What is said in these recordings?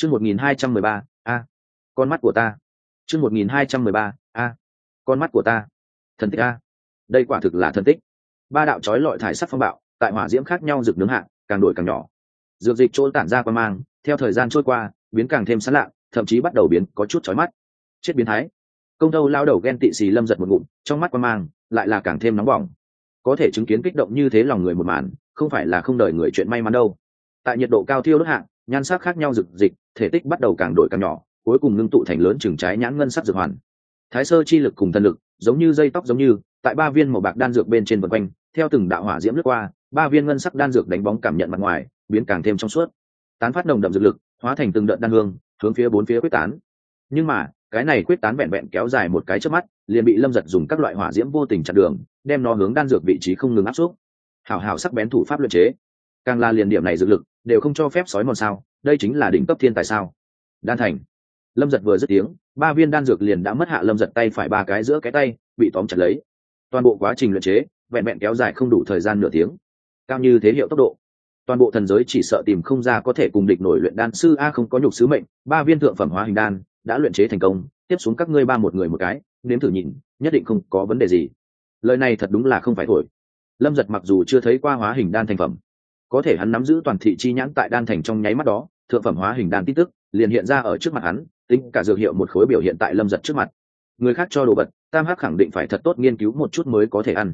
chương một nghìn hai trăm mười ba, a. Con mắt của ta. Chương một nghìn hai trăm mười ba, a. Con mắt của ta. Thần tích, a. Đây quả thực là thần tích. Ba đạo trói lọi thải sắc phong bạo, tại hỏa diễm khác nhau rực nướng hạng càng đổi càng nhỏ. Dược dịch trôi tản ra qua mang, theo thời gian trôi qua, biến càng thêm sán lạ, thậm chí bắt đầu biến có chút chói mắt. Chết biến thái. Công tâu lao đầu ghen tị xì lâm giật một ngụm, trong mắt qua mang, lại là càng thêm nóng bỏng. Có thể chứng kiến kích động như thế lòng người một màn, không phải là không đợi người chuyện may mắn đâu. Tại nhiệt độ cao thiêu đốt hạng nhan sắc khác nhau rực dịch thể tích bắt đầu càng đổi càng nhỏ, cuối cùng ngưng tụ thành lớn chừng trái nhãn ngân sắc dược hoàn. Thái sơ chi lực cùng thần lực, giống như dây tóc giống như, tại ba viên màu bạc đan dược bên trên vân quanh, theo từng đạo hỏa diễm lướt qua, ba viên ngân sắc đan dược đánh bóng cảm nhận mặt ngoài, biến càng thêm trong suốt. Tán phát nồng đậm dược lực, hóa thành từng đợt đan hương, hướng phía bốn phía quyết tán. Nhưng mà, cái này quyết tán vẹn vẹn kéo dài một cái trước mắt, liền bị lâm giật dùng các loại hỏa diễm vô tình chặn đường, đem nó hướng đan dược vị trí không ngừng áp suất. Hảo hảo sắc bén thủ pháp luyện chế. Càng là liền điểm này dược lực, đều không cho phép sói mòn sao đây chính là đỉnh cấp thiên tài sao? Đan thành. Lâm giật vừa dứt tiếng, ba viên đan dược liền đã mất hạ lâm giật tay phải ba cái giữa cái tay, bị tóm chặt lấy. Toàn bộ quá trình luyện chế, vẹn vẹn kéo dài không đủ thời gian nửa tiếng. Cao như thế hiệu tốc độ. Toàn bộ thần giới chỉ sợ tìm không ra có thể cùng địch nổi luyện đan sư a không có nhục sứ mệnh, ba viên thượng phẩm hóa hình đan đã luyện chế thành công, tiếp xuống các ngươi ba một người một cái, nếm thử nhìn, nhất định không có vấn đề gì. Lời này thật đúng là không phải thổi. Lâm giật mặc dù chưa thấy qua hóa hình đan thành phẩm có thể hắn nắm giữ toàn thị chi nhãn tại đan thành trong nháy mắt đó, thượng phẩm hóa hình đan tin tức, liền hiện ra ở trước mặt hắn, tính cả dược hiệu một khối biểu hiện tại lâm giật trước mặt. Người khác cho đồ vật, tam hắc khẳng định phải thật tốt nghiên cứu một chút mới có thể ăn.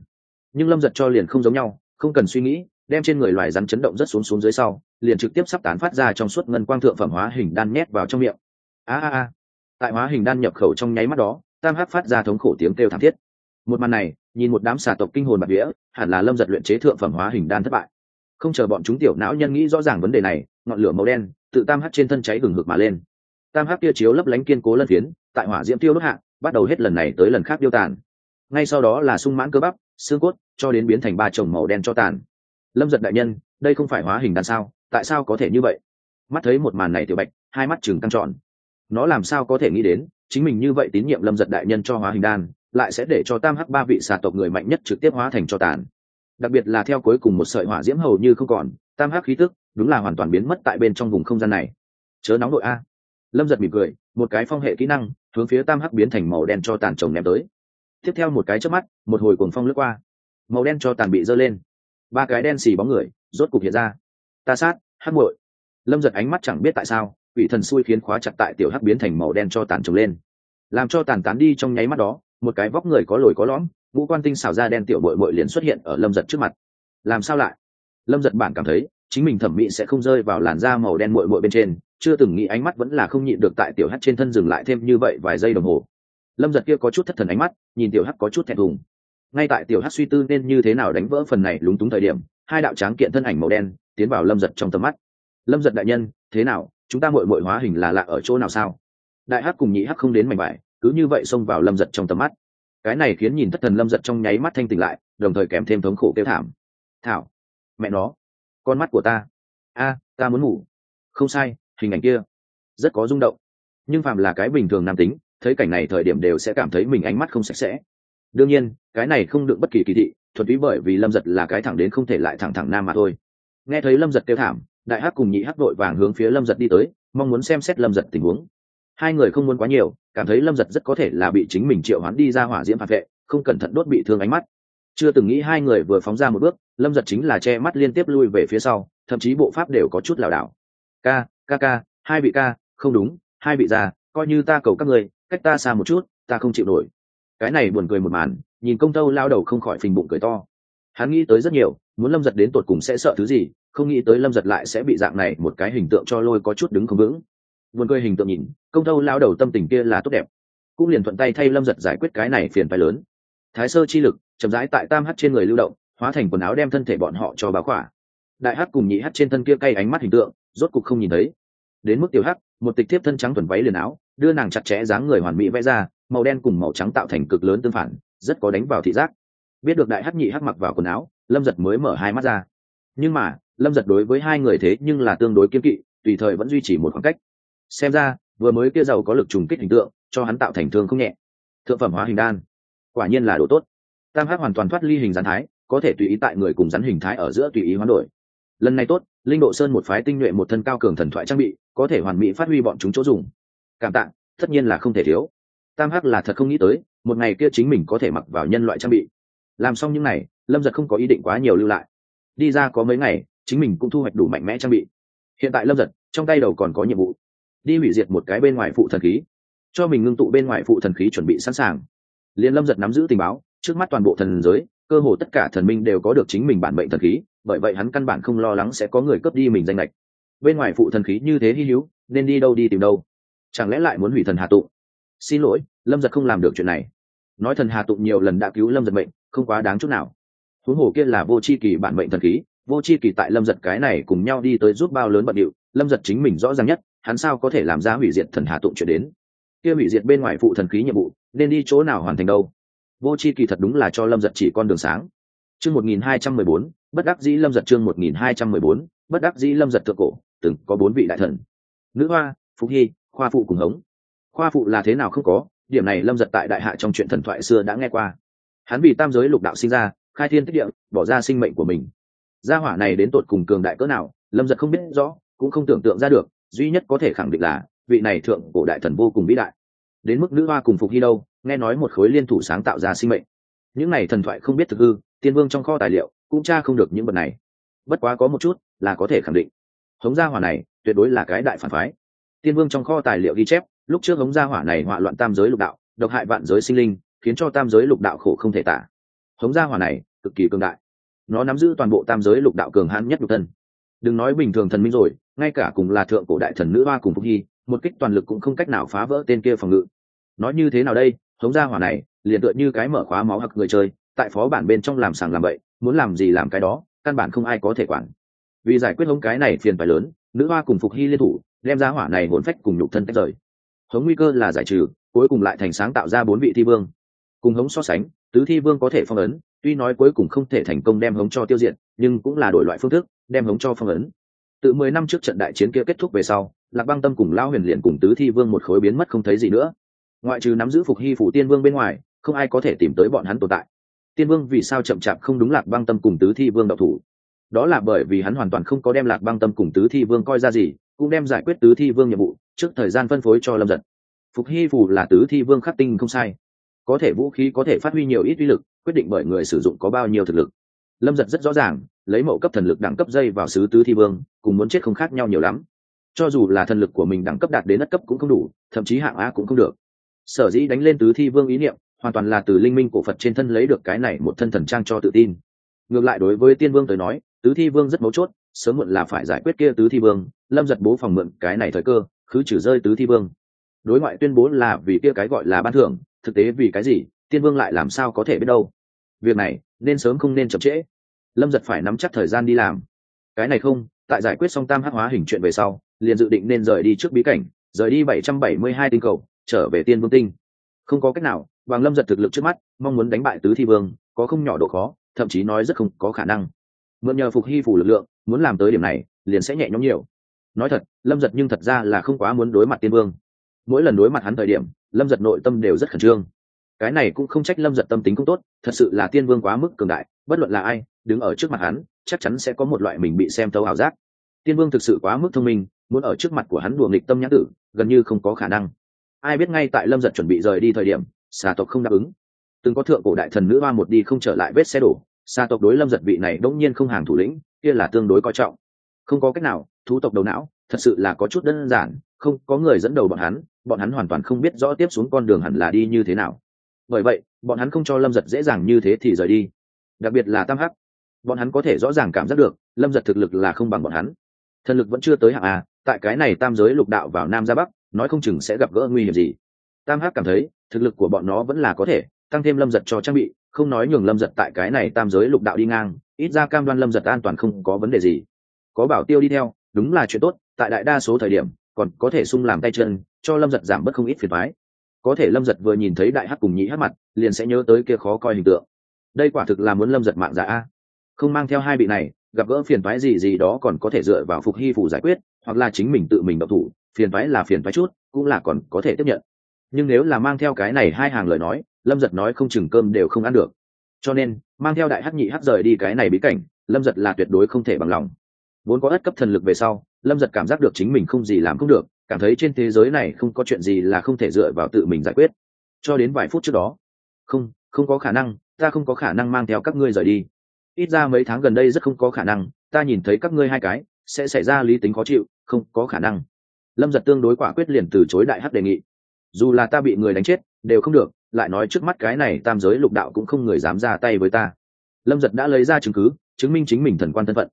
Nhưng lâm giật cho liền không giống nhau, không cần suy nghĩ, đem trên người loài rắn chấn động rất xuống xuống dưới sau, liền trực tiếp sắp tán phát ra trong suốt ngân quang thượng phẩm hóa hình đan nhét vào trong miệng. A a a. Tại hóa hình đan nhập khẩu trong nháy mắt đó, tam hắc phát ra thống khổ tiếng kêu thảm thiết. Một màn này, nhìn một đám xà tộc kinh hồn bạc vĩa hẳn là lâm giật luyện chế thượng phẩm hóa hình đan thất bại không chờ bọn chúng tiểu não nhân nghĩ rõ ràng vấn đề này, ngọn lửa màu đen tự tam hắc trên thân cháy hừng hực mà lên. Tam hắc kia chiếu lấp lánh kiên cố lân phiến, tại hỏa diễm tiêu đốt hạ, bắt đầu hết lần này tới lần khác tiêu tàn. Ngay sau đó là sung mãn cơ bắp, xương cốt, cho đến biến thành ba chồng màu đen cho tàn. Lâm giật đại nhân, đây không phải hóa hình đan sao, tại sao có thể như vậy? Mắt thấy một màn này tiểu bạch, hai mắt chừng căng tròn. Nó làm sao có thể nghĩ đến, chính mình như vậy tín nhiệm lâm giật đại nhân cho hóa hình đan lại sẽ để cho tam hắc ba vị xà tộc người mạnh nhất trực tiếp hóa thành cho tàn đặc biệt là theo cuối cùng một sợi hỏa diễm hầu như không còn, tam hắc khí tức đúng là hoàn toàn biến mất tại bên trong vùng không gian này. Chớ nóng đội a. Lâm giật mỉm cười, một cái phong hệ kỹ năng, hướng phía tam hắc biến thành màu đen cho tàn trồng ném tới. Tiếp theo một cái trước mắt, một hồi cuồng phong lướt qua. Màu đen cho tàn bị dơ lên. Ba cái đen xì bóng người, rốt cục hiện ra. Ta sát, hắc muội. Lâm giật ánh mắt chẳng biết tại sao vị thần xui khiến khóa chặt tại tiểu hắc biến thành màu đen cho tàn trồng lên. Làm cho tàn tán đi trong nháy mắt đó, một cái vóc người có lồi có lõm ngũ quan tinh xảo da đen tiểu bội bội liền xuất hiện ở lâm giật trước mặt. Làm sao lại? Lâm giật bản cảm thấy, chính mình thẩm mỹ sẽ không rơi vào làn da màu đen bội bội bên trên, chưa từng nghĩ ánh mắt vẫn là không nhịn được tại tiểu hắc trên thân dừng lại thêm như vậy vài giây đồng hồ. Lâm giật kia có chút thất thần ánh mắt, nhìn tiểu hắc có chút thẹn thùng. Ngay tại tiểu hắc suy tư nên như thế nào đánh vỡ phần này lúng túng thời điểm, hai đạo tráng kiện thân ảnh màu đen tiến vào lâm giật trong tầm mắt. Lâm giật đại nhân, thế nào? Chúng ta mội mội hóa hình là lạ ở chỗ nào sao? Đại hắc cùng nhị hắc không đến mảnh vải, cứ như vậy xông vào lâm giật trong tầm mắt cái này khiến nhìn thất thần lâm giật trong nháy mắt thanh tỉnh lại, đồng thời kèm thêm thống khổ kêu thảm. Thảo, mẹ nó, con mắt của ta. A, ta muốn ngủ. Không sai, hình ảnh kia rất có rung động. Nhưng phàm là cái bình thường nam tính, thấy cảnh này thời điểm đều sẽ cảm thấy mình ánh mắt không sạch sẽ. Đương nhiên, cái này không được bất kỳ kỳ thị thuật ý bởi vì lâm giật là cái thẳng đến không thể lại thẳng thẳng nam mà thôi. Nghe thấy lâm giật kêu thảm, đại hắc cùng nhị hắc đội vàng hướng phía lâm giật đi tới, mong muốn xem xét lâm giật tình huống hai người không muốn quá nhiều, cảm thấy lâm giật rất có thể là bị chính mình triệu hoán đi ra hỏa diễm phản vệ, không cẩn thận đốt bị thương ánh mắt. Chưa từng nghĩ hai người vừa phóng ra một bước, lâm giật chính là che mắt liên tiếp lui về phía sau, thậm chí bộ pháp đều có chút lảo đảo. Ca ca ca, hai vị ca, không đúng, hai vị già, coi như ta cầu các người, cách ta xa một chút, ta không chịu nổi. Cái này buồn cười một màn, nhìn công tâu lao đầu không khỏi phình bụng cười to. Hắn nghĩ tới rất nhiều, muốn lâm giật đến tột cùng sẽ sợ thứ gì, không nghĩ tới lâm giật lại sẽ bị dạng này một cái hình tượng cho lôi có chút đứng không vững buồn cười hình tượng nhìn, công tâu lao đầu tâm tình kia là tốt đẹp. Cũng liền thuận tay thay lâm giật giải quyết cái này phiền phái lớn. Thái sơ chi lực, chậm rãi tại tam hát trên người lưu động, hóa thành quần áo đem thân thể bọn họ cho báo khỏa. Đại hát cùng nhị hát trên thân kia cay ánh mắt hình tượng, rốt cục không nhìn thấy. Đến mức tiểu hát một tịch thiếp thân trắng thuần váy liền áo, đưa nàng chặt chẽ dáng người hoàn mỹ vẽ ra, màu đen cùng màu trắng tạo thành cực lớn tương phản, rất có đánh vào thị giác. Biết được đại hát nhị hát mặc vào quần áo, lâm giật mới mở hai mắt ra. Nhưng mà, lâm giật đối với hai người thế nhưng là tương đối kiên kỵ, tùy thời vẫn duy trì một khoảng cách xem ra, vừa mới kia giàu có lực trùng kích hình tượng, cho hắn tạo thành thương không nhẹ. Thượng phẩm hóa hình đan. Quả nhiên là đồ tốt. Tam hắc hoàn toàn thoát ly hình rắn thái, có thể tùy ý tại người cùng rắn hình thái ở giữa tùy ý hoán đổi. Lần này tốt, linh độ sơn một phái tinh nhuệ một thân cao cường thần thoại trang bị, có thể hoàn mỹ phát huy bọn chúng chỗ dùng. Cảm tạ, tất nhiên là không thể thiếu. Tam hắc là thật không nghĩ tới, một ngày kia chính mình có thể mặc vào nhân loại trang bị. Làm xong những n à y lâm giật không có ý định quá nhiều lưu lại. Đi ra có mấy ngày, chính mình cũng thu hoạch đủ mạnh mẽ trang bị. Hiện tại lâm giật, trong tay đầu còn có nhiệm vụ đi hủy diệt một cái bên ngoài phụ thần khí, cho mình ngưng tụ bên ngoài phụ thần khí chuẩn bị sẵn sàng. Liên lâm giật nắm giữ tình báo, trước mắt toàn bộ thần giới, cơ hồ tất cả thần minh đều có được chính mình bản mệnh thần khí, bởi vậy hắn căn bản không lo lắng sẽ có người cướp đi mình danh lệch bên ngoài phụ thần khí như thế hy hữu, nên đi đâu đi tìm đâu. Chẳng lẽ lại muốn hủy thần hà tụng? Xin lỗi, lâm giật không làm được chuyện này. Nói thần hà tụng nhiều lần đã cứu lâm giật mệnh, không quá đáng chút nào. Huống hồ kia là vô c h i kỳ bản mệnh thần khí, vô c h i kỳ tại lâm giật cái này cùng nhau đi tới giúp bao lớn bận điệu, lâm giật chính mình rõ ràng nhất hắn sao có thể làm ra hủy diệt thần hà tụng chuyện đến? Kia hủy diệt bên ngoài phụ thần khí nhiệm vụ, nên đi chỗ nào hoàn thành đâu? Vô c h i kỳ thật đúng là cho lâm giật chỉ con đường sáng. Chương một nghìn hai trăm mười bốn, bất đắc dĩ lâm giật chương một nghìn hai trăm mười bốn, bất đắc dĩ lâm giật thượng cổ, từng có bốn vị đại thần. Nữ hoa phúc hy, khoa phụ cùng hống. Khoa phụ là thế nào không có, điểm này lâm giật tại đại hạ trong chuyện thần thoại xưa đã nghe qua. Hắn vì tam giới lục đạo sinh ra, khai thiên tích địa, bỏ ra sinh mệnh của mình. Gia hỏa này đến tột cùng cường đại cỡ nào, lâm giật không biết rõ, cũng không tưởng tượng ra được duy nhất có thể khẳng định là, vị này thượng cổ đại thần vô cùng vĩ đại. Đến mức nữ hoa cùng phục hy đâu, nghe nói một khối liên thủ sáng tạo ra sinh mệnh. Những này thần thoại không biết thực hư, tiên vương trong kho tài liệu, cũng tra không được những vật này. Bất quá có một chút, là có thể khẳng định. Hống gia hỏa này, tuyệt đối là cái đại phản phái. Tiên vương trong kho tài liệu ghi chép, lúc trước hống gia hỏa này hỏa loạn tam giới lục đạo, độc hại vạn giới sinh linh, khiến cho tam giới lục đạo khổ không thể tả. Hống gia hỏa này, cực kỳ cường đại. Nó nắm giữ toàn bộ tam giới lục đạo cường hãn nhất nhục thân. Đừng nói bình thường thần minh rồi ngay cả cùng là thượng cổ đại thần nữ hoa cùng phúc hy, một kích toàn lực cũng không cách nào phá vỡ tên kia phòng ngự. Nói như thế nào đây? Hống gia hỏa này, liền tựa như cái mở khóa máu hặc người chơi, tại phó bản bên trong làm sàng làm bậy, muốn làm gì làm cái đó, căn bản không ai có thể quản. Vì giải quyết hống cái này phiền phải lớn, nữ hoa cùng phục hy liên thủ, đem ra hỏa này hồn phách cùng nhục thân tách rời. Hống nguy cơ là giải trừ, cuối cùng lại thành sáng tạo ra bốn vị thi vương. Cùng hống so sánh, tứ thi vương có thể phong ấn, tuy nói cuối cùng không thể thành công đem hống cho tiêu diệt, nhưng cũng là đổi loại phương thức, đem hống cho phong ấn từ mười năm trước trận đại chiến kia kết thúc về sau, lạc băng tâm cùng lao huyền liền cùng tứ thi vương một khối biến mất không thấy gì nữa. Ngoại trừ nắm giữ phục hy phủ tiên vương bên ngoài, không ai có thể tìm tới bọn hắn tồn tại. Tiên vương vì sao chậm chạp không đúng lạc băng tâm cùng tứ thi vương đạo thủ? Đó là bởi vì hắn hoàn toàn không có đem lạc băng tâm cùng tứ thi vương coi ra gì, cũng đem giải quyết tứ thi vương nhiệm vụ trước thời gian phân phối cho lâm giật. Phục hy phủ là tứ thi vương khắc tinh không sai. Có thể vũ khí có thể phát huy nhiều ít uy lực, quyết định bởi người sử dụng có bao nhiêu thực lực. Lâm giật rất rõ ràng lấy mẫu cấp thần lực đẳng cấp dây vào sứ tứ thi vương, cùng muốn chết không khác nhau nhiều lắm. Cho dù là thần lực của mình đẳng cấp đạt đến đất cấp cũng không đủ, thậm chí hạng a cũng không được. Sở dĩ đánh lên tứ thi vương ý niệm, hoàn toàn là từ linh minh cổ phật trên thân lấy được cái này một thân thần trang cho tự tin. Ngược lại đối với tiên vương tới nói, tứ thi vương rất mấu chốt, sớm muộn là phải giải quyết kia tứ thi vương, lâm giật bố phòng mượn cái này thời cơ, khứ trừ rơi tứ thi vương. Đối ngoại tuyên bố là vì kia cái gọi là ban thưởng, thực tế vì cái gì, tiên vương lại làm sao có thể biết đâu. Việc này, nên sớm không nên chậm trễ lâm giật phải nắm chắc thời gian đi làm. Cái này không, tại giải quyết xong tam hắc hóa hình chuyện về sau, liền dự định nên rời đi trước bí cảnh, rời đi bảy trăm bảy mươi hai tinh cầu, trở về tiên vương tinh. Không có cách nào, bằng lâm giật thực lực trước mắt, mong muốn đánh bại tứ thi vương, có không nhỏ độ khó, thậm chí nói rất không có khả năng. Mượn nhờ phục hy phủ lực lượng, muốn làm tới điểm này, liền sẽ nhẹ nhõm nhiều. Nói thật, lâm giật nhưng thật ra là không quá muốn đối mặt tiên vương. Mỗi lần đối mặt hắn thời điểm, lâm giật nội tâm đều rất khẩn trương. Cái này cũng không trách lâm giật tâm tính cũng tốt, thật sự là tiên vương quá mức cường đại, bất luận là ai đứng ở trước mặt hắn, chắc chắn sẽ có một loại mình bị xem thấu ảo giác. Tiên vương thực sự quá mức thông minh, muốn ở trước mặt của hắn đùa nghịch tâm nhãn tử, gần như không có khả năng. Ai biết ngay tại lâm giật chuẩn bị rời đi thời điểm xà tộc không đáp ứng. Từng có thượng cổ đại thần nữ hoa một đi không trở lại vết xe đổ xà tộc đối lâm giật vị này đỗng nhiên không hàng thủ lĩnh, kia là tương đối coi trọng. Không có cách nào, thú tộc đầu não, thật sự là có chút đơn giản, không có người dẫn đầu bọn hắn bọn hắn hoàn toàn không biết rõ tiếp xuống con đường hẳn là đi như thế nào. Bởi vậy, bọn hắn không cho lâm giật dễ dàng như thế thì rời đi. Đặc biệt là tam hắc bọn hắn có thể rõ ràng cảm giác được, lâm giật thực lực là không bằng bọn hắn. Thần lực vẫn chưa tới hạng a, tại cái này tam giới lục đạo vào nam ra bắc, nói không chừng sẽ gặp gỡ nguy hiểm gì. Tam hắc cảm thấy, thực lực của bọn nó vẫn là có thể, tăng thêm lâm giật cho trang bị, không nói nhường lâm giật tại cái này tam giới lục đạo đi ngang, ít ra cam đoan lâm giật an toàn không có vấn đề gì. Có bảo tiêu đi theo, đúng là chuyện tốt, tại đại đa số thời điểm, còn có thể sung làm tay chân, cho lâm giật giảm bớt không ít phiền mái có thể lâm giật vừa nhìn thấy đại hắc cùng nhĩ hắc mặt, liền sẽ nhớ tới kia khó coi hình tượng. Đây quả thực là muốn lâm giật mạng giả a không mang theo hai vị này, gặp gỡ phiền toái gì gì đó còn có thể dựa vào phục hy phủ giải quyết, hoặc là chính mình tự mình độc thủ, phiền toái là phiền toái chút, cũng là còn có thể tiếp nhận. Nhưng nếu là mang theo cái này hai hàng lời nói, lâm giật nói không chừng cơm đều không ăn được. Cho nên, mang theo đại hắc nhị hắc rời đi cái này bí cảnh, lâm giật là tuyệt đối không thể bằng lòng. Vốn có ất cấp thần lực về sau, lâm giật cảm giác được chính mình không gì làm không được, cảm thấy trên thế giới này không có chuyện gì là không thể dựa vào tự mình giải quyết. Cho đến vài phút trước đó, không không có khả năng, ta không có khả năng mang theo các ngươi rời đi ít ra mấy tháng gần đây rất không có khả năng, ta nhìn thấy các ngươi hai cái, sẽ xảy ra lý tính khó chịu, không có khả năng. Lâm giật tương đối quả quyết liền từ chối đại hắc đề nghị. Dù là ta bị người đánh chết, đều không được, lại nói trước mắt cái này tam giới lục đạo cũng không người dám ra tay với ta. Lâm giật đã lấy ra chứng cứ, chứng minh chính mình thần quan thân phận.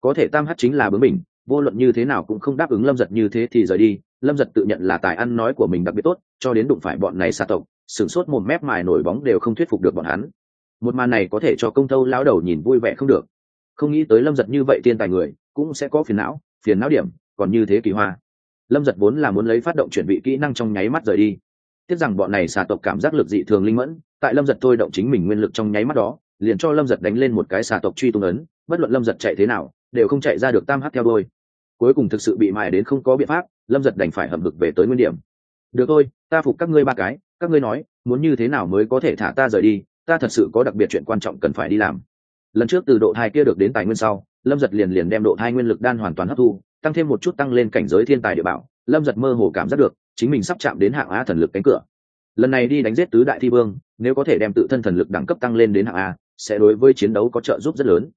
Có thể tam hắc chính là bướng mình vô luận như thế nào cũng không đáp ứng lâm giật như thế thì rời đi. Lâm giật tự nhận là tài ăn nói của mình đặc biệt tốt, cho đến đụng phải bọn này xa tộc, sửng sốt một mép mài nổi bóng đều không thuyết phục được bọn hắn một màn này có thể cho công tâu lão đầu nhìn vui vẻ không được. Không nghĩ tới lâm giật như vậy tiên tài người, cũng sẽ có phiền não phiền não điểm, còn như thế kỳ hoa. Lâm giật vốn là muốn lấy phát động chuẩn bị kỹ năng trong nháy mắt rời đi. Tiếc rằng bọn này xà tộc cảm giác lực dị thường linh mẫn, tại lâm giật thôi động chính mình nguyên lực trong nháy mắt đó, liền cho lâm giật đánh lên một cái xà tộc truy tung ấn, bất luận lâm giật chạy thế nào, đều không chạy ra được tam hát theo đôi. Cuối cùng thực sự bị mài đến không có biện pháp, lâm giật đành phải hầm hực về tới nguyên điểm. Được thôi, ta phục các ngươi ba cái, các ngươi nói, muốn như thế nào mới có thể thả ta rời đi ta thật sự có đặc biệt chuyện quan trọng cần phải đi làm. Lần trước từ độ thai kia được đến tài nguyên sau, lâm giật liền liền đem độ thai nguyên lực đan hoàn toàn hấp thu, tăng thêm một chút tăng lên cảnh giới thiên tài địa bảo, lâm giật mơ hồ cảm giác được, chính mình sắp chạm đến hạng a thần lực cánh cửa. Lần này đi đánh giết tứ đại thi vương, nếu có thể đem tự thân thần lực đẳng cấp tăng lên đến hạng a, sẽ đối với chiến đấu có trợ giúp rất lớn.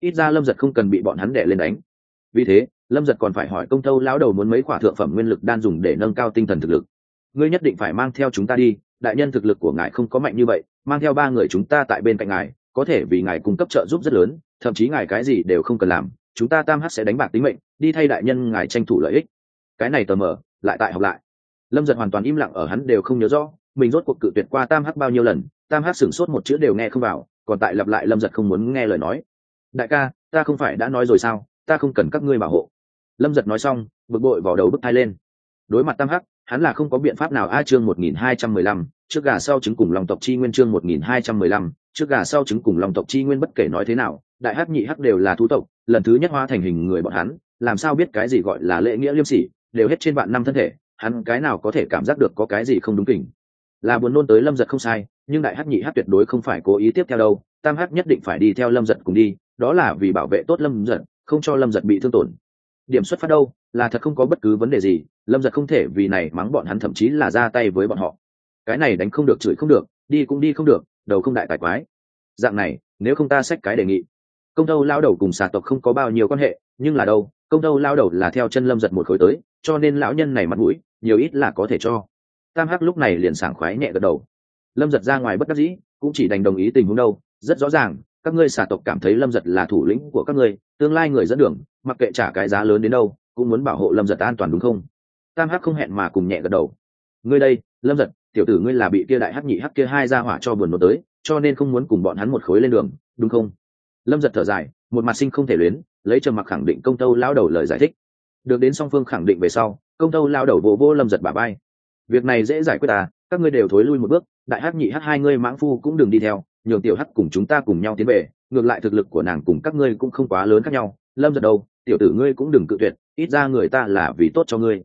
Ít ra lâm giật không cần bị bọn hắn đẻ lên đánh. Vì thế, lâm giật còn phải hỏi công tâu lão đầu muốn mấy khoả thượng phẩm nguyên lực đan dùng để nâng cao tinh thần thực lực. Ngươi nhất định phải mang theo chúng ta đi, đại nhân thực lực của ngài không có mạnh như vậy mang theo ba người chúng ta tại bên cạnh ngài, có thể vì ngài cung cấp trợ giúp rất lớn, thậm chí ngài cái gì đều không cần làm, chúng ta tam hát sẽ đánh bạc tính mệnh, đi thay đại nhân ngài tranh thủ lợi ích. Cái này tờ mờ, lại tại học lại. Lâm giật hoàn toàn im lặng ở hắn đều không nhớ rõ, mình rốt cuộc cự tuyệt qua tam hát bao nhiêu lần, tam hát sửng sốt một chữ đều nghe không vào, còn tại lặp lại lâm giật không muốn nghe lời nói. Đại ca, ta không phải đã nói rồi sao, ta không cần các ngươi bảo hộ. Lâm giật nói xong, bực bội vào đầu bức thai lên. Đối mặt tam hắc hắn là không có biện pháp nào. A chương một nghìn hai trăm mười lăm, trước gà sau trứng cùng lòng tộc chi nguyên chương một nghìn hai trăm mười lăm, trước gà sau trứng cùng lòng tộc chi nguyên bất kể nói thế nào, đại hắc nhị hắc đều là thú tộc, lần thứ nhất hóa thành hình người bọn hắn, làm sao biết cái gì gọi là lễ nghĩa liêm sỉ, đều hết trên vạn năm thân thể, hắn cái nào có thể cảm giác được có cái gì không đúng kỉnh là buồn nôn tới lâm giật không sai, nhưng đại hắc nhị hắc tuyệt đối không phải cố ý tiếp theo đâu, tam hắc nhất định phải đi theo lâm giật cùng đi, đó là vì bảo vệ tốt lâm giật, không cho lâm giật bị thương tổn điểm xuất phát đâu, là thật không có bất cứ vấn đề gì, lâm giật không thể vì này mắng bọn hắn thậm chí là ra tay với bọn họ. Cái này đánh không được, chửi không được, đi cũng đi không được, đầu không đại tài quái. Dạng này, nếu không ta xách cái đề nghị. Công tâu lao đầu cùng xà tộc không có bao nhiêu quan hệ, nhưng là đâu, công tâu lao đầu là theo chân lâm giật một khối tới, cho nên lão nhân này mặt mũi, nhiều ít là có thể cho. Tam hắc lúc này liền sảng khoái nhẹ gật đầu. Lâm giật ra ngoài bất đắc dĩ, cũng chỉ đành đồng ý tình huống đâu. Rất rõ ràng, các ngươi xà tộc cảm thấy lâm giật là thủ lĩnh của các ngươi, tương lai người dẫn đường mặc kệ trả cái giá lớn đến đâu, cũng muốn bảo hộ lâm giật an toàn đúng không? Tam hắc không hẹn mà cùng nhẹ gật đầu. Ngươi đây, lâm giật, tiểu tử ngươi là bị kia đại hắc nhị hắc kia hai ra hỏa cho buồn một tới, cho nên không muốn cùng bọn hắn một khối lên đường, đúng không? Lâm giật thở dài, một mặt sinh không thể luyến, lấy trầm mặc khẳng định công tâu lao đầu lời giải thích. Được đến song phương khẳng định về sau, công tâu lao đầu vô vô lâm giật bà bay việc này dễ giải quyết à các ngươi đều thối lui một bước, đại hắc nhị hắc hai ngươi mãng phu cũng đừng đi theo, nhường tiểu hắc cùng chúng ta cùng nhau tiến về, ngược lại thực lực của nàng cùng các ngươi cũng không quá lớn khác nhau. Lâm giật đâu? Tiểu tử ngươi cũng đừng cự tuyệt, ít ra người ta là vì tốt cho ngươi.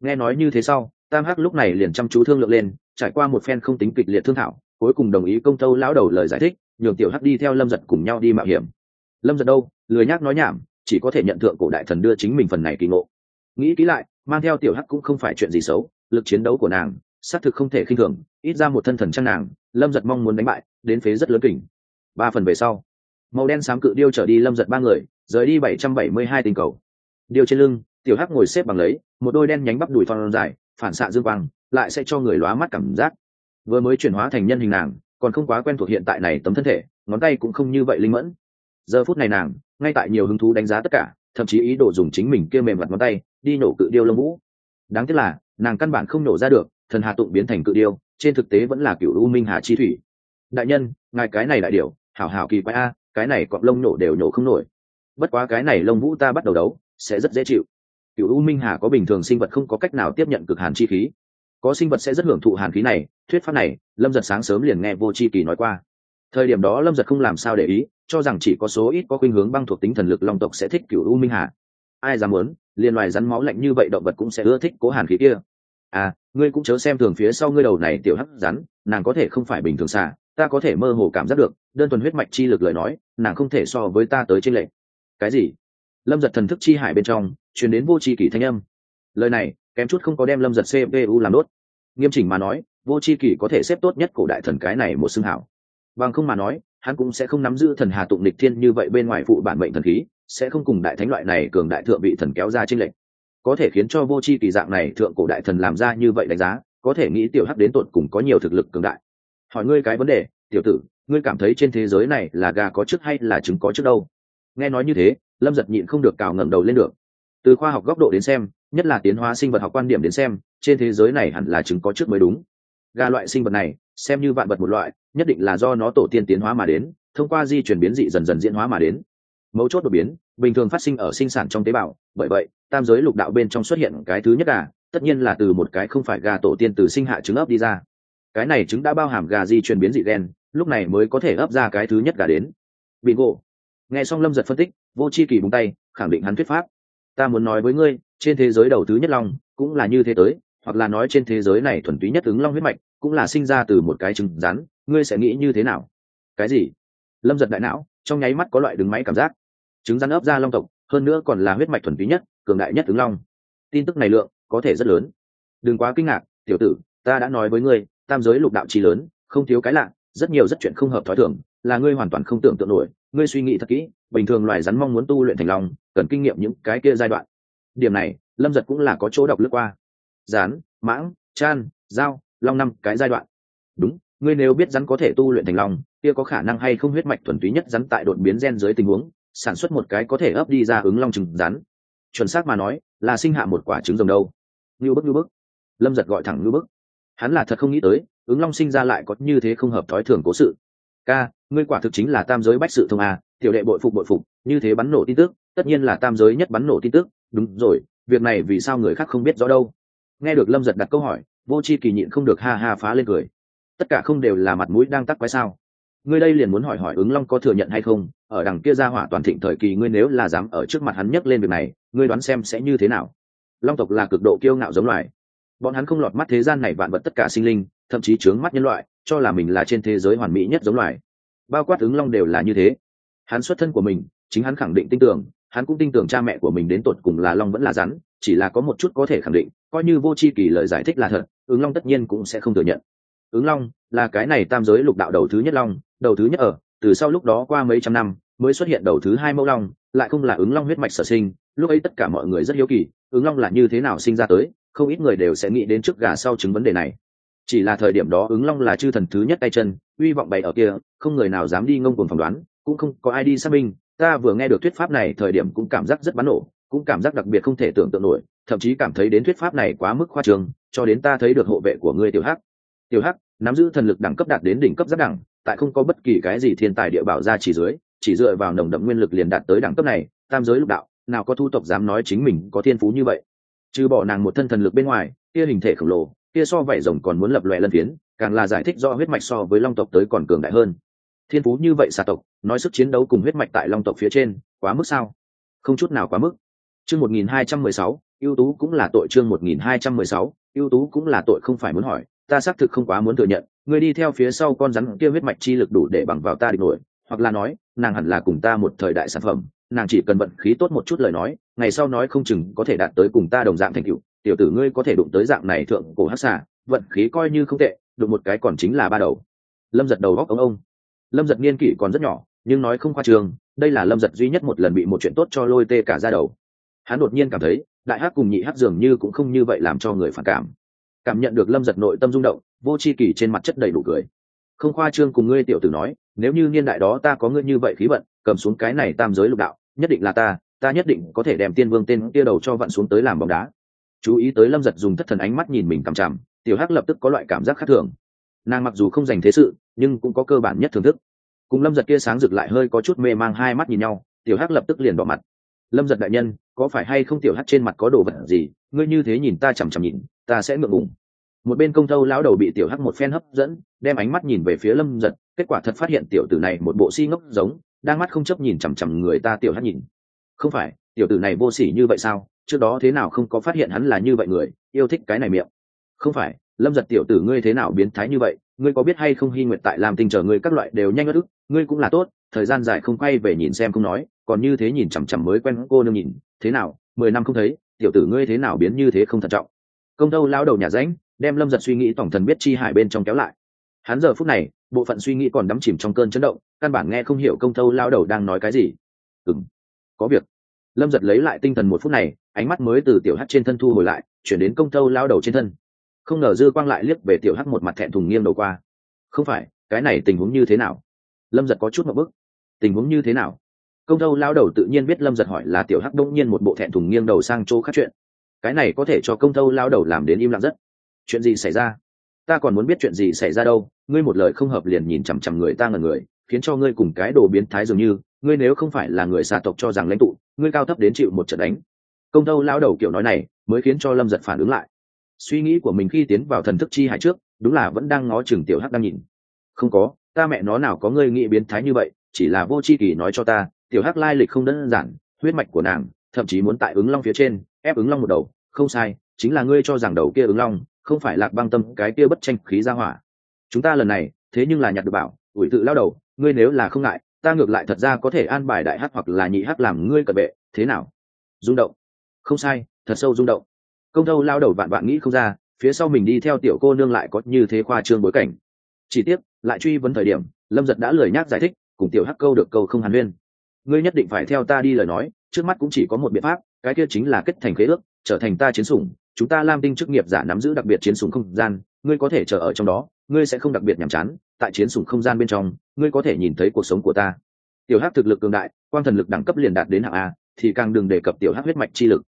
Nghe nói như thế sau, tam hắc lúc này liền chăm chú thương lượng lên, trải qua một phen không tính kịch liệt thương thảo, cuối cùng đồng ý công tâu lão đầu lời giải thích, nhường tiểu hắc đi theo lâm giật cùng nhau đi mạo hiểm. Lâm giật đâu? Lười nhác nói nhảm, chỉ có thể nhận thượng cổ đại thần đưa chính mình phần này kỳ ngộ. Nghĩ kỹ lại, mang theo tiểu hắc cũng không phải chuyện gì xấu, lực chiến đấu của nàng, xác thực không thể khinh thường, ít ra một thân thần trang nàng, lâm giật mong muốn đánh bại, đến phế rất lớn kỉnh ba phần về sau, màu đen xám cự điêu trở đi lâm giật ba người rời đi bảy trăm bảy mươi hai tinh cầu. Điều trên lưng, tiểu hắc ngồi xếp bằng lấy, một đôi đen nhánh bắp đùi thon dài, phản xạ dương quang, lại sẽ cho người lóa mắt cảm giác. Vừa mới chuyển hóa thành nhân hình nàng, còn không quá quen thuộc hiện tại này tấm thân thể, ngón tay cũng không như vậy linh mẫn. Giờ phút này nàng, ngay tại nhiều hứng thú đánh giá tất cả, thậm chí ý đồ dùng chính mình kia mềm mặt ngón tay, đi nổ cự điêu lông vũ. Đáng tiếc là, nàng căn bản không nổ ra được, thần hà tụng biến thành cự điêu, trên thực tế vẫn là cựu u minh hà chi thủy. Đại nhân, ngài cái này đại điều hảo hảo kỳ quái a, cái này cọp lông nổ đều nổ không nổi bất quá cái này lông vũ ta bắt đầu đấu, sẽ rất dễ chịu. Cựu u minh hà có bình thường sinh vật không có cách nào tiếp nhận cực hàn chi khí. Có sinh vật sẽ rất hưởng thụ hàn khí này, thuyết pháp này, lâm giật sáng sớm liền nghe vô c h i kỳ nói qua. Thời điểm đó lâm giật không làm sao để ý, cho rằng chỉ có số ít có khuynh hướng băng thuộc tính thần lực long tộc sẽ thích cựu u minh hà. Ai dám muốn, liền loài rắn máu lạnh như vậy động vật cũng sẽ ưa thích cố hàn khí kia. À ngươi cũng chớ xem thường phía sau ngươi đầu này tiểu hắc rắn, nàng có thể không phải bình thường xả ta có thể mơ hồ cảm giác được, đơn thuần huyết mạch chi lực lời nói, nàng không thể so với ta tới trên lệ cái gì? Lâm giật thần thức chi hải bên trong chuyển đến vô tri kỷ thanh âm. Lời này, kém chút không có đem lâm giật cpu làm đốt. Nghiêm chỉnh mà nói, vô tri kỷ có thể xếp tốt nhất cổ đại thần cái này một xưng hảo. Bằng không mà nói, hắn cũng sẽ không nắm giữ thần hà tụng lịch thiên như vậy bên ngoài phụ bản mệnh thần khí, sẽ không cùng đại thánh loại này cường đại thượng vị thần kéo ra trên lệnh có thể khiến cho vô tri kỷ kỳ dạng này thượng cổ đại thần làm ra như vậy đánh giá, có thể nghĩ tiểu hắc đến tột cùng có nhiều thực lực cường đại. Hỏi ngươi cái vấn đề, tiểu tử, ngươi cảm thấy trên thế giới này là gà có trước hay là trứng có trước đâu? Nghe nói như thế, lâm giật nhịn không được cào ngẩng đầu lên được. Từ khoa học góc độ đến xem, nhất là tiến hóa sinh vật học quan điểm đến xem, trên thế giới này hẳn là chứng có trước mới đúng. Gà loại sinh vật này, xem như vạn vật một loại, nhất định là do nó tổ tiên tiến hóa mà đến, thông qua di chuyển biến dị dần dần diễn hóa mà đến. Mấu chốt đột biến, bình thường phát sinh ở sinh sản trong tế bào, bởi vậy, tam giới lục đạo bên trong xuất hiện cái thứ nhất gà, tất nhiên là từ một cái không phải gà tổ tiên từ sinh hạ trứng ấp đi ra. Cái này trứng đã bao hàm gà di chuyển biến dị gen, lúc này mới có thể ấp ra cái thứ nhất gà đến. Bị ngộ nghe xong lâm giật phân tích, vô c h i kỳ búng tay, khẳng định hắn thuyết pháp. Ta muốn nói với ngươi, trên thế giới đầu thứ nhất long, cũng là như thế tới, hoặc là nói trên thế giới này thuần túy nhất ứng long huyết mạch, cũng là sinh ra từ một cái trứng rắn, ngươi sẽ nghĩ như thế nào? Cái gì? Lâm giật đại não, trong nháy mắt có loại đứng máy cảm giác. Trứng rắn ấp ra long tộc, hơn nữa còn là huyết mạch thuần túy nhất, cường đại nhất ứng long. Tin tức này lượng, có thể rất lớn. Đừng quá kinh ngạc, tiểu tử, ta đã nói với ngươi, tam giới lục đạo trí lớn, không thiếu cái lạ, rất nhiều rất chuyện không hợp thói thường, là ngươi hoàn toàn không tưởng tượng nổi ngươi suy nghĩ thật kỹ, bình thường loài rắn mong muốn tu luyện thành long, cần kinh nghiệm những cái kia giai đoạn. Điểm này, lâm giật cũng là có chỗ đọc lướt qua. Rán mãng, chan, dao, long năm cái giai đoạn. Đúng, ngươi nếu biết rắn có thể tu luyện thành long, kia có khả năng hay không huyết mạch thuần túy nhất rắn tại đột biến gen dưới tình huống, sản xuất một cái có thể ấp đi ra ứng long trừng rắn. Chuẩn xác mà nói, là sinh hạ một quả trứng rồng đâu. Ngưu bức ngưu bức. Lâm giật gọi thẳng ngưu bức. Hắn là thật không nghĩ tới, ứng long sinh ra lại có như thế không hợp thói thường cố sự. Ca ngươi quả thực chính là tam giới bách sự thông a, tiểu đệ bội phục bội phục, như thế bắn nổ tin tức, tất nhiên là tam giới nhất bắn nổ tin tức, đúng rồi, việc này vì sao người khác không biết rõ đâu? Nghe được lâm giật đặt câu hỏi, vô c h i kỳ nhịn không được ha ha phá lên cười. Tất cả không đều là mặt mũi đang tắc quái sao? Ngươi đây liền muốn hỏi hỏi ứng long có thừa nhận hay không? Ở đằng kia ra hỏa toàn thịnh thời kỳ ngươi nếu là dám ở trước mặt hắn nhấc lên việc này, ngươi đoán xem sẽ như thế nào? Long tộc là cực độ kiêu ngạo giống loài. Bọn hắn không lọt mắt thế gian này vạn vật tất cả sinh linh, thậm chí chướng mắt nhân loại, cho là mình là trên thế giới hoàn mỹ nhất giống loài bao quát ứng long đều là như thế. Hắn xuất thân của mình, chính hắn khẳng định tin tưởng, hắn cũng tin tưởng cha mẹ của mình đến tột cùng là long vẫn là rắn, chỉ là có một chút có thể khẳng định, coi như vô c h i kỳ lời giải thích là thật, ứng long tất nhiên cũng sẽ không thừa nhận. Ứng long là cái này tam giới lục đạo đầu thứ nhất long, đầu thứ nhất ở, từ sau lúc đó qua mấy trăm năm, mới xuất hiện đầu thứ hai mẫu long, lại không là ứng long huyết mạch sở sinh, lúc ấy tất cả mọi người rất hiếu kỳ, ứng long là như thế nào sinh ra tới, không ít người đều sẽ nghĩ đến trước gà sau chứng vấn đề này chỉ là thời điểm đó ứng long là chư thần thứ nhất tay chân, uy vọng bày ở kia, không người nào dám đi ngông cuồng phỏng đoán, cũng không có ai đi xác minh. Ta vừa nghe được thuyết pháp này, thời điểm cũng cảm giác rất bắn nổ, cũng cảm giác đặc biệt không thể tưởng tượng nổi, thậm chí cảm thấy đến thuyết pháp này quá mức khoa trường cho đến ta thấy được hộ vệ của ngươi tiểu hắc. Tiểu hắc, nắm giữ thần lực đẳng cấp đạt đến đỉnh cấp rất đẳng, tại không có bất kỳ cái gì thiên tài địa bảo ra chỉ dưới, chỉ dựa vào nồng đậm nguyên lực liền đạt tới đẳng cấp này, tam giới lục đạo, nào có thu tộc dám nói chính mình có thiên phú như vậy. Trừ bỏ nàng một thân thần lực bên ngoài, kia hình thể khổng lồ kia so vảy rồng còn muốn lập lòe lân phiến, càng là giải thích do huyết mạch so với long tộc tới còn cường đại hơn. Thiên phú như vậy xà tộc, nói sức chiến đấu cùng huyết mạch tại long tộc phía trên, quá mức sao? Không chút nào quá mức. Chương một nghìn hai trăm mười sáu, ưu tú cũng là tội chương một nghìn hai trăm mười sáu, ưu tú cũng là tội không phải muốn hỏi, ta xác thực không quá muốn thừa nhận người đi theo phía sau con rắn kia huyết mạch chi lực đủ để bằng vào ta địch nổi, hoặc là nói, nàng hẳn là cùng ta một thời đại sản phẩm, nàng chỉ cần vận khí tốt một chút lời nói, ngày sau nói không chừng có thể đạt tới cùng ta đồng dạng thành cựu tiểu tử ngươi có thể đụng tới dạng này thượng cổ hắc xà, vận khí coi như không tệ, đụng một cái còn chính là ba đầu. Lâm giật đầu góc ông ông. Lâm giật niên kỷ còn rất nhỏ, nhưng nói không khoa trường, đây là lâm giật duy nhất một lần bị một chuyện tốt cho lôi tê cả ra đầu. Hắn đột nhiên cảm thấy, đại hát cùng nhị hát dường như cũng không như vậy làm cho người phản cảm. Cảm nhận được lâm giật nội tâm rung động, vô c h i kỳ trên mặt chất đầy đủ cười. Không khoa trương cùng ngươi tiểu tử nói, nếu như niên đại đó ta có ngươi như vậy khí vận, cầm xuống cái này tam giới lục đạo, nhất định là ta ta nhất định có thể đem tiên vương tên kia đầu cho vặn xuống tới làm bóng đá chú ý tới lâm giật dùng thất thần ánh mắt nhìn mình cằm chằm, tiểu hắc lập tức có loại cảm giác khác thường. Nàng mặc dù không dành thế sự, nhưng cũng có cơ bản nhất thưởng thức. Cùng lâm giật kia sáng rực lại hơi có chút mê mang hai mắt nhìn nhau, tiểu hắc lập tức liền bỏ mặt. Lâm giật đại nhân, có phải hay không tiểu hắc trên mặt có đồ vật gì? Ngươi như thế nhìn ta chằm chằm nhìn, ta sẽ ngượng ngùng. Một bên công thâu lão đầu bị tiểu hắc một phen hấp dẫn, đem ánh mắt nhìn về phía lâm giật, kết quả thật phát hiện tiểu tử này một bộ si ngốc giống, đang mắt không chấp nhìn chằm chằm người ta tiểu hắc nhìn. Không phải, tiểu tử này vô sỉ như vậy sao? Trước đó thế nào không có phát hiện hắn là như vậy người, yêu thích cái này miệng. Không phải, lâm giật tiểu tử ngươi thế nào biến thái như vậy, ngươi có biết hay không hy nguyện tại làm tình chờ ngươi các loại đều nhanh ngất ức, ngươi cũng là tốt, thời gian dài không quay về nhìn xem không nói, còn như thế nhìn chằm chằm mới quen cô nương nhìn, thế nào, mười năm không thấy, tiểu tử ngươi thế nào biến như thế không thận trọng. Công tâu lao đầu nhà ránh, đem lâm giật suy nghĩ tổng thần biết chi hải bên trong kéo lại. Hắn giờ phút này, bộ phận suy nghĩ còn đắm chìm trong cơn chấn động, căn bản nghe không hiểu công tâu lao đầu đang nói cái gì. Ừng có việc lâm giật lấy lại tinh thần một phút này, ánh mắt mới từ tiểu hắt trên thân thu hồi lại, chuyển đến công tâu lao đầu trên thân. Không ngờ dư quang lại liếc về tiểu hắt một mặt thẹn thùng nghiêng đầu qua. Không phải, cái này tình huống như thế nào? Lâm giật có chút một bức. Tình huống như thế nào? Công tâu lao đầu tự nhiên biết lâm giật hỏi là tiểu hắc đông nhiên một bộ thẹn thùng nghiêng đầu sang chỗ khác chuyện. Cái này có thể cho công tâu lao đầu làm đến im lặng rất. Chuyện gì xảy ra? Ta còn muốn biết chuyện gì xảy ra đâu, ngươi một lời không hợp liền nhìn chằm chằm người ta ngần người, khiến cho ngươi cùng cái đồ biến thái dường như, ngươi nếu không phải là người xà tộc cho rằng lãnh tụ ngươi cao thấp đến chịu một trận đánh. Công tâu lao đầu kiểu nói này mới khiến cho lâm giật phản ứng lại. Suy nghĩ của mình khi tiến vào thần thức chi hải trước, đúng là vẫn đang ngó chừng tiểu hắc đang nhìn. Không có, ta mẹ nó nào có ngươi nghĩ biến thái như vậy, chỉ là vô c h i kỳ nói cho ta, tiểu hắc lai lịch không đơn giản, huyết mạch của nàng, thậm chí muốn tại ứng long phía trên, ép ứng long một đầu, không sai, chính là ngươi cho rằng đầu kia ứng long, không phải lạc băng tâm, cái kia bất tranh khí ra hỏa. Chúng ta lần này, thế nhưng là nhặt được bảo, ủi tự lao đầu, ngươi nếu là không ngại ta ngược lại thật ra có thể an bài đại hắc hoặc là nhị hắc làm ngươi cận vệ, thế nào? Rung động. Không sai, thật sâu rung động. Công thâu lao đầu vạn vạn nghĩ không ra, phía sau mình đi theo tiểu cô nương lại có như thế khoa trương bối cảnh. Chỉ tiếc, lại truy vấn thời điểm, lâm giật đã lười nhác giải thích, cùng tiểu hắc câu được câu không hàn huyên. Ngươi nhất định phải theo ta đi lời nói, trước mắt cũng chỉ có một biện pháp, cái kia chính là kết thành khế ước, trở thành ta chiến sủng, chúng ta lam tinh chức nghiệp giả nắm giữ đặc biệt chiến sủng không gian ngươi có thể chờ ở trong đó, ngươi sẽ không đặc biệt nhàm chán, tại chiến sủng không gian bên trong, ngươi có thể nhìn thấy cuộc sống của ta. Tiểu hắc thực lực cường đại quan thần lực đẳng cấp liền đạt đến hạng a, thì càng đừng đề cập tiểu hắc huyết mạch chi lực.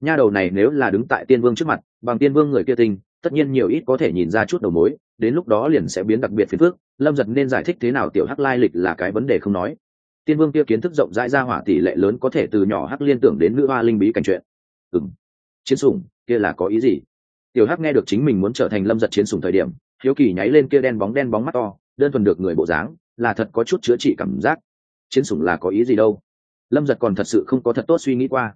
Nha đầu này nếu là đứng tại tiên vương trước mặt, bằng tiên vương người kia tinh, tất nhiên nhiều ít có thể nhìn ra chút đầu mối, đến lúc đó liền sẽ biến đặc biệt phiền phước lâm giật nên giải thích thế nào tiểu hắc lai lịch là cái vấn đề không nói. Tiên vương kia kiến thức rộng rãi ra hỏa tỷ lệ lớn có thể từ nhỏ hắc liên tưởng đến nữ hoa linh bí cảnh chuyện. Ừng chiến sủng, kia là có ý gì? Tiểu hắc nghe được chính mình muốn trở thành lâm giật chiến sủng thời điểm, hiếu kỳ nháy lên kia đen bóng đen bóng mắt to, đơn thuần được người bộ dáng, là thật có chút chữa trị cảm giác. Chiến sủng là có ý gì đâu? Lâm giật còn thật sự không có thật tốt suy nghĩ qua.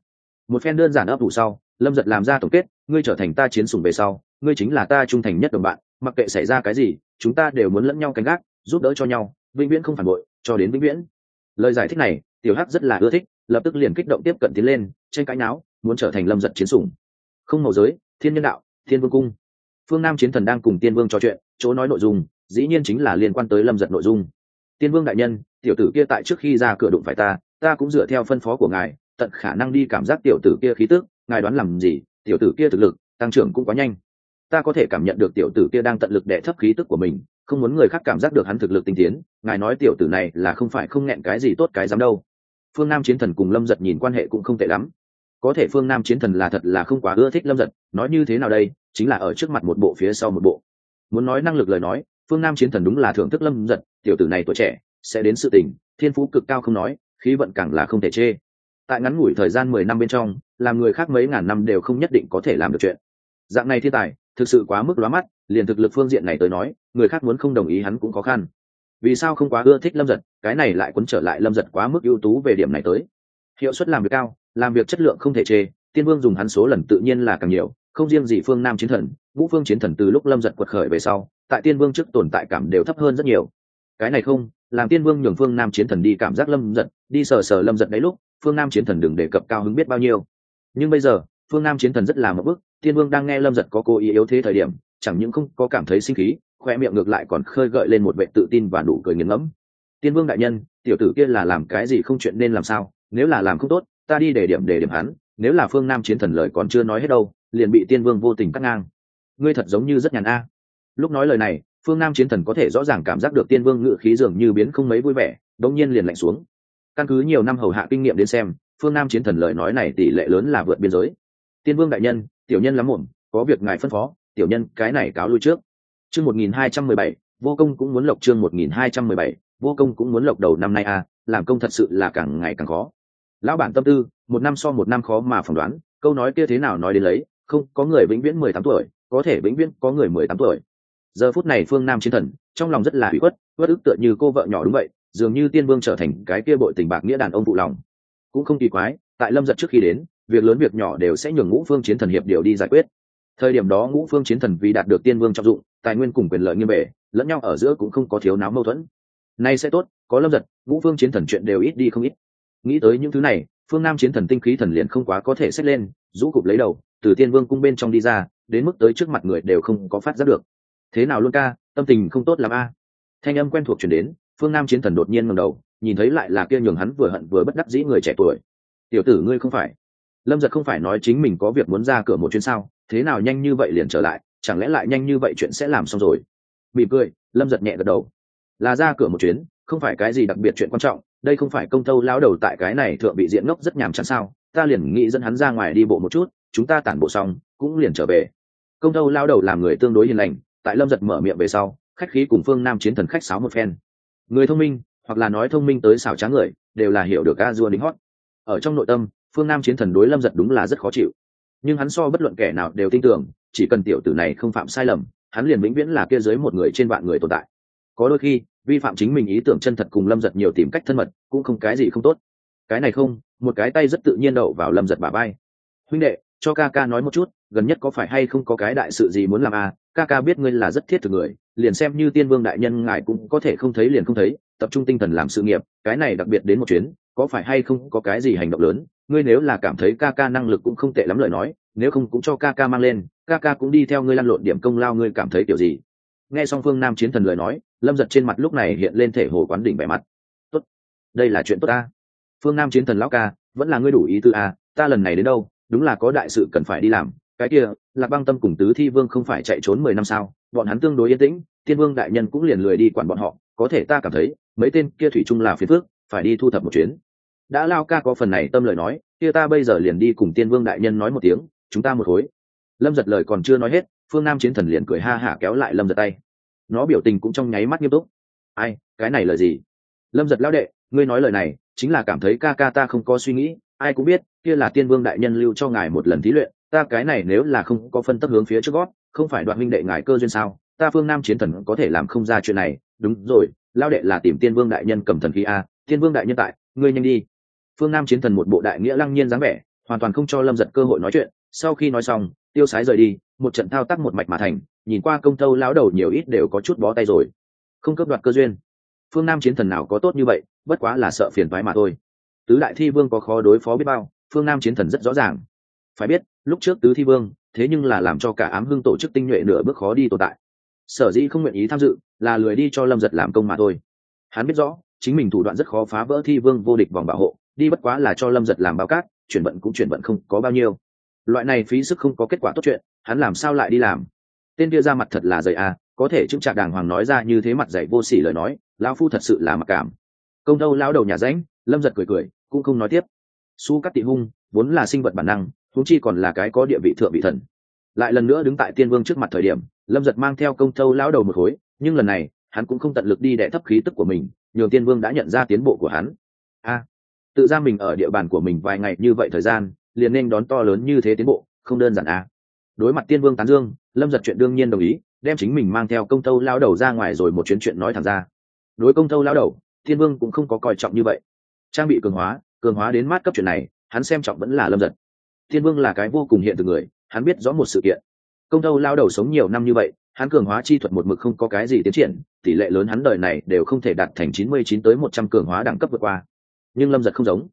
Một phen đơn giản ấp ủ sau, lâm giật làm ra tổng kết, ngươi trở thành ta chiến sủng về sau, ngươi chính là ta trung thành nhất đồng bạn, mặc kệ xảy ra cái gì, chúng ta đều muốn lẫn nhau canh gác, giúp đỡ cho nhau, vĩnh viễn không phản bội, cho đến vĩnh viễn. Lời giải thích này, tiểu hắc rất là ưa thích, lập tức liền kích động tiếp cận tiến lên tranh cãi não, muốn trở thành lâm giật chiến sủng. Không màu giới, thiên nhân đạo thiên vương cung. Phương nam chiến thần đang cùng tiên vương trò chuyện, chỗ nói nội dung, dĩ nhiên chính là liên quan tới lâm giật nội dung. Tiên vương đại nhân, tiểu tử kia tại trước khi ra cửa đụng phải ta ta cũng dựa theo phân phó của ngài, tận khả năng đi cảm giác tiểu tử kia khí tức, ngài đoán làm gì, tiểu tử kia thực lực, tăng trưởng cũng quá nhanh. Ta có thể cảm nhận được tiểu tử kia đang tận lực đẻ thấp khí tức của mình, không muốn người khác cảm giác được hắn thực lực tinh tiến, ngài nói tiểu tử này là không phải không nghẹn cái gì tốt cái dám đâu. Phương nam chiến thần cùng lâm giật nhìn quan hệ cũng không tệ lắm có thể phương nam chiến thần là thật là không quá ưa thích lâm giật, nói như thế nào đây, chính là ở trước mặt một bộ phía sau một bộ. Muốn nói năng lực lời nói, phương nam chiến thần đúng là thưởng thức lâm giật, tiểu tử này tuổi trẻ, sẽ đến sự tình, thiên phú cực cao không nói, khí vận càng là không thể chê. Tại ngắn ngủi thời gian mười năm bên trong, làm người khác mấy ngàn năm đều không nhất định có thể làm được chuyện. Dạng này thiên tài, thực sự quá mức lóa mắt, liền thực lực phương diện này tới nói, người khác muốn không đồng ý hắn cũng khó khăn. Vì sao không quá ưa thích lâm giật, cái này lại quấn trở lại lâm giật quá mức ưu tú về điểm này tới. Hiệu suất làm việc cao làm việc chất lượng không thể chê, tiên vương dùng hắn số lần tự nhiên là càng nhiều, không riêng gì phương nam chiến thần vũ phương chiến thần từ lúc lâm giật quật khởi về sau, tại tiên vương trước tồn tại cảm đều thấp hơn rất nhiều. Cái này không, làm tiên vương nhường phương nam chiến thần đi cảm giác lâm giật, đi sờ sờ lâm giật đấy lúc, phương nam chiến thần đừng đề cập cao hứng biết bao nhiêu. Nhưng bây giờ, phương nam chiến thần rất là một bức tiên vương đang nghe lâm giật có cố ý yếu thế thời điểm, chẳng những không có cảm thấy sinh khí, khoe miệng ngược lại còn khơi gợi lên một vệ tự tin và đủ cười nghiền ngẫm. Tiên vương đại nhân, tiểu tử kia là làm cái gì không chuyện nên làm sao, nếu là làm không tốt ta đi để điểm để điểm hắn, nếu là phương nam chiến thần lời còn chưa nói hết đâu, liền bị tiên vương vô tình cắt ngang. Ngươi thật giống như rất nhàn a. Lúc nói lời này, phương nam chiến thần có thể rõ ràng cảm giác được tiên vương ngự khí dường như biến không mấy vui vẻ, đống nhiên liền lạnh xuống. Căn cứ nhiều năm hầu hạ kinh nghiệm đến xem, phương nam chiến thần lời nói này tỷ lệ lớn là vượt biên giới. Tiên vương đại nhân, tiểu nhân lắm muộn, có việc ngài phân phó, tiểu nhân cái này cáo lui trước. Chương một nghìn hai trăm mười bảy, vô công cũng muốn lộc chương một nghìn hai trăm mười bảy, vô công cũng muốn lộc đầu năm nay a, làm công thật sự là càng ngày càng khó lão bản tâm tư, một năm so một năm khó mà phỏng đoán, câu nói kia thế nào nói đến lấy, không, có người vĩnh viễn mười tám tuổi, có thể vĩnh viễn có người mười tám tuổi. Giờ phút này phương nam chiến thần, trong lòng rất là hủy khuất bất ức tựa như cô vợ nhỏ đúng vậy, dường như tiên vương trở thành cái kia bội tình bạc nghĩa đàn ông phụ lòng. Cũng không kỳ quái, tại lâm giật trước khi đến, việc lớn việc nhỏ đều sẽ nhường ngũ phương chiến thần hiệp điều đi giải quyết. Thời điểm đó ngũ phương chiến thần vì đạt được tiên vương trọng dụng, tài nguyên cùng quyền lợi nghiêm bể lẫn nhau ở giữa cũng không có thiếu náo mâu thuẫn. Nay sẽ tốt, có lâm giật, ngũ phương chiến thần chuyện đều ít đi không ít nghĩ tới những thứ này, phương nam chiến thần tinh khí thần liền không quá có thể xếp lên, rũ cụp lấy đầu, từ tiên vương cung bên trong đi ra, đến mức tới trước mặt người đều không có phát giác được. Thế nào luôn ca, tâm tình không tốt làm a? Thanh âm quen thuộc chuyển đến, phương nam chiến thần đột nhiên ngầm đầu, nhìn thấy lại là kia nhường hắn vừa hận vừa bất đắc dĩ người trẻ tuổi. Tiểu tử ngươi không phải. Lâm giật không phải nói chính mình có việc muốn ra cửa một chuyến sao, thế nào nhanh như vậy liền trở lại, chẳng lẽ lại nhanh như vậy chuyện sẽ làm xong rồi? Mỉm cười, lâm giật nhẹ gật đầu. Là ra cửa một chuyến, không phải cái gì đặc biệt chuyện quan trọng đây không phải công tâu lão đầu tại cái này thượng bị diện ngốc rất nhàm chán sao? Ta liền nghĩ dẫn hắn ra ngoài đi bộ một chút, chúng ta tản bộ xong, cũng liền trở về. Công tâu lão đầu làm người tương đối hiền lành, tại lâm giật mở miệng về sau, khách khí cùng phương nam chiến thần khách sáo một phen. Người thông minh, hoặc là nói thông minh tới xảo trá người, đều là hiểu được a dua đính hót. Ở trong nội tâm, phương nam chiến thần đối lâm giật đúng là rất khó chịu. Nhưng hắn so bất luận kẻ nào đều tin tưởng, chỉ cần tiểu tử này không phạm sai lầm, hắn liền vĩnh viễn là kia dưới một người trên vạn người tồn tại. Có đôi khi vi phạm chính mình ý tưởng chân thật cùng lâm giật nhiều tìm cách thân mật, cũng không cái gì không tốt. Cái này không, một cái tay rất tự nhiên đậu vào lâm giật bà bay huynh đệ, cho ca ca nói một chút, gần nhất có phải hay không có cái đại sự gì muốn làm à? Ca ca biết ngươi là rất thiết thực người, liền xem như tiên vương đại nhân ngài cũng có thể không thấy liền không thấy, tập trung tinh thần làm sự nghiệp, cái này đặc biệt đến một chuyến, có phải hay không có cái gì hành động lớn? Ngươi nếu là cảm thấy ca ca năng lực cũng không tệ lắm lời nói, nếu không cũng cho ca ca mang lên, ca ca cũng đi theo ngươi lăn lộn điểm công lao ngươi cảm thấy kiểu gì? Nghe xong phương nam chiến thần lời nói lâm giật trên mặt lúc này hiện lên thể hồ quán đỉnh vẻ mặt. Tốt, đây là chuyện tốt ta. Phương nam chiến thần lão ca, vẫn là ngươi đủ ý tư a ta lần này đến đâu, đúng là có đại sự cần phải đi làm. Cái kia, lạc băng tâm cùng tứ thi vương không phải chạy trốn mười năm sao, bọn hắn tương đối yên tĩnh, thiên vương đại nhân cũng liền lười đi quản bọn họ, có thể ta cảm thấy, mấy tên kia thủy chung là phiền phước phải đi thu thập một chuyến. Đã lao ca có phần này tâm lời nói, kia ta bây giờ liền đi cùng tiên vương đại nhân nói một tiếng, chúng ta một khối. Lâm giật lời còn chưa nói hết, phương nam chiến thần liền cười ha hả kéo lại lâm giật tay nó biểu tình cũng trong nháy mắt nghiêm túc. Ai, cái này là gì? Lâm giật lao đệ, ngươi nói lời này, chính là cảm thấy ca ca ta không có suy nghĩ, ai cũng biết, kia là tiên vương đại nhân lưu cho ngài một lần thí luyện, ta cái này nếu là không có phân tấp hướng phía trước gót, không phải đoạn minh đệ ngài cơ duyên sao? Ta phương nam chiến thần có thể làm không ra chuyện này. Đúng rồi lao đệ là tìm tiên vương đại nhân cầm thần khí a, tiên vương đại nhân tại, ngươi nhanh đi. Phương nam chiến thần một bộ đại nghĩa lăng nhiên dáng vẻ, hoàn toàn không cho lâm giật cơ hội nói chuyện. Sau khi nói xong, tiêu sái rời đi, một trận thao tác một mạch mà thành nhìn qua công tâu lão đầu nhiều ít đều có chút bó tay rồi. Không cấp đoạt cơ duyên. Phương nam chiến thần nào có tốt như vậy, bất quá là sợ phiền thoái mà thôi. Tứ đại thi vương có khó đối phó biết bao, phương nam chiến thần rất rõ ràng. Phải biết, lúc trước tứ thi vương, thế nhưng là làm cho cả ám hưng tổ chức tinh nhuệ nửa bước khó đi tồn tại. Sở dĩ không nguyện ý tham dự, là lười đi cho lâm giật làm công mà thôi. Hắn biết rõ, chính mình thủ đoạn rất khó phá vỡ thi vương vô địch vòng bảo hộ, đi bất quá là cho lâm giật làm bao cát, chuyển vận cũng chuyển vận không có bao nhiêu. Loại này phí sức không có kết quả tốt chuyện, hắn làm sao lại đi làm? Tên kia ra mặt thật là dày à có thể chứng trạc đàng hoàng nói ra như thế mặt dày vô sỉ lời nói, lão phu thật sự là mặc cảm. Công tâu lao đầu nhà ránh lâm giật cười cười, cũng không nói tiếp. Su cắt tị hung, vốn là sinh vật bản năng thú chi còn là cái có địa vị thượng vị thần. Lại lần nữa đứng tại tiên vương trước mặt thời điểm, lâm giật mang theo công tâu lão đầu một khối, nhưng lần này, hắn cũng không tận lực đi đẻ thấp khí tức của mình, nhường tiên vương đã nhận ra tiến bộ của hắn. A, tự ra mình ở địa bàn của mình vài ngày như vậy thời gian, liền nên đón to lớn như thế tiến bộ, không đơn giản a đối mặt tiên vương tán dương, lâm giật chuyện đương nhiên đồng ý, đem chính mình mang theo công tâu lao đầu ra ngoài rồi một chuyến chuyện nói thẳng ra. Đối công tâu lao đầu, tiên vương cũng không có coi trọng như vậy. Trang bị cường hóa cường hóa đến mát cấp chuyện này, hắn xem trọng vẫn là lâm giật. Tiên vương là cái vô cùng hiện từ người, hắn biết rõ một sự kiện. Công tâu lao đầu sống nhiều năm như vậy, hắn cường hóa chi thuật một mực không có cái gì tiến triển, tỷ lệ lớn hắn đời này đều không thể đạt thành chín mươi chín tới một trăm cường hóa đẳng cấp vượt qua. Nhưng lâm giật không giống.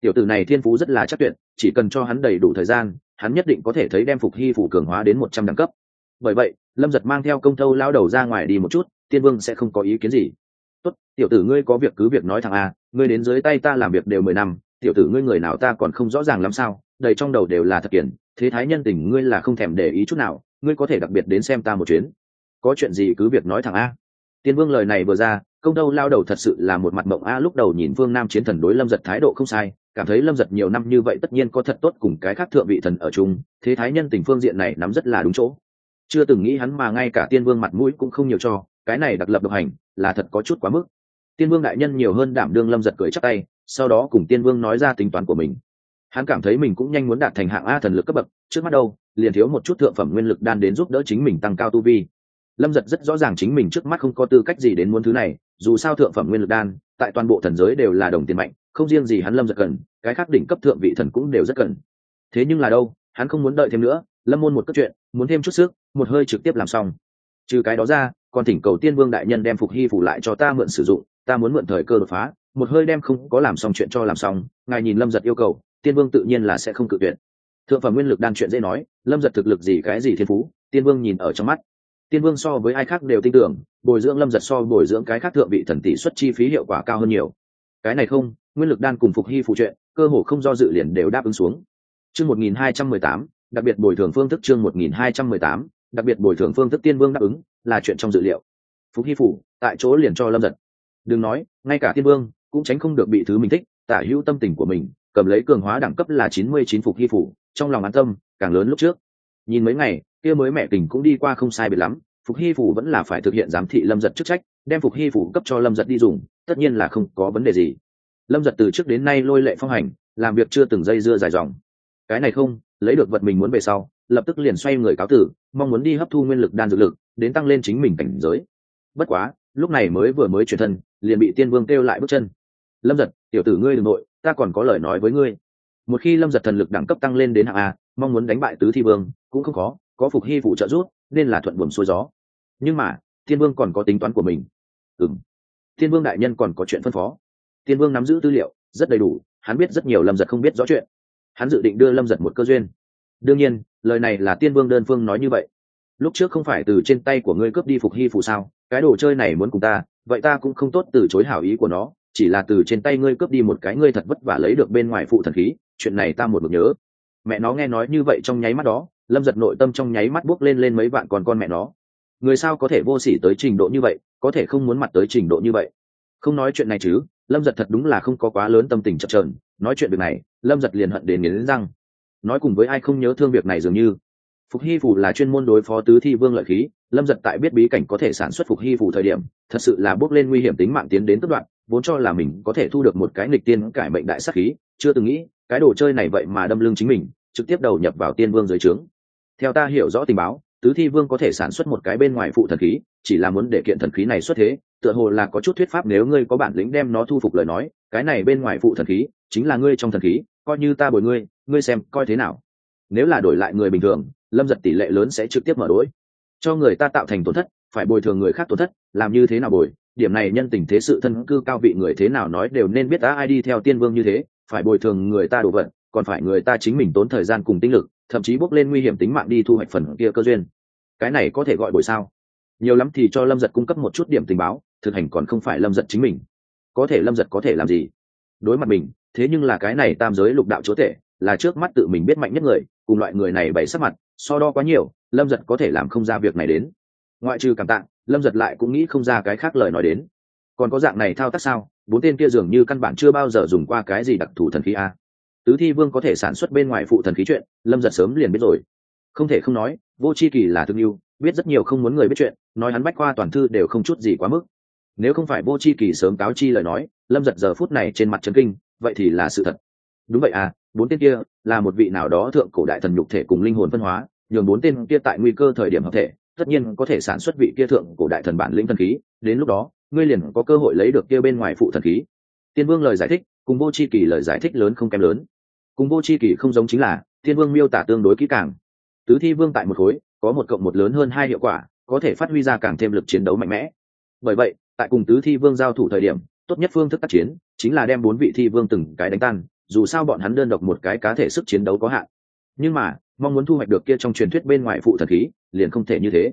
Tiểu tử này thiên phú rất là chắc tuyệt, chỉ cần cho hắn đầy đủ thời gian hắn nhất định có thể thấy đem phục hy phủ cường hóa đến một trăm đẳng cấp. Bởi vậy, lâm giật mang theo công thâu lao đầu ra ngoài đi một chút, tiên vương sẽ không có ý kiến gì. Tốt, tiểu tử ngươi có việc cứ việc nói thằng a à, ngươi đến dưới tay ta làm việc đều mười năm, tiểu tử ngươi người nào ta còn không rõ ràng lắm sao, đầy trong đầu đều là thật kiển thế thái nhân tình ngươi là không thèm để ý chút nào, ngươi có thể đặc biệt đến xem ta một chuyến. Có chuyện gì cứ việc nói thẳng a tiên vương lời này vừa ra, công đâu lao đầu thật sự là một mặt mộng a lúc đầu nhìn vương nam chiến thần đối lâm giật thái độ không sai cảm thấy lâm giật nhiều năm như vậy tất nhiên có thật tốt cùng cái khác thượng vị thần ở chung, thế thái nhân tình phương diện này nắm rất là đúng chỗ. Chưa từng nghĩ hắn mà ngay cả tiên vương mặt mũi cũng không nhiều cho, cái này đặc lập độc hành là thật có chút quá mức. Tiên vương đại nhân nhiều hơn đảm đương lâm giật cười chắc tay, sau đó cùng tiên vương nói ra tính toán của mình. Hắn cảm thấy mình cũng nhanh muốn đạt thành hạng a thần lực cấp bậc, trước mắt đâu, liền thiếu một chút thượng phẩm nguyên lực đan đến giúp đỡ chính mình tăng cao tu vi. Lâm giật rất rõ ràng chính mình trước mắt không có tư cách gì đến muốn thứ này, dù sao thượng phẩm nguyên lực đan, tại toàn bộ thần giới đều là đồng tiền mạnh không riêng gì hắn lâm giật cần, cái khác đỉnh cấp thượng vị thần cũng đều rất cần. Thế nhưng là đâu, hắn không muốn đợi thêm nữa, lâm môn một cất chuyện, muốn thêm chút sức, một hơi trực tiếp làm xong. Trừ cái đó ra, còn thỉnh cầu tiên vương đại nhân đem phục hy phủ lại cho ta mượn sử dụng, ta muốn mượn thời cơ đột phá, một hơi đem không có làm xong chuyện cho làm xong, ngài nhìn lâm giật yêu cầu, tiên vương tự nhiên là sẽ không cự tuyệt. Thượng phẩm nguyên lực đan chuyện dễ nói, lâm giật thực lực gì cái gì thiên phú, tiên vương nhìn ở trong mắt. Tiên vương so với ai khác đều tin tưởng, bồi dưỡng lâm giật so bồi dưỡng cái khác thượng vị thần tỷ suất chi phí hiệu quả cao hơn nhiều cái này không, nguyên lực đan cùng phục hy phụ chuyện cơ hồ không do dự liền đều đáp ứng xuống. Chương một nghìn hai trăm mười tám, đặc biệt bồi thường phương thức chương một nghìn hai trăm mười tám, đặc biệt bồi thường phương thức tiên vương đáp ứng, là chuyện trong dự liệu. Phục hy phủ, tại chỗ liền cho lâm giật đừng nói, ngay cả tiên vương cũng tránh không được bị thứ mình thích, tả hữu tâm tình của mình, cầm lấy cường hóa đẳng cấp là chín mươi chín phục hy phủ, trong lòng an tâm, càng lớn lúc trước. Nhìn mấy ngày, kia mới mẹ tình cũng đi qua không sai biệt lắm, phục hy phủ vẫn là phải thực hiện giám thị lâm giật chức trách, đem phục hy phủ cấp cho lâm giật đi dùng tất nhiên là không có vấn đề gì. Lâm giật từ trước đến nay lôi lệ phong hành, làm việc chưa từng dây dưa dài dòng. Cái này không, lấy được vật mình muốn về sau, lập tức liền xoay người cáo tử, mong muốn đi hấp thu nguyên lực đan dược lực, đến tăng lên chính mình cảnh giới. Bất quá, lúc này mới vừa mới chuyển thân, liền bị tiên vương kêu lại bước chân. Lâm giật, tiểu tử ngươi đ ừ n g nội, ta còn có lời nói với ngươi. Một khi lâm giật thần lực đẳng cấp tăng lên đến hạng a, mong muốn đánh bại tứ thi vương, cũng không khó, có phục hy phụ trợ rút nên là thuận buồm xuôi gió. Nhưng mà, tiên vương còn có tính toán của mình. Ừng tiên vương đại nhân còn có chuyện phân phó. Tiên vương nắm giữ tư liệu, rất đầy đủ, hắn biết rất nhiều lâm giật không biết rõ chuyện. Hắn dự định đưa lâm giật một cơ duyên. Đương nhiên, lời này là tiên vương đơn phương nói như vậy. Lúc trước không phải từ trên tay của ngươi cướp đi phục hy phụ sao? Cái đồ chơi này muốn cùng ta, vậy ta cũng không tốt từ chối hảo ý của nó, chỉ là từ trên tay ngươi cướp đi một cái ngươi thật vất vả lấy được bên ngoài phụ thần khí, chuyện này ta một mực nhớ. Mẹ nó nghe nói như vậy trong nháy mắt đó, lâm giật nội tâm trong nháy mắt buốc lên lên mấy vạn còn con mẹ nó người sao có thể vô sỉ tới trình độ như vậy, có thể không muốn mặt tới trình độ như vậy? Không nói chuyện này chứ, lâm giật thật đúng là không có quá lớn tâm tình chập trờn nói chuyện việc này, lâm giật liền hận đến nghiến răng. Nói cùng với ai không nhớ thương việc này dường như. Phục hy phủ là chuyên môn đối phó tứ thi vương lợi khí, lâm giật tại biết bí cảnh có thể sản xuất phục hy phủ thời điểm, thật sự là bước lên nguy hiểm tính mạng tiến đến tất đoạn, vốn cho là mình có thể thu được một cái nghịch tiên cải mệnh đại sắc khí, chưa từng nghĩ, cái đồ chơi này vậy mà đâm lưng chính mình, trực tiếp đầu nhập vào tiên vương dưới trướng. Theo ta hiểu rõ tình báo tứ thi vương có thể sản xuất một cái bên ngoài phụ thần khí, chỉ là muốn để kiện thần khí này xuất thế, tựa hồ là có chút thuyết pháp nếu ngươi có bản lĩnh đem nó thu phục lời nói, cái này bên ngoài phụ thần khí, chính là ngươi trong thần khí, coi như ta bồi ngươi ngươi xem coi thế nào. Nếu là đổi lại người bình thường, lâm giật tỷ lệ lớn sẽ trực tiếp mở đỗi cho người ta tạo thành tổn thất, phải bồi thường người khác tổn thất, làm như thế nào bồi? Điểm này nhân tình thế sự thân cư cao vị người thế nào nói đều nên biết đã ai đi theo tiên vương như thế, phải bồi thường người ta đổ vận còn phải người ta chính mình tốn thời gian cùng tinh lực thậm chí bốc lên nguy hiểm tính mạng đi thu hoạch phần kia cơ duyên. Cái này có thể gọi bồi sao? Nhiều lắm thì cho lâm giật cung cấp một chút điểm tình báo, thực hành còn không phải lâm giật chính mình. Có thể lâm giật có thể làm gì? Đối mặt mình, thế nhưng là cái này tam giới lục đạo chúa tể, là trước mắt tự mình biết mạnh nhất người, cùng loại người này bày sắc mặt, so đo quá nhiều, lâm giật có thể làm không ra việc này đến. Ngoại trừ cảm tạng lâm giật lại cũng nghĩ không ra cái khác lời nói đến. Còn có dạng này thao tác sao? Bốn tên kia dường như căn bản chưa bao giờ dùng qua cái gì đặc thù thần khí a tứ thi vương có thể sản xuất bên ngoài phụ thần khí chuyện, lâm giật sớm liền biết rồi. Không thể không nói, vô c h i kỳ là thương yêu, biết rất nhiều không muốn người biết chuyện, nói hắn bách khoa toàn thư đều không chút gì quá mức. Nếu không phải vô c h i kỳ sớm cáo chi lời nói, lâm giật giờ phút này trên mặt trấn kinh, vậy thì là sự thật. Đúng vậy à bốn tên kia là một vị nào đó thượng cổ đại thần nhục thể cùng linh hồn phân hóa, nhường bốn tên kia tại nguy cơ thời điểm hợp thể, tất nhiên có thể sản xuất vị kia thượng cổ đại thần bản lĩnh thần khí, đến lúc đó, ngươi liền có cơ hội lấy được kia bên ngoài phụ thần khí. Tiên vương lời giải thích, cùng vô c h i kỳ lời giải thích lớn không kém lớn cùng vô c h i kỷ không giống chính là, thiên vương miêu tả tương đối kỹ càng. Tứ thi vương tại một khối, có một cộng một lớn hơn hai hiệu quả, có thể phát huy ra càng thêm lực chiến đấu mạnh mẽ. Bởi vậy, tại cùng tứ thi vương giao thủ thời điểm, tốt nhất phương thức tác chiến, chính là đem bốn vị thi vương từng cái đánh tan, dù sao bọn hắn đơn độc một cái cá thể sức chiến đấu có hạn. Nhưng mà, mong muốn thu hoạch được kia trong truyền thuyết bên ngoài phụ thần khí, liền không thể như thế.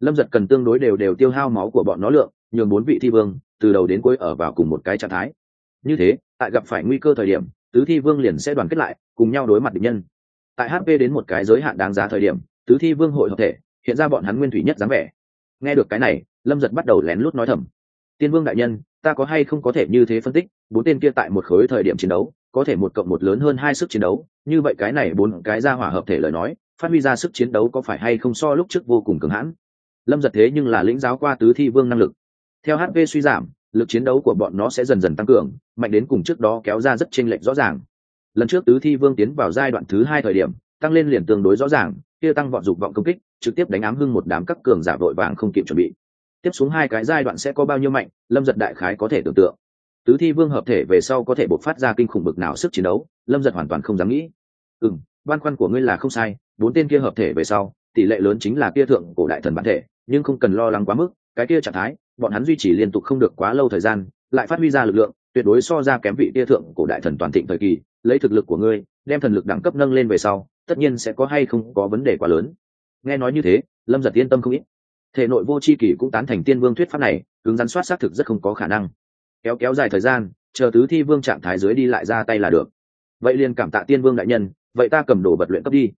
Lâm giật cần tương đối đều đều tiêu hao máu của bọn nó lượng, nhường bốn vị thi vương, từ đầu đến cuối ở vào cùng một cái trạng thái. Như thế, tại gặp phải nguy cơ thời điểm tứ thi vương liền sẽ đoàn kết lại, cùng nhau đối mặt địch nhân. Tại hp đến một cái giới hạn đáng giá thời điểm, tứ thi vương hội hợp thể, hiện ra bọn hắn nguyên thủy nhất dáng vẻ. Nghe được cái này, lâm giật bắt đầu lén lút nói thầm. Tiên vương đại nhân, ta có hay không có thể như thế phân tích, bốn tên kia tại một khối thời điểm chiến đấu, có thể một cộng một lớn hơn hai sức chiến đấu, như vậy cái này bốn cái ra hỏa hợp thể lời nói, phát huy ra sức chiến đấu có phải hay không so lúc trước vô cùng cứng hãn? Lâm giật thế nhưng là lĩnh giáo qua tứ thi vương năng lực. Theo hp suy giảm, lực chiến đấu của bọn nó sẽ dần dần tăng cường mạnh đến cùng trước đó kéo ra rất chênh lệch rõ ràng. Lần trước tứ thi vương tiến vào giai đoạn thứ hai thời điểm, tăng lên liền tương đối rõ ràng, kia tăng vọt dục vọng công kích, trực tiếp đánh ám hưng một đám các cường giả vội vàng không kịp chuẩn bị. Tiếp xuống hai cái giai đoạn sẽ có bao nhiêu mạnh, lâm giật đại khái có thể tưởng tượng. Tứ thi vương hợp thể về sau có thể bộc phát ra kinh khủng bực nào sức chiến đấu, lâm giật hoàn toàn không dám nghĩ. Ừ m băn khoăn của ngươi là không sai, bốn tên kia hợp thể về sau, tỷ lệ lớn chính là kia thượng cổ đại thần bản thể, nhưng không cần lo lắng quá mức, cái kia trạng thái, bọn hắn duy trì liên tục không được quá lâu thời gian, lại phát huy ra lực lượng tuyệt đối so ra kém vị tia thượng cổ đại thần toàn thịnh thời kỳ, lấy thực lực của ngươi, đem thần lực đẳng cấp nâng lên về sau, tất nhiên sẽ có hay không có vấn đề quá lớn. Nghe nói như thế, lâm giật yên tâm không ít. Thể nội vô c h i kỳ cũng tán thành tiên vương thuyết pháp này hướng rắn soát xác thực rất không có khả năng. Kéo kéo dài thời gian, chờ tứ thi vương trạng thái dưới đi lại ra tay là được. Vậy liền cảm tạ tiên vương đại nhân, vậy ta cầm đồ vật luyện cấp đi.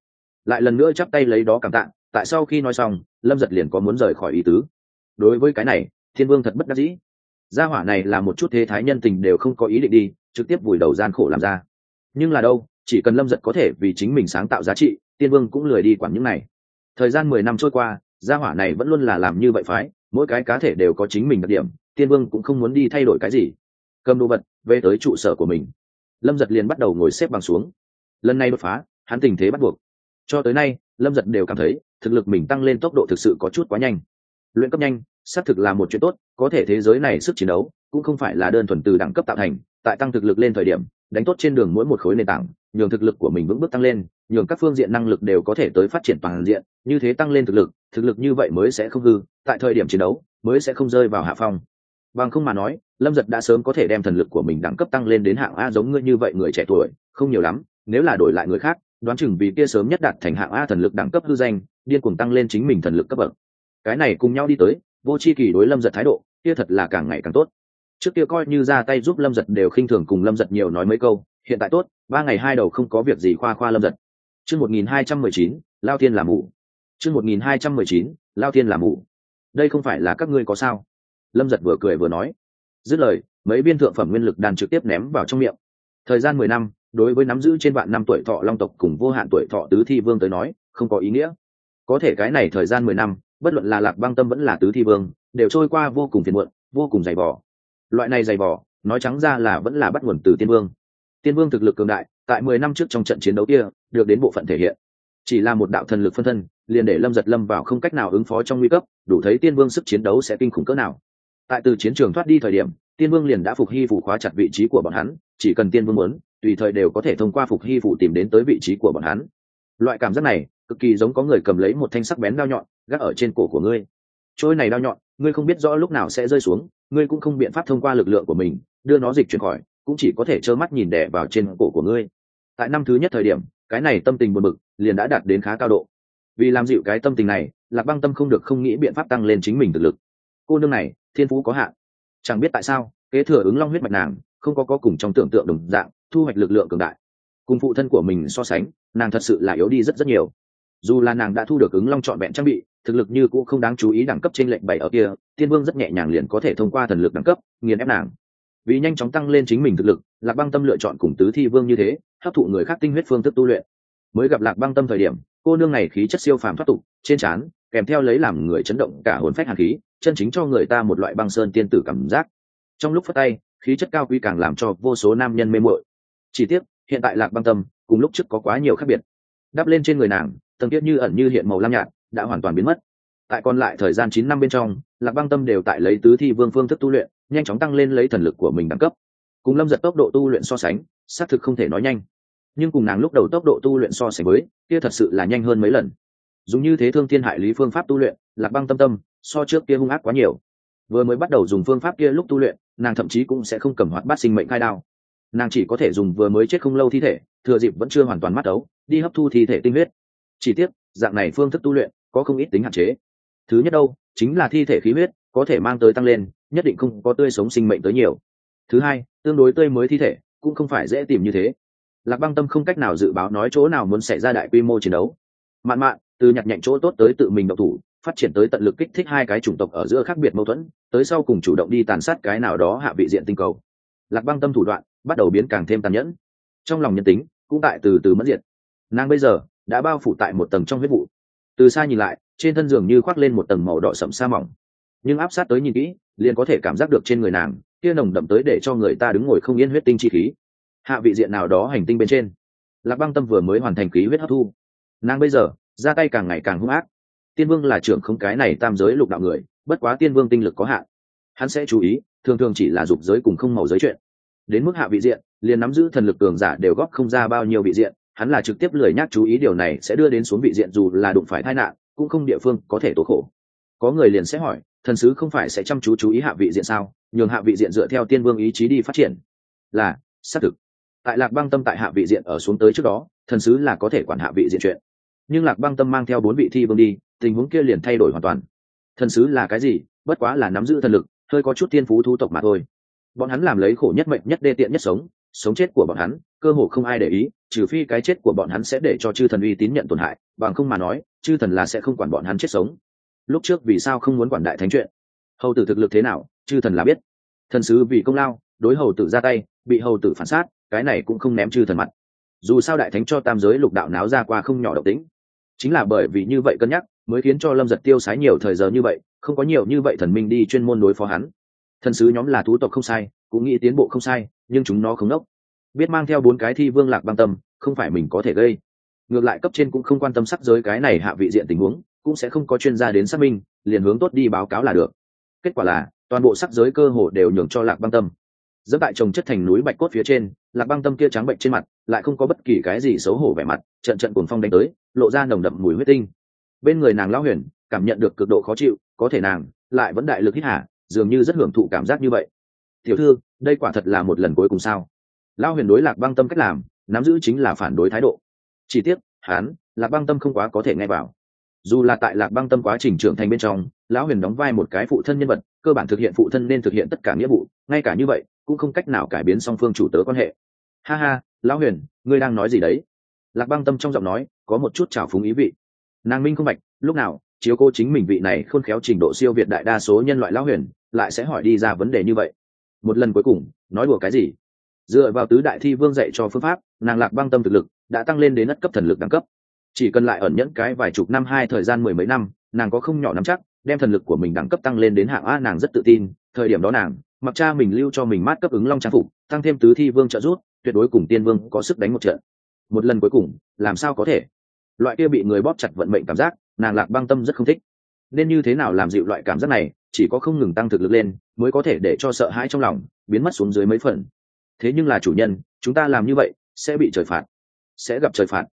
Lại lần nữa chắp tay lấy đó cảm tạ, tại sau khi nói xong, lâm giật liền có muốn rời khỏi ý tứ. Đối với cái này, thiên vương thật bất đắc dĩ gia hỏa này là một chút thế thái nhân tình đều không có ý định đi, trực tiếp vùi đầu gian khổ làm ra. Nhưng là đâu, chỉ cần lâm giật có thể vì chính mình sáng tạo giá trị, tiên vương cũng lười đi quản những này. Thời gian mười năm trôi qua, gia hỏa này vẫn luôn là làm như vậy phái, mỗi cái cá thể đều có chính mình đặc điểm, tiên vương cũng không muốn đi thay đổi cái gì. Cầm đồ vật, về tới trụ sở của mình. Lâm giật liền bắt đầu ngồi xếp bằng xuống. Lần này đột phá, hắn tình thế bắt buộc. Cho tới nay, lâm giật đều cảm thấy thực lực mình tăng lên tốc độ thực sự có chút quá nhanh luyện cấp nhanh, xác thực là một chuyện tốt, có thể thế giới này sức chiến đấu cũng không phải là đơn thuần từ đẳng cấp tạo thành, tại tăng thực lực lên thời điểm, đánh tốt trên đường mỗi một khối nền tảng, nhường thực lực của mình vững bước tăng lên, nhường các phương diện năng lực đều có thể tới phát triển toàn diện, như thế tăng lên thực lực thực lực như vậy mới sẽ không hư, tại thời điểm chiến đấu mới sẽ không rơi vào hạ phong. Bằng không mà nói, lâm giật đã sớm có thể đem thần lực của mình đẳng cấp tăng lên đến hạng a giống ngươi như vậy người trẻ tuổi, không nhiều lắm, nếu là đổi lại người khác, đoán chừng vì kia sớm nhất đạt thành hạng a thần lực đẳng cấp hư danh, điên cuồng tăng lên chính mình thần lực cấp bậc cái này cùng nhau đi tới, vô c h i kỳ đối lâm giật thái độ, kia thật là càng ngày càng tốt. Trước kia coi như ra tay giúp lâm giật đều khinh thường cùng lâm giật nhiều nói mấy câu, hiện tại tốt, ba ngày hai đầu không có việc gì khoa khoa lâm giật. Chương một nghìn hai trăm mười chín, lao thiên làm mù chương một nghìn hai trăm mười chín, lao thiên làm mù đây không phải là các ngươi có sao? Lâm giật vừa cười vừa nói. Dứt lời, mấy viên thượng phẩm nguyên lực đàn trực tiếp ném vào trong miệng. Thời gian mười năm, đối với nắm giữ trên vạn năm tuổi thọ long tộc cùng vô hạn tuổi thọ tứ thi vương tới nói, không có ý nghĩa. Có thể cái này thời gian mười năm bất luận là lạc băng tâm vẫn là tứ thi vương, đều trôi qua vô cùng phiền muộn, vô cùng dày vỏ loại này dày vỏ nói trắng ra là vẫn là bắt nguồn từ tiên vương. Tiên vương thực lực cường đại, tại mười năm trước trong trận chiến đấu kia, được đến bộ phận thể hiện. Chỉ là một đạo thần lực phân thân, liền để lâm giật lâm vào không cách nào ứng phó trong nguy cấp, đủ thấy tiên vương sức chiến đấu sẽ kinh khủng cỡ nào. Tại từ chiến trường thoát đi thời điểm, tiên vương liền đã phục hy phủ khóa chặt vị trí của bọn hắn, chỉ cần tiên vương muốn, tùy thời đều có thể thông qua phục hy phủ tìm đến tới vị trí của bọn hắn. Loại cảm giác này cực kỳ giống có người cầm lấy một thanh sắc bén đao nhọn, gác ở trên cổ của ngươi. Trôi này đao nhọn, ngươi không biết rõ lúc nào sẽ rơi xuống, ngươi cũng không biện pháp thông qua lực lượng của mình, đưa nó dịch chuyển khỏi, cũng chỉ có thể trơ mắt nhìn đẻ vào trên cổ của ngươi. Tại năm thứ nhất thời điểm, cái này tâm tình buồn bực liền đã đạt đến khá cao độ. Vì làm dịu cái tâm tình này, lạc băng tâm không được không nghĩ biện pháp tăng lên chính mình thực lực. Cô nương này, thiên phú có hạn. Chẳng biết tại sao, kế thừa ứng long huyết mạch nàng, không có có cùng trong tưởng tượng đồng dạng, thu hoạch lực lượng cường đại. Cùng phụ thân của mình so sánh, nàng thật sự là yếu đi rất rất nhiều dù là nàng đã thu được ứng long trọn vẹn trang bị, thực lực như cũng không đáng chú ý đẳng cấp trên lệnh bảy ở kia, tiên vương rất nhẹ nhàng liền có thể thông qua thần lực đẳng cấp, nghiền ép nàng. Vì nhanh chóng tăng lên chính mình thực lực, lạc băng tâm lựa chọn cùng tứ thi vương như thế, hấp thụ người khác tinh huyết phương thức tu luyện. Mới gặp lạc băng tâm thời điểm, cô nương này khí chất siêu phàm thoát tục, trên trán, kèm theo lấy làm người chấn động cả hồn phách hàn khí, chân chính cho người ta một loại băng sơn tiên tử cảm giác. Trong lúc phát tay, khí chất cao quý càng làm cho vô số nam nhân mê mội chỉ tiếc, hiện tại lạc băng tâm, cùng lúc trước có quá nhiều khác biệt. Đắp lên trên người nàng tầng tiết như ẩn như hiện màu lam nhạt, đã hoàn toàn biến mất. Tại còn lại thời gian chín năm bên trong, lạc băng tâm đều tại lấy tứ thi vương phương thức tu luyện, nhanh chóng tăng lên lấy thần lực của mình đẳng cấp. Cùng lâm giật tốc độ tu luyện so sánh, xác thực không thể nói nhanh. Nhưng cùng nàng lúc đầu tốc độ tu luyện so sánh với, kia thật sự là nhanh hơn mấy lần. Dùng như thế thương thiên hại lý phương pháp tu luyện, lạc băng tâm tâm, so trước kia hung ác quá nhiều. Vừa mới bắt đầu dùng phương pháp kia lúc tu luyện, nàng thậm chí cũng sẽ không cầm hoạt bát sinh mệnh khai đao. Nàng chỉ có thể dùng vừa mới chết không lâu thi thể, thừa dịp vẫn chưa hoàn toàn mắt ấu, đi hấp thu thi thể tinh huyết chỉ tiếc, dạng này phương thức tu luyện có không ít tính hạn chế. Thứ nhất đâu, chính là thi thể khí huyết có thể mang tới tăng lên, nhất định không có tươi sống sinh mệnh tới nhiều. Thứ hai, tương đối tươi mới thi thể cũng không phải dễ tìm như thế. Lạc băng tâm không cách nào dự báo nói chỗ nào muốn xảy ra đại quy mô chiến đấu. Mạn mạn, từ nhặt nhạnh chỗ tốt tới tự mình độc thủ, phát triển tới tận lực kích thích hai cái chủng tộc ở giữa khác biệt mâu thuẫn, tới sau cùng chủ động đi tàn sát cái nào đó hạ vị diện tinh cầu. Lạc băng tâm thủ đoạn bắt đầu biến càng thêm tàn nhẫn. Trong lòng nhân tính cũng tại từ từ mất diệt. Nàng bây giờ đã bao phủ tại một tầng trong huyết vụ. Từ xa nhìn lại, trên thân giường như khoác lên một tầng màu đỏ sậm sa mỏng. Nhưng áp sát tới nhìn kỹ, liền có thể cảm giác được trên người nàng, kia nồng đậm tới để cho người ta đứng ngồi không yên huyết tinh chi khí. Hạ vị diện nào đó hành tinh bên trên. Lạc băng tâm vừa mới hoàn thành khí huyết hấp thu. Nàng bây giờ ra tay càng ngày càng hung ác. Tiên vương là trưởng không cái này tam giới lục đạo người, bất quá tiên vương tinh lực có hạn. Hắn sẽ chú ý, thường thường chỉ là dục giới cùng không màu giới chuyện. Đến mức hạ vị diện, liền nắm giữ thần lực cường giả đều góp không ra bao nhiêu vị diện hắn là trực tiếp lười nhác chú ý điều này sẽ đưa đến xuống vị diện dù là đụng phải tai nạn, cũng không địa phương có thể tố khổ. Có người liền sẽ hỏi, thần sứ không phải sẽ chăm chú chú ý hạ vị diện sao? Nhường hạ vị diện dựa theo tiên vương ý chí đi phát triển. Là, xác thực. Tại lạc băng tâm tại hạ vị diện ở xuống tới trước đó, thần sứ là có thể quản hạ vị diện chuyện. Nhưng lạc băng tâm mang theo bốn vị thi vương đi, tình huống kia liền thay đổi hoàn toàn. Thần sứ là cái gì? Bất quá là nắm giữ thần lực, hơi có chút tiên phú thu tộc mà thôi. Bọn hắn làm lấy khổ nhất mệnh nhất đê tiện nhất sống sống chết của bọn hắn, cơ hồ không ai để ý trừ phi cái chết của bọn hắn sẽ để cho chư thần uy tín nhận tổn hại bằng không mà nói chư thần là sẽ không quản bọn hắn chết sống. Lúc trước vì sao không muốn quản đại thánh chuyện? Hầu tử thực lực thế nào chư thần là biết. Thần sứ vì công lao đối hầu tử ra tay bị hầu tử phản sát cái này cũng không ném chư thần mặt. Dù sao đại thánh cho tam giới lục đạo náo ra qua không nhỏ độc tính, chính là bởi vì như vậy cân nhắc mới khiến cho lâm giật tiêu sái nhiều thời giờ như vậy không có nhiều như vậy thần minh đi chuyên môn đối phó hắn. Thần sứ nhóm là thú tộc không sai cũng nghĩ tiến bộ không sai nhưng chúng nó không nốc biết mang theo bốn cái thi vương lạc băng tâm, không phải mình có thể gây. Ngược lại cấp trên cũng không quan tâm sắc giới cái này hạ vị diện tình huống, cũng sẽ không có chuyên gia đến xác minh, liền hướng tốt đi báo cáo là được. Kết quả là, toàn bộ sắc giới cơ hồ đều nhường cho lạc băng tâm. Dẫn tại trồng chất thành núi bạch cốt phía trên, lạc băng tâm kia trắng bệnh trên mặt, lại không có bất kỳ cái gì xấu hổ vẻ mặt, trận trận cuồng phong đánh tới, lộ ra nồng đậm mùi huyết tinh. Bên người nàng lão huyền, cảm nhận được cực độ khó chịu, có thể nàng, lại vẫn đại lực hít hả dường như rất hưởng thụ cảm giác như vậy. Tiểu thư, đây quả thật là một lần cuối cùng sao? Lão huyền đối lạc băng tâm cách làm, nắm giữ chính là phản đối thái độ. Chỉ tiếc hán lạc băng tâm không quá có thể nghe vào. Dù là tại lạc băng tâm quá trình trưởng thành bên trong, lão huyền đóng vai một cái phụ thân nhân vật, cơ bản thực hiện phụ thân nên thực hiện tất cả nghĩa vụ, ngay cả như vậy, cũng không cách nào cải biến song phương chủ tớ quan hệ. Ha ha, lão huyền, ngươi đang nói gì đấy? Lạc băng tâm trong giọng nói, có một chút trào phúng ý vị. Nàng minh không mạch, lúc nào, chiếu cô chính mình vị này khôn khéo trình độ siêu việt đại đa số nhân loại lão huyền, lại sẽ hỏi đi ra vấn đề như vậy. Một lần cuối cùng, nói đùa cái gì? Dựa vào tứ đại thi vương dạy cho phương pháp, nàng lạc băng tâm thực lực đã tăng lên đến ất cấp thần lực đẳng cấp. Chỉ cần lại ẩn nhẫn cái vài chục năm hai thời gian mười mấy năm, nàng có không nhỏ nắm chắc, đem thần lực của mình đẳng cấp tăng lên đến hạng a, nàng rất tự tin. Thời điểm đó nàng, mặc cha mình lưu cho mình mát cấp ứng long trang phục, tăng thêm tứ thi vương trợ giúp, tuyệt đối cùng tiên vương có sức đánh một trận. Một lần cuối cùng, làm sao có thể? Loại kia bị người bóp chặt vận mệnh cảm giác, nàng lạc băng tâm rất không thích. Nên như thế nào làm dịu loại cảm giác này, chỉ có không ngừng tăng thực lực lên, mới có thể để cho sợ hãi trong lòng, biến mất xuống dưới mấy phần thế nhưng là chủ nhân, chúng ta làm như vậy, sẽ bị trời phạt. Sẽ gặp trời phạt.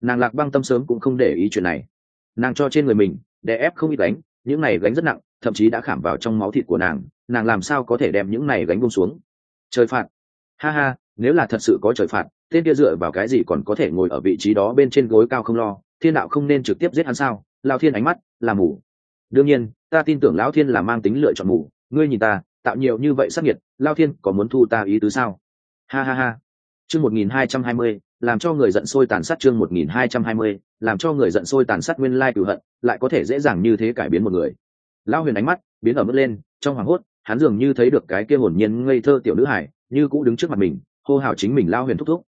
Nàng lạc băng tâm sớm cũng không để ý chuyện này. Nàng cho trên người mình, đè ép không ít gánh, những này gánh rất nặng, thậm chí đã khảm vào trong máu thịt của nàng nàng làm sao có thể đem những này gánh bông xuống? Trời phạt. Ha ha, nếu là thật sự có trời phạt, tên kia dựa vào cái gì còn có thể ngồi ở vị trí đó bên trên gối cao không lo, thiên đạo không nên trực tiếp giết hắn sao? Lao thiên ánh mắt là mù. Đương nhiên, ta tin tưởng lão thiên là mang tính lựa chọn mù. Ngươi nhìn ta, tạo nhiều như vậy sắc nhiệt lao thiên có muốn thu ta ý tứ sao? Ha ha ha. Chương một nghìn hai trăm hai mươi, làm cho người giận sôi tàn sát chương một nghìn hai trăm hai mươi, làm cho người giận sôi tàn sát nguyên lai cửu hận, lại có thể dễ dàng như thế cải biến một người. Lao huyền ánh mắt biến ở mức lên, trong hoàng hốt, hắn dường như thấy được cái kia hồn nhiên ngây thơ tiểu nữ hải như cũ đứng trước mặt mình, hô hào chính mình lao huyền thúc thúc.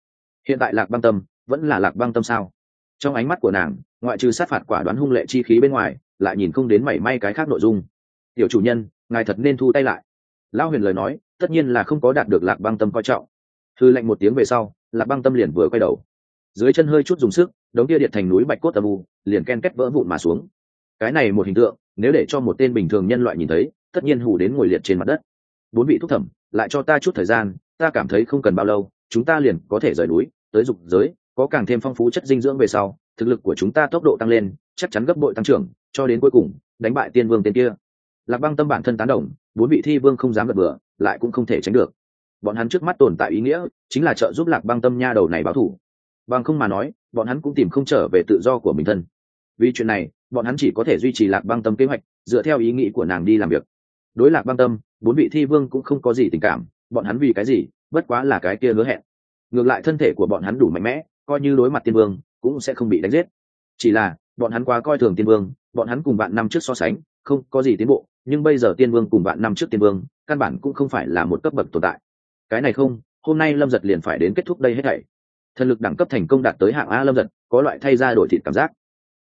Hiện tại lạc băng tâm vẫn là lạc băng tâm sao? Trong ánh mắt của nàng, ngoại trừ sát phạt quả đoán hung lệ chi khí bên ngoài, lại nhìn không đến mảy may cái khác nội dung. Tiểu chủ nhân, ngài thật nên thu tay lại. Lao huyền lời nói, tất nhiên là không có đạt được lạc băng tâm coi trọng thư lệnh một tiếng về sau, lạc băng tâm liền vừa quay đầu. Dưới chân hơi chút dùng sức, đống kia điện thành núi bạch cốt tầm u, liền ken kết vỡ vụn mà xuống. Cái này một hình tượng, nếu để cho một tên bình thường nhân loại nhìn thấy, tất nhiên hù đến ngồi liệt trên mặt đất. Bốn vị thúc thẩm, lại cho ta chút thời gian, ta cảm thấy không cần bao lâu, chúng ta liền có thể rời núi, tới dục giới, có càng thêm phong phú chất dinh dưỡng về sau, thực lực của chúng ta tốc độ tăng lên, chắc chắn gấp bội tăng trưởng, cho đến cuối cùng, đánh bại tiên vương tên kia. Lạc băng tâm bản thân tán đồng, bốn vị thi vương không dám gật bừa, lại cũng không thể tránh được bọn hắn trước mắt tồn tại ý nghĩa chính là trợ giúp lạc băng tâm nha đầu này báo thủ. Bằng không mà nói, bọn hắn cũng tìm không trở về tự do của mình thân. Vì chuyện này, bọn hắn chỉ có thể duy trì lạc băng tâm kế hoạch, dựa theo ý nghĩ của nàng đi làm việc. Đối lạc băng tâm, bốn vị thi vương cũng không có gì tình cảm, bọn hắn vì cái gì, bất quá là cái kia hứa hẹn. Ngược lại thân thể của bọn hắn đủ mạnh mẽ, coi như đối mặt tiên vương, cũng sẽ không bị đánh giết. Chỉ là, bọn hắn quá coi thường tiên vương, bọn hắn cùng bạn năm trước so sánh, không có gì tiến bộ, nhưng bây giờ tiên vương cùng bạn năm trước tiên vương, căn bản cũng không phải là một cấp bậc tồn tại cái này không, hôm nay lâm giật liền phải đến kết thúc đây hết thảy. Thần lực đẳng cấp thành công đạt tới hạng a lâm giật, có loại thay ra đổi thịt cảm giác.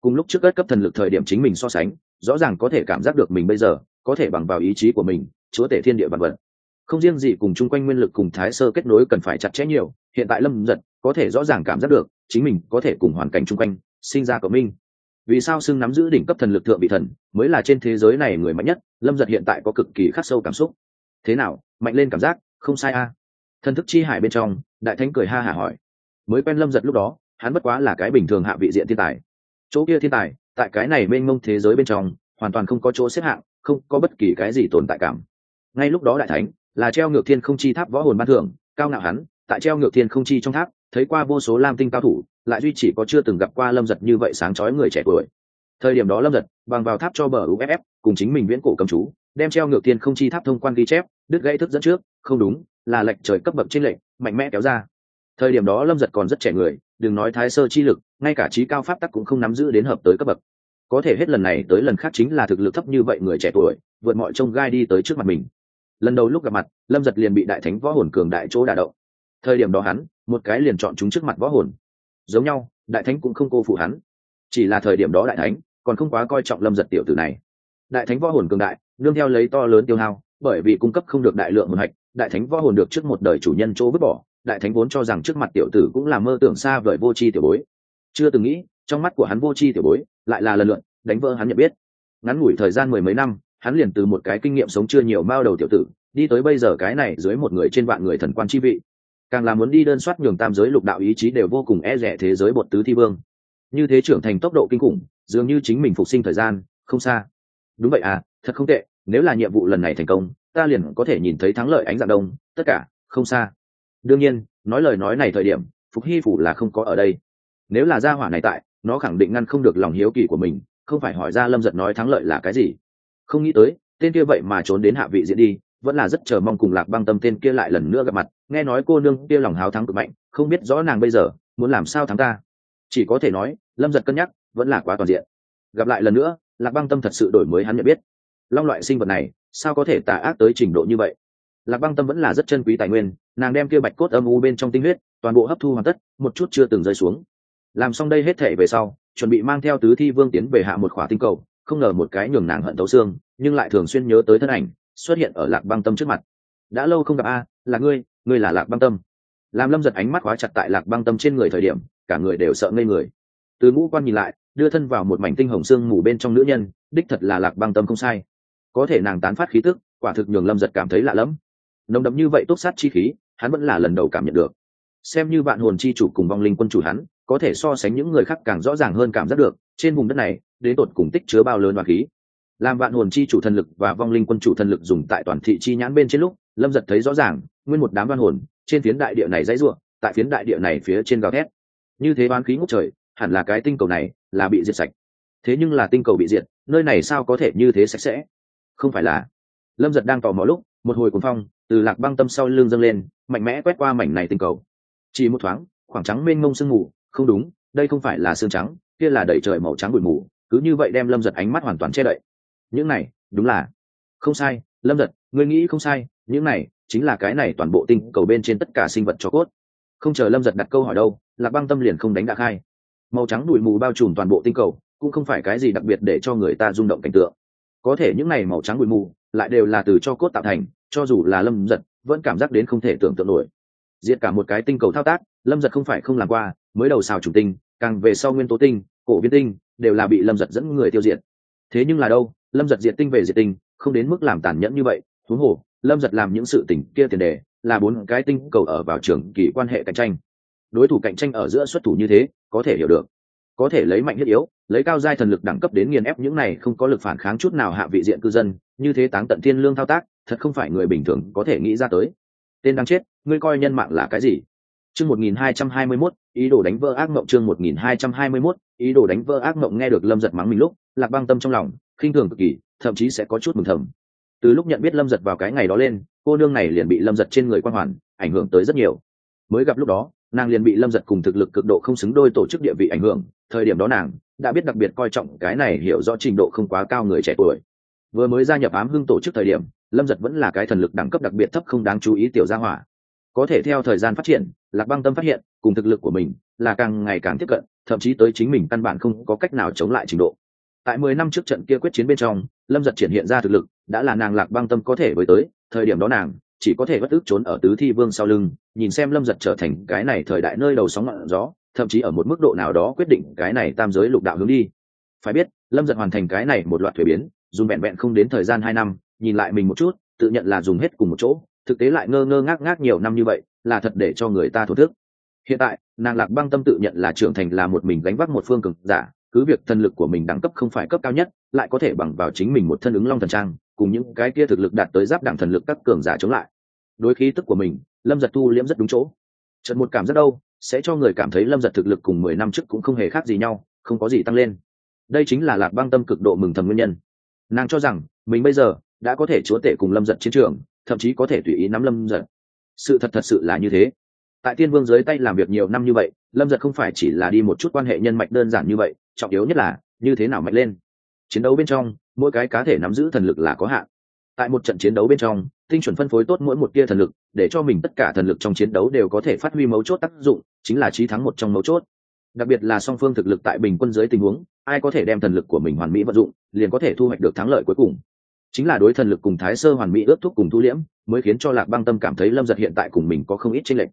Cùng lúc trước ớt cấp thần lực thời điểm chính mình so sánh, rõ ràng có thể cảm giác được mình bây giờ, có thể bằng vào ý chí của mình, chúa tể thiên địa vạn vật. Không riêng gì cùng chung quanh nguyên lực cùng thái sơ kết nối cần phải chặt chẽ nhiều, hiện tại lâm giật có thể rõ ràng cảm giác được, chính mình có thể cùng hoàn cảnh chung quanh, sinh ra cộng minh. Vì sao xưng nắm giữ đỉnh cấp thần lực thượng vị thần, mới là trên thế giới này người mạnh nhất, lâm giật hiện tại có cực kỳ khắc sâu cảm xúc. Thế nào, mạnh lên cảm giác, không sai a thần thức chi hải bên trong, đại thánh cười ha hả hỏi. Mới quen lâm giật lúc đó, hắn bất quá là cái bình thường hạ vị diện thiên tài. Chỗ kia thiên tài, tại cái này mênh mông thế giới bên trong, hoàn toàn không có chỗ xếp hạng, không có bất kỳ cái gì tồn tại cảm. Ngay lúc đó đại thánh, là treo ngược thiên không chi tháp võ hồn ban thường cao ngạo hắn, tại treo ngược thiên không chi trong tháp, thấy qua vô số lam tinh cao thủ, lại duy chỉ có chưa từng gặp qua lâm giật như vậy sáng chói người trẻ tuổi. Thời điểm đó lâm giật, bằng vào tháp cho bờ uff cùng chính mình viễn cổ cầm chú, đem treo ngược thiên không chi tháp thông quan ghi chép, đứt gãy thức dẫn trước, không đúng là lệch trời cấp bậc trên lệnh mạnh mẽ kéo ra. Thời điểm đó lâm giật còn rất trẻ người, đừng nói thái sơ chi lực, ngay cả trí cao pháp tắc cũng không nắm giữ đến hợp tới cấp bậc. Có thể hết lần này tới lần khác chính là thực lực thấp như vậy người trẻ tuổi, vượt mọi trông gai đi tới trước mặt mình. Lần đầu lúc gặp mặt, lâm giật liền bị đại thánh võ hồn cường đại chỗ đả động. Thời điểm đó hắn, một cái liền chọn chúng trước mặt võ hồn. Giống nhau, đại thánh cũng không cô phụ hắn. Chỉ là thời điểm đó đại thánh, còn không quá coi trọng lâm giật tiểu tử này. Đại thánh võ hồn cường đại đương theo lấy to lớn tiêu hao bởi vì cung cấp không được đại lượng hồn hạch, đại thánh võ hồn được trước một đời chủ nhân chỗ vứt bỏ, đại thánh vốn cho rằng trước mặt tiểu tử cũng là mơ tưởng xa vời vô chi tiểu bối. Chưa từng nghĩ, trong mắt của hắn vô chi tiểu bối lại là lần lượn đánh vỡ hắn nhận biết. Ngắn ngủi thời gian mười mấy năm, hắn liền từ một cái kinh nghiệm sống chưa nhiều mao đầu tiểu tử, đi tới bây giờ cái này dưới một người trên vạn người thần quan chi vị. Càng là muốn đi đơn soát nhường tam giới lục đạo ý chí đều vô cùng e rẻ thế giới bột tứ thi vương. Như thế trưởng thành tốc độ kinh khủng, dường như chính mình phục sinh thời gian, không xa. Đúng vậy à thật không tệ nếu là nhiệm vụ lần này thành công, ta liền có thể nhìn thấy thắng lợi ánh dạng đông, tất cả, không xa. Đương nhiên, nói lời nói này thời điểm, phục hy phủ là không có ở đây. Nếu là gia hỏa này tại, nó khẳng định ngăn không được lòng hiếu kỳ của mình, không phải hỏi ra lâm giật nói thắng lợi là cái gì. Không nghĩ tới, tên kia vậy mà trốn đến hạ vị diễn đi, vẫn là rất chờ mong cùng lạc băng tâm tên kia lại lần nữa gặp mặt. Nghe nói cô nương kia lòng háo thắng cực mạnh, không biết rõ nàng bây giờ muốn làm sao thắng ta. Chỉ có thể nói, lâm giật cân nhắc, vẫn là quá toàn diện. Gặp lại lần nữa, lạc băng tâm thật sự đổi mới hắn nhận biết long loại sinh vật này, sao có thể tà ác tới trình độ như vậy? Lạc băng tâm vẫn là rất chân quý tài nguyên, nàng đem kia bạch cốt âm u bên trong tinh huyết, toàn bộ hấp thu hoàn tất, một chút chưa từng rơi xuống. Làm xong đây hết thể về sau, chuẩn bị mang theo tứ thi vương tiến về hạ một khỏa tinh cầu, không ngờ một cái nhường nàng hận thấu xương, nhưng lại thường xuyên nhớ tới thân ảnh, xuất hiện ở lạc băng tâm trước mặt. Đã lâu không gặp a, là ngươi ngươi là lạc băng tâm. Làm lâm giật ánh mắt khóa chặt tại lạc băng tâm trên người thời điểm, cả người đều sợ ngây người. Từ ngũ quan nhìn lại, đưa thân vào một mảnh tinh hồng xương mù bên trong nữ nhân, đích thật là lạc băng tâm không sai có thể nàng tán phát khí tức, quả thực nhường lâm giật cảm thấy lạ lẫm. Nồng đậm như vậy tốt sát chi khí, hắn vẫn là lần đầu cảm nhận được. Xem như vạn hồn chi chủ cùng vong linh quân chủ hắn, có thể so sánh những người khác càng rõ ràng hơn cảm giác được, trên vùng đất này đến tột cùng tích chứa bao lớn và khí. Làm vạn hồn chi chủ thần lực và vong linh quân chủ thần lực dùng tại toàn thị chi nhãn bên trên lúc, lâm giật thấy rõ ràng, nguyên một đám đoan hồn, trên phiến đại địa này dãy ruộng, tại phiến đại địa này phía trên gào thét. Như thế bán khí ngốc trời, hẳn là cái tinh cầu này là bị diệt sạch. Thế nhưng là tinh cầu bị diệt, nơi này sao có thể như thế sạch sẽ? Không phải là. Lâm giật đang tò mò lúc, một hồi cuồng phong từ lạc băng tâm sau lưng dâng lên, mạnh mẽ quét qua mảnh này tinh cầu. Chỉ một thoáng, khoảng trắng mênh mông sương mù, không đúng, đây không phải là sương trắng, kia là đẩy trời màu trắng bụi mù, cứ như vậy đem lâm giật ánh mắt hoàn toàn che đậy. Những này, đúng là. Không sai, lâm giật, ngươi nghĩ không sai, những này chính là cái này toàn bộ tinh cầu bên trên tất cả sinh vật cho cốt. Không chờ lâm giật đặt câu hỏi đâu, lạc băng tâm liền không đánh đạc hai màu trắng bụi mù bao trùm toàn bộ tinh cầu, cũng không phải cái gì đặc biệt để cho người ta rung động cảnh tượng có thể những này màu trắng bụi mù lại đều là từ cho cốt tạo thành, cho dù là lâm giật vẫn cảm giác đến không thể tưởng tượng nổi. Diệt cả một cái tinh cầu thao tác, lâm giật không phải không làm qua, mới đầu xào chủ tinh, càng về sau nguyên tố tinh, cổ viên tinh, đều là bị lâm giật dẫn người tiêu diệt. Thế nhưng là đâu, lâm giật diệt tinh về diệt tinh, không đến mức làm tàn nhẫn như vậy. Thú hồ, lâm giật làm những sự tỉnh kia tiền đề là bốn cái tinh cầu ở vào trường kỳ quan hệ cạnh tranh. Đối thủ cạnh tranh ở giữa xuất thủ như thế, có thể hiểu được có thể lấy mạnh thiết yếu, lấy cao giai thần lực đẳng cấp đến nghiền ép những này không có lực phản kháng chút nào hạ vị diện cư dân, như thế táng tận thiên lương thao tác, thật không phải người bình thường có thể nghĩ ra tới. Tên đang chết, ngươi coi nhân mạng là cái gì? Chương một nghìn hai trăm hai mươi mốt, ý đồ đánh vỡ ác mộng chương một nghìn hai trăm hai mươi mốt, ý đồ đánh vỡ ác mộng nghe được lâm giật mắng mình lúc, lạc băng tâm trong lòng, khinh thường cực kỳ, thậm chí sẽ có chút mừng thầm. Từ lúc nhận biết lâm giật vào cái ngày đó lên, cô nương này liền bị lâm giật trên người quan hoàn, ảnh hưởng tới rất nhiều. Mới gặp lúc đó nàng liền bị lâm giật cùng thực lực cực độ không xứng đôi tổ chức địa vị ảnh hưởng, thời điểm đó nàng đã biết đặc biệt coi trọng cái này hiểu rõ trình độ không quá cao người trẻ tuổi. Vừa mới gia nhập ám hưng tổ chức thời điểm, lâm giật vẫn là cái thần lực đẳng cấp đặc biệt thấp không đáng chú ý tiểu gia hỏa. Có thể theo thời gian phát triển, lạc băng tâm phát hiện, cùng thực lực của mình là càng ngày càng tiếp cận, thậm chí tới chính mình căn bản không có cách nào chống lại trình độ. Tại mười năm trước trận kia quyết chiến bên trong, lâm giật triển hiện ra thực lực, đã là nàng lạc băng tâm có thể với tới, thời điểm đó nàng chỉ có thể bất ức trốn ở tứ thi vương sau lưng, nhìn xem lâm giật trở thành cái này thời đại nơi đầu sóng ngọn gió, thậm chí ở một mức độ nào đó quyết định cái này tam giới lục đạo hướng đi. Phải biết, lâm giật hoàn thành cái này một loạt thuế biến, dùng vẹn vẹn không đến thời gian hai năm, nhìn lại mình một chút, tự nhận là dùng hết cùng một chỗ, thực tế lại ngơ ngơ ngác ngác nhiều năm như vậy, là thật để cho người ta thổ thức. Hiện tại, nàng lạc băng tâm tự nhận là trưởng thành là một mình gánh vác một phương cực giả, cứ việc thần lực của mình đẳng cấp không phải cấp cao nhất, lại có thể bằng vào chính mình một thân ứng long thần trang cùng những cái kia thực lực đạt tới giáp đẳng thần lực các cường giả chống lại. Đối khí tức của mình, lâm giật thu liễm rất đúng chỗ. Trận một cảm rất đâu, sẽ cho người cảm thấy lâm giật thực lực cùng mười năm trước cũng không hề khác gì nhau, không có gì tăng lên. Đây chính là lạc băng tâm cực độ mừng thầm nguyên nhân. Nàng cho rằng, mình bây giờ đã có thể chúa tể cùng lâm giật chiến trường, thậm chí có thể tùy ý nắm lâm giật. Sự thật thật sự là như thế. Tại tiên vương dưới tay làm việc nhiều năm như vậy, lâm giật không phải chỉ là đi một chút quan hệ nhân mạch đơn giản như vậy, trọng yếu nhất là, như thế nào mạnh lên. Chiến đấu bên trong mỗi cái cá thể nắm giữ thần lực là có hạn. Tại một trận chiến đấu bên trong, tinh chuẩn phân phối tốt mỗi một tia thần lực, để cho mình tất cả thần lực trong chiến đấu đều có thể phát huy mấu chốt tác dụng, chính là trí thắng một trong mấu chốt. Đặc biệt là song phương thực lực tại bình quân dưới tình huống, ai có thể đem thần lực của mình hoàn mỹ vận dụng, liền có thể thu hoạch được thắng lợi cuối cùng. Chính là đối thần lực cùng thái sơ hoàn mỹ ước thúc cùng thu liễm, mới khiến cho lạc băng tâm cảm thấy lâm giật hiện tại cùng mình có không ít tranh lệch.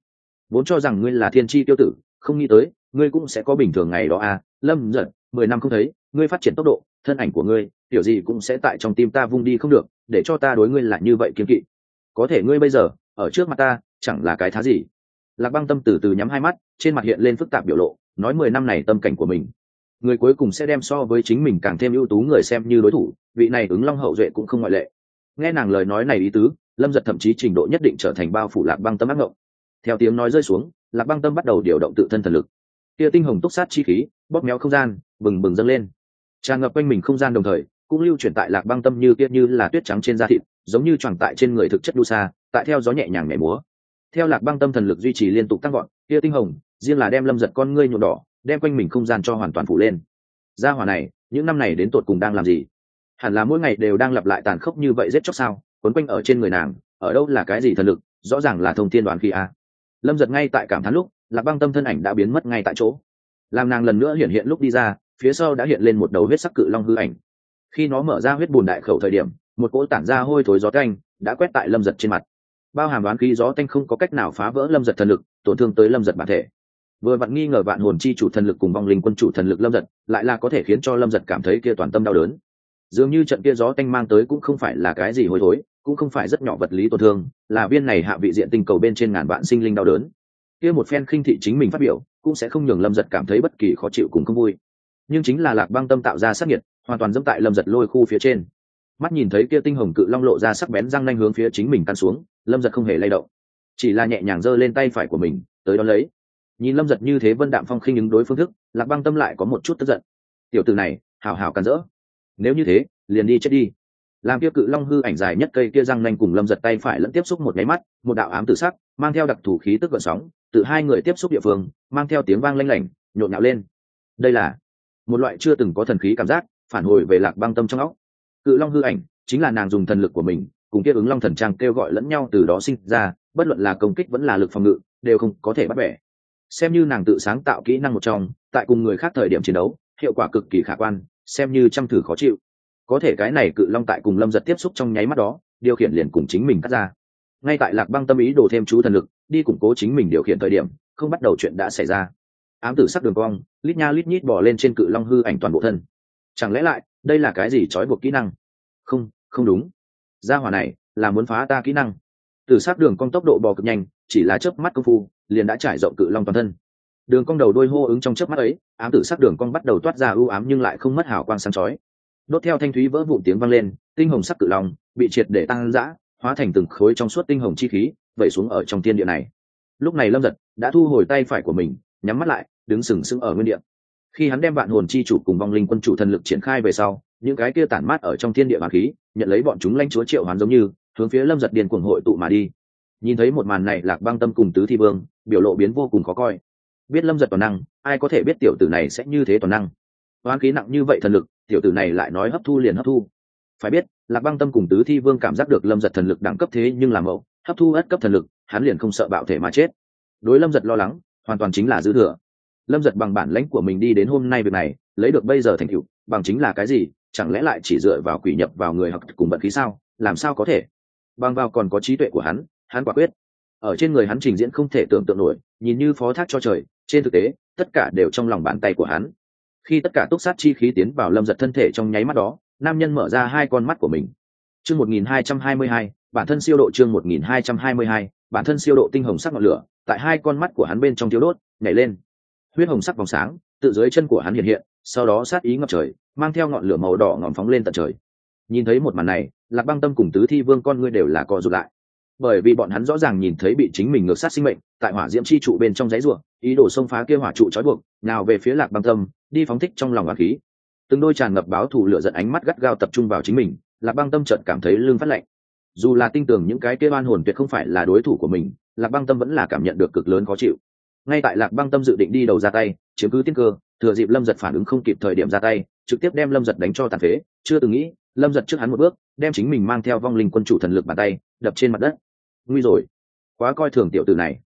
Vốn cho rằng ngươi là thiên tri tiêu tử, không nghĩ tới, ngươi cũng sẽ có bình thường ngày đó à lâm giật, mười năm không thấy ngươi phát triển tốc độ, thân ảnh của ngươi tiểu gì cũng sẽ tại trong tim ta vung đi không được, để cho ta đối ngươi là như vậy kiếm kỵ. Có thể ngươi bây giờ, ở trước mặt ta, chẳng là cái thá gì. Lạc băng tâm từ từ nhắm hai mắt, trên mặt hiện lên phức tạp biểu lộ, nói mười năm này tâm cảnh của mình. Người cuối cùng sẽ đem so với chính mình càng thêm ưu tú người xem như đối thủ, vị này ứng long hậu duệ cũng không ngoại lệ. Nghe nàng lời nói này ý tứ, lâm giật thậm chí trình độ nhất định trở thành bao phủ lạc băng tâm ác ngộng. Theo tiếng nói rơi xuống, lạc băng tâm bắt đầu điều động tự thân thần lực. Tia tinh hồng túc sát chi khí, bóp méo không gian, bừng bừng dâng lên tràn ngập quanh mình không gian đồng thời, cũng lưu chuyển tại lạc băng tâm như kia như là tuyết trắng trên da thịt, giống như tròn tại trên người thực chất đu xa tại theo gió nhẹ nhàng nhảy múa. Theo lạc băng tâm thần lực duy trì liên tục tăng gọn kia tinh hồng, riêng là đem lâm giật con ngươi nhuộm đỏ, đem quanh mình không gian cho hoàn toàn phủ lên. Gia hỏa này, những năm này đến tột cùng đang làm gì? Hẳn là mỗi ngày đều đang lặp lại tàn khốc như vậy rét chóc sao? Quấn quanh ở trên người nàng, ở đâu là cái gì thần lực? Rõ ràng là thông thiên đoàn khi a. Lâm giật ngay tại cảm thán lúc, lạc băng tâm thân ảnh đã biến mất ngay tại chỗ. Làm nàng lần nữa hiện hiện lúc đi ra phía sau đã hiện lên một đầu huyết sắc cự long hư ảnh. Khi nó mở ra huyết bùn đại khẩu thời điểm, một cỗ tản ra hôi thối gió canh đã quét tại lâm giật trên mặt. Bao hàm đoán khí gió tanh không có cách nào phá vỡ lâm giật thần lực, tổn thương tới lâm giật bản thể. Vừa vặn nghi ngờ vạn hồn chi chủ thần lực cùng vong linh quân chủ thần lực lâm giật, lại là có thể khiến cho lâm giật cảm thấy kia toàn tâm đau đớn. Dường như trận kia gió tanh mang tới cũng không phải là cái gì hôi thối, cũng không phải rất nhỏ vật lý tổn thương, là viên này hạ vị diện tinh cầu bên trên ngàn vạn sinh linh đau đớn. Kia một phen khinh thị chính mình phát biểu, cũng sẽ không nhường lâm giật cảm thấy bất kỳ khó chịu cùng không vui nhưng chính là lạc băng tâm tạo ra sắc nhiệt hoàn toàn dẫm tại lâm giật lôi khu phía trên. Mắt nhìn thấy kia tinh hồng cự long lộ ra sắc bén răng nanh hướng phía chính mình căn xuống, lâm giật không hề lay động. Chỉ là nhẹ nhàng giơ lên tay phải của mình, tới đón lấy. Nhìn lâm giật như thế vân đạm phong khinh ứng đối phương thức, lạc băng tâm lại có một chút tức giận. Tiểu từ này hào hào càn rỡ. Nếu như thế, liền đi chết đi. Làm kia cự long hư ảnh dài nhất cây kia răng nanh cùng lâm giật tay phải lẫn tiếp xúc một nháy mắt, một đạo ám tự sắc, mang theo đặc thù khí tức gợn sóng từ hai người tiếp xúc địa phương, mang theo tiếng vang lanh lảnh, nhộn nhạo lên. Đây là một loại chưa từng có thần khí cảm giác, phản hồi về lạc băng tâm trong óc. Cự long hư ảnh chính là nàng dùng thần lực của mình, cùng kia ứng long thần trang kêu gọi lẫn nhau từ đó sinh ra, bất luận là công kích vẫn là lực phòng ngự, đều không có thể bắt bẻ. Xem như nàng tự sáng tạo kỹ năng một trong, tại cùng người khác thời điểm chiến đấu, hiệu quả cực kỳ khả quan, xem như chăm thử khó chịu. Có thể cái này cự long tại cùng lâm giật tiếp xúc trong nháy mắt đó, điều khiển liền cùng chính mình cắt ra. Ngay tại lạc băng tâm ý đổ thêm chú thần lực, đi củng cố chính mình điều khiển thời điểm, không bắt đầu chuyện đã xảy ra ám tử sắc đường cong, lít nha lít nhít bỏ lên trên cự long hư ảnh toàn bộ thân. Chẳng lẽ lại, đây là cái gì trói buộc kỹ năng? Không không đúng. Gia hỏa này, là muốn phá ta kỹ năng. Từ sát đường cong tốc độ bò cực nhanh, chỉ là chớp mắt công phu, liền đã trải rộng cự long toàn thân. Đường cong đầu đôi hô ứng trong chớp mắt ấy, ám tử sắc đường cong bắt đầu toát ra ưu ám nhưng lại không mất hào quang sáng chói. Đốt theo thanh thúy vỡ vụn tiếng vang lên, tinh hồng sắc cự long bị triệt để tăng dã hóa thành từng khối trong suốt tinh hồng chi khí, vẩy xuống ở trong thiên địa này. Lúc này lâm giật đã thu hồi tay phải của mình, nhắm mắt lại đứng sừng sững ở nguyên địa. Khi hắn đem vạn hồn chi chủ cùng vong linh quân chủ thần lực triển khai về sau, những cái kia tản mát ở trong thiên địa hoàng khí, nhận lấy bọn chúng lanh chúa triệu hoán giống như, hướng phía lâm giật điền cuồng hội tụ mà đi. Nhìn thấy một màn này, lạc băng tâm cùng tứ thi vương, biểu lộ biến vô cùng khó coi. Biết lâm giật toàn năng, ai có thể biết tiểu tử này sẽ như thế toàn năng? Hoán khí nặng như vậy thần lực, tiểu tử này lại nói hấp thu liền hấp thu. Phải biết, lạc băng tâm cùng tứ thi vương cảm giác được lâm giật thần lực đẳng cấp thế nhưng làm mẫu, hấp thu ất cấp thần lực, hắn liền không sợ bạo thể mà chết. Đối lâm giật lo lắng, hoàn toàn chính là dư thừa lâm giật bằng bản lãnh của mình đi đến hôm nay việc này, lấy được bây giờ thành tựu, bằng chính là cái gì? Chẳng lẽ lại chỉ dựa vào quỷ nhập vào người học cùng bận khí sao? Làm sao có thể? Bằng vào còn có trí tuệ của hắn hắn quả quyết. Ở trên người hắn trình diễn không thể tưởng tượng nổi, nhìn như phó thác cho trời, trên thực tế, tất cả đều trong lòng bàn tay của hắn. Khi tất cả túc sát chi khí tiến vào lâm giật thân thể trong nháy mắt đó, nam nhân mở ra hai con mắt của mình. Chương một nghìn hai trăm hai mươi hai, bản thân siêu độ chương một nghìn hai trăm hai mươi hai, bản thân siêu độ tinh hồng sắc ngọn lửa, tại hai con mắt của hắn bên trong thiếu đốt, nhảy lên huyết hồng sắc vòng sáng, tự dưới chân của hắn hiện hiện, sau đó sát ý ngập trời, mang theo ngọn lửa màu đỏ ngọn phóng lên tận trời. Nhìn thấy một màn này, lạc băng tâm cùng tứ thi vương con ngươi đều là co rụt lại. Bởi vì bọn hắn rõ ràng nhìn thấy bị chính mình ngược sát sinh mệnh, tại hỏa diễm chi trụ bên trong giấy ruộng ý đồ xông phá kia hỏa trụ trói buộc, nào về phía lạc băng tâm, đi phóng thích trong lòng hỏa khí. Từng đôi tràn ngập báo thù lửa giận ánh mắt gắt gao tập trung vào chính mình, lạc băng tâm chợt cảm thấy lưng phát lạnh. Dù là tin tưởng những cái kia oan hồn tuyệt không phải là đối thủ của mình, lạc băng tâm vẫn là cảm nhận được cực lớn khó chịu ngay tại lạc băng tâm dự định đi đầu ra tay, chiếm cứ tiên cơ, thừa dịp lâm giật phản ứng không kịp thời điểm ra tay, trực tiếp đem lâm giật đánh cho tàn phế. Chưa từng nghĩ, lâm giật trước hắn một bước, đem chính mình mang theo vong linh quân chủ thần lực bàn tay, đập trên mặt đất. Nguy rồi. Quá coi thường tiểu tử này.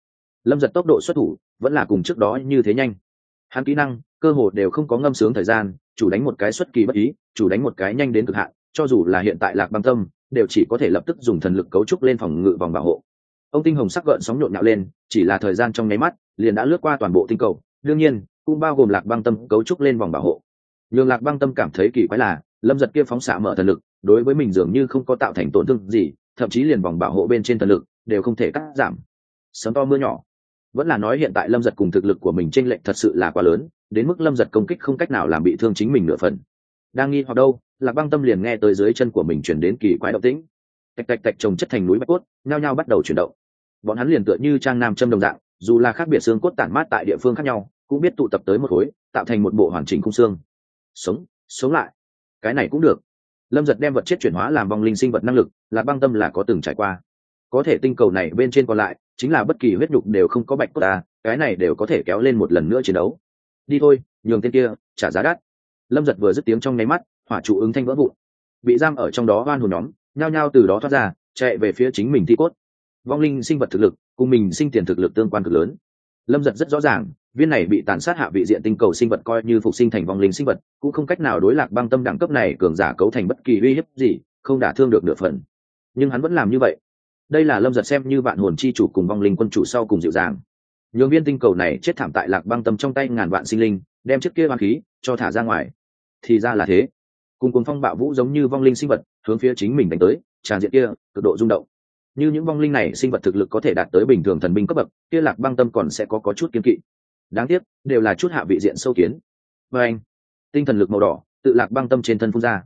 Lâm giật tốc độ xuất thủ, vẫn là cùng trước đó như thế nhanh. Hắn kỹ năng, cơ hồ đều không có ngâm sướng thời gian, chủ đánh một cái xuất kỳ bất ý, chủ đánh một cái nhanh đến cực hạn, cho dù là hiện tại lạc băng tâm, đều chỉ có thể lập tức dùng thần lực cấu trúc lên phòng ngự vòng bảo hộ. Ông tinh hồng sắc gợn sóng nhộn nhạo lên, chỉ là thời gian trong nháy mắt liền đã lướt qua toàn bộ tinh cầu, đương nhiên, cũng bao gồm lạc băng tâm cấu trúc lên vòng bảo hộ. Nhường lạc băng tâm cảm thấy kỳ quái là, lâm giật kia phóng xạ mở thần lực, đối với mình dường như không có tạo thành tổn thương gì, thậm chí liền vòng bảo hộ bên trên thần lực đều không thể cắt giảm. Sấm to mưa nhỏ. Vẫn là nói hiện tại lâm giật cùng thực lực của mình t r ê n lệch thật sự là quá lớn, đến mức lâm giật công kích không cách nào làm bị thương chính mình nửa phần. Đang nghi hoặc đâu, lạc băng tâm liền nghe tới dưới chân của mình chuyển đến kỳ quái động tĩnh. Tạch tạch tạch trồng chất thành núi bạch cốt, nhao nhao bắt đầu chuyển động. Bọn hắn liền tựa như trang nam châm đồng dạng dù là khác biệt xương cốt tản mát tại địa phương khác nhau, cũng biết tụ tập tới một khối, tạo thành một bộ hoàn chỉnh khung xương. Sống sống lại. Cái này cũng được. Lâm giật đem vật chết chuyển hóa làm vong linh sinh vật năng lực, là băng tâm là có từng trải qua. Có thể tinh cầu này bên trên còn lại, chính là bất kỳ huyết nhục đều không có bạch cốt ta, cái này đều có thể kéo lên một lần nữa chiến đấu. Đi thôi, nhường tên kia, trả giá đắt. Lâm giật vừa dứt tiếng trong nháy mắt, hỏa trụ ứng thanh vỡ vụn. Bị giam ở trong đó oan hồn nhóm, nhao nhao từ đó thoát ra, chạy về phía chính mình thi cốt vong linh sinh vật thực lực cùng mình sinh tiền thực lực tương quan cực lớn. Lâm giật rất rõ ràng, viên này bị tàn sát hạ vị diện tinh cầu sinh vật coi như phục sinh thành vong linh sinh vật, cũng không cách nào đối lạc băng tâm đẳng cấp này cường giả cấu thành bất kỳ uy hiếp gì, không đả thương được nửa phần. Nhưng hắn vẫn làm như vậy. Đây là lâm giật xem như vạn hồn chi chủ cùng vong linh quân chủ sau cùng dịu dàng. Nhường viên tinh cầu này chết thảm tại lạc băng tâm trong tay ngàn vạn sinh linh, đem chiếc kia băng khí cho thả ra ngoài. Thì ra là thế. Cùng cuồng phong bạo vũ giống như vong linh sinh vật hướng phía chính mình đánh tới, tràn diện kia cực độ rung động như những vong linh này sinh vật thực lực có thể đạt tới bình thường thần binh cấp bậc kia lạc băng tâm còn sẽ có, có chút kiên kỵ. Đáng tiếc đều là chút hạ vị diện sâu kiến. Và anh tinh thần lực màu đỏ tự lạc băng tâm trên thân phun ra.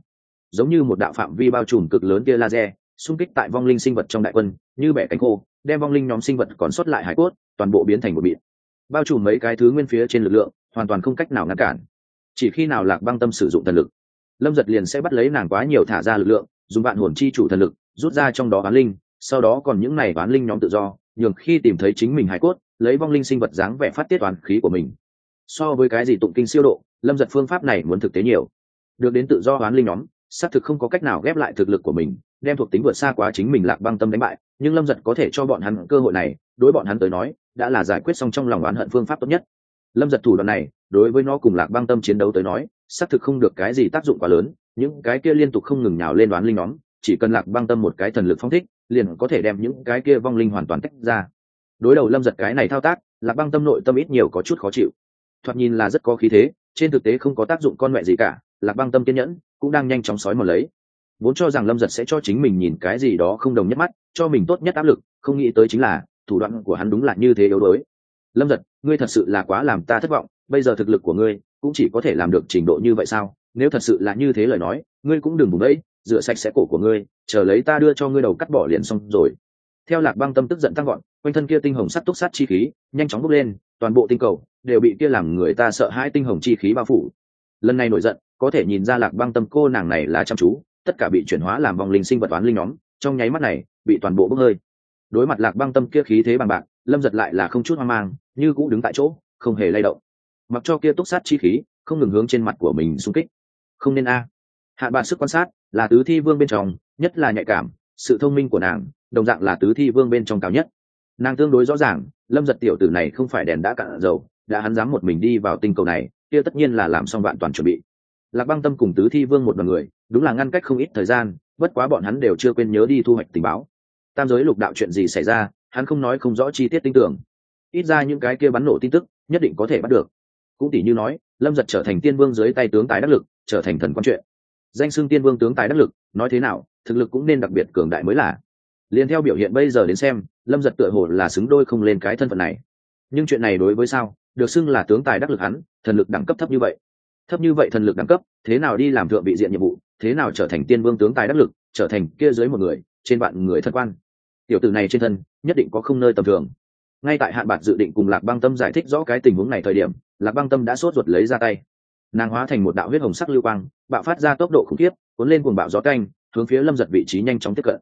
Giống như một đạo phạm vi bao trùm cực lớn kia laser xung kích tại vong linh sinh vật trong đại quân như bẻ cánh khô đem vong linh nhóm sinh vật còn sót lại hải cốt toàn bộ biến thành một bịt bao trùm mấy cái thứ nguyên phía trên lực lượng hoàn toàn không cách nào ngăn cản. Chỉ khi nào lạc băng tâm sử dụng thần lực lâm giật liền sẽ bắt lấy nàng quá nhiều thả ra lực lượng dùng bạn hồn chi chủ thần lực rút ra trong đó bán linh sau đó còn những này bán linh nhóm tự do, nhường khi tìm thấy chính mình hải cốt, lấy vong linh sinh vật dáng vẻ phát tiết toàn khí của mình. So với cái gì tụng kinh siêu độ, lâm giật phương pháp này muốn thực tế nhiều. Được đến tự do bán linh nhóm, xác thực không có cách nào ghép lại thực lực của mình, đem thuộc tính vượt xa quá chính mình lạc băng tâm đánh bại, nhưng lâm giật có thể cho bọn hắn cơ hội này, đối bọn hắn tới nói, đã là giải quyết xong trong lòng oán hận phương pháp tốt nhất. Lâm giật thủ đoạn này, đối với nó cùng lạc băng tâm chiến đấu tới nói, xác thực không được cái gì tác dụng quá lớn, những cái kia liên tục không ngừng nhào lên đoán linh nhóm, chỉ cần lạc băng tâm một cái thần lực phong thích liền có thể đem những cái kia vong linh hoàn toàn tách ra. Đối đầu lâm giật cái này thao tác, lạc băng tâm nội tâm ít nhiều có chút khó chịu. Thoạt nhìn là rất có khí thế, trên thực tế không có tác dụng con mẹ gì cả, lạc băng tâm kiên nhẫn, cũng đang nhanh chóng sói mòn lấy. Vốn cho rằng lâm giật sẽ cho chính mình nhìn cái gì đó không đồng nhất mắt, cho mình tốt nhất áp lực, không nghĩ tới chính là, thủ đoạn của hắn đúng là như thế yếu đuối. Lâm giật, ngươi thật sự là quá làm ta thất vọng, bây giờ thực lực của ngươi, cũng chỉ có thể làm được trình độ như vậy sao? Nếu thật sự là như thế lời nói, ngươi cũng đừng bùng đấy rửa sạch sẽ cổ của ngươi chờ lấy ta đưa cho ngươi đầu cắt bỏ liền xong rồi. Theo lạc băng tâm tức giận tăng gọn, quanh thân kia tinh hồng sắt túc sát chi khí nhanh chóng bốc lên, toàn bộ tinh cầu đều bị kia làm người ta sợ hãi tinh hồng chi khí bao phủ. Lần này nổi giận, có thể nhìn ra lạc băng tâm cô nàng này là chăm chú, tất cả bị chuyển hóa làm vòng linh sinh vật toán linh nhóm, trong nháy mắt này bị toàn bộ bốc hơi. Đối mặt lạc băng tâm kia khí thế bằng bạc, lâm giật lại là không chút hoang mang, như cũ đứng tại chỗ, không hề lay động. Mặc cho kia túc sát chi khí không ngừng hướng trên mặt của mình xung kích. Không nên a. À. hạn bạn sức quan sát là tứ thi vương bên trong nhất là nhạy cảm, sự thông minh của nàng, đồng dạng là tứ thi vương bên trong cao nhất. Nàng tương đối rõ ràng, lâm giật tiểu tử này không phải đèn đã cạn dầu, đã hắn dám một mình đi vào tinh cầu này, kia tất nhiên là làm xong vạn toàn chuẩn bị. Lạc băng tâm cùng tứ thi vương một đoàn người, đúng là ngăn cách không ít thời gian, bất quá bọn hắn đều chưa quên nhớ đi thu hoạch tình báo. Tam giới lục đạo chuyện gì xảy ra, hắn không nói không rõ chi tiết tin tưởng. Ít ra những cái kia bắn nổ tin tức, nhất định có thể bắt được. Cũng tỷ như nói, lâm giật trở thành tiên vương dưới tay tướng tài đắc lực, trở thành thần quan chuyện danh xưng tiên vương tướng tài đắc lực, nói thế nào, thực lực cũng nên đặc biệt cường đại mới là. Liền theo biểu hiện bây giờ đến xem, lâm giật tựa hồ là xứng đôi không lên cái thân phận này. Nhưng chuyện này đối với sao, được xưng là tướng tài đắc lực hắn, thần lực đẳng cấp thấp như vậy. Thấp như vậy thần lực đẳng cấp, thế nào đi làm thượng vị diện nhiệm vụ, thế nào trở thành tiên vương tướng tài đắc lực, trở thành kia dưới một người, trên vạn người thân quan. Tiểu tử này trên thân, nhất định có không nơi tầm thường. Ngay tại hạn bạc dự định cùng lạc băng tâm giải thích rõ cái tình huống này thời điểm, lạc băng tâm đã sốt ruột lấy ra tay nàng hóa thành một đạo huyết hồng sắc lưu quang, bạo phát ra tốc độ khủng khiếp, cuốn lên cuồng bạo gió canh, hướng phía lâm giật vị trí nhanh chóng tiếp cận.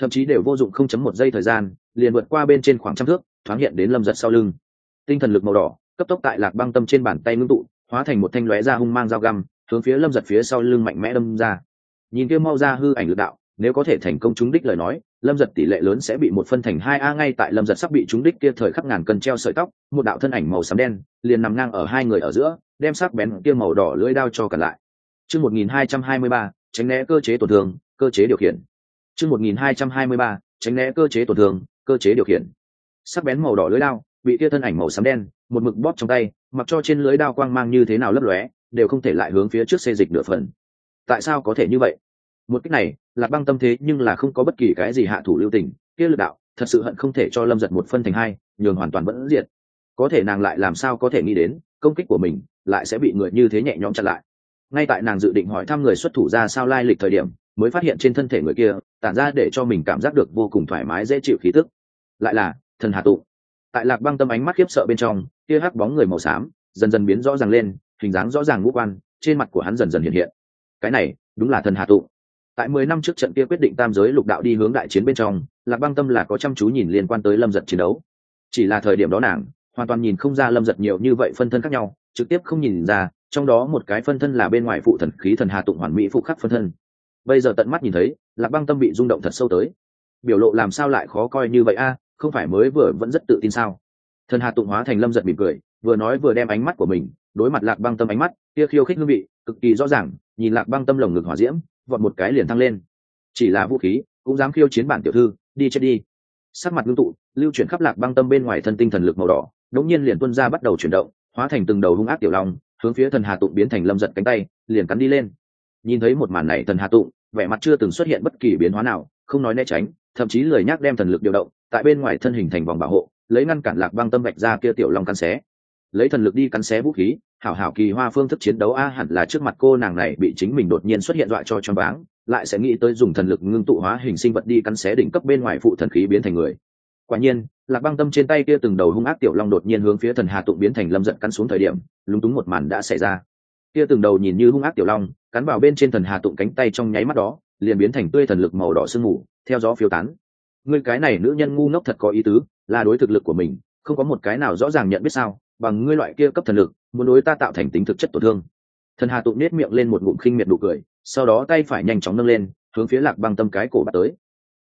Thậm chí đều vô dụng không chấm một giây thời gian, liền vượt qua bên trên khoảng trăm thước, thoáng hiện đến lâm giật sau lưng. Tinh thần lực màu đỏ, cấp tốc tại lạc băng tâm trên bàn tay ngưng tụ, hóa thành một thanh lóe da hung mang dao găm, hướng phía lâm giật phía sau lưng mạnh mẽ đâm ra. Nhìn kia mau ra hư ảnh lực đạo nếu có thể thành công trúng đích lời nói, lâm giật tỷ lệ lớn sẽ bị một phân thành hai a ngay tại lâm giật sắp bị trúng đích kia thời khắc ngàn cân treo sợi tóc, một đạo thân ảnh màu xám đen, liền nằm ngang ở hai người ở giữa, đem sắc bén kia màu đỏ lưỡi đao cho cả lại. Chương một nghìn hai trăm hai mươi ba, tránh né cơ chế tổn thương, cơ chế điều khiển. Chương một nghìn hai trăm hai mươi ba, tránh né cơ chế tổn thương, cơ chế điều khiển. Sắc bén màu đỏ lưỡi đao, bị kia thân ảnh màu xám đen, một mực bóp trong tay, mặc cho trên lưới đao quang mang như thế nào lấp lóe, đều không thể lại hướng phía trước xê dịch nửa phần. Tại sao có thể như vậy? Một cách này lạc băng tâm thế nhưng là không có bất kỳ cái gì hạ thủ lưu tình, kia lực đạo, thật sự hận không thể cho lâm giật một phân thành hai, nhường hoàn toàn vẫn diệt. Có thể nàng lại làm sao có thể nghĩ đến, công kích của mình lại sẽ bị người như thế nhẹ nhõm chặn lại. Ngay tại nàng dự định hỏi thăm người xuất thủ ra sao lai lịch thời điểm, mới phát hiện trên thân thể người kia, tản ra để cho mình cảm giác được vô cùng thoải mái dễ chịu khí tức. Lại là, thần hà tụ. Tại lạc băng tâm ánh mắt khiếp sợ bên trong, kia hắc bóng người màu xám, dần dần biến rõ ràng lên, hình dáng rõ ràng ngũ quan, trên mặt của hắn dần dần hiện hiện. Cái này, đúng là thần hà tụ tại mười năm trước trận kia quyết định tam giới lục đạo đi hướng đại chiến bên trong, lạc băng tâm là có chăm chú nhìn liên quan tới lâm giật chiến đấu. Chỉ là thời điểm đó nàng, hoàn toàn nhìn không ra lâm giật nhiều như vậy phân thân khác nhau, trực tiếp không nhìn ra, trong đó một cái phân thân là bên ngoài phụ thần khí thần hà tụng hoàn mỹ phụ khắc phân thân. Bây giờ tận mắt nhìn thấy, lạc băng tâm bị rung động thật sâu tới. Biểu lộ làm sao lại khó coi như vậy a, không phải mới vừa vẫn rất tự tin sao? Thần hà tụng hóa thành lâm giật mỉm cười, vừa nói vừa đem ánh mắt của mình đối mặt lạc băng tâm ánh mắt, kia khiêu khích hương vị, cực kỳ rõ ràng, nhìn lạc băng tâm lồng ngực hỏa diễm vọt một cái liền thăng lên. Chỉ là vũ khí, cũng dám khiêu chiến bản tiểu thư, đi chết đi. Sắc mặt ngưng tụ, lưu chuyển khắp lạc băng tâm bên ngoài thân tinh thần lực màu đỏ, đống nhiên liền tuân ra bắt đầu chuyển động, hóa thành từng đầu hung ác tiểu long, hướng phía thần hà tụng biến thành lâm giật cánh tay, liền cắn đi lên. Nhìn thấy một màn này thần hà tụng, vẻ mặt chưa từng xuất hiện bất kỳ biến hóa nào, không nói né tránh, thậm chí lời nhắc đem thần lực điều động, tại bên ngoài thân hình thành vòng bảo hộ, lấy ngăn cản lạc băng tâm bạch ra kia tiểu long cắn xé. Lấy thần lực đi cắn xé vũ khí hảo hảo kỳ hoa phương thức chiến đấu a, hẳn là trước mặt cô nàng này bị chính mình đột nhiên xuất hiện dọa cho choáng váng, lại sẽ nghĩ tới dùng thần lực ngưng tụ hóa hình sinh vật đi cắn xé đỉnh cấp bên ngoài phụ thần khí biến thành người. Quả nhiên, lạc băng tâm trên tay kia từng đầu hung ác tiểu long đột nhiên hướng phía thần hà tụng biến thành lâm giận cắn xuống thời điểm, lúng túng một màn đã xảy ra. Kia từng đầu nhìn như hung ác tiểu long, cắn vào bên trên thần hà tụng cánh tay trong nháy mắt đó, liền biến thành tươi thần lực màu đỏ sương mù, theo gió phiêu tán. Người cái này nữ nhân ngu ngốc thật có ý tứ, là đối thực lực của mình, không có một cái nào rõ ràng nhận biết sao? Bằng ngươi loại kia cấp thần lực, muốn đối ta tạo thành tính thực chất tổn thương. Thần hà tụng nết miệng lên một ngụm khinh miệt nụ cười, sau đó tay phải nhanh chóng nâng lên, hướng phía lạc băng tâm cái cổ bắt tới.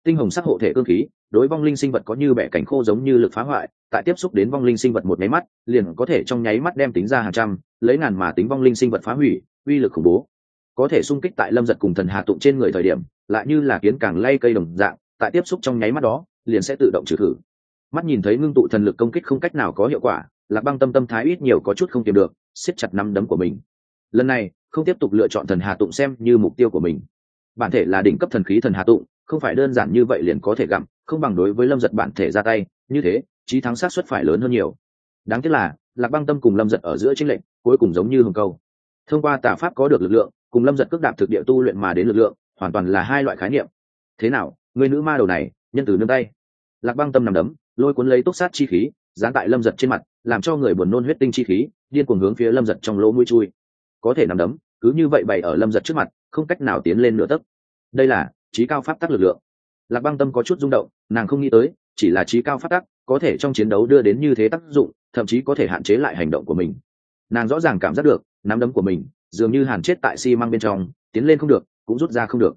Tinh hồng sắc hộ thể cương khí, đối vong linh sinh vật có như bẻ cảnh khô giống như lực phá hoại, tại tiếp xúc đến vong linh sinh vật một nháy mắt, liền có thể trong nháy mắt đem tính ra hàng trăm, lấy ngàn mà tính vong linh sinh vật phá hủy, uy lực khủng bố. Có thể xung kích tại lâm giật cùng thần hà tụng trên người thời điểm, lại như là kiến càng lay cây đồng dạng, tại tiếp xúc trong nháy mắt đó, liền sẽ tự động trừ thử. Mắt nhìn thấy ngưng tụ thần lực công kích không cách nào có hiệu quả lạc băng tâm tâm thái ít nhiều có chút không tìm được, siết chặt năm đấm của mình. Lần này, không tiếp tục lựa chọn thần hà tụng xem như mục tiêu của mình. Bản thể là đỉnh cấp thần khí thần hà tụng, không phải đơn giản như vậy liền có thể gặm, không bằng đối với lâm giật bản thể ra tay, như thế trí thắng sát xuất phải lớn hơn nhiều. Đáng tiếc là, lạc băng tâm cùng lâm giật ở giữa tranh lệnh cuối cùng giống như hồng câu. Thông qua tà pháp có được lực lượng, cùng lâm giật cước đạp thực địa tu luyện mà đến lực lượng, hoàn toàn là hai loại khái niệm. Thế nào, người nữ ma đầu này, nhân từ nương tay. Lạc băng tâm nằm đấm, lôi cuốn lấy túc sát chi khí dán tại lâm giật trên mặt, làm cho người buồn nôn huyết tinh chi khí, điên cuồng hướng phía lâm giật trong lỗ mũi chui. Có thể nằm đấm, cứ như vậy bày ở lâm giật trước mặt, không cách nào tiến lên nửa tấc. Đây là trí cao pháp tắc lực lượng. Lạc băng tâm có chút rung động, nàng không nghĩ tới, chỉ là trí cao pháp tắc có thể trong chiến đấu đưa đến như thế tác dụng, thậm chí có thể hạn chế lại hành động của mình. Nàng rõ ràng cảm giác được, nắm đấm của mình dường như hàn chết tại xi、si、măng bên trong, tiến lên không được, cũng rút ra không được.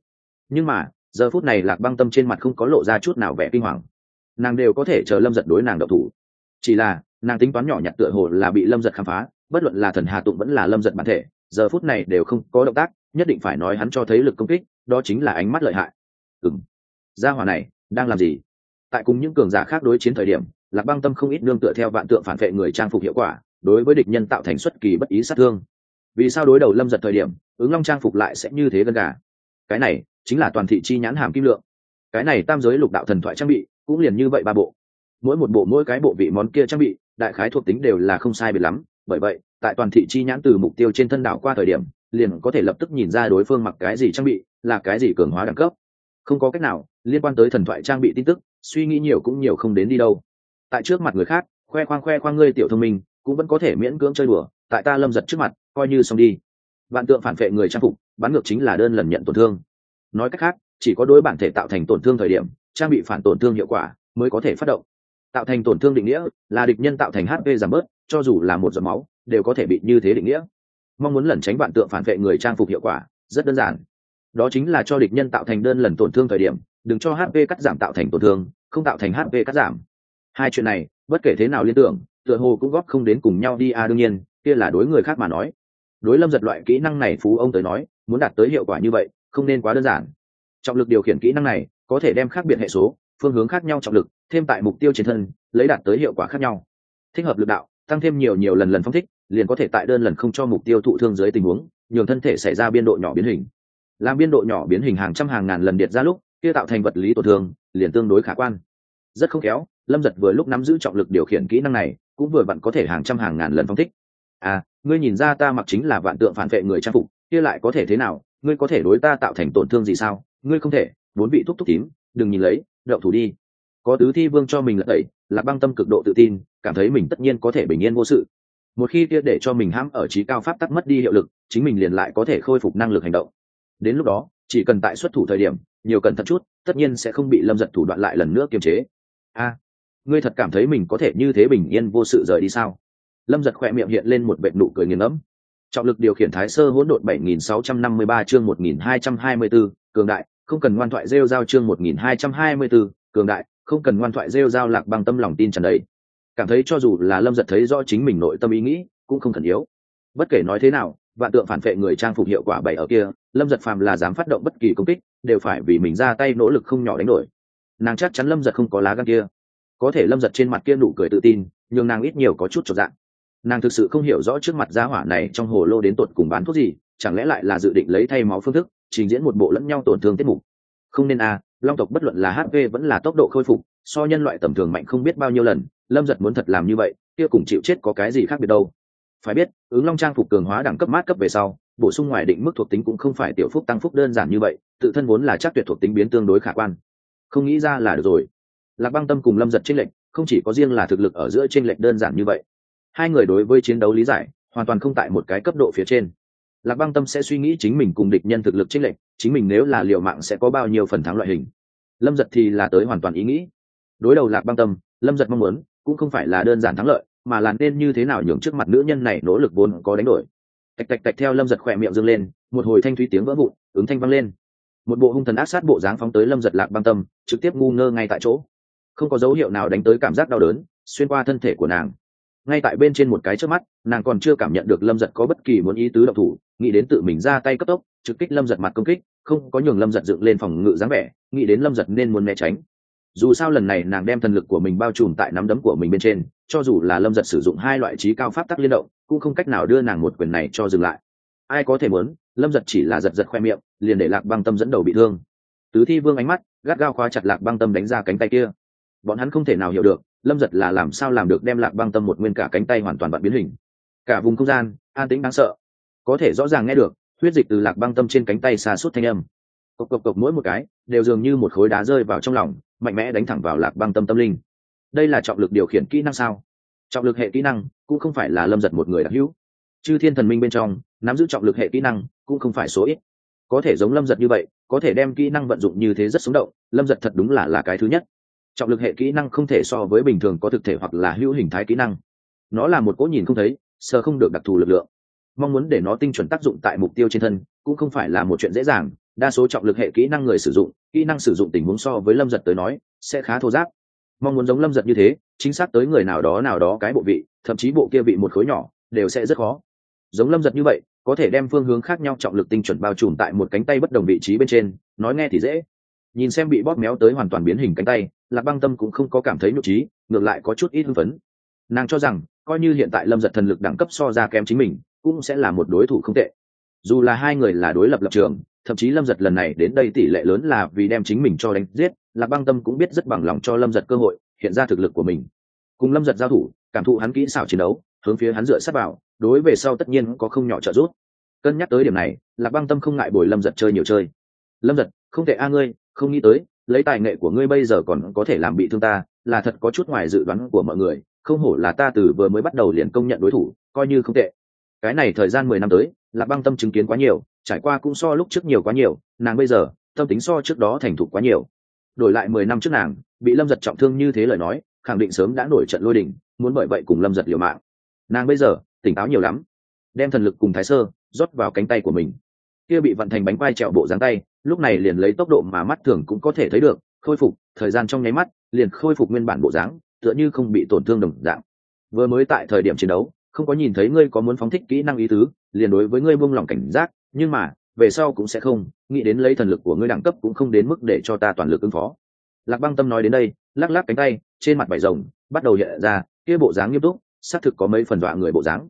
Nhưng mà, giờ phút này lạc băng tâm trên mặt không có lộ ra chút nào vẻ kinh hoàng. Nàng đều có thể chờ lâm giật đối nàng độc thủ chỉ là, nàng tính toán nhỏ nhặt tựa hồ là bị lâm giật khám phá, bất luận là thần hà tụng vẫn là lâm giật bản thể, giờ phút này đều không có động tác, nhất định phải nói hắn cho thấy lực công kích, đó chính là ánh mắt lợi hại. Ừng gia hỏa này, đang làm gì? Tại cùng những cường giả khác đối chiến thời điểm, lạc băng tâm không ít nương tựa theo vạn tượng phản vệ người trang phục hiệu quả, đối với địch nhân tạo thành xuất kỳ bất ý sát thương. Vì sao đối đầu lâm giật thời điểm, ứng long trang phục lại sẽ như thế gần gà? Cái này, chính là toàn thị chi nhãn hàm kim lượng. Cái này tam giới lục đạo thần thoại trang bị, cũng liền như vậy ba bộ mỗi một bộ mỗi cái bộ vị món kia trang bị, đại khái thuộc tính đều là không sai biệt lắm. Bởi vậy, tại toàn thị chi nhãn từ mục tiêu trên thân đảo qua thời điểm, liền có thể lập tức nhìn ra đối phương mặc cái gì trang bị, là cái gì cường hóa đẳng cấp. Không có cách nào, liên quan tới thần thoại trang bị tin tức, suy nghĩ nhiều cũng nhiều không đến đi đâu. Tại trước mặt người khác, khoe khoang khoe khoang ngươi tiểu thông minh, cũng vẫn có thể miễn cưỡng chơi đùa, tại ta lâm giật trước mặt, coi như xong đi. Vạn tượng phản vệ người trang phục, bắn ngược chính là đơn lần nhận tổn thương. Nói cách khác, chỉ có đối bản thể tạo thành tổn thương thời điểm, trang bị phản tổn thương hiệu quả, mới có thể phát động tạo thành tổn thương định nghĩa, là địch nhân tạo thành hp giảm bớt, cho dù là một giọt máu, đều có thể bị như thế định nghĩa. Mong muốn lẩn tránh bạn tượng phản vệ người trang phục hiệu quả, rất đơn giản. Đó chính là cho địch nhân tạo thành đơn lần tổn thương thời điểm, đừng cho hp cắt giảm tạo thành tổn thương, không tạo thành hp cắt giảm. Hai chuyện này, bất kể thế nào liên tưởng, tựa hồ cũng góp không đến cùng nhau đi. À đương nhiên, kia là đối người khác mà nói. Đối lâm giật loại kỹ năng này phú ông tới nói, muốn đạt tới hiệu quả như vậy, không nên quá đơn giản. Trọng lực điều khiển kỹ năng này, có thể đem khác biệt hệ số, phương hướng khác nhau trọng lực thêm tại mục tiêu trên thân, lấy đạt tới hiệu quả khác nhau. Thích hợp lực đạo, tăng thêm nhiều nhiều lần lần phong thích, liền có thể tại đơn lần không cho mục tiêu thụ thương dưới tình huống, nhường thân thể xảy ra biên độ nhỏ biến hình. Làm biên độ nhỏ biến hình hàng trăm hàng ngàn lần điện ra lúc, kia tạo thành vật lý tổn thương, liền tương đối khả quan. Rất không khéo, lâm giật vừa lúc nắm giữ trọng lực điều khiển kỹ năng này, cũng vừa vặn có thể hàng trăm hàng ngàn lần phong thích. À ngươi nhìn ra ta mặc chính là vạn tượng phản vệ người trang phục, kia lại có thể thế nào? Ngươi có thể đối ta tạo thành tổn thương gì sao? Ngươi không thể, bốn vị thúc thúc tím, đừng nhìn lấy đậu thủ đi có tứ thi vương cho mình lật tẩy là băng tâm cực độ tự tin cảm thấy mình tất nhiên có thể bình yên vô sự. Một khi kia để cho mình hãm ở trí cao pháp tắc mất đi hiệu lực chính mình liền lại có thể khôi phục năng lực hành động. Đến lúc đó chỉ cần tại xuất thủ thời điểm nhiều cẩn thận chút tất nhiên sẽ không bị lâm giật thủ đoạn lại lần nữa kiềm chế. A ngươi thật cảm thấy mình có thể như thế bình yên vô sự rời đi sao? Lâm giật khỏe miệng hiện lên một vệ nụ cười nghiền ngẫm. Trọng lực điều khiển thái sơ hỗn độn 7653 chương 1224, cường đại, không cần ngoan thoại rêu giao chương 1224, cường đại, không cần ngoan thoại rêu giao lạc bằng tâm lòng tin tràn đầy. Cảm thấy cho dù là Lâm giật thấy rõ chính mình nội tâm ý nghĩ, cũng không cần yếu. Bất kể nói thế nào, vạn tượng phản vệ người trang phục hiệu quả bảy ở kia, Lâm giật phàm là dám phát động bất kỳ công kích, đều phải vì mình ra tay nỗ lực không nhỏ đánh đổi. Nàng chắc chắn Lâm giật không có lá gan kia. Có thể Lâm giật trên mặt kia nụ cười tự tin, nhưng nàng ít nhiều có chút chột dạng nàng thực sự không hiểu rõ trước mặt gia hỏa này trong hồ lô đến tột cùng bán thuốc gì chẳng lẽ lại là dự định lấy thay máu phương thức trình diễn một bộ lẫn nhau tổn thương tiết mục không nên a à, long tộc bất luận là hp vẫn là tốc độ khôi phục, so nhân loại tầm thường mạnh không biết bao nhiêu lần, lâm giật muốn thật làm như vậy, kia cùng chịu chết có cái gì khác biệt đâu. Phải biết, ứng long trang phục cường hóa đẳng cấp mát cấp về sau, bổ sung ngoài định mức thuộc tính cũng không phải tiểu phúc tăng phúc đơn giản như vậy, tự thân vốn là chắc tuyệt thuộc tính biến tương đối khả quan. Không nghĩ ra là được rồi. Lạc băng tâm cùng lâm giật tranh lệch, không chỉ có riêng là thực lực ở giữa tranh lệch đơn giản như vậy. Hai người đối với chiến đấu lý giải, hoàn toàn không tại một cái cấp độ phía trên lạc băng tâm sẽ suy nghĩ chính mình cùng địch nhân thực lực chênh lệch, chính mình nếu là liệu mạng sẽ có bao nhiêu phần thắng loại hình. Lâm giật thì là tới hoàn toàn ý nghĩ. Đối đầu lạc băng tâm, lâm giật mong muốn, cũng không phải là đơn giản thắng lợi, mà là nên như thế nào nhường trước mặt nữ nhân này nỗ lực vốn có đánh đổi. Tạch tạch tạch theo lâm giật khỏe miệng dâng lên, một hồi thanh thúy tiếng vỡ vụn, ứng thanh văng lên. Một bộ hung thần ác sát bộ dáng phóng tới lâm giật lạc băng tâm, trực tiếp ngu ngơ ngay tại chỗ. Không có dấu hiệu nào đánh tới cảm giác đau đớn, xuyên qua thân thể của nàng ngay tại bên trên một cái trước mắt, nàng còn chưa cảm nhận được lâm giật có bất kỳ muốn ý tứ độc thủ, nghĩ đến tự mình ra tay cấp tốc, trực kích lâm giật mặt công kích, không có nhường lâm giật dựng lên phòng ngự dáng vẻ, nghĩ đến lâm giật nên muốn né tránh. Dù sao lần này nàng đem thần lực của mình bao trùm tại nắm đấm của mình bên trên, cho dù là lâm giật sử dụng hai loại trí cao pháp tắc liên động, cũng không cách nào đưa nàng một quyền này cho dừng lại. Ai có thể muốn, lâm giật chỉ là giật giật khoe miệng, liền để lạc băng tâm dẫn đầu bị thương. Tứ thi vương ánh mắt gắt gao khóa chặt lạc băng tâm đánh ra cánh tay kia bọn hắn không thể nào hiểu được, lâm giật là làm sao làm được đem lạc băng tâm một nguyên cả cánh tay hoàn toàn bận biến hình. Cả vùng không gian, an tĩnh đáng sợ. Có thể rõ ràng nghe được, huyết dịch từ lạc băng tâm trên cánh tay xa suốt thanh âm. Cộc cộc cộc, mỗi một cái, đều dường như một khối đá rơi vào trong lòng, mạnh mẽ đánh thẳng vào lạc băng tâm tâm linh. Đây là trọng lực điều khiển kỹ năng sao? Trọng lực hệ kỹ năng, cũng không phải là lâm giật một người đặc hữu. Chư thiên thần minh bên trong, nắm giữ trọng lực hệ kỹ năng, cũng không phải số ít. Có thể giống lâm giật như vậy, có thể đem kỹ năng vận dụng như thế rất sống động, lâm giật thật đúng là là cái thứ nhất trọng lực hệ kỹ năng không thể so với bình thường có thực thể hoặc là hữu hình thái kỹ năng. Nó là một cỗ nhìn không thấy, sờ không được đặc thù lực lượng. Mong muốn để nó tinh chuẩn tác dụng tại mục tiêu trên thân, cũng không phải là một chuyện dễ dàng, đa số trọng lực hệ kỹ năng người sử dụng, kỹ năng sử dụng tình huống so với lâm giật tới nói, sẽ khá thô giáp mong muốn giống lâm giật như thế, chính xác tới người nào đó nào đó cái bộ vị, thậm chí bộ kia vị một khối nhỏ, đều sẽ rất khó. Giống lâm giật như vậy, có thể đem phương hướng khác nhau trọng lực tinh chuẩn bao trùm tại một cánh tay bất đồng vị trí bên trên, nói nghe thì dễ nhìn xem bị bóp méo tới hoàn toàn biến hình cánh tay, lạc băng tâm cũng không có cảm thấy nhục trí, ngược lại có chút ít hưng phấn. Nàng cho rằng, coi như hiện tại lâm giật thần lực đẳng cấp so ra kém chính mình, cũng sẽ là một đối thủ không tệ. Dù là hai người là đối lập lập trường, thậm chí lâm giật lần này đến đây tỷ lệ lớn là vì đem chính mình cho đánh giết, lạc băng tâm cũng biết rất bằng lòng cho lâm giật cơ hội, hiện ra thực lực của mình. Cùng lâm giật giao thủ, cảm thụ hắn kỹ xảo chiến đấu, hướng phía hắn dựa sát vào, đối về sau tất nhiên có không nhỏ trợ giúp. Cân nhắc tới điểm này, lạc băng tâm không ngại bồi lâm giật chơi nhiều chơi. Lâm giật, không thể a ngươi không nghĩ tới, lấy tài nghệ của ngươi bây giờ còn có thể làm bị thương ta, là thật có chút ngoài dự đoán của mọi người, không hổ là ta từ vừa mới bắt đầu liền công nhận đối thủ, coi như không tệ. Cái này thời gian mười năm tới, lạc băng tâm chứng kiến quá nhiều, trải qua cũng so lúc trước nhiều quá nhiều, nàng bây giờ, tâm tính so trước đó thành thục quá nhiều. Đổi lại mười năm trước nàng, bị lâm giật trọng thương như thế lời nói, khẳng định sớm đã nổi trận lôi đỉnh muốn bởi vậy cùng lâm giật liều mạng. Nàng bây giờ, tỉnh táo nhiều lắm, đem thần lực cùng thái sơ rót vào cánh tay của mình kia bị vận thành bánh quai trẹo bộ dáng tay, lúc này liền lấy tốc độ mà mắt thường cũng có thể thấy được, khôi phục, thời gian trong nháy mắt, liền khôi phục nguyên bản bộ dáng, tựa như không bị tổn thương đồng dạng. Vừa mới tại thời điểm chiến đấu, không có nhìn thấy ngươi có muốn phóng thích kỹ năng ý tứ, liền đối với ngươi buông lỏng cảnh giác, nhưng mà, về sau cũng sẽ không, nghĩ đến lấy thần lực của ngươi đẳng cấp cũng không đến mức để cho ta toàn lực ứng phó. Lạc băng tâm nói đến đây, lắc lắc cánh tay, trên mặt vải rồng, bắt đầu hiện ra, kia bộ dáng nghiêm túc, xác thực có mấy phần dọa người bộ dáng.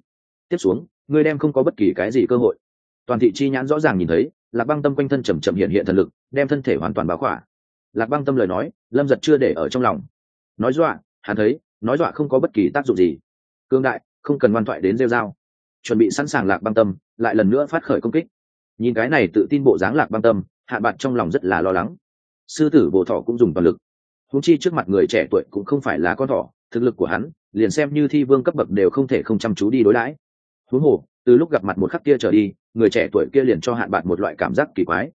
Tiếp xuống, ngươi đem không có bất kỳ cái gì cơ hội toàn thị chi nhãn rõ ràng nhìn thấy, lạc băng tâm quanh thân chầm chậm hiện hiện thần lực, đem thân thể hoàn toàn báo khỏa. Lạc băng tâm lời nói, lâm giật chưa để ở trong lòng. Nói dọa, hắn thấy, nói dọa không có bất kỳ tác dụng gì. Cương đại, không cần ngoan thoại đến rêu dao chuẩn bị sẵn sàng lạc băng tâm, lại lần nữa phát khởi công kích. Nhìn cái này tự tin bộ dáng lạc băng tâm, hạ bạn trong lòng rất là lo lắng. Sư tử bộ thọ cũng dùng toàn lực. Húng chi trước mặt người trẻ tuổi cũng không phải là con thỏ, thực lực của hắn, liền xem như thi vương cấp bậc đều không thể không chăm chú đi đối đãi. Huống hồ, từ lúc gặp mặt một khắc kia trở đi người trẻ tuổi kia liền cho hạn bạn một loại cảm giác kỳ quái.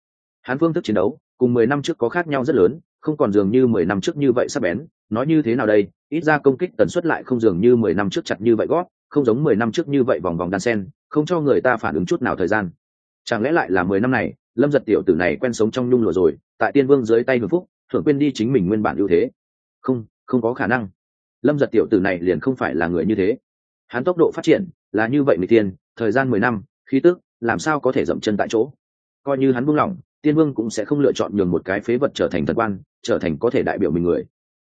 Hắn phương thức chiến đấu, cùng mười năm trước có khác nhau rất lớn, không còn dường như mười năm trước như vậy sắp bén. Nói như thế nào đây? Ít ra công kích tần suất lại không dường như mười năm trước chặt như vậy gót, không giống mười năm trước như vậy vòng vòng đan sen, không cho người ta phản ứng chút nào thời gian. Chẳng lẽ lại là mười năm này, lâm giật tiểu tử này quen sống trong nhung lụa rồi, tại tiên vương dưới tay hưng phúc thường quên đi chính mình nguyên bản ưu thế. Không không có khả năng. Lâm giật tiểu tử này liền không phải là người như thế. Hắn tốc độ phát triển là như vậy người tiên, thời gian mười năm, khí tức làm sao có thể dậm chân tại chỗ? Coi như hắn buông lỏng, tiên vương cũng sẽ không lựa chọn nhường một cái phế vật trở thành thần quan, trở thành có thể đại biểu mình người.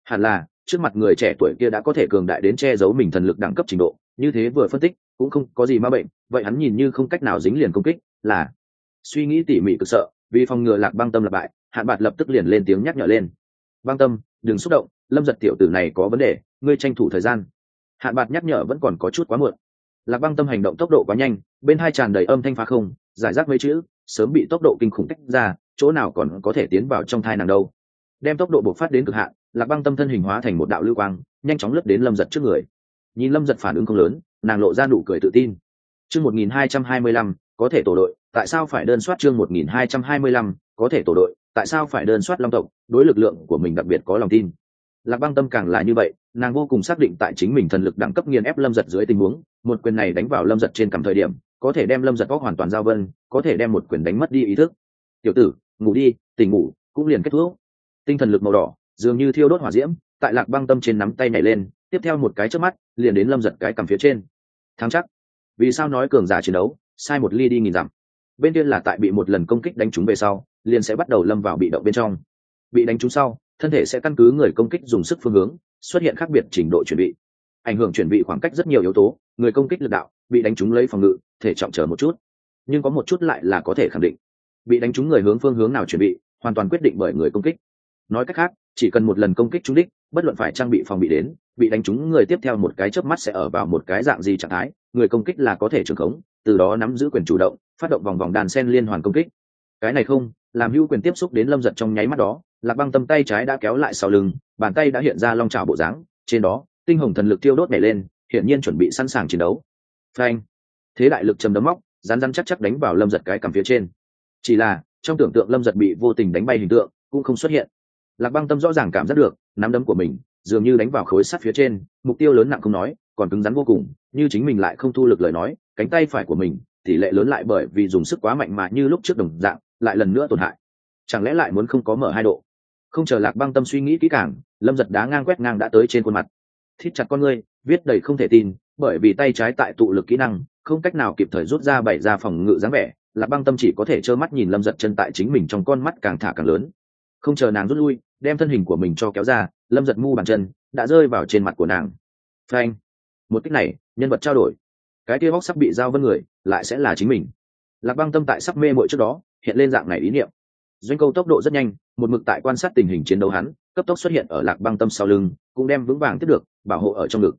Hẳn là, trước mặt người trẻ tuổi kia đã có thể cường đại đến che giấu mình thần lực đẳng cấp trình độ, như thế vừa phân tích, cũng không có gì ma bệnh, vậy hắn nhìn như không cách nào dính liền công kích, là suy nghĩ tỉ mỉ cực sợ, vì phòng ngừa lạc băng tâm lặp bại, hạn bạt lập tức liền lên tiếng nhắc nhở lên. Băng tâm, đừng xúc động, lâm giật tiểu tử này có vấn đề, ngươi tranh thủ thời gian. Hạn bạt nhắc nhở vẫn còn có chút quá muộn. Lạc băng tâm hành động tốc độ quá nhanh bên hai tràn đầy âm thanh phá không, giải rác mấy chữ, sớm bị tốc độ kinh khủng tách ra, chỗ nào còn có thể tiến vào trong thai nàng đâu. Đem tốc độ bộc phát đến cực hạn, lạc băng tâm thân hình hóa thành một đạo lưu quang, nhanh chóng lướt đến lâm giật trước người. Nhìn lâm giật phản ứng không lớn, nàng lộ ra nụ cười tự tin. Chương một nghìn hai trăm hai mươi lăm, có thể tổ đội, tại sao phải đơn soát chương một nghìn hai trăm hai mươi lăm, có thể tổ đội, tại sao phải đơn soát long tộc, đối lực lượng của mình đặc biệt có lòng tin. Lạc băng tâm càng là như vậy, nàng vô cùng xác định tại chính mình thần lực đẳng cấp nghiền ép lâm giật dưới tình huống, một quyền này đánh vào lâm giật trên cầm thời điểm có thể đem lâm giật bóc hoàn toàn giao vân, có thể đem một quyền đánh mất đi ý thức. Tiểu tử, ngủ đi, tỉnh ngủ, cũng liền kết thúc. Tinh thần lực màu đỏ, dường như thiêu đốt hỏa diễm, tại lạc băng tâm trên nắm tay nhảy lên, tiếp theo một cái trước mắt, liền đến lâm giật cái cầm phía trên. Thắng chắc. Vì sao nói cường giả chiến đấu, sai một ly đi nghìn dặm? Bên kia là tại bị một lần công kích đánh trúng về sau, liền sẽ bắt đầu lâm vào bị động bên trong. Bị đánh trúng sau, thân thể sẽ căn cứ người công kích dùng sức phương hướng, xuất hiện khác biệt trình độ chuẩn bị ảnh hưởng chuẩn bị khoảng cách rất nhiều yếu tố, người công kích lực đạo, bị đánh trúng lấy phòng ngự, thể trọng chờ một chút. Nhưng có một chút lại là có thể khẳng định. Bị đánh trúng người hướng phương hướng nào chuẩn bị hoàn toàn quyết định bởi người công kích. Nói cách khác, chỉ cần một lần công kích trúng đích, bất luận phải trang bị phòng bị đến, bị đánh trúng người tiếp theo một cái chớp mắt sẽ ở vào một cái dạng gì trạng thái, người công kích là có thể trưởng khống, từ đó nắm giữ quyền chủ động, phát động vòng vòng đàn sen liên hoàn công kích. Cái này không, làm hữu quyền tiếp xúc đến lâm giật trong nháy mắt đó, lạc băng tâm tay trái đã kéo lại sau lưng, bàn tay đã hiện ra long trào bộ dáng, trên đó tinh hồng thần lực tiêu đốt nảy lên, hiển nhiên chuẩn bị sẵn sàng chiến đấu. Phanh! Thế đại lực chầm đấm móc rán rán chắc chắc đánh vào lâm giật cái cằm phía trên. Chỉ là, trong tưởng tượng lâm giật bị vô tình đánh bay hình tượng, cũng không xuất hiện. Lạc băng tâm rõ ràng cảm giác được, nắm đấm của mình, dường như đánh vào khối sắt phía trên, mục tiêu lớn nặng không nói, còn cứng rắn vô cùng, như chính mình lại không thu lực lời nói, cánh tay phải của mình, tỷ lệ lớn lại bởi vì dùng sức quá mạnh mà như lúc trước đồng dạng, lại lần nữa tổn hại. Chẳng lẽ lại muốn không có mở hai độ? Không chờ lạc băng tâm suy nghĩ kỹ càng, lâm giật đá ngang quét ngang đã tới trên khuôn mặt thít chặt con ngươi, viết đầy không thể tin, bởi vì tay trái tại tụ lực kỹ năng, không cách nào kịp thời rút ra bảy ra phòng ngự dáng vẻ lạc băng tâm chỉ có thể trơ mắt nhìn lâm giật chân tại chính mình trong con mắt càng thả càng lớn. Không chờ nàng rút lui, đem thân hình của mình cho kéo ra, lâm giật mu bàn chân, đã rơi vào trên mặt của nàng. Frank một cách này, nhân vật trao đổi. Cái kia bóc sắp bị giao vân người, lại sẽ là chính mình. Lạc băng tâm tại sắp mê mội trước đó, hiện lên dạng này ý niệm. Doanh câu tốc độ rất nhanh, một mực tại quan sát tình hình chiến đấu hắn, cấp tốc xuất hiện ở lạc băng tâm sau lưng, cũng đem vững vàng tiếp được bảo hộ ở trong ngực.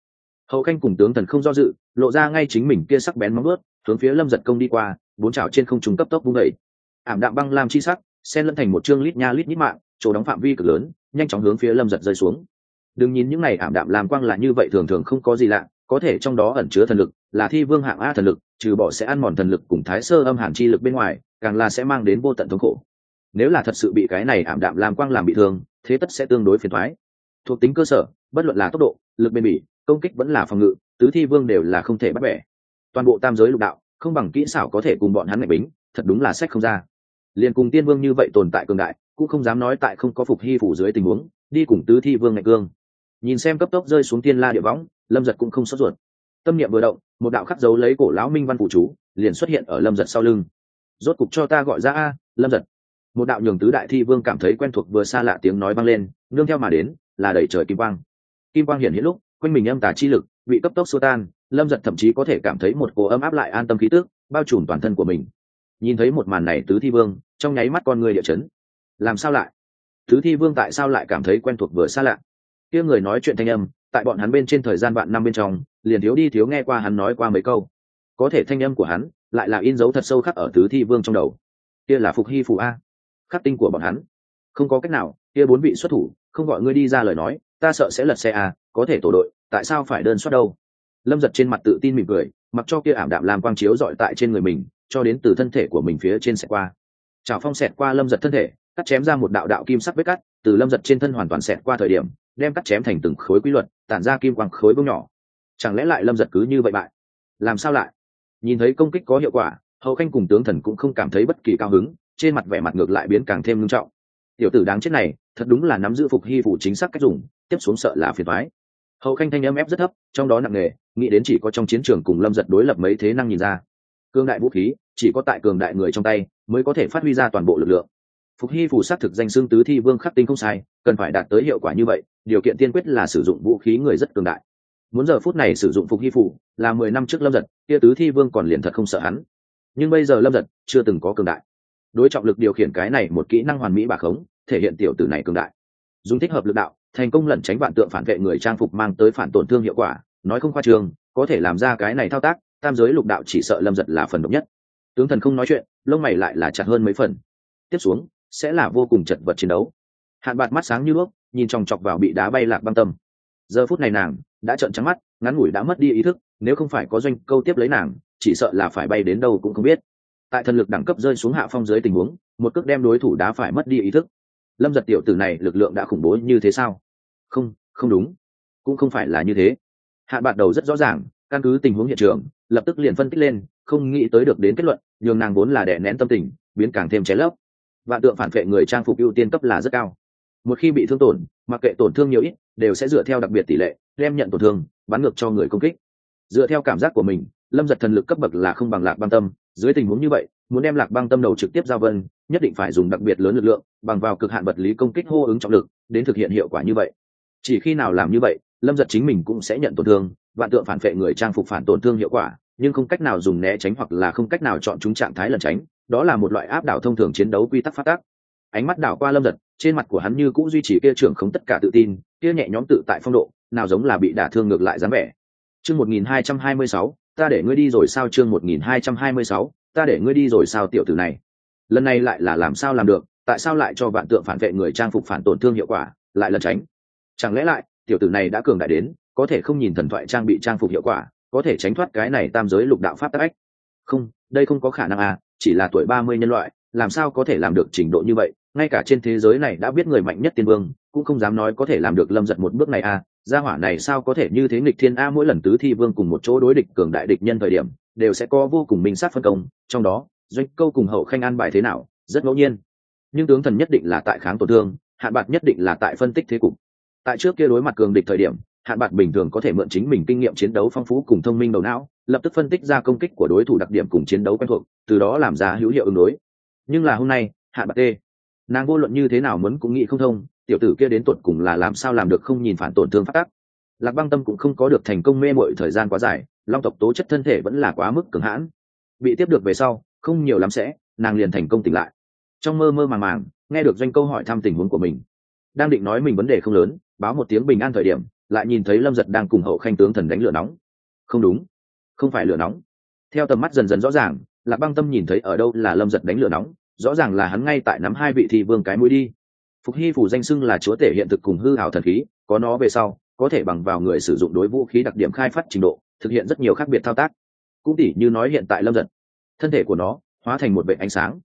Hậu khanh cùng tướng thần không do dự, lộ ra ngay chính mình kia sắc bén móng ướt hướng phía lâm giật công đi qua, bốn chảo trên không trung cấp tốc vung đầy ảm đạm băng lam chi sắc sen lẫn thành một chương lít nha lít nhít mạng, chỗ đóng phạm vi cực lớn, nhanh chóng hướng phía lâm giật rơi xuống. Đừng nhìn những này ảm đạm làm quang là như vậy thường thường không có gì lạ, có thể trong đó ẩn chứa thần lực, là thi vương hạng a thần lực, trừ bỏ sẽ ăn mòn thần lực cùng thái sơ âm hàn chi lực bên ngoài, càng là sẽ mang đến vô tận thống khổ. Nếu là thật sự bị cái này ảm đạm làm quang làm bị thương, thế tất sẽ tương đối phiền thoái thuộc tính cơ sở, bất luận là tốc độ lực bền bỉ, công kích vẫn là phòng ngự, tứ thi vương đều là không thể bắt bẻ. Toàn bộ tam giới lục đạo, không bằng kỹ xảo có thể cùng bọn hắn ngạch bính, thật đúng là sách không ra. Liền cùng tiên vương như vậy tồn tại cường đại, cũng không dám nói tại không có phục hy phủ dưới tình huống, đi cùng tứ thi vương ngạch cương. Nhìn xem cấp tốc rơi xuống tiên la địa võng, lâm giật cũng không sốt ruột. Tâm niệm vừa động, một đạo khắc dấu lấy cổ lão minh văn phụ chú, liền xuất hiện ở lâm giật sau lưng. Rốt cục cho ta gọi ra a, lâm giật. Một đạo nhường tứ đại thi vương cảm thấy quen thuộc vừa xa lạ tiếng nói vang lên, nương theo mà đến, là đẩy trời kim quang kim quang hiện hiện lúc, quanh mình âm tà chi lực, bị cấp tốc xua tan, lâm giật thậm chí có thể cảm thấy một cổ ấm áp lại an tâm khí tước bao trùm toàn thân của mình. Nhìn thấy một màn này tứ thi vương, trong nháy mắt con người địa chấn. Làm sao lại? Tứ thi vương tại sao lại cảm thấy quen thuộc vừa xa lạ? Kia người nói chuyện thanh âm, tại bọn hắn bên trên thời gian bạn năm bên trong, liền thiếu đi thiếu nghe qua hắn nói qua mấy câu. Có thể thanh âm của hắn lại là in dấu thật sâu khắc ở tứ thi vương trong đầu. Kia là phục hy phụ a. Khắc tinh của bọn hắn. Không có cách nào, kia bốn vị xuất thủ, không gọi ngươi đi ra lời nói ta sợ sẽ lật xe à? có thể tổ đội, tại sao phải đơn suất đâu? Lâm giật trên mặt tự tin mỉm cười, mặc cho kia ảm đạm làm quang chiếu dọi tại trên người mình, cho đến từ thân thể của mình phía trên xẹt qua. Trào phong xẹt qua lâm giật thân thể, cắt chém ra một đạo đạo kim sắc vết cắt, từ lâm giật trên thân hoàn toàn xẹt qua thời điểm, đem cắt chém thành từng khối quy luật, tản ra kim quang khối bông nhỏ. Chẳng lẽ lại lâm giật cứ như vậy bại? Làm sao lại? Nhìn thấy công kích có hiệu quả, hậu khanh cùng tướng thần cũng không cảm thấy bất kỳ cao hứng, trên mặt vẻ mặt ngược lại biến càng thêm nghiêm trọng. Tiểu tử đáng chết này, thật đúng là nắm giữ phục hy phủ chính xác cách dùng tiếp xuống sợ là phiền thoái. Hậu khanh thanh âm ép rất thấp, trong đó nặng nề, nghĩ đến chỉ có trong chiến trường cùng lâm giật đối lập mấy thế năng nhìn ra. Cương đại vũ khí, chỉ có tại cường đại người trong tay, mới có thể phát huy ra toàn bộ lực lượng. Phục hy phủ xác thực danh xương tứ thi vương khắc tinh không sai, cần phải đạt tới hiệu quả như vậy, điều kiện tiên quyết là sử dụng vũ khí người rất cường đại. Muốn giờ phút này sử dụng phục hy phủ, là mười năm trước lâm giật, kia tứ thi vương còn liền thật không sợ hắn. Nhưng bây giờ lâm giật chưa từng có cường đại. Đối trọng lực điều khiển cái này một kỹ năng hoàn mỹ bà khống, thể hiện tiểu tử này cường đại. Dùng thích hợp lực đạo thành công lẩn tránh vạn tượng phản vệ người trang phục mang tới phản tổn thương hiệu quả, nói không khoa trường, có thể làm ra cái này thao tác, tam giới lục đạo chỉ sợ lâm giật là phần độc nhất. Tướng thần không nói chuyện, lông mày lại là chặt hơn mấy phần. Tiếp xuống, sẽ là vô cùng chật vật chiến đấu. Hạn bạt mắt sáng như đuốc nhìn chòng chọc vào bị đá bay lạc băng tâm. Giờ phút này nàng đã trợn trắng mắt, ngắn ngủi đã mất đi ý thức, nếu không phải có doanh câu tiếp lấy nàng, chỉ sợ là phải bay đến đâu cũng không biết. Tại thần lực đẳng cấp rơi xuống hạ phong dưới tình huống, một cước đem đối thủ đá phải mất đi ý thức. Lâm giật tiểu tử này lực lượng đã khủng bố như thế sao? Không không đúng. Cũng không phải là như thế. Hạn bạn đầu rất rõ ràng, căn cứ tình huống hiện trường, lập tức liền phân tích lên, không nghĩ tới được đến kết luận, nhường nàng vốn là đẻ nén tâm tình, biến càng thêm cháy lấp. Vạn tượng phản vệ người trang phục ưu tiên cấp là rất cao. Một khi bị thương tổn, mặc kệ tổn thương nhiều ít, đều sẽ dựa theo đặc biệt tỷ lệ, đem nhận tổn thương, bắn ngược cho người công kích. Dựa theo cảm giác của mình, lâm giật thần lực cấp bậc là không bằng lạc băng tâm. Dưới tình huống như vậy, muốn đem lạc băng tâm đầu trực tiếp giao vân, nhất định phải dùng đặc biệt lớn lực lượng, bằng vào cực hạn vật lý công kích hô ứng trọng lực, đến thực hiện hiệu quả như vậy chỉ khi nào làm như vậy, lâm giật chính mình cũng sẽ nhận tổn thương, vạn tượng phản vệ người trang phục phản tổn thương hiệu quả, nhưng không cách nào dùng né tránh hoặc là không cách nào chọn chúng trạng thái lẩn tránh, đó là một loại áp đảo thông thường chiến đấu quy tắc phát tác. Ánh mắt đảo qua lâm giật, trên mặt của hắn như cũng duy trì kia trưởng không tất cả tự tin, kia nhẹ nhõm tự tại phong độ, nào giống là bị đả thương ngược lại dáng vẻ. Chương một nghìn hai trăm hai mươi sáu, ta để ngươi đi rồi sao chương một nghìn hai trăm hai mươi sáu, ta để ngươi đi rồi sao tiểu tử này? Lần này lại là làm sao làm được, tại sao lại cho vạn tượng phản vệ người trang phục phản tổn thương hiệu quả, lại lẩn tránh? Chẳng lẽ lại, tiểu tử này đã cường đại đến, có thể không nhìn thần thoại trang bị trang phục hiệu quả, có thể tránh thoát cái này tam giới lục đạo pháp tắc ách? Không, đây không có khả năng à chỉ là tuổi ba mươi nhân loại, làm sao có thể làm được trình độ như vậy? Ngay cả trên thế giới này đã biết người mạnh nhất tiên vương, cũng không dám nói có thể làm được lâm giật một bước này à gia hỏa này sao có thể như thế nghịch thiên a, mỗi lần tứ thi vương cùng một chỗ đối địch cường đại địch nhân thời điểm, đều sẽ có vô cùng minh sát phân công, trong đó, doanh câu cùng hậu khanh an bài thế nào, rất ngẫu nhiên. Nhưng tướng thần nhất định là tại kháng tổn thương, hạn bạc nhất định là tại phân tích thế cục tại trước kia đối mặt cường địch thời điểm, hạn bạc bình thường có thể mượn chính mình kinh nghiệm chiến đấu phong phú cùng thông minh đầu não, lập tức phân tích ra công kích của đối thủ đặc điểm cùng chiến đấu quen thuộc, từ đó làm ra hữu hiệu ứng đối. Nhưng là hôm nay, hạn bạc tê, nàng vô luận như thế nào muốn cũng nghĩ không thông, tiểu tử kia đến tuột cùng là làm sao làm được không nhìn phản tổn thương phát tác lạc băng tâm cũng không có được thành công mê mội thời gian quá dài, long tộc tố chất thân thể vẫn là quá mức cường hãn. Bị tiếp được về sau, không nhiều lắm sẽ, nàng liền thành công tỉnh lại. Trong mơ mơ màng màng, nghe được doanh câu hỏi thăm tình huống của mình, đang định nói mình vấn đề không lớn báo một tiếng bình an thời điểm, lại nhìn thấy lâm giật đang cùng hậu khanh tướng thần đánh lửa nóng. Không đúng, không phải lửa nóng. Theo tầm mắt dần dần rõ ràng, lạc băng tâm nhìn thấy ở đâu là lâm giật đánh lửa nóng, rõ ràng là hắn ngay tại nắm hai vị thi vương cái mũi đi. Phục hy phủ danh xưng là chúa tể hiện thực cùng hư hảo thần khí, có nó về sau, có thể bằng vào người sử dụng đối vũ khí đặc điểm khai phát trình độ, thực hiện rất nhiều khác biệt thao tác. Cũng tỉ như nói hiện tại lâm giật, thân thể của nó hóa thành một vệ ánh sáng.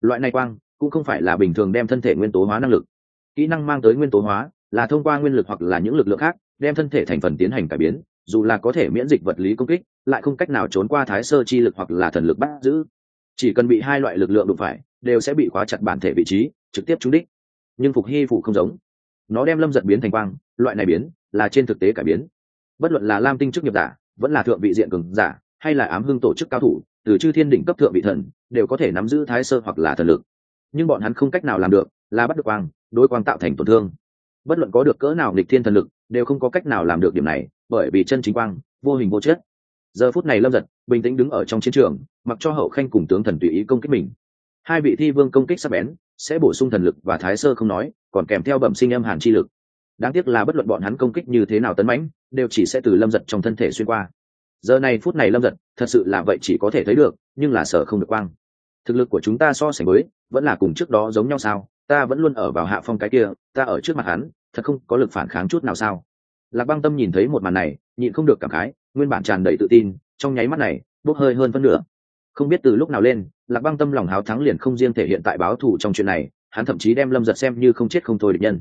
Loại này quang cũng không phải là bình thường đem thân thể nguyên tố hóa năng lực. Kỹ năng mang tới nguyên tố hóa là thông qua nguyên lực hoặc là những lực lượng khác, đem thân thể thành phần tiến hành cải biến, dù là có thể miễn dịch vật lý công kích, lại không cách nào trốn qua thái sơ chi lực hoặc là thần lực bắt giữ. Chỉ cần bị hai loại lực lượng đụng phải, đều sẽ bị khóa chặt bản thể vị trí, trực tiếp trúng đích. Nhưng phục hy phụ không giống. Nó đem lâm giật biến thành quang, loại này biến là trên thực tế cải biến. Bất luận là lam tinh chức nghiệp giả, vẫn là thượng vị diện cường giả, hay là ám hưng tổ chức cao thủ, từ chư thiên đỉnh cấp thượng vị thần, đều có thể nắm giữ thái sơ hoặc là thần lực. Nhưng bọn hắn không cách nào làm được là bắt được quang, đối quang tạo thành tổn thương bất luận có được cỡ nào nghịch thiên thần lực, đều không có cách nào làm được điểm này, bởi vì chân chính quang, vô hình vô chất. Giờ phút này lâm giật bình tĩnh đứng ở trong chiến trường, mặc cho hậu khanh cùng tướng thần tùy ý công kích mình. Hai vị thi vương công kích sắp bén, sẽ bổ sung thần lực và thái sơ không nói, còn kèm theo bẩm sinh âm hàn chi lực. Đáng tiếc là bất luận bọn hắn công kích như thế nào tấn mãnh, đều chỉ sẽ từ lâm giật trong thân thể xuyên qua. Giờ này phút này lâm giật thật sự là vậy chỉ có thể thấy được, nhưng là sợ không được quang. Thực lực của chúng ta so sánh với, vẫn là cùng trước đó giống nhau sao? Ta vẫn luôn ở vào hạ phong cái kia, ta ở trước mặt hắn, thật không có lực phản kháng chút nào sao? Lạc băng tâm nhìn thấy một màn này, nhịn không được cảm khái, nguyên bản tràn đầy tự tin, trong nháy mắt này, bốc hơi hơn phân nửa. Không biết từ lúc nào lên, lạc băng tâm lòng háo thắng liền không riêng thể hiện tại báo thù trong chuyện này, hắn thậm chí đem lâm giật xem như không chết không thôi địch nhân.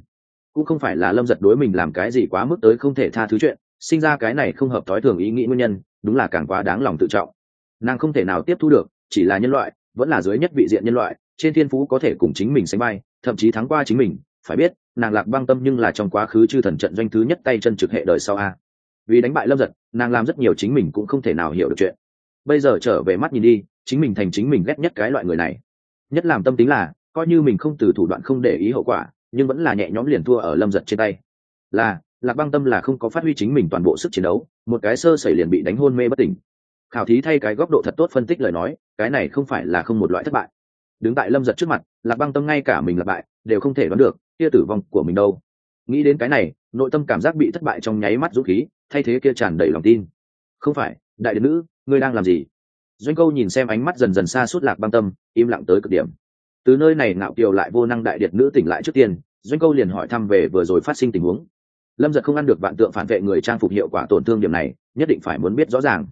Cũng không phải là lâm giật đối mình làm cái gì quá mức tới không thể tha thứ chuyện, sinh ra cái này không hợp thói thường ý nghĩ nguyên nhân, đúng là càng quá đáng lòng tự trọng. Nàng không thể nào tiếp thu được, chỉ là nhân loại, vẫn là dưới nhất vị diện nhân loại, trên thiên phú có thể cùng chính mình sánh bay thậm chí thắng qua chính mình, phải biết, nàng lạc băng tâm nhưng là trong quá khứ chư thần trận doanh thứ nhất tay chân trực hệ đời sau a. Vì đánh bại lâm giật, nàng làm rất nhiều chính mình cũng không thể nào hiểu được chuyện. Bây giờ trở về mắt nhìn đi, chính mình thành chính mình ghét nhất cái loại người này. Nhất làm tâm tính là, coi như mình không từ thủ đoạn không để ý hậu quả, nhưng vẫn là nhẹ nhõm liền thua ở lâm giật trên tay. Là, lạc băng tâm là không có phát huy chính mình toàn bộ sức chiến đấu, một cái sơ sẩy liền bị đánh hôn mê bất tỉnh. Khảo thí thay cái góc độ thật tốt phân tích lời nói, cái này không phải là không một loại thất bại đứng tại lâm giật trước mặt, lạc băng tâm ngay cả mình lặp bại đều không thể đoán được, kia tử vong của mình đâu. Nghĩ đến cái này, nội tâm cảm giác bị thất bại trong nháy mắt dũng khí, thay thế kia tràn đầy lòng tin. Không phải, đại điện nữ, ngươi đang làm gì? Doanh câu nhìn xem ánh mắt dần dần xa suốt lạc băng tâm, im lặng tới cực điểm. Từ nơi này ngạo kiều lại vô năng đại điện nữ tỉnh lại trước tiên, doanh câu liền hỏi thăm về vừa rồi phát sinh tình huống. Lâm giật không ăn được vạn tượng phản vệ người trang phục hiệu quả tổn thương điểm này, nhất định phải muốn biết rõ ràng.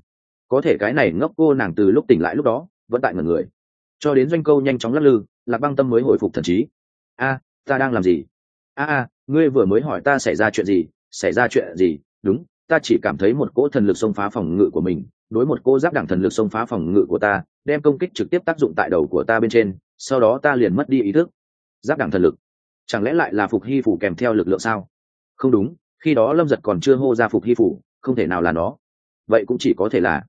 Có thể cái này ngốc cô nàng từ lúc tỉnh lại lúc đó, vẫn tại ngần người cho đến doanh câu nhanh chóng lắc lư, lạc băng tâm mới hồi phục thần trí. A, ta đang làm gì? A a, ngươi vừa mới hỏi ta xảy ra chuyện gì, xảy ra chuyện gì? Đúng, ta chỉ cảm thấy một cỗ thần lực xông phá phòng ngự của mình, đối một cô giáp đẳng thần lực xông phá phòng ngự của ta, đem công kích trực tiếp tác dụng tại đầu của ta bên trên, sau đó ta liền mất đi ý thức. Giáp đẳng thần lực? Chẳng lẽ lại là phục hy phủ kèm theo lực lượng sao? Không đúng, khi đó lâm giật còn chưa hô ra phục hy phủ, không thể nào là nó. Vậy cũng chỉ có thể là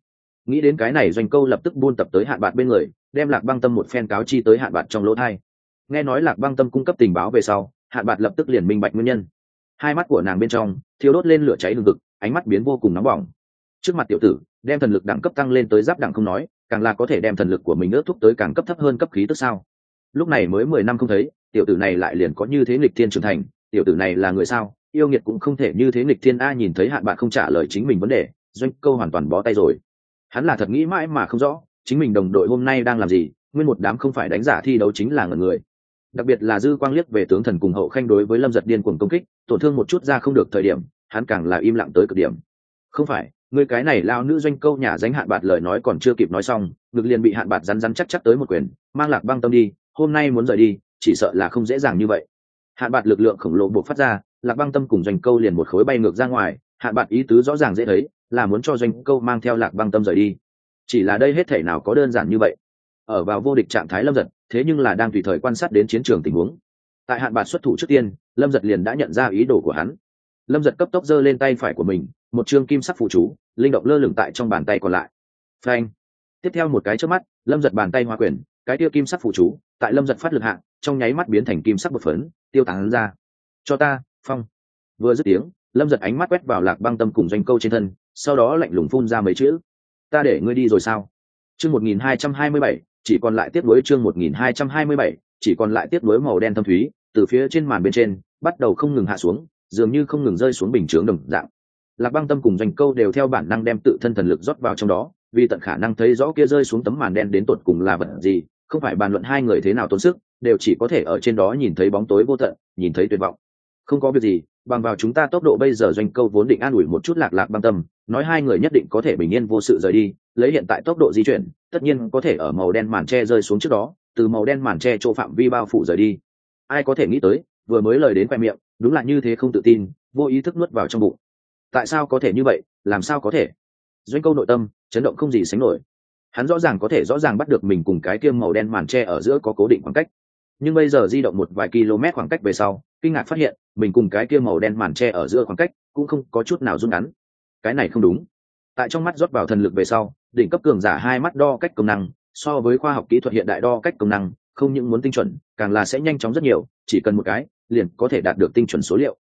nghĩ đến cái này doanh câu lập tức buôn tập tới hạn bạc bên người, đem lạc băng tâm một phen cáo chi tới hạn bạc trong lỗ thai. Nghe nói lạc băng tâm cung cấp tình báo về sau, hạn bạc lập tức liền minh bạch nguyên nhân. Hai mắt của nàng bên trong thiếu đốt lên lửa cháy lừng thực ánh mắt biến vô cùng nóng bỏng. Trước mặt tiểu tử, đem thần lực đẳng cấp tăng lên tới giáp đẳng không nói, càng là có thể đem thần lực của mình ước thúc tới càng cấp thấp hơn cấp khí tức sao? Lúc này mới mười năm không thấy, tiểu tử này lại liền có như thế nghịch thiên trưởng thành, tiểu tử này là người sao? Yêu nghiệt cũng không thể như thế nghịch thiên a, nhìn thấy hạn bạn không trả lời chính mình vấn đề, doanh câu hoàn toàn bó tay rồi hắn là thật nghĩ mãi mà không rõ, chính mình đồng đội hôm nay đang làm gì, nguyên một đám không phải đánh giả thi đấu chính là ngần người. Đặc biệt là dư quang liếc về tướng thần cùng hậu khanh đối với lâm giật điên cuồng công kích, tổn thương một chút ra không được thời điểm, hắn càng là im lặng tới cực điểm. Không phải, người cái này lao nữ doanh câu nhà danh hạn bạt lời nói còn chưa kịp nói xong, ngực liền bị hạn bạt rắn rắn chắc chắc tới một quyền, mang lạc băng tâm đi, hôm nay muốn rời đi, chỉ sợ là không dễ dàng như vậy. Hạn bạt lực lượng khổng lồ buộc phát ra, lạc băng tâm cùng doanh câu liền một khối bay ngược ra ngoài, hạn bạt ý tứ rõ ràng dễ thấy là muốn cho doanh câu mang theo lạc băng tâm rời đi. Chỉ là đây hết thể nào có đơn giản như vậy? Ở vào vô địch trạng thái lâm giật, thế nhưng là đang tùy thời quan sát đến chiến trường tình huống. Tại hạn bạc xuất thủ trước tiên, lâm giật liền đã nhận ra ý đồ của hắn. Lâm giật cấp tốc giơ lên tay phải của mình, một chương kim sắc phụ chú, linh động lơ lửng tại trong bàn tay còn lại. Phanh. Tiếp theo một cái trước mắt, lâm giật bàn tay hoa quyền cái tiêu kim sắc phụ chú, tại lâm giật phát lực hạng trong nháy mắt biến thành kim sắc bột phấn, tiêu tán ra. Cho ta, phong. Vừa dứt tiếng lâm giật ánh mắt quét vào lạc băng tâm cùng doanh câu trên thân, sau đó lạnh lùng phun ra mấy chữ. Ta để ngươi đi rồi sao? Chương một nghìn hai trăm hai mươi bảy, chỉ còn lại tiếp nối chương một nghìn hai trăm hai mươi bảy, chỉ còn lại tiếp nối màu đen thâm thúy, từ phía trên màn bên trên, bắt đầu không ngừng hạ xuống, dường như không ngừng rơi xuống bình chướng đồng dạng. Lạc băng tâm cùng doanh câu đều theo bản năng đem tự thân thần lực rót vào trong đó, vì tận khả năng thấy rõ kia rơi xuống tấm màn đen đến tột cùng là vật gì, không phải bàn luận hai người thế nào tốn sức, đều chỉ có thể ở trên đó nhìn thấy bóng tối vô tận, nhìn thấy tuyệt vọng. Không có việc gì bằng vào chúng ta tốc độ bây giờ doanh câu vốn định an ủi một chút lạc lạc băng tâm, nói hai người nhất định có thể bình yên vô sự rời đi, lấy hiện tại tốc độ di chuyển, tất nhiên có thể ở màu đen màn tre rơi xuống trước đó, từ màu đen màn tre chỗ phạm vi bao phủ rời đi. Ai có thể nghĩ tới, vừa mới lời đến khoe miệng, đúng là như thế không tự tin, vô ý thức nuốt vào trong bụng. Tại sao có thể như vậy, làm sao có thể? Doanh câu nội tâm, chấn động không gì sánh nổi. Hắn rõ ràng có thể rõ ràng bắt được mình cùng cái tiêm màu đen màn tre ở giữa có cố định khoảng cách. Nhưng bây giờ di động một vài km khoảng cách về sau, kinh ngạc phát hiện mình cùng cái kia màu đen màn tre ở giữa khoảng cách cũng không có chút nào rút ngắn. Cái này không đúng. Tại trong mắt rót vào thần lực về sau, đỉnh cấp cường giả hai mắt đo cách công năng, so với khoa học kỹ thuật hiện đại đo cách công năng, không những muốn tinh chuẩn, càng là sẽ nhanh chóng rất nhiều, chỉ cần một cái, liền có thể đạt được tinh chuẩn số liệu.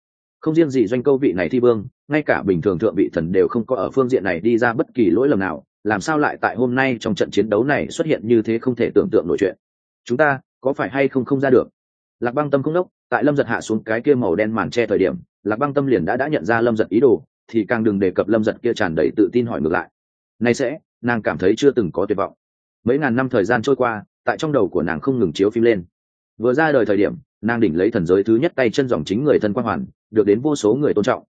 Không riêng gì doanh câu vị này thi vương, ngay cả bình thường thượng vị thần đều không có ở phương diện này đi ra bất kỳ lỗi lầm nào, làm sao lại tại hôm nay trong trận chiến đấu này xuất hiện như thế không thể tưởng tượng nổi chuyện? Chúng ta có phải hay không không ra được? Lạc băng tâm không đốc, tại lâm giật hạ xuống cái kia màu đen màn che thời điểm, lạc băng tâm liền đã đã nhận ra lâm giật ý đồ, thì càng đừng đề cập lâm giật kia tràn đầy tự tin hỏi ngược lại. Nay sẽ, nàng cảm thấy chưa từng có tuyệt vọng. Mấy ngàn năm thời gian trôi qua, tại trong đầu của nàng không ngừng chiếu phim lên. Vừa ra đời thời điểm, nàng đỉnh lấy thần giới thứ nhất tay chân dòng chính người thân quan hoàn, được đến vô số người tôn trọng.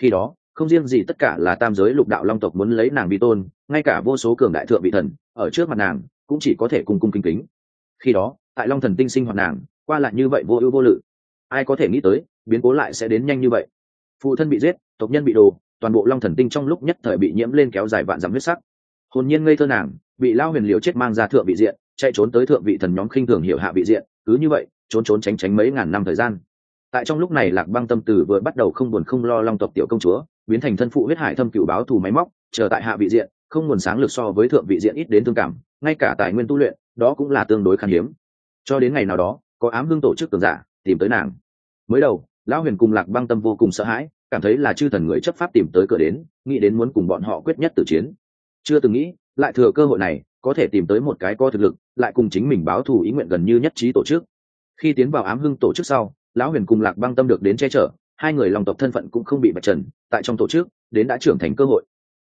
Khi đó, không riêng gì tất cả là tam giới lục đạo long tộc muốn lấy nàng bi tôn, ngay cả vô số cường đại thượng vị thần, ở trước mặt nàng, cũng chỉ có thể cung cung kinh kính. Khi đó, tại long thần tinh sinh hoạt nàng qua lại như vậy vô ưu vô lự. Ai có thể nghĩ tới, biến cố lại sẽ đến nhanh như vậy. Phụ thân bị giết, tộc nhân bị đồ toàn bộ long thần tinh trong lúc nhất thời bị nhiễm lên kéo dài vạn dặm huyết sắc. Hồn nhiên ngây thơ nàng, bị lao huyền liều chết mang ra thượng vị diện, chạy trốn tới thượng vị thần nhóm khinh thường hiểu hạ vị diện, cứ như vậy, trốn trốn tránh tránh mấy ngàn năm thời gian. Tại trong lúc này lạc băng tâm tử vừa bắt đầu không buồn không lo long tộc tiểu công chúa, biến thành thân phụ huyết hải thâm cựu báo thù máy móc, chờ tại hạ vị diện, không nguồn sáng lực so với thượng vị diện ít đến thương cảm, ngay cả tài nguyên tu luyện, đó cũng là tương đối khan hiếm. Cho đến ngày nào đó có ám hương tổ chức cường giả, tìm tới nàng. Mới đầu, lão huyền cùng lạc băng tâm vô cùng sợ hãi, cảm thấy là chư thần người chấp pháp tìm tới cửa đến, nghĩ đến muốn cùng bọn họ quyết nhất tử chiến. Chưa từng nghĩ, lại thừa cơ hội này, có thể tìm tới một cái có thực lực, lại cùng chính mình báo thù ý nguyện gần như nhất trí tổ chức. Khi tiến vào ám hưng tổ chức sau, lão huyền cùng lạc băng tâm được đến che chở, hai người lòng tộc thân phận cũng không bị bạch trần, tại trong tổ chức, đến đã trưởng thành cơ hội.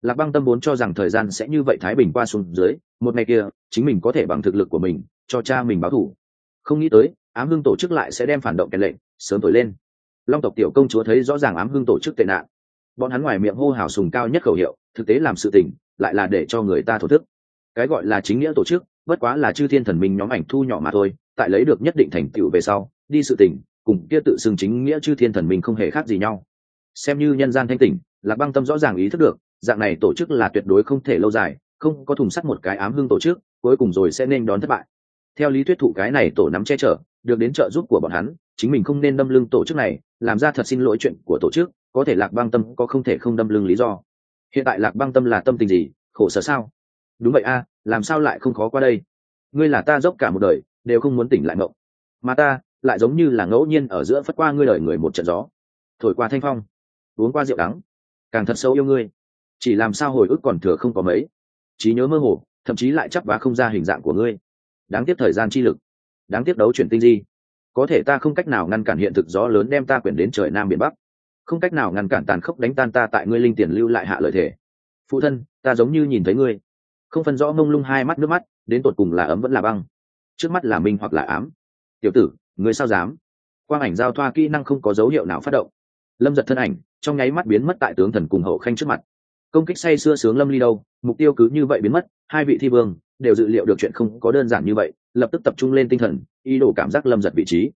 Lạc băng tâm vốn cho rằng thời gian sẽ như vậy thái bình qua xuống dưới, một ngày kia, chính mình có thể bằng thực lực của mình, cho cha mình báo thù không nghĩ tới, ám hưng tổ chức lại sẽ đem phản động kèn lệnh, sớm thổi lên. Long tộc tiểu công chúa thấy rõ ràng ám hưng tổ chức tệ nạn. Bọn hắn ngoài miệng hô hào sùng cao nhất khẩu hiệu, thực tế làm sự tình, lại là để cho người ta thổ thức. Cái gọi là chính nghĩa tổ chức, bất quá là chư thiên thần minh nhóm ảnh thu nhỏ mà thôi, tại lấy được nhất định thành tựu về sau, đi sự tỉnh cùng kia tự xưng chính nghĩa chư thiên thần minh không hề khác gì nhau. Xem như nhân gian thanh tỉnh, lạc băng tâm rõ ràng ý thức được, dạng này tổ chức là tuyệt đối không thể lâu dài, không có thùng sắt một cái ám hưng tổ chức, cuối cùng rồi sẽ nên đón thất bại theo lý thuyết thụ cái này tổ nắm che chở, được đến trợ giúp của bọn hắn, chính mình không nên đâm lưng tổ chức này, làm ra thật xin lỗi chuyện của tổ chức, có thể lạc băng tâm có không thể không đâm lưng lý do. Hiện tại lạc băng tâm là tâm tình gì, khổ sở sao? Đúng vậy a, làm sao lại không khó qua đây? Ngươi là ta dốc cả một đời, đều không muốn tỉnh lại mộng. Mà ta, lại giống như là ngẫu nhiên ở giữa phất qua ngươi đời người một trận gió. Thổi qua thanh phong, uống qua rượu đắng, càng thật sâu yêu ngươi. Chỉ làm sao hồi ức còn thừa không có mấy. Trí nhớ mơ hồ, thậm chí lại chắp vá không ra hình dạng của ngươi đáng tiếc thời gian chi lực, đáng tiếc đấu chuyển tinh di. Có thể ta không cách nào ngăn cản hiện thực gió lớn đem ta quyển đến trời nam biển bắc. Không cách nào ngăn cản tàn khốc đánh tan ta tại ngươi linh tiền lưu lại hạ lợi thể. Phụ thân, ta giống như nhìn thấy ngươi. Không phân rõ mông lung hai mắt nước mắt, đến tột cùng là ấm vẫn là băng. Trước mắt là minh hoặc là ám. Tiểu tử, ngươi sao dám? Quang ảnh giao thoa kỹ năng không có dấu hiệu nào phát động. Lâm giật thân ảnh, trong nháy mắt biến mất tại tướng thần cùng hậu khanh trước mặt công kích say xưa sướng lâm ly đâu, mục tiêu cứ như vậy biến mất, hai vị thi vương đều dự liệu được chuyện không có đơn giản như vậy, lập tức tập trung lên tinh thần, ý đồ cảm giác lâm giật vị trí.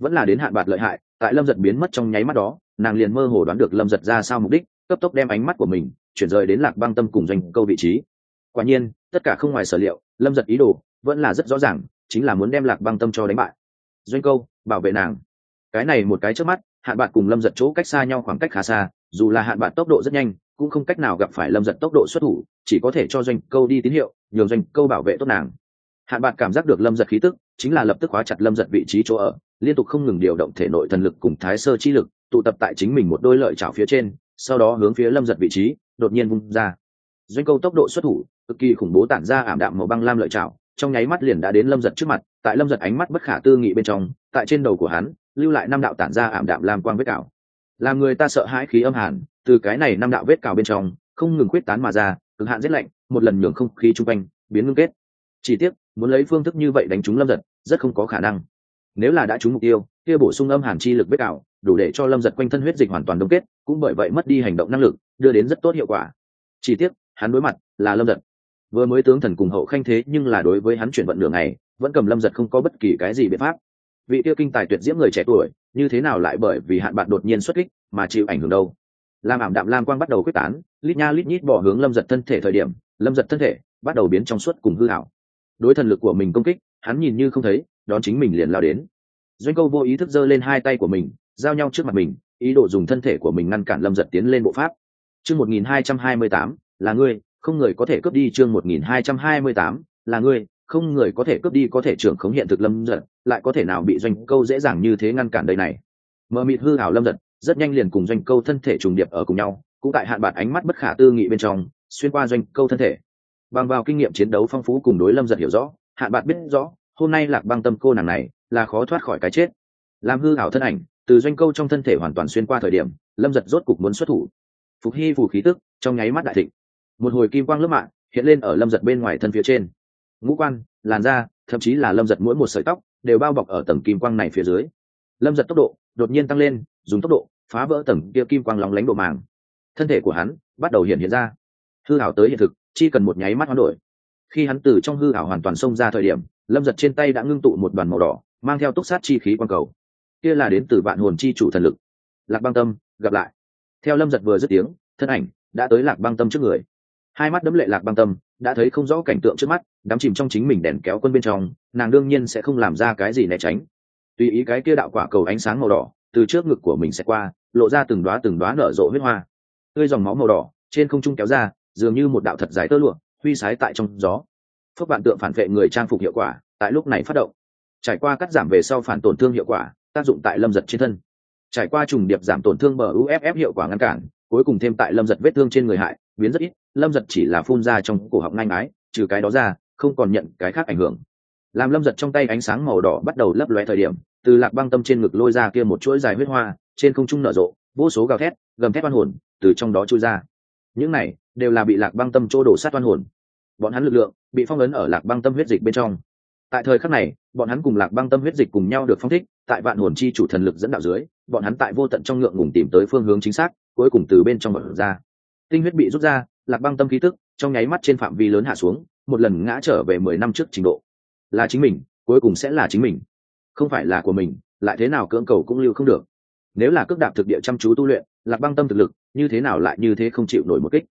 Vẫn là đến hạn bạt lợi hại, tại lâm giật biến mất trong nháy mắt đó, nàng liền mơ hồ đoán được lâm giật ra sao mục đích, cấp tốc đem ánh mắt của mình chuyển rời đến lạc băng tâm cùng doanh câu vị trí. Quả nhiên, tất cả không ngoài sở liệu, lâm giật ý đồ vẫn là rất rõ ràng, chính là muốn đem lạc băng tâm cho đánh bại. Doanh câu, bảo vệ nàng. Cái này một cái trước mắt, hạn bạn cùng lâm giật chỗ cách xa nhau khoảng cách khá xa, dù là hạn bạn tốc độ rất nhanh cũng không cách nào gặp phải lâm giật tốc độ xuất thủ chỉ có thể cho doanh câu đi tín hiệu nhường doanh câu bảo vệ tốt nàng. Hạn bạc cảm giác được lâm giật khí tức chính là lập tức hóa chặt lâm giật vị trí chỗ ở liên tục không ngừng điều động thể nội thần lực cùng thái sơ chi lực tụ tập tại chính mình một đôi lợi chảo phía trên sau đó hướng phía lâm giật vị trí đột nhiên vung ra. Doanh câu tốc độ xuất thủ cực kỳ khủng bố tản ra ảm đạm màu băng lam lợi chảo trong nháy mắt liền đã đến lâm giật trước mặt tại lâm giật ánh mắt bất khả tư nghị bên trong tại trên đầu của hắn lưu lại năm đạo tản ra ảm đạm lam quang vết cảo, làm người ta sợ hãi khí âm hàn từ cái này năm đạo vết cào bên trong, không ngừng quyết tán mà ra, cực hạn rét lạnh, một lần nhường không khí chung quanh biến ngưng kết. Chỉ tiếc, muốn lấy phương thức như vậy đánh trúng lâm giật, rất không có khả năng. Nếu là đã trúng mục tiêu, kia bổ sung âm hàn chi lực vết cào, đủ để cho lâm giật quanh thân huyết dịch hoàn toàn đông kết, cũng bởi vậy mất đi hành động năng lực, đưa đến rất tốt hiệu quả. Chỉ tiếc, hắn đối mặt là lâm giật. Vừa mới tướng thần cùng hậu khanh thế nhưng là đối với hắn chuyển vận đường này vẫn cầm lâm giật không có bất kỳ cái gì biện pháp. Vị tiêu kinh tài tuyệt diễm người trẻ tuổi, như thế nào lại bởi vì hạn bạn đột nhiên xuất kích mà chịu ảnh hưởng đâu? Làm ảm đạm lam quang bắt đầu quyết tán, lít nha lít nhít bỏ hướng lâm giật thân thể thời điểm, lâm giật thân thể bắt đầu biến trong suốt cùng hư hảo đối thần lực của mình công kích, hắn nhìn như không thấy, đón chính mình liền lao đến. Doanh câu vô ý thức giơ lên hai tay của mình, giao nhau trước mặt mình, ý đồ dùng thân thể của mình ngăn cản lâm giật tiến lên bộ pháp. Chương một nghìn hai trăm hai mươi tám, là ngươi, không người có thể cướp đi chương một nghìn hai trăm hai mươi tám, là ngươi, không người có thể cướp đi có thể trưởng khống hiện thực lâm giật, lại có thể nào bị doanh câu dễ dàng như thế ngăn cản đây này? Mờ mịt hư hảo lâm giật rất nhanh liền cùng doanh câu thân thể trùng điệp ở cùng nhau, cũng tại hạn bạt ánh mắt bất khả tư nghị bên trong, xuyên qua doanh câu thân thể. Bằng vào kinh nghiệm chiến đấu phong phú cùng đối lâm giật hiểu rõ, hạn bạt biết rõ, hôm nay lạc băng tâm cô nàng này là khó thoát khỏi cái chết. Làm hư hảo thân ảnh, từ doanh câu trong thân thể hoàn toàn xuyên qua thời điểm, lâm giật rốt cục muốn xuất thủ. Phục hy phù khí tức, trong nháy mắt đại thịnh. Một hồi kim quang lớp mạng, hiện lên ở lâm giật bên ngoài thân phía trên. Ngũ quan, làn da, thậm chí là lâm giật mỗi một sợi tóc, đều bao bọc ở tầng kim quang này phía dưới. Lâm giật tốc độ đột nhiên tăng lên, dùng tốc độ phá vỡ tầng kia kim quang lóng lánh độ màng. Thân thể của hắn bắt đầu hiện hiện ra. Hư hảo tới hiện thực, chỉ cần một nháy mắt hoán đổi. Khi hắn từ trong hư hảo hoàn toàn xông ra thời điểm, lâm giật trên tay đã ngưng tụ một đoàn màu đỏ, mang theo túc sát chi khí quang cầu. Kia là đến từ vạn hồn chi chủ thần lực. Lạc băng tâm, gặp lại. Theo lâm giật vừa dứt tiếng, thân ảnh đã tới lạc băng tâm trước người. Hai mắt đấm lệ lạc băng tâm, đã thấy không rõ cảnh tượng trước mắt, đắm chìm trong chính mình đèn kéo quân bên trong, nàng đương nhiên sẽ không làm ra cái gì né tránh. Tùy ý cái kia đạo quả cầu ánh sáng màu đỏ từ trước ngực của mình sẽ qua, lộ ra từng đoá từng đoá nở rộ huyết hoa. Tươi dòng máu màu đỏ, trên không trung kéo ra, dường như một đạo thật dài tơ lụa, huy sái tại trong gió. Phước bạn tượng phản vệ người trang phục hiệu quả, tại lúc này phát động. Trải qua cắt giảm về sau phản tổn thương hiệu quả, tác dụng tại lâm giật trên thân. Trải qua trùng điệp giảm tổn thương bờ uff hiệu quả ngăn cản, cuối cùng thêm tại lâm giật vết thương trên người hại, biến rất ít, lâm giật chỉ là phun ra trong cổ họng ngang ái, trừ cái đó ra, không còn nhận cái khác ảnh hưởng. Làm lâm giật trong tay ánh sáng màu đỏ bắt đầu lấp lóe thời điểm từ lạc băng tâm trên ngực lôi ra kia một chuỗi dài huyết hoa, trên không trung nở rộ, vô số gào thét, gầm thét oan hồn, từ trong đó trôi ra. Những này đều là bị lạc băng tâm chỗ đổ sát oan hồn. Bọn hắn lực lượng bị phong ấn ở lạc băng tâm huyết dịch bên trong. Tại thời khắc này, bọn hắn cùng lạc băng tâm huyết dịch cùng nhau được phong thích, tại vạn hồn chi chủ thần lực dẫn đạo dưới, bọn hắn tại vô tận trong ngượng ngùng tìm tới phương hướng chính xác, cuối cùng từ bên trong bọn ra. Tinh huyết bị rút ra, lạc băng tâm khí tức trong nháy mắt trên phạm vi lớn hạ xuống, một lần ngã trở về mười năm trước trình độ. Là chính mình, cuối cùng sẽ là chính mình không phải là của mình, lại thế nào cưỡng cầu cũng lưu không được. Nếu là cước đạp thực địa chăm chú tu luyện, lạc băng tâm thực lực, như thế nào lại như thế không chịu nổi một kích?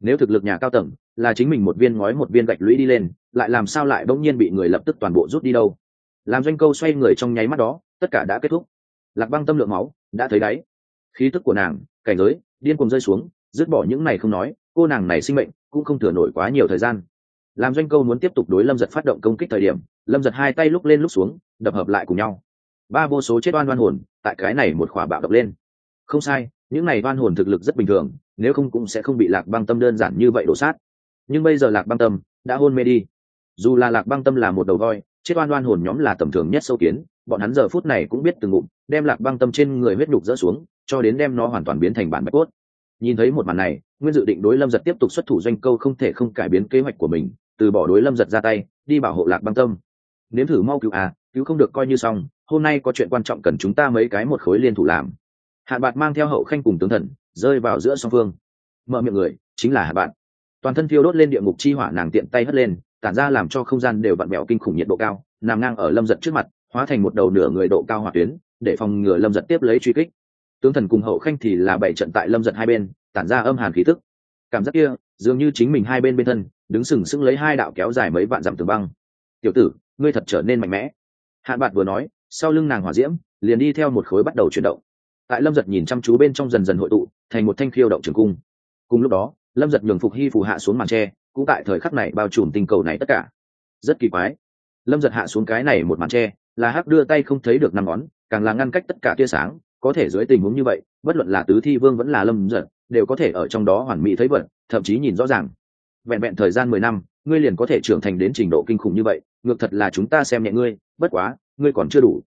Nếu thực lực nhà cao tầng, là chính mình một viên ngói một viên gạch lũy đi lên, lại làm sao lại bỗng nhiên bị người lập tức toàn bộ rút đi đâu? Làm doanh câu xoay người trong nháy mắt đó, tất cả đã kết thúc. Lạc băng tâm lượng máu, đã thấy đáy. Khí tức của nàng, cảnh giới, điên cùng rơi xuống, dứt bỏ những này không nói, cô nàng này sinh mệnh cũng không thừa nổi quá nhiều thời gian. Làm doanh câu muốn tiếp tục đối lâm giật phát động công kích thời điểm lâm giật hai tay lúc lên lúc xuống, đập hợp lại cùng nhau. Ba vô số chết oan oan hồn, tại cái này một khỏa bạo đập lên. Không sai, những này oan hồn thực lực rất bình thường, nếu không cũng sẽ không bị lạc băng tâm đơn giản như vậy đổ sát. Nhưng bây giờ lạc băng tâm đã hôn mê đi. Dù là lạc băng tâm là một đầu voi, chết oan oan hồn nhóm là tầm thường nhất sâu kiến, bọn hắn giờ phút này cũng biết từng ngụm, đem lạc băng tâm trên người huyết nhục dỡ xuống, cho đến đem nó hoàn toàn biến thành bản bạch cốt. Nhìn thấy một màn này, nguyên dự định đối lâm giật tiếp tục xuất thủ doanh câu không thể không cải biến kế hoạch của mình, từ bỏ đối lâm giật ra tay, đi bảo hộ lạc băng tâm nếm thử mau cứu à cứu không được coi như xong, hôm nay có chuyện quan trọng cần chúng ta mấy cái một khối liên thủ làm. Hạn bạc mang theo hậu khanh cùng tướng thần, rơi vào giữa song phương. Mở miệng người, chính là hạn bạc toàn thân thiêu đốt lên địa ngục chi hỏa nàng tiện tay hất lên, tản ra làm cho không gian đều vặn bẹo kinh khủng nhiệt độ cao, nằm ngang ở lâm giật trước mặt, hóa thành một đầu nửa người độ cao hỏa tuyến, để phòng ngừa lâm giật tiếp lấy truy kích. Tướng thần cùng hậu khanh thì là bảy trận tại lâm giật hai bên, tản ra âm hàn khí tức. Cảm giác kia, dường như chính mình hai bên bên thân, đứng sừng sững lấy hai đạo kéo dài mấy vạn dặm tường băng. Tiểu tử ngươi thật trở nên mạnh mẽ. Hạn bạt vừa nói, sau lưng nàng hỏa diễm, liền đi theo một khối bắt đầu chuyển động. Tại lâm giật nhìn chăm chú bên trong dần dần hội tụ, thành một thanh khiêu động trường cung. Cùng lúc đó, lâm giật nhường phục hy phù hạ xuống màn tre, cũng tại thời khắc này bao trùm tinh cầu này tất cả. Rất kỳ quái. Lâm giật hạ xuống cái này một màn tre, là hắc đưa tay không thấy được năm ngón, càng là ngăn cách tất cả tia sáng, có thể dưới tình huống như vậy, bất luận là tứ thi vương vẫn là lâm giật, đều có thể ở trong đó hoàn mỹ thấy vật thậm chí nhìn rõ ràng. Vẹn vẹn thời gian mười năm, ngươi liền có thể trưởng thành đến trình độ kinh khủng như vậy ngược thật là chúng ta xem nhẹ ngươi, bất quá, ngươi còn chưa đủ.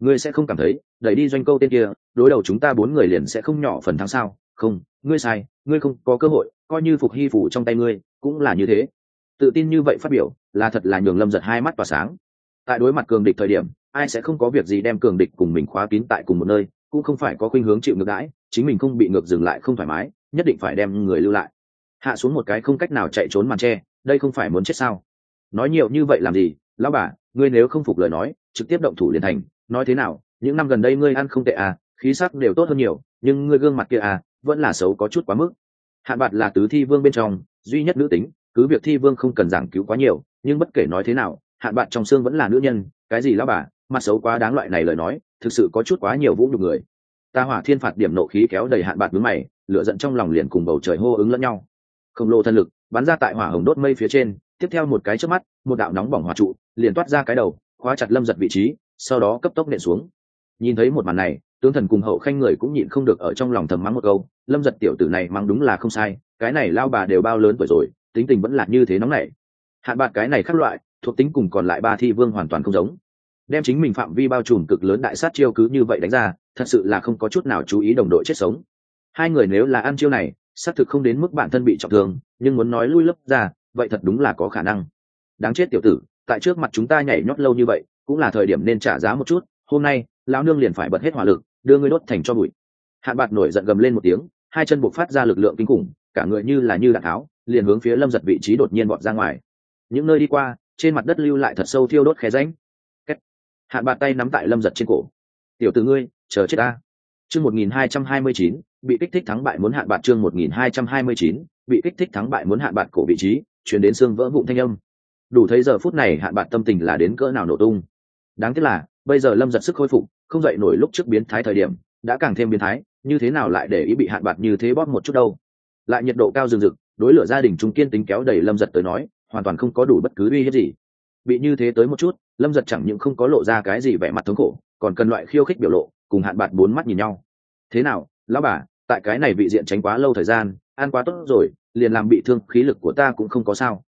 Ngươi sẽ không cảm thấy, đẩy đi doanh câu tên kia, đối đầu chúng ta bốn người liền sẽ không nhỏ phần thắng sao? Không, ngươi sai, ngươi không có cơ hội, coi như phục hy phủ trong tay ngươi, cũng là như thế. Tự tin như vậy phát biểu, là thật là nhường lâm giật hai mắt tỏa sáng. Tại đối mặt cường địch thời điểm, ai sẽ không có việc gì đem cường địch cùng mình khóa kín tại cùng một nơi, cũng không phải có khuynh hướng chịu ngược đãi, chính mình không bị ngược dừng lại không thoải mái, nhất định phải đem người lưu lại. Hạ xuống một cái không cách nào chạy trốn màn tre, đây không phải muốn chết sao? Nói nhiều như vậy làm gì? Lão bà, ngươi nếu không phục lời nói, trực tiếp động thủ liền thành. Nói thế nào, những năm gần đây ngươi ăn không tệ à khí sắc đều tốt hơn nhiều, nhưng ngươi gương mặt kia à vẫn là xấu có chút quá mức. Hạn bạc là tứ thi vương bên trong, duy nhất nữ tính, cứ việc thi vương không cần giảng cứu quá nhiều, nhưng bất kể nói thế nào, hạn bạc trong xương vẫn là nữ nhân, cái gì lão bà, mặt xấu quá đáng loại này lời nói, thực sự có chút quá nhiều vũ nhục người. Ta hỏa thiên phạt điểm nộ khí kéo đầy hạn bạc mướn mày, lửa giận trong lòng liền cùng bầu trời hô ứng lẫn nhau. Khổng lồ thân lực, bắn ra tại hỏa hồng đốt mây phía trên, tiếp theo một cái trước mắt một đạo nóng bỏng hỏa trụ, liền toát ra cái đầu, khóa chặt lâm giật vị trí, sau đó cấp tốc nện xuống. Nhìn thấy một màn này, tướng thần cùng hậu khanh người cũng nhịn không được ở trong lòng thầm mắng một câu, lâm giật tiểu tử này mắng đúng là không sai, cái này lao bà đều bao lớn tuổi rồi, tính tình vẫn là như thế nóng nảy. Hạn bạc cái này khác loại, thuộc tính cùng còn lại ba thi vương hoàn toàn không giống. Đem chính mình phạm vi bao trùm cực lớn đại sát chiêu cứ như vậy đánh ra, thật sự là không có chút nào chú ý đồng đội chết sống. Hai người nếu là ăn chiêu này, xác thực không đến mức bản thân bị trọng thương, nhưng muốn nói lui lấp ra, vậy thật đúng là có khả năng đáng chết tiểu tử, tại trước mặt chúng ta nhảy nhót lâu như vậy, cũng là thời điểm nên trả giá một chút, hôm nay, lão nương liền phải bật hết hỏa lực, đưa ngươi đốt thành cho bụi. Hạn bạc nổi giận gầm lên một tiếng, hai chân buộc phát ra lực lượng kinh khủng, cả người như là như đạn tháo, liền hướng phía lâm giật vị trí đột nhiên vọt ra ngoài. Những nơi đi qua, trên mặt đất lưu lại thật sâu thiêu đốt khe ránh hạn bạc tay nắm tại lâm giật trên cổ. Tiểu t ử ngươi, chờ chết ta. Chương một nghìn hai trăm hai mươi chín, bị kích thích thắng bại muốn hạn bạc chương một nghìn hai trăm hai mươi chín, bị kích thích thắng bại muốn hạn bạc cổ vị trí, chuyển đến xương vỡ vụn thanh âm đủ thấy giờ phút này hạn bạn tâm tình là đến cỡ nào nổ tung. Đáng tiếc là, bây giờ lâm giật sức khôi phục, không dậy nổi lúc trước biến thái thời điểm, đã càng thêm biến thái, như thế nào lại để ý bị hạn bạc như thế bóp một chút đâu? Lại nhiệt độ cao rừng rực, đối lửa gia đình chúng kiên tính kéo đẩy lâm giật tới nói, hoàn toàn không có đủ bất cứ uy hiếp gì. Bị như thế tới một chút, lâm giật chẳng những không có lộ ra cái gì vẻ mặt thống khổ, còn cần loại khiêu khích biểu lộ, cùng hạn bạc bốn mắt nhìn nhau. Thế nào, lão bà, tại cái này bị diện tránh quá lâu thời gian, ăn quá tốt rồi, liền làm bị thương, khí lực của ta cũng không có sao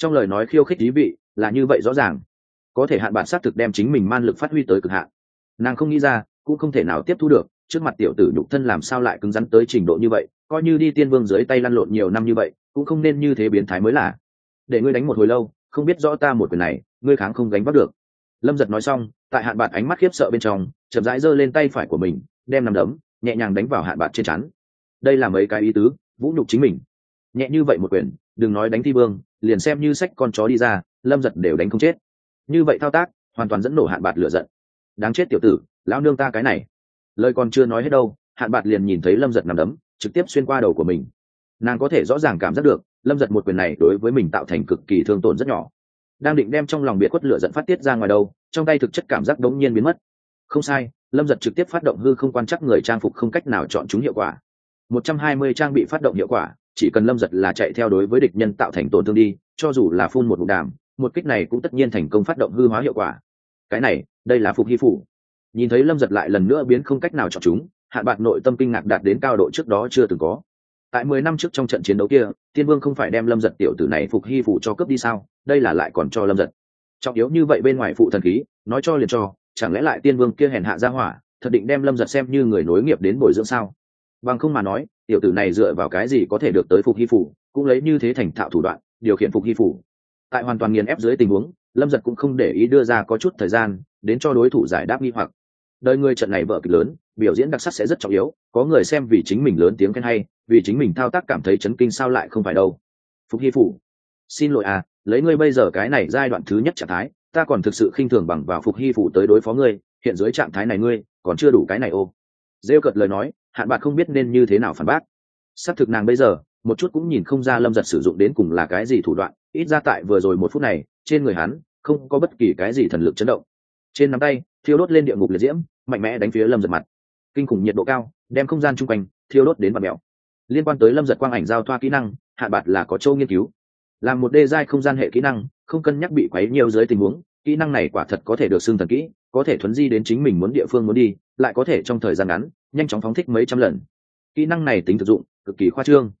trong lời nói khiêu khích ý vị là như vậy rõ ràng. Có thể hạn bản xác thực đem chính mình man lực phát huy tới cực hạn. Nàng không nghĩ ra, cũng không thể nào tiếp thu được, trước mặt tiểu tử nhục thân làm sao lại cứng rắn tới trình độ như vậy, coi như đi tiên vương dưới tay lăn lộn nhiều năm như vậy, cũng không nên như thế biến thái mới là. Để ngươi đánh một hồi lâu, không biết rõ ta một quyền này, ngươi kháng không gánh vác được. Lâm giật nói xong, tại hạn bạn ánh mắt khiếp sợ bên trong, chậm rãi giơ lên tay phải của mình, đem nằm đấm, nhẹ nhàng đánh vào hạn bạn trên chắn đây là mấy cái ý tứ, vũ nhục chính mình. Nhẹ như vậy một quyền đừng nói đánh thi vương, liền xem như sách con chó đi ra, lâm giật đều đánh không chết. Như vậy thao tác, hoàn toàn dẫn nổ hạn bạt lửa giận. Đáng chết tiểu tử, lão nương ta cái này. Lời còn chưa nói hết đâu, hạn bạt liền nhìn thấy lâm giật nằm đấm, trực tiếp xuyên qua đầu của mình. Nàng có thể rõ ràng cảm giác được, lâm giật một quyền này đối với mình tạo thành cực kỳ thương tổn rất nhỏ. Đang định đem trong lòng biệt khuất lửa giận phát tiết ra ngoài đâu, trong tay thực chất cảm giác đống nhiên biến mất. Không sai, lâm giật trực tiếp phát động hư không quan chắc người trang phục không cách nào chọn chúng hiệu quả. Một trăm hai mươi trang bị phát động hiệu quả chỉ cần lâm giật là chạy theo đối với địch nhân tạo thành tổn thương đi, cho dù là phun một bụng đàm, một kích này cũng tất nhiên thành công phát động hư hóa hiệu quả. Cái này, đây là phục hy phủ. Nhìn thấy lâm giật lại lần nữa biến không cách nào chọn chúng hạn bạc nội tâm kinh ngạc đạt đến cao độ trước đó chưa từng có. Tại mười năm trước trong trận chiến đấu kia, tiên vương không phải đem lâm giật tiểu tử này phục hy phủ cho cướp đi sao? Đây là lại còn cho lâm giật. Trọng yếu như vậy bên ngoài phụ thần khí, nói cho liền cho, chẳng lẽ lại tiên vương kia hèn hạ ra hỏa, thật định đem lâm giật xem như người nối nghiệp đến bồi dưỡng sao? Bằng không mà nói tiểu tử này dựa vào cái gì có thể được tới phục hy phủ, cũng lấy như thế thành thạo thủ đoạn, điều khiển phục hy phủ. Tại hoàn toàn nghiền ép dưới tình huống, lâm giật cũng không để ý đưa ra có chút thời gian, đến cho đối thủ giải đáp nghi hoặc. Đời người trận này vợ kịch lớn, biểu diễn đặc sắc sẽ rất trọng yếu, có người xem vì chính mình lớn tiếng khen hay, vì chính mình thao tác cảm thấy chấn kinh sao lại không phải đâu. Phục hy phủ. Xin lỗi à lấy ngươi bây giờ cái này giai đoạn thứ nhất trạng thái, ta còn thực sự khinh thường bằng vào phục hy phủ tới đối phó ngươi, hiện dưới trạng thái này ngươi, còn chưa đủ cái này ô rêu cợt lời nói, hạn bạn không biết nên như thế nào phản bác. Xác thực nàng bây giờ, một chút cũng nhìn không ra lâm giật sử dụng đến cùng là cái gì thủ đoạn, ít ra tại vừa rồi một phút này, trên người hắn không có bất kỳ cái gì thần lực chấn động. Trên nắm tay, thiêu đốt lên địa ngục liệt diễm, mạnh mẽ đánh phía lâm giật mặt. Kinh khủng nhiệt độ cao, đem không gian chung quanh thiêu đốt đến mặt mèo liên quan tới lâm giật quang ảnh giao thoa kỹ năng hạ bạt là có châu nghiên cứu. Làm một đê giai không gian hệ kỹ năng, không cân nhắc bị quấy nhiều dưới tình huống kỹ năng này quả thật có thể được xưng thần kỹ, có thể thuấn di đến chính mình muốn địa phương muốn đi, lại có thể trong thời gian ngắn, nhanh chóng phóng thích mấy trăm lần. Kỹ năng này tính thực dụng, cực kỳ khoa trương.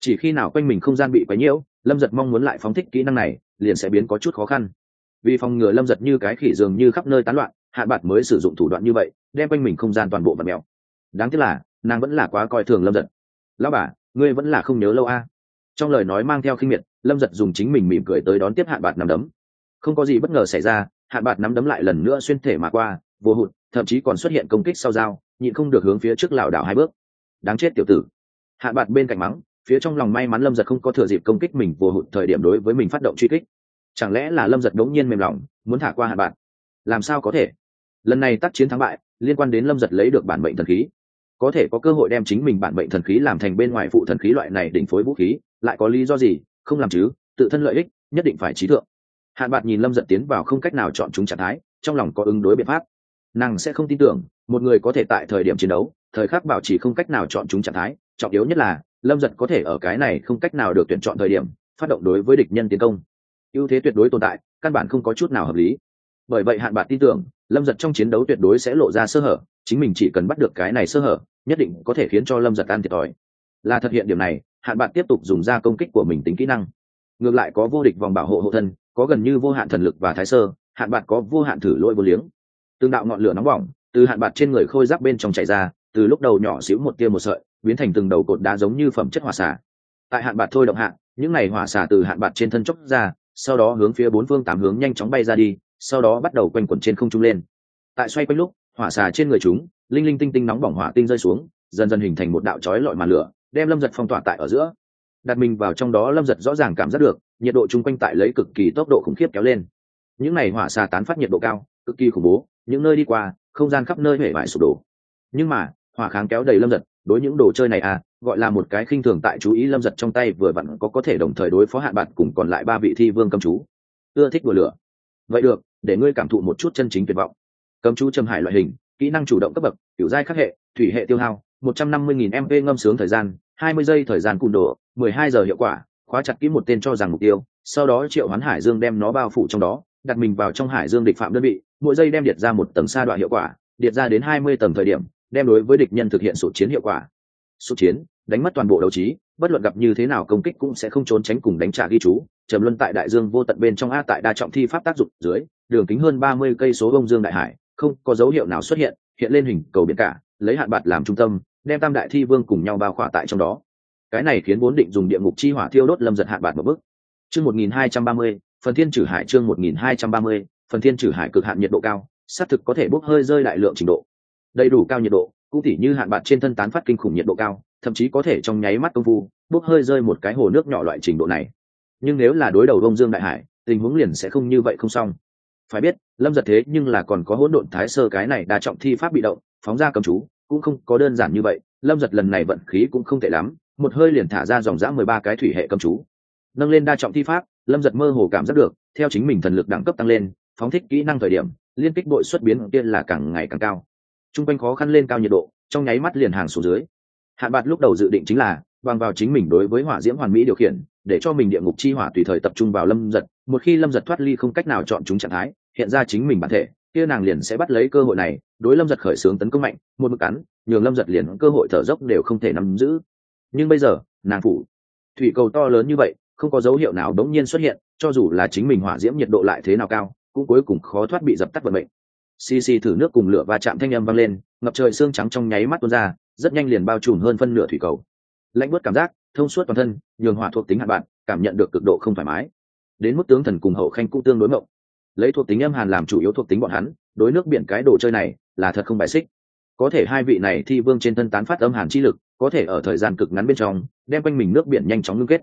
Chỉ khi nào quanh mình không gian bị quấy nhiễu, lâm giật mong muốn lại phóng thích kỹ năng này, liền sẽ biến có chút khó khăn. Vì phòng ngừa lâm giật như cái khỉ dường như khắp nơi tán loạn hạn bạc mới sử dụng thủ đoạn như vậy, đem quanh mình không gian toàn bộ vật mèo. Đáng tiếc là, nàng vẫn là quá coi thường lâm giật. Lão bà, ngươi vẫn là không nhớ lâu a. Trong lời nói mang theo khinh miệt, lâm giật dùng chính mình mỉm cười tới đón tiếp hạn bạc nằm đấm không có gì bất ngờ xảy ra hạn bạc nắm đấm lại lần nữa xuyên thể mà qua, vô hụt, thậm chí còn xuất hiện công kích sau dao, nhịn không được hướng phía trước lảo đảo hai bước. Đáng chết tiểu tử. Hạn bạc bên cạnh mắng, phía trong lòng may mắn lâm giật không có thừa dịp công kích mình vô hụt thời điểm đối với mình phát động truy kích. Chẳng lẽ là lâm giật đống nhiên mềm lòng, muốn thả qua hạn bạc làm sao có thể? Lần này tác chiến thắng bại, liên quan đến lâm giật lấy được bản mệnh thần khí. Có thể có cơ hội đem chính mình bản mệnh thần khí làm thành bên ngoài phụ thần khí loại này đỉnh phối vũ khí, lại có lý do gì? Không làm chứ, tự thân lợi ích, nhất định phải trí thượng hạn bạc nhìn lâm giật tiến vào không cách nào chọn chúng trạng thái, trong lòng có ứng đối biện pháp. Nàng sẽ không tin tưởng, một người có thể tại thời điểm chiến đấu, thời khắc bảo trì không cách nào chọn chúng trạng thái, trọng yếu nhất là, lâm giật có thể ở cái này không cách nào được tuyển chọn thời điểm, phát động đối với địch nhân tiến công. Ưu thế tuyệt đối tồn tại, căn bản không có chút nào hợp lý. Bởi vậy hạn bạc tin tưởng, lâm giật trong chiến đấu tuyệt đối sẽ lộ ra sơ hở, chính mình chỉ cần bắt được cái này sơ hở, nhất định có thể khiến cho lâm giật ăn thiệt thòi. Là thực hiện điểm này, hạn bạc tiếp tục dùng ra công kích của mình tính kỹ năng. Ngược lại có vô địch vòng bảo hộ hộ thân có gần như vô hạn thần lực và thái sơ, hạn bạc có vô hạn thử lỗi vô liếng. Tương đạo ngọn lửa nóng bỏng, từ hạn bạc trên người khôi giáp bên trong chạy ra, từ lúc đầu nhỏ xíu một tia một sợi, biến thành từng đầu cột đá giống như phẩm chất hỏa xả tại hạn bạc thôi động hạn những này hỏa xả từ hạn bạc trên thân chốc ra, sau đó hướng phía bốn phương tám hướng nhanh chóng bay ra đi, sau đó bắt đầu quanh quẩn trên không trung lên. Tại xoay quanh lúc, hỏa xà trên người chúng, linh linh tinh tinh nóng bỏng hỏa tinh rơi xuống, dần dần hình thành một đạo chói lọi màn lửa, đem lâm giật phong tỏa tại ở giữa. Đặt mình vào trong đó, lâm giật rõ ràng cảm giác được nhiệt độ chung quanh tại lấy cực kỳ tốc độ khủng khiếp kéo lên. Những n à y hỏa xà tán phát nhiệt độ cao, cực kỳ khủng bố, những nơi đi qua, không gian khắp nơi hể vải sụp đổ. Nhưng mà, hỏa kháng kéo đầy lâm giật, đối những đồ chơi này à gọi là một cái khinh thường tại chú ý lâm giật trong tay vừa vặn có có thể đồng thời đối phó hạn bạn cùng còn lại ba vị thi vương cầm chú. Ưa thích đùa lửa. Vậy được, để ngươi cảm thụ một chút chân chính tuyệt vọng. Cấm chú trầm hải loại hình, kỹ năng chủ động cấp bậc, kiểu giai khắc hệ, thủy hệ tiêu hao, một trăm năm mươi nghìn mp ngâm sướng thời gian, hai mươi giây thời gian cùn đổ, mười hai giờ hiệu quả khóa chặt kỹ một tên cho rằng mục tiêu, sau đó triệu hoán hải dương đem nó bao phủ trong đó, đặt mình vào trong hải dương địch phạm đơn vị, mỗi giây đem điệt ra một tầng xa đoạn hiệu quả, điệt ra đến hai mươi tầng thời điểm, đem đối với địch nhân thực hiện sụt chiến hiệu quả. Sụt chiến, đánh mất toàn bộ đấu trí, bất luận gặp như thế nào công kích cũng sẽ không trốn tránh cùng đánh trả ghi chú. Trầm luân tại đại dương vô tận bên trong a tại đa trọng thi pháp tác dụng dưới, đường kính hơn ba mươi cây số bông dương đại hải, không có dấu hiệu nào xuất hiện hiện lên hình cầu biển cả, lấy hạn bạt làm trung tâm, đem tam đại thi vương cùng nhau bao khỏa tại trong đó cái này khiến vốn định dùng địa ngục chi hỏa thiêu đốt lâm giật hạn bạt một bước. Chương một nghìn hai trăm ba mươi, phần thiên trừ hải chương một nghìn hai trăm ba mươi, phần thiên trừ hải cực hạn nhiệt độ cao, xác thực có thể bốc hơi rơi đại lượng trình độ. Đầy đủ cao nhiệt độ, cũng tỉ như hạn bạt trên thân tán phát kinh khủng nhiệt độ cao, thậm chí có thể trong nháy mắt công phu, bốc hơi rơi một cái hồ nước nhỏ loại trình độ này. Nhưng nếu là đối đầu đông dương đại hải, tình huống liền sẽ không như vậy không xong. Phải biết, lâm giật thế nhưng là còn có hỗn độn thái sơ cái này đa trọng thi pháp bị động, phóng ra cầm chú, cũng không có đơn giản như vậy, lâm giật lần này vận khí cũng không tệ lắm một hơi liền thả ra dòng dã mười ba cái thủy hệ cầm chú. Nâng lên đa trọng thi pháp, lâm giật mơ hồ cảm giác được, theo chính mình thần lực đẳng cấp tăng lên, phóng thích kỹ năng thời điểm, liên kích đội xuất biến tiên là càng ngày càng cao. T r u n g quanh khó khăn lên cao nhiệt độ, trong nháy mắt liền hàng xuống dưới. Hạn bạc lúc đầu dự định chính là, bằng vào chính mình đối với hỏa diễm hoàn mỹ điều khiển, để cho mình địa ngục chi hỏa tùy thời tập trung vào lâm giật, một khi lâm giật thoát ly không cách nào chọn chúng trạng thái, hiện ra chính mình bản thể, kia nàng liền sẽ bắt lấy cơ hội này, đối lâm giật khởi xướng tấn công mạnh, một mực cắn, nhường lâm giật liền cơ hội thở dốc đều không thể nắm giữ nhưng bây giờ, nàng phủ. Thủy cầu to lớn như vậy, không có dấu hiệu nào đống nhiên xuất hiện, cho dù là chính mình hỏa diễm nhiệt độ lại thế nào cao, cũng cuối cùng khó thoát bị dập tắt vận mệnh. Xì xì thử nước cùng lửa va chạm thanh âm vang lên, ngập trời xương trắng trong nháy mắt tuôn ra, rất nhanh liền bao trùm hơn phân nửa thủy cầu. Lạnh bớt cảm giác, thông suốt toàn thân, nhường hỏa thuộc tính hạn bạn, cảm nhận được cực độ không thoải mái. Đến mức tướng thần cùng hậu khanh cũng tương đối mộng. Lấy thuộc tính âm hàn làm chủ yếu thuộc tính bọn hắn, đối nước biển cái đồ chơi này là thật không bài xích. Có thể hai vị này thi vương trên thân tán phát âm hàn chi lực có thể ở thời gian cực ngắn bên trong, đem quanh mình nước biển nhanh chóng ngưng kết.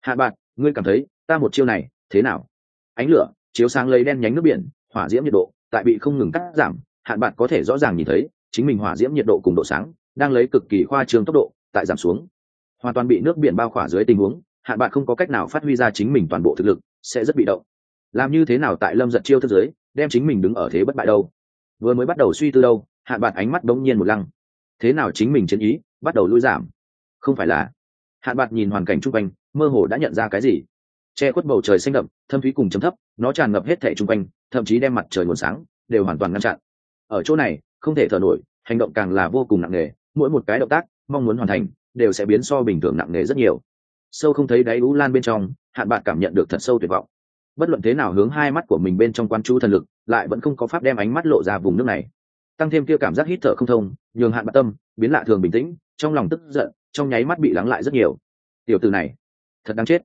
Hạ bạn, ngươi cảm thấy ta một chiêu này thế nào? Ánh lửa, chiếu sáng lấy đen nhánh nước biển, hỏa diễm nhiệt độ tại bị không ngừng cắt giảm. Hạn bạn có thể rõ ràng nhìn thấy, chính mình hỏa diễm nhiệt độ cùng độ sáng đang lấy cực kỳ khoa trương tốc độ tại giảm xuống. Hoàn toàn bị nước biển bao khỏa dưới tình huống hạn bạn không có cách nào phát huy ra chính mình toàn bộ thực lực, sẽ rất bị động. Làm như thế nào tại lâm giật chiêu thức giới đem chính mình đứng ở thế bất bại đâu? Vừa mới bắt đầu suy tư đâu hạn bạn ánh mắt đống nhiên một lăng. Thế nào chính mình chiến ý bắt đầu lui giảm. Không phải là, hạn bạn nhìn hoàn cảnh chung quanh, mơ hồ đã nhận ra cái gì? Che khuất bầu trời xanh đậm, thâm thúy cùng chấm thấp, nó tràn ngập hết thẻ chung quanh, thậm chí đem mặt trời nguồn sáng, đều hoàn toàn ngăn chặn. Ở chỗ này, không thể thở nổi, hành động càng là vô cùng nặng nề, mỗi một cái động tác, mong muốn hoàn thành, đều sẽ biến so bình thường nặng nề rất nhiều. Sâu không thấy đáy lũ lan bên trong, hạn bạn cảm nhận được thật sâu tuyệt vọng. Bất luận thế nào hướng hai mắt của mình bên trong quan chú thần lực, lại vẫn không có pháp đem ánh mắt lộ ra vùng nước này. Tăng thêm kia cảm giác hít thở không thông, nhường hạn bạc tâm, biến lạ thường bình tĩnh trong lòng tức giận, trong nháy mắt bị lắng lại rất nhiều. Tiểu từ này, thật đáng chết.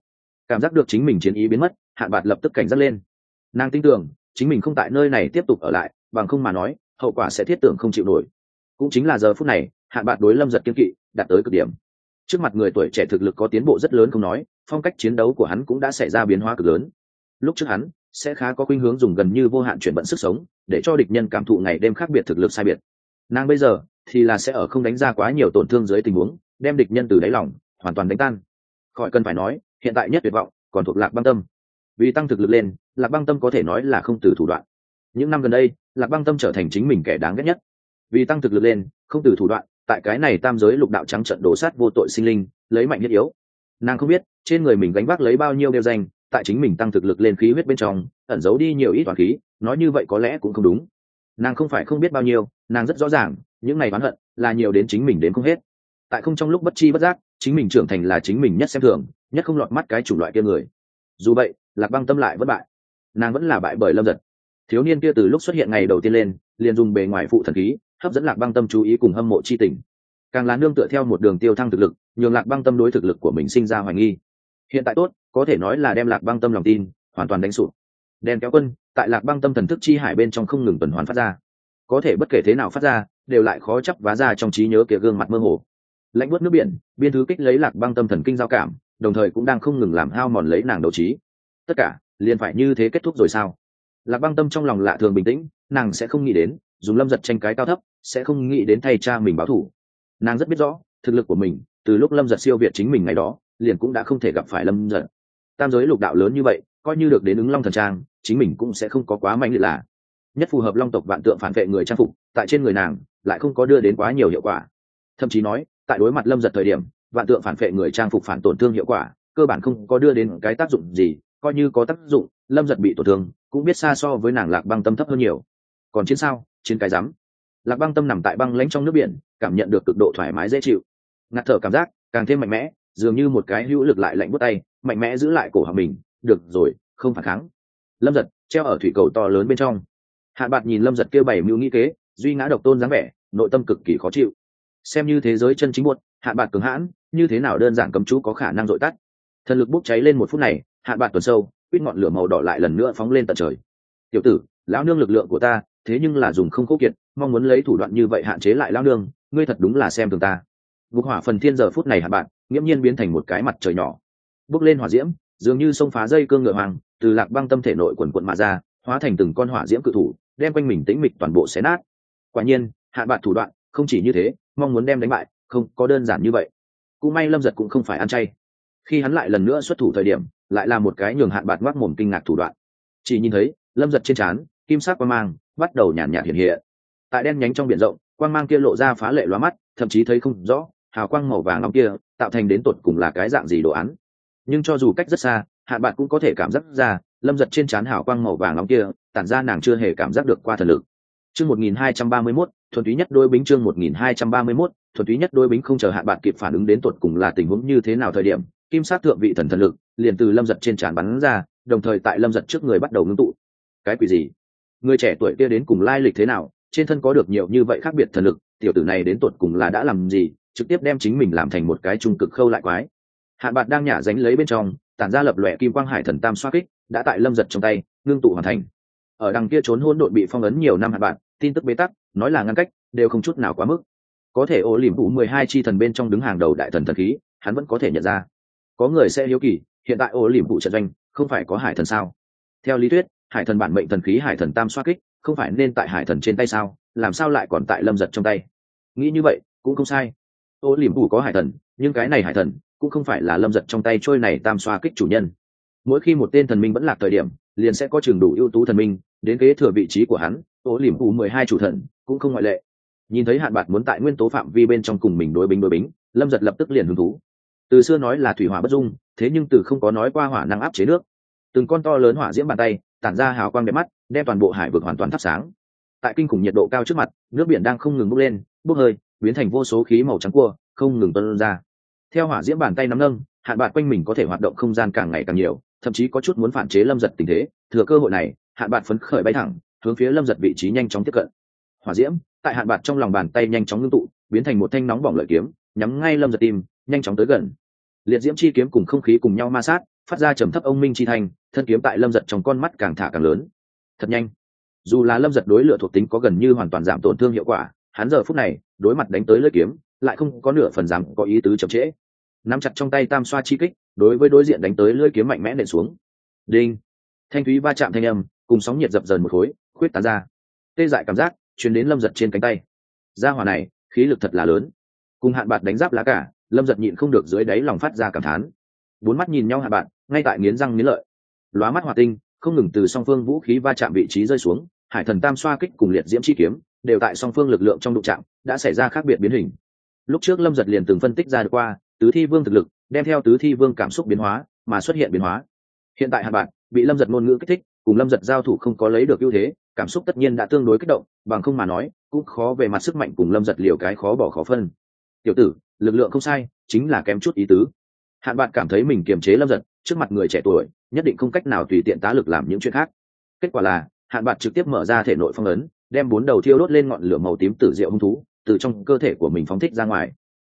Cảm giác được chính mình chiến ý biến mất, hạn bạc lập tức cảnh giác lên. Nàng tin tưởng, chính mình không tại nơi này tiếp tục ở lại, bằng không mà nói, hậu quả sẽ thiết tưởng không chịu nổi. Cũng chính là giờ phút này, hạn bạc đối lâm giật kiên kỵ, đạt tới cực điểm. Trước mặt người tuổi trẻ thực lực có tiến bộ rất lớn không nói, phong cách chiến đấu của hắn cũng đã xảy ra biến hóa cực lớn. Lúc trước hắn, sẽ khá có khuynh hướng dùng gần như vô hạn chuyển bận sức sống, để cho địch nhân cảm thụ ngày đêm khác biệt thực lực sai biệt. Nàng bây giờ thì là sẽ ở không đánh ra quá nhiều tổn thương dưới tình huống, đem địch nhân từ đáy lỏng hoàn toàn đánh tan. Khỏi cần phải nói, hiện tại nhất tuyệt vọng còn thuộc lạc băng tâm. Vì tăng thực lực lên, lạc băng tâm có thể nói là không từ thủ đoạn. Những năm gần đây, lạc băng tâm trở thành chính mình kẻ đáng ghét nhất. Vì tăng thực lực lên, không từ thủ đoạn, tại cái này tam giới lục đạo trắng trận đổ sát vô tội sinh linh, lấy mạnh nhất yếu. Nàng không biết, trên người mình gánh vác lấy bao nhiêu đeo danh, tại chính mình tăng thực lực lên khí huyết bên trong, ẩn giấu đi nhiều ít toàn khí, nói như vậy có lẽ cũng không đúng nàng không phải không biết bao nhiêu, nàng rất rõ ràng, những ngày bán hận là nhiều đến chính mình đến không hết. Tại không trong lúc bất chi bất giác, chính mình trưởng thành là chính mình nhất xem thường, nhất không lọt mắt cái chủng loại kia người. Dù vậy, lạc băng tâm lại vẫn bại. Nàng vẫn là bại bởi lâm giật. Thiếu niên kia từ lúc xuất hiện ngày đầu tiên lên, liền dùng bề ngoài phụ thần khí, hấp dẫn lạc băng tâm chú ý cùng hâm mộ c h i tình. Càng là nương tựa theo một đường tiêu thăng thực lực, nhường lạc băng tâm đối thực lực của mình sinh ra hoài nghi. Hiện tại tốt, có thể nói là đem lạc băng tâm lòng tin hoàn toàn đánh sụp đèn kéo quân, tại lạc băng tâm thần thức chi hải bên trong không ngừng tuần hoàn phát ra. Có thể bất kể thế nào phát ra, đều lại khó chấp vá ra trong trí nhớ kia gương mặt mơ hồ. Lãnh bớt nước biển, biên thứ kích lấy lạc băng tâm thần kinh giao cảm, đồng thời cũng đang không ngừng làm hao mòn lấy nàng đấu trí. Tất cả, liền phải như thế kết thúc rồi sao? Lạc băng tâm trong lòng lạ thường bình tĩnh, nàng sẽ không nghĩ đến, dùng lâm giật tranh cái cao thấp, sẽ không nghĩ đến thay cha mình báo thủ nàng rất biết rõ, thực lực của mình, từ lúc lâm giật siêu việt chính mình ngày đó, liền cũng đã không thể gặp phải lâm giật. Tam giới lục đạo lớn như vậy coi như được đến ứng long thần trang, chính mình cũng sẽ không có quá mạnh liệt là. Nhất phù hợp long tộc vạn tượng phản vệ người trang phục, tại trên người nàng, lại không có đưa đến quá nhiều hiệu quả. Thậm chí nói, tại đối mặt lâm giật thời điểm, vạn tượng phản vệ người trang phục phản tổn thương hiệu quả, cơ bản không có đưa đến cái tác dụng gì, coi như có tác dụng, lâm giật bị tổn thương, cũng biết xa so với nàng lạc băng tâm thấp hơn nhiều. Còn chiến sao, chiến cái rắm. Lạc băng tâm nằm tại băng lãnh trong nước biển, cảm nhận được cực độ thoải mái dễ chịu. Ngạt thở cảm giác, càng thêm mạnh mẽ, dường như một cái hữu lực lại lạnh bút tay, mạnh mẽ giữ lại cổ họng mình được rồi không phản kháng. Lâm giật treo ở thủy cầu to lớn bên trong. Hạ bạt nhìn lâm giật kêu bảy mưu nghĩ kế duy ngã độc tôn dáng vẻ nội tâm cực kỳ khó chịu. Xem như thế giới chân chính muộn hạ bạt cường hãn như thế nào đơn giản cấm chú có khả năng dội tắt. Thần lực bốc cháy lên một phút này hạ bạt tuần sâu quýt ngọn lửa màu đỏ lại lần nữa phóng lên tận trời. Tiểu tử lão nương lực lượng của ta thế nhưng là dùng không cố kiệt mong muốn lấy thủ đoạn như vậy hạn chế lại lão nương ngươi thật đúng là xem thường ta. Vụ hỏa phần thiên giờ phút này hạ bạt, nghiễm nhiên biến thành một cái mặt trời nhỏ. Bước lên hỏa diễm dường như sông phá dây cương ngựa hoàng từ lạc băng tâm thể nội quần quận mà ra, hóa thành từng con hỏa diễm cự thủ, đem quanh mình tĩnh mịch toàn bộ xé nát. Quả nhiên hạn bạn thủ đoạn không chỉ như thế, mong muốn đem đánh bại, không có đơn giản như vậy. Cũng may lâm giật cũng không phải ăn chay. Khi hắn lại lần nữa xuất thủ thời điểm, lại là một cái nhường hạn bạt ngoác mồm kinh ngạc thủ đoạn. Chỉ nhìn thấy, lâm giật trên trán, kim sắc quang mang bắt đầu nhàn nhạt hiện hiện. Tại đen nhánh trong biển rộng, quang mang kia lộ ra phá lệ loa mắt, thậm chí thấy không rõ, hào quang màu vàng ngọc kia, tạo thành đến tột cùng là cái dạng gì đồ án nhưng cho dù cách rất xa, hạn bạn cũng có thể cảm giác ra, lâm giật trên trán hào quang màu vàng nóng kia, tản ra nàng chưa hề cảm giác được qua thần lực. Chương một nghìn hai trăm ba mươi mốt, thuần túy nhất đôi bính chương một nghìn hai trăm ba mươi mốt, thuần túy nhất đôi bính không chờ hạn bạn kịp phản ứng đến tột cùng là tình huống như thế nào thời điểm, kim sát thượng vị thần thần lực, liền từ lâm giật trên trán bắn ra, đồng thời tại lâm giật trước người bắt đầu ngưng tụ. Cái quỷ gì? Người trẻ tuổi kia đến cùng lai lịch thế nào? Trên thân có được nhiều như vậy khác biệt thần lực, tiểu tử này đến tột cùng là đã làm gì? Trực tiếp đem chính mình làm thành một cái trung cực khâu lại quái hạn bạc đang nhả dánh lấy bên trong, tản ra lập lòe kim quang hải thần tam xoa kích, đã tại lâm giật trong tay, ngưng tụ hoàn thành. Ở đằng kia trốn hôn đội bị phong ấn nhiều năm hạn bạn tin tức bế tắc, nói là ngăn cách, đều không chút nào quá mức. Có thể ô liềm vụ mười hai chi thần bên trong đứng hàng đầu đại thần thần khí, hắn vẫn có thể nhận ra. Có người sẽ hiếu kỳ, hiện tại ô liềm vụ trận doanh, không phải có hải thần sao? Theo lý thuyết, hải thần bản mệnh thần khí hải thần tam xoa kích, không phải nên tại hải thần trên tay sao? Làm sao lại còn tại lâm giật trong tay? Nghĩ như vậy, cũng không sai. Ô liềm Vũ có hải thần, nhưng cái này hải thần cũng không phải là lâm giật trong tay trôi này tam xoa kích chủ nhân. Mỗi khi một tên thần minh vẫn lạc thời điểm, liền sẽ có trường đủ ưu tú thần minh đến kế thừa vị trí của hắn, tố liềm u mười hai chủ thần cũng không ngoại lệ. Nhìn thấy hạn bạc muốn tại nguyên tố phạm vi bên trong cùng mình đối bính đối bính, lâm giật lập tức liền hứng thú. Từ xưa nói là thủy hỏa bất dung, thế nhưng từ không có nói qua hỏa năng áp chế nước. Từng con to lớn hỏa diễm bàn tay, tản ra hào quang đẹp mắt, đem toàn bộ hải vực hoàn toàn thắp sáng. Tại kinh khủng nhiệt độ cao trước mặt, nước biển đang không ngừng bốc lên, bốc hơi, biến thành vô số khí màu trắng cua không ngừng tuân ra theo hỏa diễm bàn tay nắm nâng, hạn bạn quanh mình có thể hoạt động không gian càng ngày càng nhiều, thậm chí có chút muốn phản chế lâm giật tình thế. Thừa cơ hội này, hạn bạn phấn khởi bay thẳng, hướng phía lâm giật vị trí nhanh chóng tiếp cận. Hỏa diễm, tại hạn bạc trong lòng bàn tay nhanh chóng ngưng tụ, biến thành một thanh nóng bỏng lợi kiếm, nhắm ngay lâm giật tim, nhanh chóng tới gần. Liệt diễm chi kiếm cùng không khí cùng nhau ma sát, phát ra trầm thấp ông minh chi thành thân kiếm tại lâm giật trong con mắt càng thả càng lớn. Thật nhanh. Dù là lâm giật đối lửa thuộc tính có gần như hoàn toàn giảm tổn thương hiệu quả, hắn giờ phút này, đối mặt đánh tới lưỡi kiếm lại không có nửa phần dám có ý tứ chậm trễ. Nắm chặt trong tay tam xoa chi kích, đối với đối diện đánh tới lưỡi kiếm mạnh mẽ nện xuống. Đinh. Thanh thúy va chạm thanh âm, cùng sóng nhiệt dập dờn một khối, khuyết tán ra. Tê dại cảm giác chuyển đến lâm giật trên cánh tay. Ra hỏa này, khí lực thật là lớn. Cùng hạn bạc đánh giáp lá cả, lâm giật nhịn không được dưới đáy lòng phát ra cảm thán. Bốn mắt nhìn nhau hạn bạn ngay tại nghiến răng nghiến lợi. Lóa mắt hòa tinh, không ngừng từ song phương vũ khí va chạm vị trí rơi xuống, hải thần tam xoa kích cùng liệt diễm chi kiếm, đều tại song phương lực lượng trong đụng chạm, đã xảy ra khác biệt biến hình lúc trước lâm giật liền từng phân tích ra được qua, tứ thi vương thực lực, đem theo tứ thi vương cảm xúc biến hóa, mà xuất hiện biến hóa. Hiện tại hạt bạn bị lâm giật ngôn ngữ kích thích, cùng lâm giật giao thủ không có lấy được ưu thế, cảm xúc tất nhiên đã tương đối kích động, bằng không mà nói, cũng khó về mặt sức mạnh cùng lâm giật liều cái khó bỏ khó phân. Tiểu tử, lực lượng không sai, chính là kém chút ý tứ. Hạn bạn cảm thấy mình kiềm chế lâm giật, trước mặt người trẻ tuổi, nhất định không cách nào tùy tiện tá lực làm những chuyện khác. Kết quả là hạn bạn trực tiếp mở ra thể nội phong ấn, đem bốn đầu thiêu đốt lên ngọn lửa màu tím tử diệu hung thú từ trong cơ thể của mình phóng thích ra ngoài.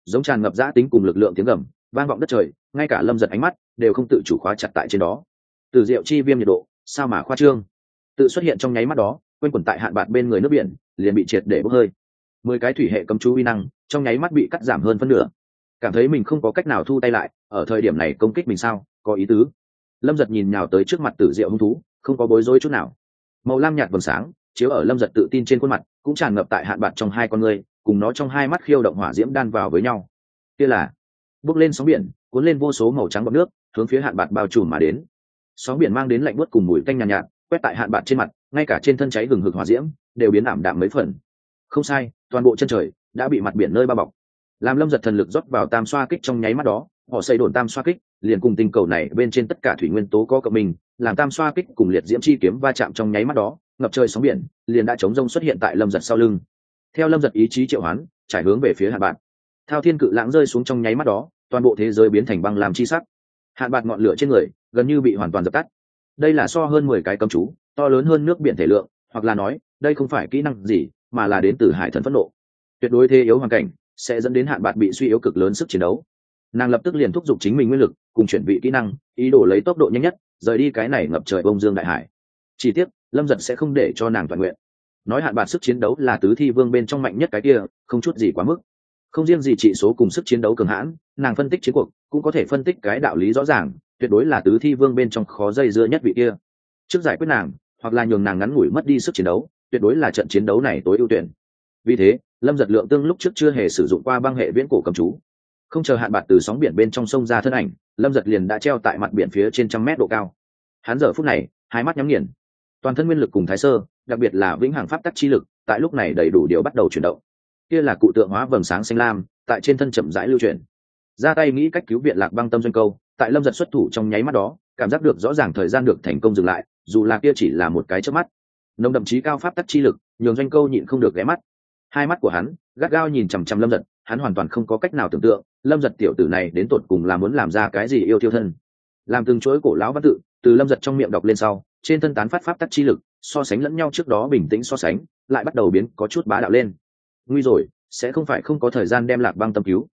Giống tràn ngập giã tính cùng lực lượng tiếng gầm, vang vọng đất trời, ngay cả lâm giật ánh mắt đều không tự chủ khóa chặt tại trên đó. Từ diệu chi viêm nhiệt độ, sao mà khoa trương? Tự xuất hiện trong nháy mắt đó quên quẩn tại hạn bạc bên người nước biển, liền bị triệt để bốc hơi. Mười cái thủy hệ cấm chú uy năng, trong nháy mắt bị cắt giảm hơn phân nửa. Cảm thấy mình không có cách nào thu tay lại, ở thời điểm này công kích mình sao, có ý tứ. Lâm giật nhìn nhào tới trước mặt tử diệu hung thú, không có bối rối chút nào. Màu lam nhạt vầng sáng, chiếu ở lâm giật tự tin trên khuôn mặt, cũng tràn ngập tại hạn bạc trong hai con người cùng nó trong hai mắt khiêu động hỏa diễm đan vào với nhau. Kia là bước lên sóng biển cuốn lên vô số màu trắng bọc nước hướng phía hạn bạc bao trùm mà đến. Sóng biển mang đến lạnh bớt cùng mùi canh nhàn nhạt, nhạt quét tại hạn bạc trên mặt ngay cả trên thân cháy gừng hực hỏa diễm đều biến ảm đạm mấy phần. Không sai toàn bộ chân trời đã bị mặt biển nơi bao bọc. Làm lâm giật thần lực rót vào tam xoa kích trong nháy mắt đó họ xây đồn tam xoa kích liền cùng tinh cầu này bên trên tất cả thủy nguyên tố có cộng mình làm tam xoa kích cùng liệt diễm chi kiếm va chạm trong nháy mắt đó ngập trời sóng biển liền đã chống rông xuất hiện tại lâm giật sau lưng theo lâm giật ý chí triệu hoán, trải hướng về phía hạn bạc thao thiên cự lãng rơi xuống trong nháy mắt đó, toàn bộ thế giới biến thành băng làm chi sắc. Hạn bạc ngọn lửa trên người, gần như bị hoàn toàn dập tắt. Đây là so hơn mười cái cầm chú, to lớn hơn nước biển thể lượng, hoặc là nói, đây không phải kỹ năng gì, mà là đến từ hải thần phẫn nộ. Tuyệt đối thế yếu hoàn cảnh, sẽ dẫn đến hạn bạc bị suy yếu cực lớn sức chiến đấu. Nàng lập tức liền thúc giục chính mình nguyên lực, cùng chuyển vị kỹ năng, ý đồ lấy tốc độ nhanh nhất, rời đi cái này ngập trời bông dương đại hải. Chỉ tiếc, lâm giật sẽ không để cho nàng toàn nguyện nói hạn bản sức chiến đấu là tứ thi vương bên trong mạnh nhất cái kia, không chút gì quá mức. Không riêng gì trị số cùng sức chiến đấu cường hãn, nàng phân tích chiến cuộc cũng có thể phân tích cái đạo lý rõ ràng, tuyệt đối là tứ thi vương bên trong khó dây dưa nhất vị kia. Trước giải quyết nàng, hoặc là nhường nàng ngắn ngủi mất đi sức chiến đấu, tuyệt đối là trận chiến đấu này tối ưu tuyển. Vì thế, lâm giật lượng tương lúc trước chưa hề sử dụng qua băng hệ viễn cổ cầm chú. Không chờ hạn bạc từ sóng biển bên trong sông ra thân ảnh, lâm giật liền đã treo tại mặt biển phía trên trăm mét độ cao. Hắn giờ phút này, hai mắt nhắm nghiền. Toàn thân nguyên lực cùng thái sơ đặc biệt là vĩnh hằng pháp tắc chi lực, tại lúc này đầy đủ điều bắt đầu chuyển động. Kia là cụ tượng hóa vầng sáng xanh lam, tại trên thân chậm rãi lưu chuyển. Ra tay nghĩ cách cứu viện lạc băng tâm doanh câu, tại lâm giật xuất thủ trong nháy mắt đó, cảm giác được rõ ràng thời gian được thành công dừng lại, dù là kia chỉ là một cái chớp mắt. Nồng đậm chí cao pháp tắc chi lực, nhường doanh câu nhịn không được ghé mắt. Hai mắt của hắn, gắt gao nhìn chằm chằm lâm giật, hắn hoàn toàn không có cách nào tưởng tượng, lâm giật tiểu tử này đến tột cùng là muốn làm ra cái gì yêu thiêu thân. Làm từng chuỗi cổ lão văn tự, từ lâm giật trong miệng đọc lên sau, trên thân tán phát pháp tắc chi lực so sánh lẫn nhau trước đó bình tĩnh so sánh, lại bắt đầu biến có chút bá đạo lên. Nguy rồi, sẽ không phải không có thời gian đem lạc băng tâm cứu.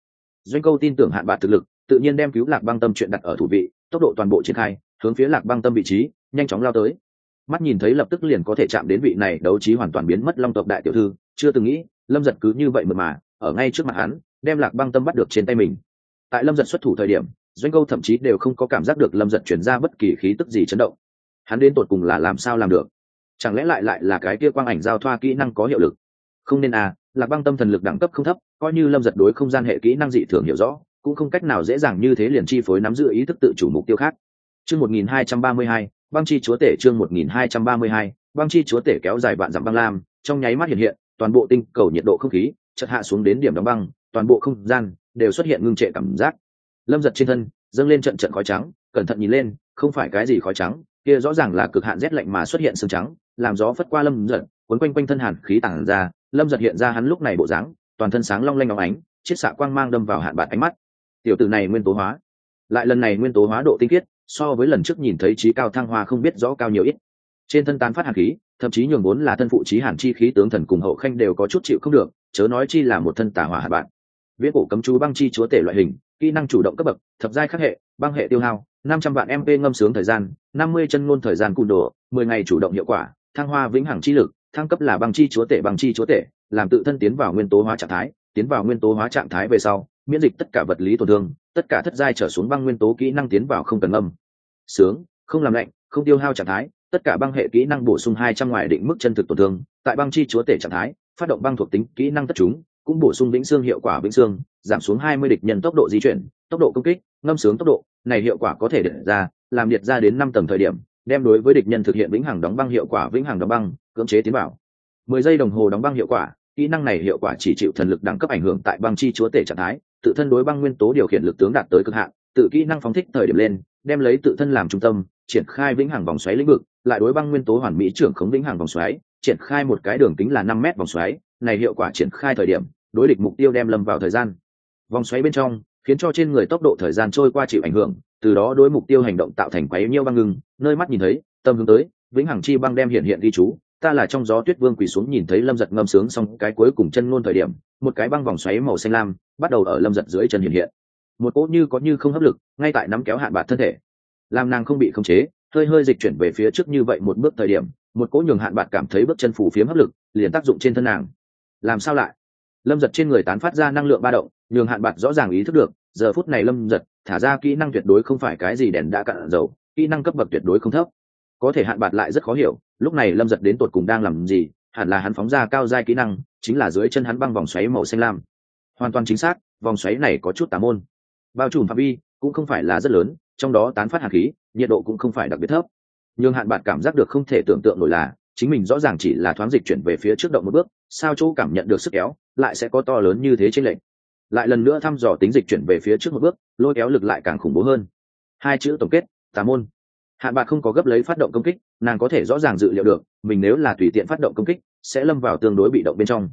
Doanh câu tin tưởng hạn bạc thực lực, tự nhiên đem cứu lạc băng tâm chuyện đặt ở thủ vị, tốc độ toàn bộ triển khai, hướng phía lạc băng tâm vị trí, nhanh chóng lao tới. Mắt nhìn thấy lập tức liền có thể chạm đến vị này đấu trí hoàn toàn biến mất long tộc đại tiểu thư, chưa từng nghĩ, lâm giật cứ như vậy mượt mà, ở ngay trước mặt hắn, đem lạc băng tâm bắt được trên tay mình. Tại lâm giật xuất thủ thời điểm, doanh câu thậm chí đều không có cảm giác được lâm giật chuyển ra bất kỳ khí tức gì chấn động. Hắn đến tột cùng là làm sao làm được? Chẳng lẽ lại lại là cái kia quang ảnh giao thoa kỹ năng có hiệu lực? Không nên à lạc băng tâm thần lực đẳng cấp không thấp, coi như lâm giật đối không gian hệ kỹ năng dị thường hiểu rõ, cũng không cách nào dễ dàng như thế liền chi phối nắm giữ ý thức tự chủ mục tiêu khác. Chương một nghìn hai trăm ba mươi hai, băng chi chúa tể chương một nghìn hai trăm ba mươi hai, băng chi chúa tể kéo dài vạn dặm băng lam, trong nháy mắt hiện hiện, toàn bộ tinh cầu nhiệt độ không khí, chợt hạ xuống đến điểm đóng băng, toàn bộ không gian đều xuất hiện ngưng trệ cảm giác. Lâm giật trên thân dâng lên trận trận khói trắng, cẩn thận nhìn lên, không phải cái gì khói trắng, kia rõ ràng là cực hạn rét lạnh mà xuất hiện sương trắng làm gió phất qua lâm giật, cuốn quanh quanh thân hàn khí tản ra, lâm giật hiện ra hắn lúc này bộ dáng, toàn thân sáng long lanh óng ánh chiết xạ quang mang đâm vào hạn bạc ánh mắt. Tiểu tử này nguyên tố hóa. Lại lần này nguyên tố hóa độ tinh khiết, so với lần trước nhìn thấy trí cao thăng hoa không biết rõ cao nhiều ít. Trên thân tán phát hàn khí, thậm chí nhường vốn là thân phụ trí hàn chi khí tướng thần cùng hậu khanh đều có chút chịu không được, chớ nói chi là một thân tả hỏa hạn bạn viễn cổ cấm chú băng chi chúa tể loại hình, kỹ năng chủ động cấp bậc, thập giai khắc hệ, băng hệ tiêu hao, năm trăm vạn mp ngâm sướng thời gian, năm mươi chân ngôn thời gian cùn đồ, mười ngày chủ động hiệu quả thăng hoa vĩnh hằng chi lực, thăng cấp là băng chi chúa tể, băng chi chúa tể, làm tự thân tiến vào nguyên tố hóa trạng thái, tiến vào nguyên tố hóa trạng thái về sau, miễn dịch tất cả vật lý tổn thương, tất cả thất giai trở xuống băng nguyên tố kỹ năng tiến vào không cần âm. Sướng, không làm lạnh, không tiêu hao trạng thái, tất cả băng hệ kỹ năng bổ sung hai trăm ngoài định mức chân thực tổn thương, tại băng chi chúa tể trạng thái, phát động băng thuộc tính kỹ năng tất chúng, cũng bổ sung vĩnh xương hiệu quả vĩnh xương, giảm xuống hai mươi địch nhân tốc độ di chuyển, tốc độ công kích, ngâm sướng tốc độ, này hiệu quả có thể được ra, làm liệt ra đến năm tầng thời điểm đem đối với địch nhân thực hiện vĩnh hằng đóng băng hiệu quả vĩnh hằng đóng băng, cưỡng chế tiến bảo mười giây đồng hồ đóng băng hiệu quả, kỹ năng này hiệu quả chỉ chịu thần lực đẳng cấp ảnh hưởng tại băng chi chúa tể trạng thái, tự thân đối băng nguyên tố điều khiển lực tướng đạt tới cực hạn, tự kỹ năng phóng thích thời điểm lên, đem lấy tự thân làm trung tâm, triển khai vĩnh hằng vòng xoáy lĩnh vực, lại đối băng nguyên tố hoàn mỹ trưởng khống vĩnh hằng vòng xoáy, triển khai một cái đường kính là năm mét vòng xoáy, này hiệu quả triển khai thời điểm, đối địch mục tiêu đem lâm vào thời gian. Vòng xoáy bên trong, khiến cho trên người tốc độ thời gian trôi qua chịu ảnh hưởng từ đó đối mục tiêu hành động tạo thành quấy nhiêu băng ngưng, nơi mắt nhìn thấy, tâm hướng tới, vĩnh hằng chi băng đem hiện hiện ghi chú, ta là trong gió tuyết vương quỳ xuống nhìn thấy lâm giật ngâm sướng xong cái cuối cùng chân ngôn thời điểm, một cái băng vòng xoáy màu xanh lam, bắt đầu ở lâm giật dưới chân hiện hiện. Một cỗ như có như không hấp lực, ngay tại nắm kéo hạn bạc thân thể. Làm nàng không bị khống chế, hơi hơi dịch chuyển về phía trước như vậy một bước thời điểm, một cỗ nhường hạn bạc cảm thấy bước chân phủ phiếm hấp lực, liền tác dụng trên thân nàng. Làm sao lại? Lâm giật trên người tán phát ra năng lượng ba động, nhường hạn bạc rõ ràng ý thức được giờ phút này lâm giật, thả ra kỹ năng tuyệt đối không phải cái gì đèn đã cạn dầu, kỹ năng cấp bậc tuyệt đối không thấp. Có thể hạn bạc lại rất khó hiểu, lúc này lâm giật đến tột cùng đang làm gì, hẳn là hắn phóng ra cao giai kỹ năng, chính là dưới chân hắn băng vòng xoáy màu xanh lam. Hoàn toàn chính xác, vòng xoáy này có chút tà môn. Bao trùm phạm vi cũng không phải là rất lớn, trong đó tán phát hạt khí, nhiệt độ cũng không phải đặc biệt thấp. Nhưng hạn bạn cảm giác được không thể tưởng tượng nổi là, chính mình rõ ràng chỉ là thoáng dịch chuyển về phía trước động một bước, sao chỗ cảm nhận được sức kéo lại sẽ có to lớn như thế trên lệnh lại lần nữa thăm dò tính dịch chuyển về phía trước một bước, lôi kéo lực lại càng khủng bố hơn. Hai chữ tổng kết, tà môn. Hạn bạc không có gấp lấy phát động công kích, nàng có thể rõ ràng dự liệu được, mình nếu là tùy tiện phát động công kích, sẽ lâm vào tương đối bị động bên trong.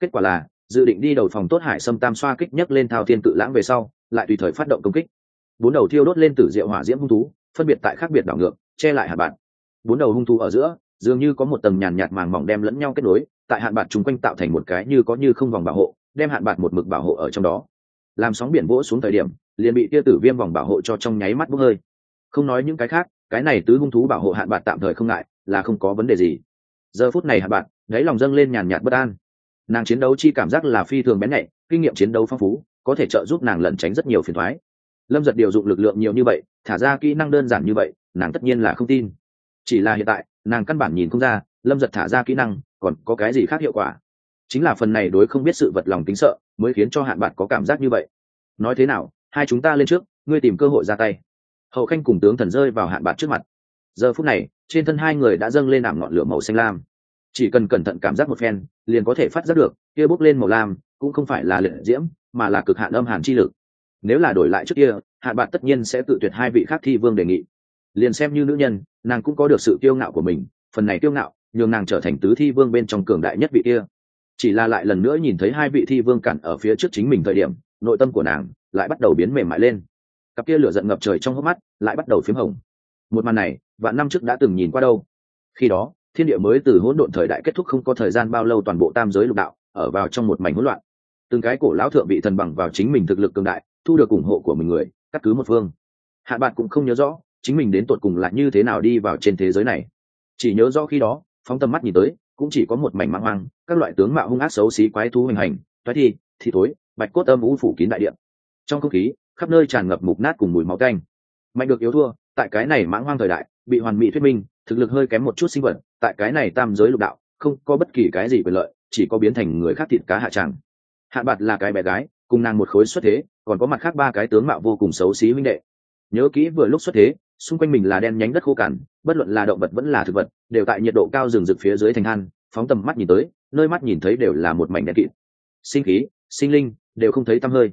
Kết quả là, dự định đi đầu phòng tốt hải xâm tam xoa kích nhấc lên thao thiên tự lãng về sau, lại tùy thời phát động công kích. Bốn đầu thiêu đốt lên tử diệu hỏa diễm hung thú, phân biệt tại khác biệt đảo ngược, che lại hạn bạn bốn đầu hung thú ở giữa, dường như có một tầng nhàn nhạt màng mỏng đem lẫn nhau kết nối, tại hạn bạn chung quanh tạo thành một cái như có như không vòng bảo hộ đem hạn bạc một mực bảo hộ ở trong đó. Làm sóng biển vỗ xuống thời điểm, liền bị tia tử viêm vòng bảo hộ cho trong nháy mắt bốc hơi. Không nói những cái khác, cái này tứ hung thú bảo hộ hạn bạc tạm thời không ngại, là không có vấn đề gì. Giờ phút này hạn bạc, đáy lòng dâng lên nhàn nhạt bất an. Nàng chiến đấu chi cảm giác là phi thường bén nhạy, kinh nghiệm chiến đấu phong phú, có thể trợ giúp nàng lẩn tránh rất nhiều phiền thoái lâm giật điều dụng lực lượng nhiều như vậy, thả ra kỹ năng đơn giản như vậy, nàng tất nhiên là không tin. Chỉ là hiện tại, nàng căn bản nhìn không ra, lâm giật thả ra kỹ năng, còn có cái gì khác hiệu quả? Chính là phần này đối không biết sự vật lòng tính sợ, mới khiến cho hạn bạc có cảm giác như vậy. Nói thế nào, hai chúng ta lên trước, ngươi tìm cơ hội ra tay. Hậu khanh cùng tướng thần rơi vào hạn bạc trước mặt. Giờ phút này, trên thân hai người đã dâng lên ảm ngọn lửa màu xanh lam. Chỉ cần cẩn thận cảm giác một phen, liền có thể phát giác được, kia bốc lên màu lam, cũng không phải là liệt diễm, mà là cực hạn âm hàn chi lực. Nếu là đổi lại trước kia, hạn bạn tất nhiên sẽ tự tuyệt hai vị khác thi vương đề nghị. Liền xem như nữ nhân, nàng cũng có được sự kiêu ngạo của mình, phần này kiêu ngạo, nhường nàng trở thành tứ thi vương bên trong cường đại nhất vị kia chỉ là lại lần nữa nhìn thấy hai vị thi vương cản ở phía trước chính mình thời điểm, nội tâm của nàng lại bắt đầu biến mềm mại lên. Cặp kia lửa giận ngập trời trong hốc mắt lại bắt đầu p h í m hồng. Một màn này, vạn năm trước đã từng nhìn qua đâu. Khi đó, thiên địa mới từ hỗn độn thời đại kết thúc không có thời gian bao lâu toàn bộ tam giới lục đạo ở vào trong một mảnh hỗn loạn. Từng cái cổ lão thượng vị thần bằng vào chính mình thực lực cường đại, thu được ủng hộ của mình người, cắt cứ một phương. Hạ bạn cũng không nhớ rõ chính mình đến tột cùng là như thế nào đi vào trên thế giới này. Chỉ nhớ rõ khi đó, phóng tầm mắt nhìn tới cũng chỉ có một mảnh mang hoang, các loại tướng mạo hung ác xấu xí quái thú hình hành thoái thi thi tối bạch cốt âm u phủ kín đại điện trong không khí, khắp nơi tràn ngập mục nát cùng mùi máu canh mạnh được yếu thua, tại cái này mãng hoang thời đại, bị hoàn mỹ thuyết minh, thực lực hơi kém một chút sinh vật, tại cái này tam giới lục đạo, không có bất kỳ cái gì quyền lợi, chỉ có biến thành người khác thịt cá hạ tràng. Hạ bạt là cái bé gái, cùng nàng một khối xuất thế, còn có mặt khác ba cái tướng mạo vô cùng xấu xí huynh đệ. Nhớ kỹ vừa lúc xuất thế xung quanh mình là đen nhánh đất khô cằn, bất luận là động vật vẫn là thực vật, đều tại nhiệt độ cao rừng rực phía dưới thành han phóng tầm mắt nhìn tới, nơi mắt nhìn thấy đều là một mảnh đen kịt. Sinh khí, sinh linh, đều không thấy tăm hơi.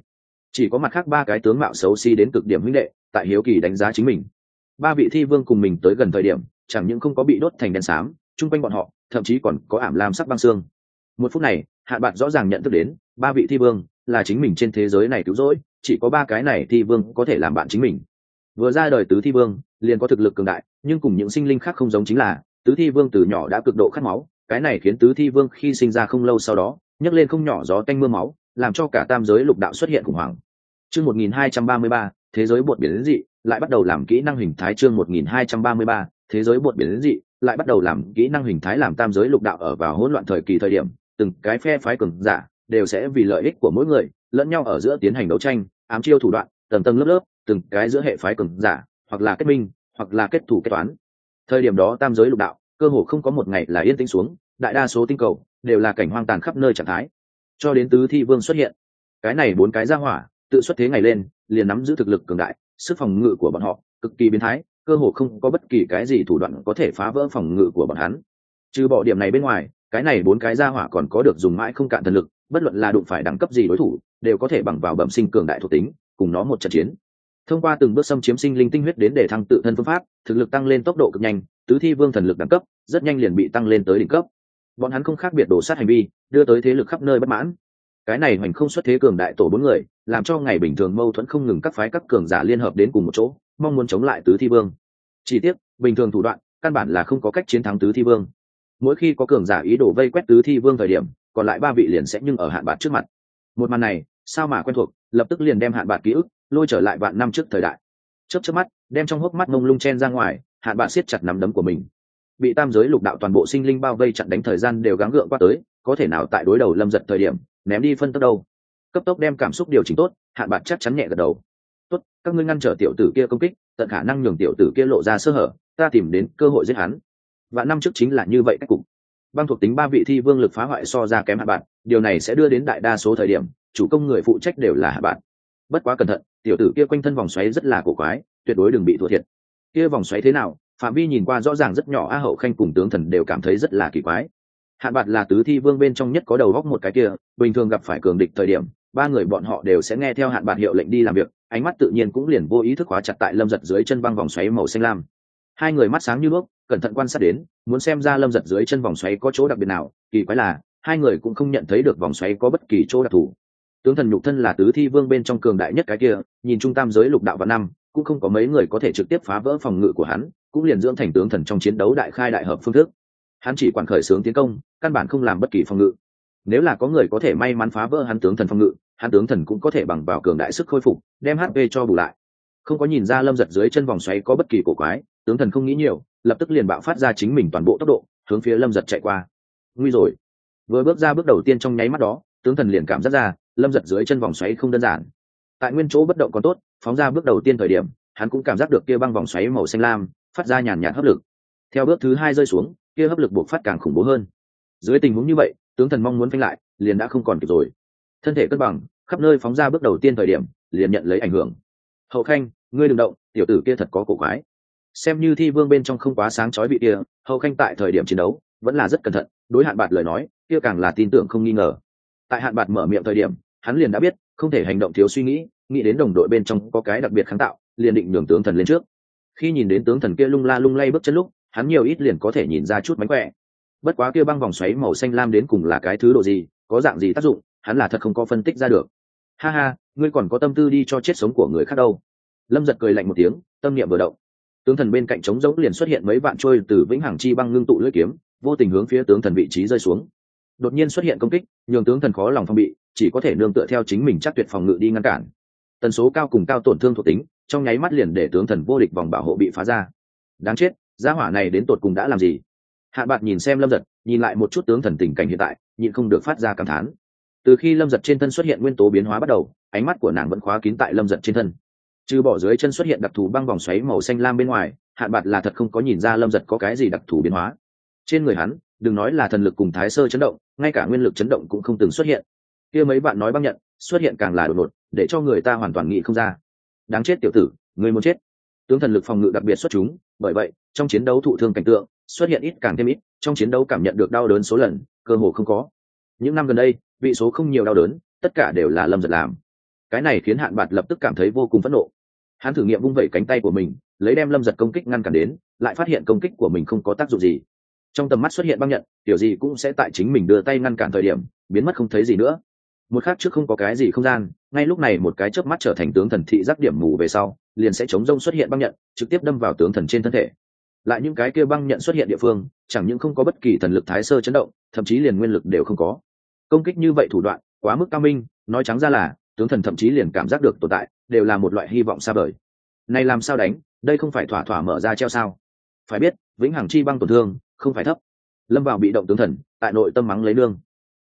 Chỉ có mặt khác ba cái tướng mạo xấu xí đến cực điểm huynh đệ, tại hiếu kỳ đánh giá chính mình. Ba vị thi vương cùng mình tới gần thời điểm, chẳng những không có bị đốt thành đen xám, chung quanh bọn họ, thậm chí còn có ảm lam sắc băng xương. Một phút này, hạ bạn rõ ràng nhận thức đến, ba vị thi vương là chính mình trên thế giới này cứu rỗi, chỉ có ba cái này thi vương có thể làm bạn chính mình vừa ra đời tứ thi vương, liền có thực lực cường đại, nhưng cùng những sinh linh khác không giống chính là, tứ thi vương từ nhỏ đã cực độ khát máu, cái này khiến tứ thi vương khi sinh ra không lâu sau đó, nhấc lên không nhỏ gió tanh mưa máu, làm cho cả tam giới lục đạo xuất hiện khủng hoảng. Chương một nghìn hai trăm ba mươi ba, thế giới bột biển dị, lại bắt đầu làm kỹ năng hình thái chương một nghìn hai trăm ba mươi ba, thế giới bột biển dị, lại bắt đầu làm kỹ năng hình thái làm tam giới lục đạo ở vào hỗn loạn thời kỳ thời điểm, từng cái phe phái cường giả đều sẽ vì lợi ích của mỗi người, lẫn nhau ở giữa tiến hành đấu tranh, ám chiêu thủ đoạn, tầng tầng lớp lớp từng cái giữa hệ phái cường giả, hoặc là kết minh, hoặc là kết thủ kết toán. Thời điểm đó tam giới lục đạo, cơ hồ không có một ngày là yên tĩnh xuống, đại đa số tinh cầu đều là cảnh hoang tàn khắp nơi trạng thái. Cho đến tứ thi vương xuất hiện, cái này bốn cái ra hỏa, tự xuất thế ngày lên, liền nắm giữ thực lực cường đại, sức phòng ngự của bọn họ cực kỳ biến thái, cơ hồ không có bất kỳ cái gì thủ đoạn có thể phá vỡ phòng ngự của bọn hắn. Trừ bỏ điểm này bên ngoài, cái này bốn cái ra hỏa còn có được dùng mãi không cạn thần lực, bất luận là đụng phải đẳng cấp gì đối thủ, đều có thể bằng vào bẩm sinh cường đại thuộc tính, cùng nó một trận chiến thông qua từng bước xâm chiếm sinh linh tinh huyết đến để thăng tự thân phương pháp, thực lực tăng lên tốc độ cực nhanh, tứ thi vương thần lực đẳng cấp rất nhanh liền bị tăng lên tới đỉnh cấp. Bọn hắn không khác biệt đổ sát hành vi, đưa tới thế lực khắp nơi bất mãn. Cái này hoành không xuất thế cường đại tổ bốn người, làm cho ngày bình thường mâu thuẫn không ngừng các phái các cường giả liên hợp đến cùng một chỗ, mong muốn chống lại tứ thi vương. Chỉ tiếc, bình thường thủ đoạn, căn bản là không có cách chiến thắng tứ thi vương. Mỗi khi có cường giả ý đồ vây quét tứ thi vương thời điểm, còn lại ba vị liền sẽ nhưng ở hạn bạc trước mặt. Một màn này, sao mà quen thuộc, lập tức liền đem hạn bạc ký ức lôi trở lại vạn năm trước thời đại. Chớp chớp mắt, đem trong hốc mắt mông lung chen ra ngoài, hạn bạn siết chặt nắm đấm của mình. Bị tam giới lục đạo toàn bộ sinh linh bao vây chặn đánh thời gian đều gắng gượng qua tới, có thể nào tại đối đầu lâm giật thời điểm, ném đi phân tốc đâu? Cấp tốc đem cảm xúc điều chỉnh tốt, hạn bạn chắc chắn nhẹ gật đầu. Tốt, các ngươi ngăn trở tiểu tử kia công kích, tận khả năng nhường tiểu tử kia lộ ra sơ hở, ta tìm đến cơ hội giết hắn. Và năm trước chính là như vậy cách cục. Băng thuộc tính ba vị thi vương lực phá hoại so ra kém hạ bạn điều này sẽ đưa đến đại đa số thời điểm, chủ công người phụ trách đều là hạ bạn bất quá cẩn thận tiểu tử kia quanh thân vòng xoáy rất là cổ quái, tuyệt đối đừng bị thua thiệt. Kia vòng xoáy thế nào, phạm vi nhìn qua rõ ràng rất nhỏ, a hậu khanh cùng tướng thần đều cảm thấy rất là kỳ quái. Hạn bạt là tứ thi vương bên trong nhất có đầu góc một cái kia, bình thường gặp phải cường địch thời điểm, ba người bọn họ đều sẽ nghe theo hạn bạt hiệu lệnh đi làm việc, ánh mắt tự nhiên cũng liền vô ý thức hóa chặt tại lâm giật dưới chân băng vòng xoáy màu xanh lam. Hai người mắt sáng như đuốc cẩn thận quan sát đến, muốn xem ra lâm giật dưới chân vòng xoáy có chỗ đặc biệt nào, kỳ quái là, hai người cũng không nhận thấy được vòng xoáy có bất kỳ chỗ đặc thù tướng thần nhục thân là tứ thi vương bên trong cường đại nhất cái kia, nhìn trung tam giới lục đạo và năm, cũng không có mấy người có thể trực tiếp phá vỡ phòng ngự của hắn, cũng liền dưỡng thành tướng thần trong chiến đấu đại khai đại hợp phương thức. Hắn chỉ quản khởi xướng tiến công, căn bản không làm bất kỳ phòng ngự. Nếu là có người có thể may mắn phá vỡ hắn tướng thần phòng ngự, hắn tướng thần cũng có thể bằng vào cường đại sức khôi phục, đem hp cho bù lại. Không có nhìn ra lâm giật dưới chân vòng xoáy có bất kỳ cổ quái, tướng thần không nghĩ nhiều, lập tức liền bạo phát ra chính mình toàn bộ tốc độ, hướng phía lâm giật chạy qua. Nguy rồi. Vừa bước ra bước đầu tiên trong nháy mắt đó, tướng thần liền cảm giác ra lâm giật dưới chân vòng xoáy không đơn giản. Tại nguyên chỗ bất động còn tốt, phóng ra bước đầu tiên thời điểm, hắn cũng cảm giác được kia băng vòng xoáy màu xanh lam phát ra nhàn nhạt hấp lực. Theo bước thứ hai rơi xuống, kia hấp lực buộc phát càng khủng bố hơn. Dưới tình huống như vậy, tướng thần mong muốn phanh lại, liền đã không còn kịp rồi. Thân thể cân bằng, khắp nơi phóng ra bước đầu tiên thời điểm, liền nhận lấy ảnh hưởng. Hậu khanh, ngươi đừng động, tiểu tử kia thật có cổ quái. Xem như thi vương bên trong không quá sáng chói vị kia, hậu khanh tại thời điểm chiến đấu, vẫn là rất cẩn thận, đối hạn bạt lời nói, kia càng là tin tưởng không nghi ngờ tại hạn bạt mở miệng thời điểm, hắn liền đã biết, không thể hành động thiếu suy nghĩ nghĩ đến đồng đội bên trong có cái đặc biệt kháng tạo, liền định nhường tướng thần lên trước. Khi nhìn đến tướng thần kia lung la lung lay bước chân lúc, hắn nhiều ít liền có thể nhìn ra chút mánh khỏe. Bất quá kia băng vòng xoáy màu xanh lam đến cùng là cái thứ độ gì, có dạng gì tác dụng, hắn là thật không có phân tích ra được. Ha ha, ngươi còn có tâm tư đi cho chết sống của người khác đâu. Lâm giật cười lạnh một tiếng, tâm niệm vừa động. Tướng thần bên cạnh trống rỗng liền xuất hiện mấy vạn trôi từ vĩnh hằng chi băng ngưng tụ lưỡi kiếm, vô tình hướng phía tướng thần vị trí rơi xuống đột nhiên xuất hiện công kích, nhường tướng thần khó lòng phong bị, chỉ có thể nương tựa theo chính mình chắc tuyệt phòng ngự đi ngăn cản. Tần số cao cùng cao tổn thương thuộc tính, trong nháy mắt liền để tướng thần vô địch vòng bảo hộ bị phá ra. Đáng chết, gia hỏa này đến tột cùng đã làm gì? Hạ bạc nhìn xem lâm giật, nhìn lại một chút tướng thần tình cảnh hiện tại, nhịn không được phát ra cảm thán. Từ khi lâm giật trên thân xuất hiện nguyên tố biến hóa bắt đầu, ánh mắt của nàng vẫn khóa kín tại lâm giật trên thân. Trừ bỏ dưới chân xuất hiện đặc thù băng vòng xoáy màu xanh lam bên ngoài hạn bạc là thật không có nhìn ra lâm giật có cái gì đặc thù biến hóa. Trên người hắn đừng nói là thần lực cùng thái sơ chấn động, ngay cả nguyên lực chấn động cũng không từng xuất hiện. Kia mấy bạn nói băng nhận, xuất hiện càng là đột ngột, để cho người ta hoàn toàn nghĩ không ra. Đáng chết tiểu tử, người muốn chết. Tướng thần lực phòng ngự đặc biệt xuất chúng, bởi vậy, trong chiến đấu thụ thương cảnh tượng, xuất hiện ít càng thêm ít, trong chiến đấu cảm nhận được đau đớn số lần, cơ hồ không có. Những năm gần đây, vị số không nhiều đau đớn, tất cả đều là lâm giật làm. Cái này khiến hạn bạt lập tức cảm thấy vô cùng phẫn nộ. Hắn thử nghiệm vung vẩy cánh tay của mình, lấy đem lâm giật công kích ngăn cản đến, lại phát hiện công kích của mình không có tác dụng gì trong tầm mắt xuất hiện băng nhận, kiểu gì cũng sẽ tại chính mình đưa tay ngăn cản thời điểm, biến mất không thấy gì nữa. Một khác trước không có cái gì không gian, ngay lúc này một cái chớp mắt trở thành tướng thần thị giác điểm mù về sau, liền sẽ chống rông xuất hiện băng nhận, trực tiếp đâm vào tướng thần trên thân thể. Lại những cái kia băng nhận xuất hiện địa phương, chẳng những không có bất kỳ thần lực thái sơ chấn động, thậm chí liền nguyên lực đều không có. Công kích như vậy thủ đoạn, quá mức cao minh, nói trắng ra là, tướng thần thậm chí liền cảm giác được tồn tại, đều là một loại hy vọng xa vời. Này làm sao đánh, đây không phải thỏa thỏa mở ra treo sao? Phải biết, vĩnh hằng chi băng tổn thương không phải thấp. Lâm vào bị động tướng thần, tại nội tâm mắng lấy nương.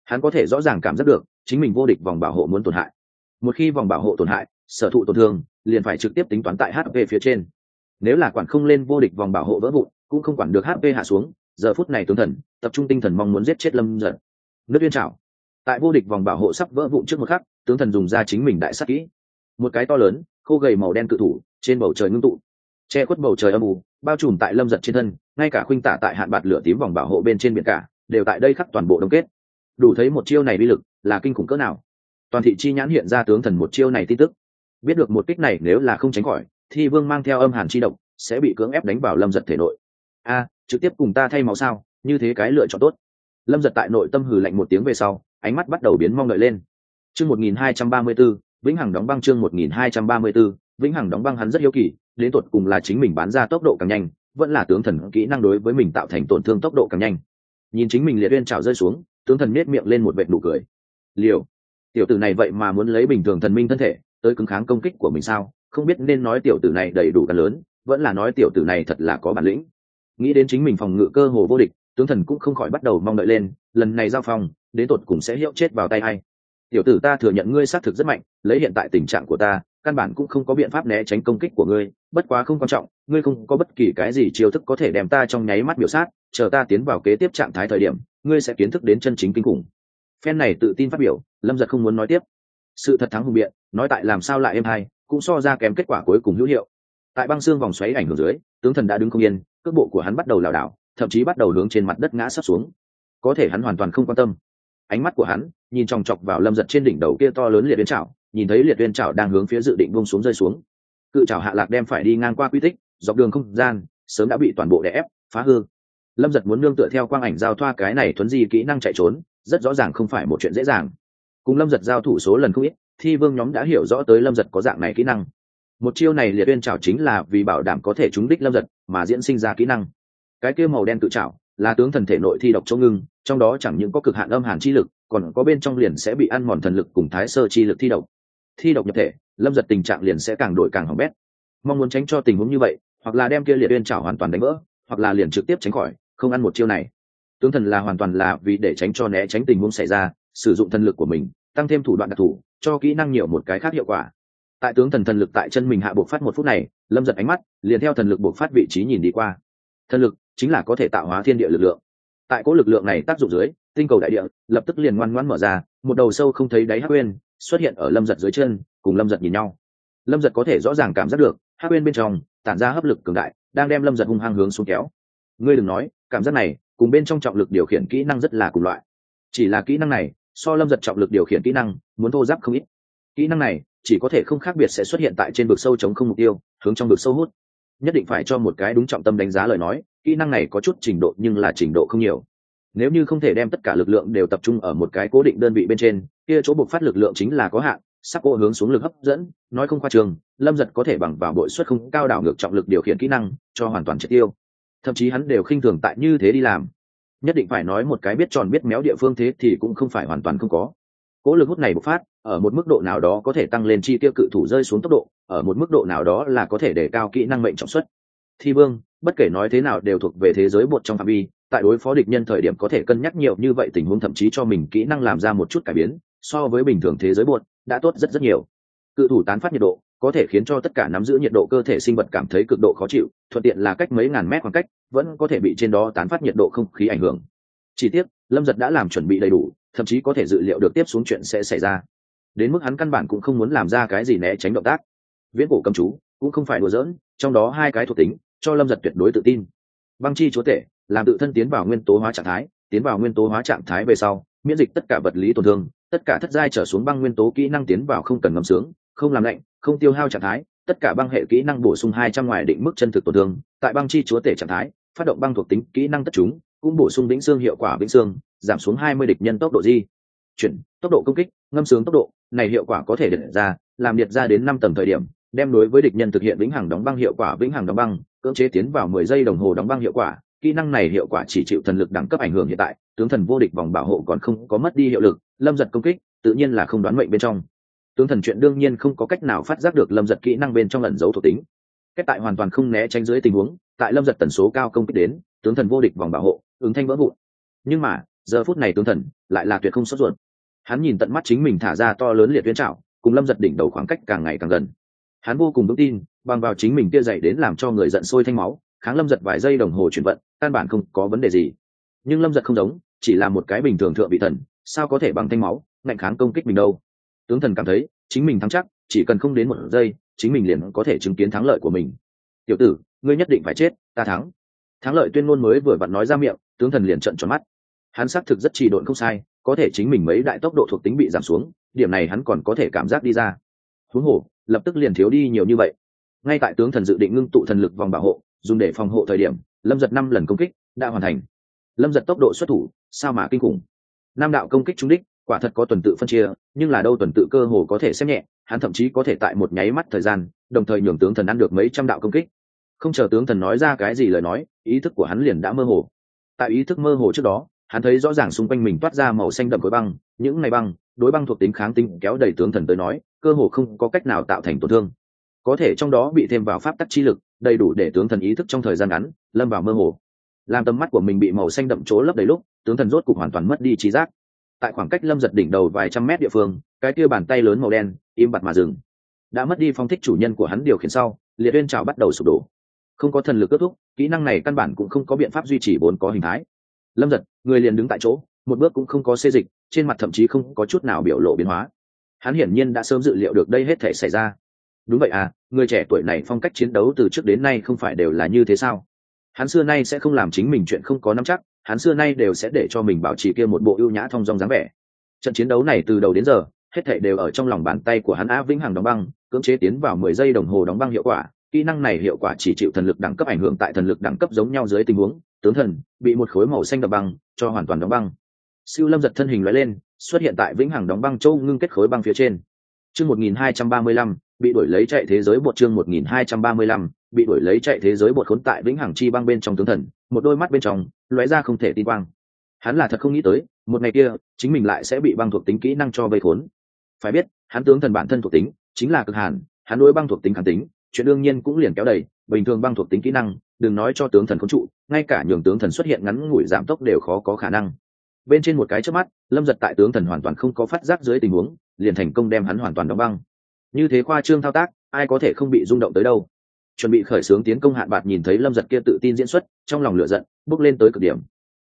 Hắn có thể rõ ràng cảm giác được, chính mình vô địch vòng bảo hộ muốn tổn hại. Một khi vòng bảo hộ tổn hại, sở thụ tổn thương, liền phải trực tiếp tính toán tại hp phía trên. Nếu là quản không lên vô địch vòng bảo hộ vỡ vụn, cũng không quản được hp hạ xuống, giờ phút này tướng thần, tập trung tinh thần mong muốn giết chết lâm giật nước viên trào tại vô địch vòng bảo hộ sắp vỡ vụn trước một khắc, tướng thần dùng ra chính mình đại sắc kỹ. Một cái to lớn, khô gầy màu đen cự thủ, trên bầu trời ngưng tụ che khuất bầu trời âm u, bao trùm tại lâm giật trên thân, ngay cả khuynh tả tại hạn bạt lửa tím vòng bảo hộ bên trên biển cả, đều tại đây khắc toàn bộ đông kết. Đủ thấy một chiêu này bi lực là kinh khủng cỡ nào. Toàn thị chi nhãn hiện ra tướng thần một chiêu này tin tức. Biết được một kích này nếu là không tránh khỏi thì vương mang theo âm hàn chi động sẽ bị cưỡng ép đánh vào lâm giật thể nội. A, trực tiếp cùng ta thay máu sao? Như thế cái lựa chọn tốt. Lâm giật tại nội tâm hừ lạnh một tiếng về sau, ánh mắt bắt đầu biến mong đợi lên. Chương một nghìn hai trăm ba mươi b ố vĩnh hằng đóng băng chương một nghìn hai trăm ba mươi b ố vĩnh hằng đóng băng hắn rất hiếu kỳ đến tột cùng là chính mình bán ra tốc độ càng nhanh, vẫn là tướng thần kỹ năng đối với mình tạo thành tổn thương tốc độ càng nhanh. Nhìn chính mình liệt uyên trào rơi xuống, tướng thần nết miệng lên một vệt nụ cười. Liều, tiểu tử này vậy mà muốn lấy bình thường thần minh thân thể tới cứng kháng công kích của mình sao? Không biết nên nói tiểu tử này đầy đủ cả lớn, vẫn là nói tiểu tử này thật là có bản lĩnh. Nghĩ đến chính mình phòng ngự cơ hồ vô địch, tướng thần cũng không khỏi bắt đầu mong đợi lên, lần này giao phòng, đến tột cùng sẽ hiệu chết vào tay hay tiểu tử ta thừa nhận ngươi xác thực rất mạnh, lấy hiện tại tình trạng của ta căn bản cũng không có biện pháp né tránh công kích của ngươi, bất quá không quan trọng, ngươi không có bất kỳ cái gì chiêu thức có thể đem ta trong nháy mắt biểu sát, chờ ta tiến vào kế tiếp trạng thái thời điểm, ngươi sẽ kiến thức đến chân chính kinh khủng. Phen này tự tin phát biểu, lâm giật không muốn nói tiếp. Sự thật thắng hùng biện, nói tại làm sao lại êm hay, cũng so ra kém kết quả cuối cùng hữu hiệu. Tại băng xương vòng xoáy ảnh hưởng dưới, tướng thần đã đứng không yên, cước bộ của hắn bắt đầu lảo đảo, thậm chí bắt đầu hướng trên mặt đất ngã sắp xuống. Có thể hắn hoàn toàn không quan tâm. Ánh mắt của hắn nhìn chòng chọc vào lâm giật trên đỉnh đầu kia to lớn liệt biến trảo nhìn thấy liệt viên chảo đang hướng phía dự định bông xuống rơi xuống. Cự chảo hạ lạc đem phải đi ngang qua quy tích dọc đường không gian sớm đã bị toàn bộ đè ép phá hư. Lâm giật muốn nương tựa theo quang ảnh giao thoa cái này thuấn di kỹ năng chạy trốn rất rõ ràng không phải một chuyện dễ dàng. Cùng lâm giật giao thủ số lần không ít thi vương nhóm đã hiểu rõ tới lâm giật có dạng này kỹ năng. Một chiêu này liệt viên chảo chính là vì bảo đảm có thể trúng đích lâm giật mà diễn sinh ra kỹ năng. Cái kia màu đen tự chảo, là tướng thần thể nội thi độc chỗ ngưng trong đó chẳng những có cực hạn âm hàn chi lực còn có bên trong liền sẽ bị ăn mòn thần lực cùng thái sơ chi lực thi độc thi độc nhập thể, lâm giật tình trạng liền sẽ càng đổi càng hỏng bét. Mong muốn tránh cho tình huống như vậy, hoặc là đem kia liệt uyên chảo hoàn toàn đánh vỡ, hoặc là liền trực tiếp tránh khỏi, không ăn một chiêu này. Tướng thần là hoàn toàn là vì để tránh cho né tránh tình huống xảy ra, sử dụng thần lực của mình, tăng thêm thủ đoạn đặc thù, cho kỹ năng nhiều một cái khác hiệu quả. Tại tướng thần thần lực tại chân mình hạ buộc phát một phút này, lâm giật ánh mắt liền theo thần lực buộc phát vị trí nhìn đi qua. Thần lực chính là có thể tạo hóa thiên địa lực lượng. Tại cỗ lực lượng này tác dụng dưới, tinh cầu đại địa lập tức liền ngoan ngoãn mở ra, một đầu sâu không thấy đáy hắc quên xuất hiện ở lâm giật dưới chân, cùng lâm giật nhìn nhau. Lâm giật có thể rõ ràng cảm giác được hắc bên bên trong, tản ra hấp lực cường đại, đang đem lâm giật hung hăng hướng xuống kéo. Ngươi đừng nói, cảm giác này, cùng bên trong trọng lực điều khiển kỹ năng rất là cùng loại. Chỉ là kỹ năng này, so lâm giật trọng lực điều khiển kỹ năng, muốn thô giáp không ít. Kỹ năng này, chỉ có thể không khác biệt sẽ xuất hiện tại trên vực sâu chống không mục tiêu, hướng trong vực sâu hút. Nhất định phải cho một cái đúng trọng tâm đánh giá lời nói, kỹ năng này có chút trình độ nhưng là trình độ không nhiều nếu như không thể đem tất cả lực lượng đều tập trung ở một cái cố định đơn vị bên trên, kia chỗ buộc phát lực lượng chính là có hạn sắc cô hướng xuống lực hấp dẫn, nói không khoa trường, lâm giật có thể bằng vào bội suất không cao đảo ngược trọng lực điều khiển kỹ năng, cho hoàn toàn triệt tiêu. Thậm chí hắn đều khinh thường tại như thế đi làm. Nhất định phải nói một cái biết tròn biết méo địa phương thế thì cũng không phải hoàn toàn không có. Cố lực hút này bộc phát, ở một mức độ nào đó có thể tăng lên chi tiêu cự thủ rơi xuống tốc độ, ở một mức độ nào đó là có thể đề cao kỹ năng mệnh trọng suất thi vương, bất kể nói thế nào đều thuộc về thế giới bột trong phạm vi tại đối phó địch nhân thời điểm có thể cân nhắc nhiều như vậy tình huống, thậm chí cho mình kỹ năng làm ra một chút cải biến, so với bình thường thế giới buồn, đã tốt rất rất nhiều. Cự thủ tán phát nhiệt độ, có thể khiến cho tất cả nắm giữ nhiệt độ cơ thể sinh vật cảm thấy cực độ khó chịu, thuận tiện là cách mấy ngàn mét khoảng cách, vẫn có thể bị trên đó tán phát nhiệt độ không khí ảnh hưởng. Chỉ tiếc, lâm giật đã làm chuẩn bị đầy đủ, thậm chí có thể dự liệu được tiếp xuống chuyện sẽ xảy ra. Đến mức hắn căn bản cũng không muốn làm ra cái gì né tránh động tác. Viễn cổ cầm chú, cũng không phải đùa giỡn, trong đó hai cái thuộc tính, cho lâm giật tuyệt đối tự tin. Băng chi chúa tể làm tự thân tiến vào nguyên tố hóa trạng thái, tiến vào nguyên tố hóa trạng thái về sau, miễn dịch tất cả vật lý tổn thương, tất cả thất giai trở xuống băng nguyên tố kỹ năng tiến vào không cần ngầm sướng, không làm lạnh, không tiêu hao trạng thái, tất cả băng hệ kỹ năng bổ sung hai trăm ngoài định mức chân thực tổn thương, tại băng chi chúa tể trạng thái, phát động băng thuộc tính kỹ năng tất chúng, cũng bổ sung vĩnh xương hiệu quả vĩnh xương, giảm xuống hai mươi địch nhân tốc độ di chuyển, tốc độ công kích, ngâm sướng tốc độ, này hiệu quả có thể để ra, làm liệt ra đến năm tầng thời điểm, đem đối với địch nhân thực hiện vĩnh hằng đóng băng hiệu quả vĩnh hằng đóng băng, cưỡng chế tiến vào mười giây đồng hồ đóng băng hiệu quả kỹ năng này hiệu quả chỉ chịu thần lực đẳng cấp ảnh hưởng hiện tại, tướng thần vô địch vòng bảo hộ còn không có mất đi hiệu lực, lâm giật công kích, tự nhiên là không đoán mệnh bên trong. Tướng thần chuyện đương nhiên không có cách nào phát giác được lâm giật kỹ năng bên trong ẩn dấu thuộc tính. Cách tại hoàn toàn không né tránh dưới tình huống, tại lâm giật tần số cao công kích đến, tướng thần vô địch vòng bảo hộ, ứng thanh vỡ vụn. Nhưng mà, giờ phút này tướng thần lại là tuyệt không sốt ruột. Hắn nhìn tận mắt chính mình thả ra to lớn liệt tuyến trạo cùng lâm giật đỉnh đầu khoảng cách càng ngày càng gần. Hắn vô cùng vững tin, bằng vào chính mình tia dậy đến làm cho người giận sôi thanh máu kháng lâm giật vài giây đồng hồ chuyển vận, căn bản không có vấn đề gì. Nhưng lâm giật không giống, chỉ là một cái bình thường thượng vị thần, sao có thể bằng thanh máu, ngạnh kháng công kích mình đâu? Tướng thần cảm thấy, chính mình thắng chắc, chỉ cần không đến một giây, chính mình liền có thể chứng kiến thắng lợi của mình. Tiểu tử, ngươi nhất định phải chết, ta thắng. Thắng lợi tuyên ngôn mới vừa vặn nói ra miệng, tướng thần liền trận tròn mắt. Hắn xác thực rất trì độn không sai, có thể chính mình mấy đại tốc độ thuộc tính bị giảm xuống, điểm này hắn còn có thể cảm giác đi ra. Huống hồ, lập tức liền thiếu đi nhiều như vậy. Ngay tại tướng thần dự định ngưng tụ thần lực vòng bảo hộ dùng để phòng hộ thời điểm, lâm giật năm lần công kích đã hoàn thành. Lâm giật tốc độ xuất thủ, sao mà kinh khủng. Nam đạo công kích trúng đích, quả thật có tuần tự phân chia, nhưng là đâu tuần tự cơ hồ có thể xem nhẹ, hắn thậm chí có thể tại một nháy mắt thời gian, đồng thời nhường tướng thần ăn được mấy trăm đạo công kích. Không chờ tướng thần nói ra cái gì lời nói, ý thức của hắn liền đã mơ hồ. Tại ý thức mơ hồ trước đó, hắn thấy rõ ràng xung quanh mình toát ra màu xanh đậm khối băng, những ngày băng, đối băng thuộc tính kháng tính kéo đầy tướng thần tới nói, cơ hồ không có cách nào tạo thành tổn thương. Có thể trong đó bị thêm vào pháp tắc chi lực đầy đủ để tướng thần ý thức trong thời gian ngắn, lâm vào mơ hồ. Làm tầm mắt của mình bị màu xanh đậm chỗ lấp đầy lúc, tướng thần rốt cục hoàn toàn mất đi trí giác. Tại khoảng cách lâm giật đỉnh đầu vài trăm mét địa phương, cái kia bàn tay lớn màu đen, im bặt mà dừng. Đã mất đi phong thích chủ nhân của hắn điều khiển sau, liệt uyên trào bắt đầu sụp đổ. Không có thần lực kết thúc, kỹ năng này căn bản cũng không có biện pháp duy trì vốn có hình thái. Lâm giật, người liền đứng tại chỗ, một bước cũng không có xê dịch, trên mặt thậm chí không có chút nào biểu lộ biến hóa. Hắn hiển nhiên đã sớm dự liệu được đây hết thể xảy ra đúng vậy à người trẻ tuổi này phong cách chiến đấu từ trước đến nay không phải đều là như thế sao? Hắn xưa nay sẽ không làm chính mình chuyện không có nắm chắc, hắn xưa nay đều sẽ để cho mình bảo trì kia một bộ ưu nhã thong dong dáng vẻ. Trận chiến đấu này từ đầu đến giờ, hết thảy đều ở trong lòng bàn tay của hắn á vĩnh hằng đóng băng, cưỡng chế tiến vào mười giây đồng hồ đóng băng hiệu quả. Kỹ năng này hiệu quả chỉ chịu thần lực đẳng cấp ảnh hưởng tại thần lực đẳng cấp giống nhau dưới tình huống, tướng thần bị một khối màu xanh đập băng cho hoàn toàn đóng băng. Siêu lâm giật thân hình loại lên, xuất hiện tại vĩnh hằng đóng băng châu ngưng kết khối băng phía trên. Chương một nghìn hai trăm ba mươi lăm bị đuổi lấy chạy thế giới bột chương một nghìn hai trăm ba mươi lăm, bị đuổi lấy chạy thế giới bột khốn tại vĩnh hằng chi băng bên trong tướng thần, một đôi mắt bên trong lóe ra không thể tin quang. Hắn là thật không nghĩ tới, một ngày kia, chính mình lại sẽ bị băng thuộc tính kỹ năng cho vây khốn. Phải biết, hắn tướng thần bản thân thuộc tính chính là cực hàn, hắn đối băng thuộc tính kháng tính, chuyện đương nhiên cũng liền kéo đầy, bình thường băng thuộc tính kỹ năng, đừng nói cho tướng thần khốn trụ, ngay cả nhường tướng thần xuất hiện ngắn ngủi giảm tốc đều khó có khả năng. Bên trên một cái chớp mắt, lâm giật tại tướng thần hoàn toàn không có phát giác dưới tình huống, liền thành công đem hắn hoàn toàn đóng băng như thế khoa trương thao tác, ai có thể không bị rung động tới đâu. Chuẩn bị khởi xướng tiến công hạn bạc nhìn thấy lâm giật kia tự tin diễn xuất, trong lòng lửa giận, bước lên tới cực điểm.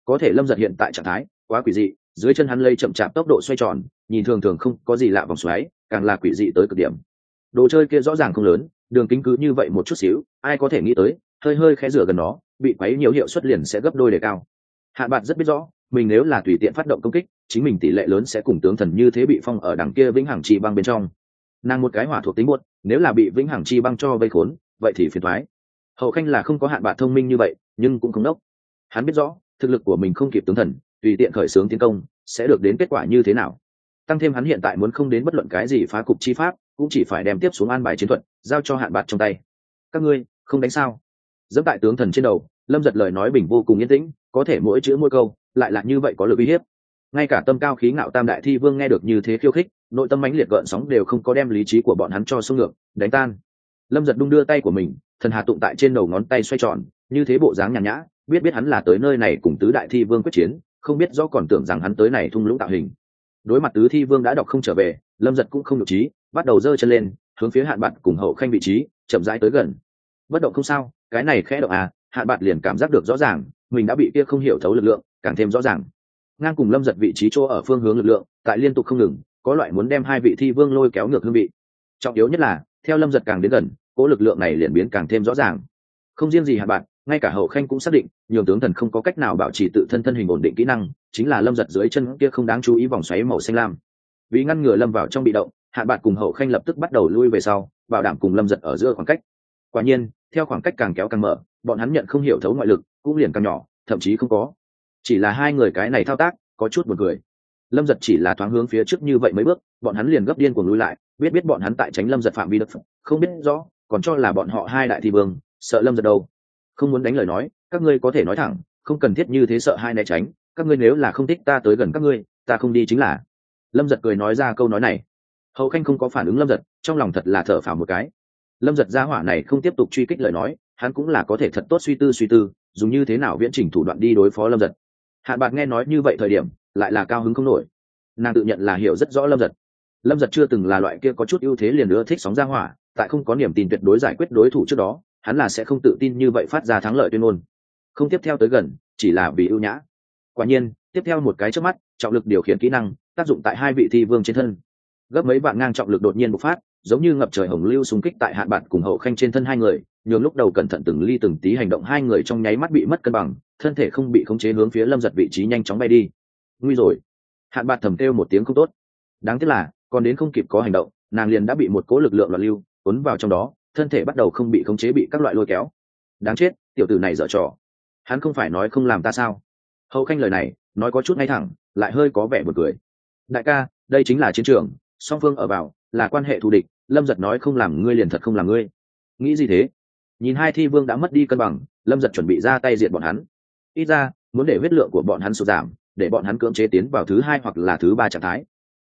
Có thể lâm giật hiện tại trạng thái, quá quỷ dị, dưới chân hắn lây chậm chạp tốc độ xoay tròn, nhìn thường thường không có gì lạ vòng xoáy, càng là quỷ dị tới cực điểm. Đồ chơi kia rõ ràng không lớn, đường kính cứ như vậy một chút xíu, ai có thể nghĩ tới, hơi hơi khẽ rửa gần nó, bị quấy nhiều hiệu suất liền sẽ gấp đôi đề cao. Hạ bạt rất biết rõ, mình nếu là tùy tiện phát động công kích, chính mình tỷ lệ lớn sẽ cùng tướng thần như thế bị phong ở đằng kia vĩnh hằng trì băng bên trong nàng một cái hỏa thuộc tính buốt, nếu là bị vĩnh hằng chi băng cho vây khốn, vậy thì phiền thoái hậu khanh là không có hạn bạc thông minh như vậy, nhưng cũng không đốc. Hắn biết rõ, thực lực của mình không kịp tướng thần, tùy tiện khởi xướng tiến công, sẽ được đến kết quả như thế nào. Tăng thêm hắn hiện tại muốn không đến bất luận cái gì phá cục chi pháp, cũng chỉ phải đem tiếp xuống an bài chiến thuật, giao cho hạn bạc trong tay. Các ngươi, không đánh sao? Dẫm tại tướng thần trên đầu, lâm giật lời nói bình vô cùng yên tĩnh, có thể mỗi chữ mỗi câu, lại là như vậy có lực uy hiếp. Ngay cả tâm cao khí ngạo tam đại thi vương nghe được như thế khiêu khích nội tâm mãnh liệt gợn sóng đều không có đem lý trí của bọn hắn cho xung ngược, đánh tan. Lâm giật đung đưa tay của mình, thần hà tụng tại trên đầu ngón tay xoay tròn, như thế bộ dáng nhàn nhã, biết biết hắn là tới nơi này cùng tứ đại thi vương quyết chiến, không biết do còn tưởng rằng hắn tới này thung lũng tạo hình. Đối mặt tứ thi vương đã đọc không trở về, lâm giật cũng không được trí, bắt đầu giơ chân lên, hướng phía hạn bạn cùng hậu khanh vị trí, chậm rãi tới gần. Bất động không sao, cái này khẽ động à hạn bạn liền cảm giác được rõ ràng, mình đã bị kia không hiểu thấu lực lượng, càng thêm rõ ràng. Ngang cùng lâm giật vị trí chỗ ở phương hướng lực lượng, tại liên tục không ngừng có loại muốn đem hai vị thi vương lôi kéo ngược hương vị. Trọng yếu nhất là, theo lâm giật càng đến gần, cố lực lượng này liền biến càng thêm rõ ràng. Không riêng gì hạ bạn, ngay cả hậu khanh cũng xác định nhiều tướng thần không có cách nào bảo trì tự thân thân hình ổn định kỹ năng, chính là lâm giật dưới chân kia không đáng chú ý vòng xoáy màu xanh lam. Vì ngăn ngừa lâm vào trong bị động hạ bạn cùng hậu khanh lập tức bắt đầu lui về sau, bảo đảm cùng lâm giật ở giữa khoảng cách. Quả nhiên, theo khoảng cách càng kéo càng mở, bọn hắn nhận không hiểu thấu ngoại lực, cũng liền càng nhỏ, thậm chí không có. Chỉ là hai người cái này thao tác, có chút buồn cười lâm giật chỉ là thoáng hướng phía trước như vậy mấy bước, bọn hắn liền gấp điên cuồng lui lại, biết biết bọn hắn tại tránh lâm giật phạm vi đất không biết rõ, còn cho là bọn họ hai đại thi vương, sợ lâm giật đâu. Không muốn đánh lời nói, các ngươi có thể nói thẳng, không cần thiết như thế sợ hai né tránh, các ngươi nếu là không thích ta tới gần các ngươi, ta không đi chính là. Lâm giật cười nói ra câu nói này. Hậu khanh không có phản ứng lâm giật, trong lòng thật là thở phào một cái. Lâm giật gia hỏa này không tiếp tục truy kích lời nói, hắn cũng là có thể thật tốt suy tư suy tư, dùng như thế nào viễn trình thủ đoạn đi đối phó lâm giật hạn bạc nghe nói như vậy thời điểm, lại là cao hứng không nổi. Nàng tự nhận là hiểu rất rõ lâm giật. Lâm giật chưa từng là loại kia có chút ưu thế liền nữa thích sóng ra hỏa, tại không có niềm tin tuyệt đối giải quyết đối thủ trước đó, hắn là sẽ không tự tin như vậy phát ra thắng lợi tuyên ngôn. Không tiếp theo tới gần, chỉ là vì ưu nhã. Quả nhiên, tiếp theo một cái trước mắt, trọng lực điều khiển kỹ năng, tác dụng tại hai vị thi vương trên thân. Gấp mấy vạn ngang trọng lực đột nhiên bộc phát, giống như ngập trời hồng lưu xung kích tại hạn bạn cùng hậu khanh trên thân hai người nhường lúc đầu cẩn thận từng ly từng tí hành động hai người trong nháy mắt bị mất cân bằng, thân thể không bị khống chế hướng phía lâm giật vị trí nhanh chóng bay đi. Nguy rồi. Hạn bạc thầm kêu một tiếng không tốt. Đáng tiếc là, còn đến không kịp có hành động, nàng liền đã bị một cố lực lượng loạn lưu, cuốn vào trong đó, thân thể bắt đầu không bị khống chế bị các loại lôi kéo. Đáng chết, tiểu tử này dở trò. Hắn không phải nói không làm ta sao? Hậu khanh lời này, nói có chút ngay thẳng, lại hơi có vẻ b u ồ n cười. Đại ca, đây chính là chiến trường, song phương ở vào, là quan hệ thù địch, lâm giật nói không làm ngươi liền thật không làm ngươi. Nghĩ gì thế? Nhìn hai thi vương đã mất đi cân bằng, lâm giật chuẩn bị ra tay diệt bọn hắn. Ít ra, muốn để huyết lượng của bọn hắn sụt giảm, để bọn hắn cưỡng chế tiến vào thứ hai hoặc là thứ ba trạng thái.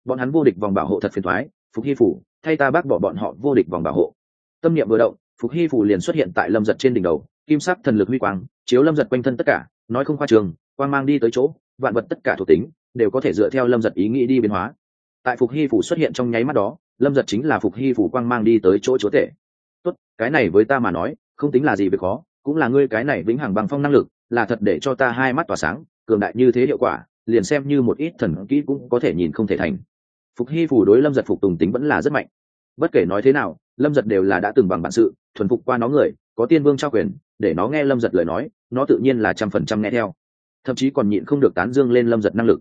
Bọn hắn vô địch vòng bảo hộ thật phiền thoái phục hy phủ, thay ta bác bỏ bọn họ vô địch vòng bảo hộ. Tâm niệm vừa động, phục hy phủ liền xuất hiện tại lâm giật trên đỉnh đầu, kim sắc thần lực huy quang, chiếu lâm giật quanh thân tất cả, nói không khoa trường, quang mang đi tới chỗ, vạn vật tất cả thuộc tính, đều có thể dựa theo lâm giật ý nghĩ đi biến hóa. Tại phục hy phủ xuất hiện trong nháy mắt đó, lâm giật chính là phục hy phủ quang mang đi tới chỗ chúa tể tốt, cái này với ta mà nói, không tính là gì việc khó, cũng là ngươi cái này vĩnh hằng bằng phong năng lực, là thật để cho ta hai mắt tỏa sáng, cường đại như thế hiệu quả, liền xem như một ít thần kỹ cũng có thể nhìn không thể thành. Phục hy phủ đối lâm giật phục tùng tính vẫn là rất mạnh. Bất kể nói thế nào, lâm giật đều là đã từng bằng bản sự, thuần phục qua nó người, có tiên vương trao quyền, để nó nghe lâm giật lời nói, nó tự nhiên là trăm phần trăm nghe theo. Thậm chí còn nhịn không được tán dương lên lâm giật năng lực.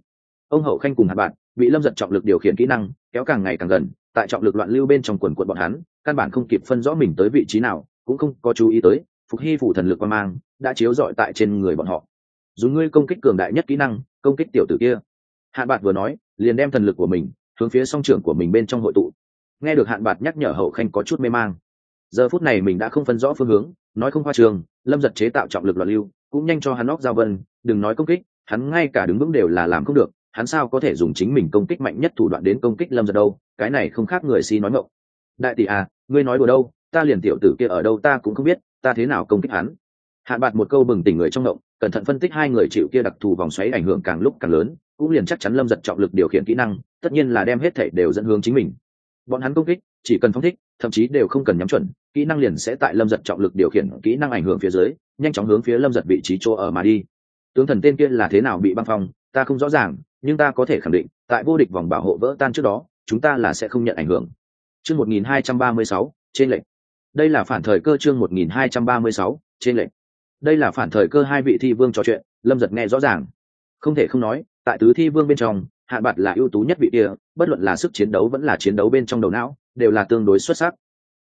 Ông hậu khanh cùng hạt bạn, bị lâm giật trọng lực điều khiển kỹ năng, kéo càng ngày càng gần tại trọng lực loạn lưu bên trong quần quận bọn hắn, căn bản không kịp phân rõ mình tới vị trí nào, cũng không có chú ý tới, phục hy phủ thần lực quan mang đã chiếu rọi tại trên người bọn họ. Dùng ngươi công kích cường đại nhất kỹ năng, công kích tiểu tử kia. Hạn bạc vừa nói, liền đem thần lực của mình hướng phía song trưởng của mình bên trong hội tụ. Nghe được hạn bạc nhắc nhở hậu khanh có chút mê mang. Giờ phút này mình đã không phân rõ phương hướng, nói không khoa trường, lâm giật chế tạo trọng lực loạn lưu, cũng nhanh cho hắn óc giao vân, đừng nói công kích, hắn ngay cả đứng vững đều là làm không được, hắn sao có thể dùng chính mình công kích mạnh nhất thủ đoạn đến công kích lâm giật đâu? Cái này không khác người si nói mộng. Đại tỷ à ngươi nói đùa đâu, ta liền tiểu tử kia ở đâu ta cũng không biết, ta thế nào công kích hắn. Hạn bạt một câu bừng tỉnh người trong động cẩn thận phân tích hai người chịu kia đặc thù vòng xoáy ảnh hưởng càng lúc càng lớn, cũng liền chắc chắn lâm giật trọng lực điều khiển kỹ năng, tất nhiên là đem hết thể đều dẫn hướng chính mình. Bọn hắn công kích, chỉ cần phóng thích, thậm chí đều không cần nhắm chuẩn, kỹ năng liền sẽ tại lâm giật trọng lực điều khiển kỹ năng ảnh hưởng phía dưới, nhanh chóng hướng phía lâm giật vị trí chỗ ở mà đi. Tướng thần tên kia là thế nào bị băng phong, ta không rõ ràng, nhưng ta có thể khẳng định, tại vô địch vòng bảo hộ vỡ tan trước đó chúng ta là sẽ không nhận ảnh hưởng. Chương một nghìn hai trăm ba mươi sáu, trên lệnh đây là phản thời cơ chương một nghìn hai trăm ba mươi sáu, trên lệnh đây là phản thời cơ hai vị thi vương trò chuyện, lâm giật nghe rõ ràng. Không thể không nói, tại tứ thi vương bên trong hạn bạt là ưu tú nhất vị kia, bất luận là sức chiến đấu vẫn là chiến đấu bên trong đầu não, đều là tương đối xuất sắc.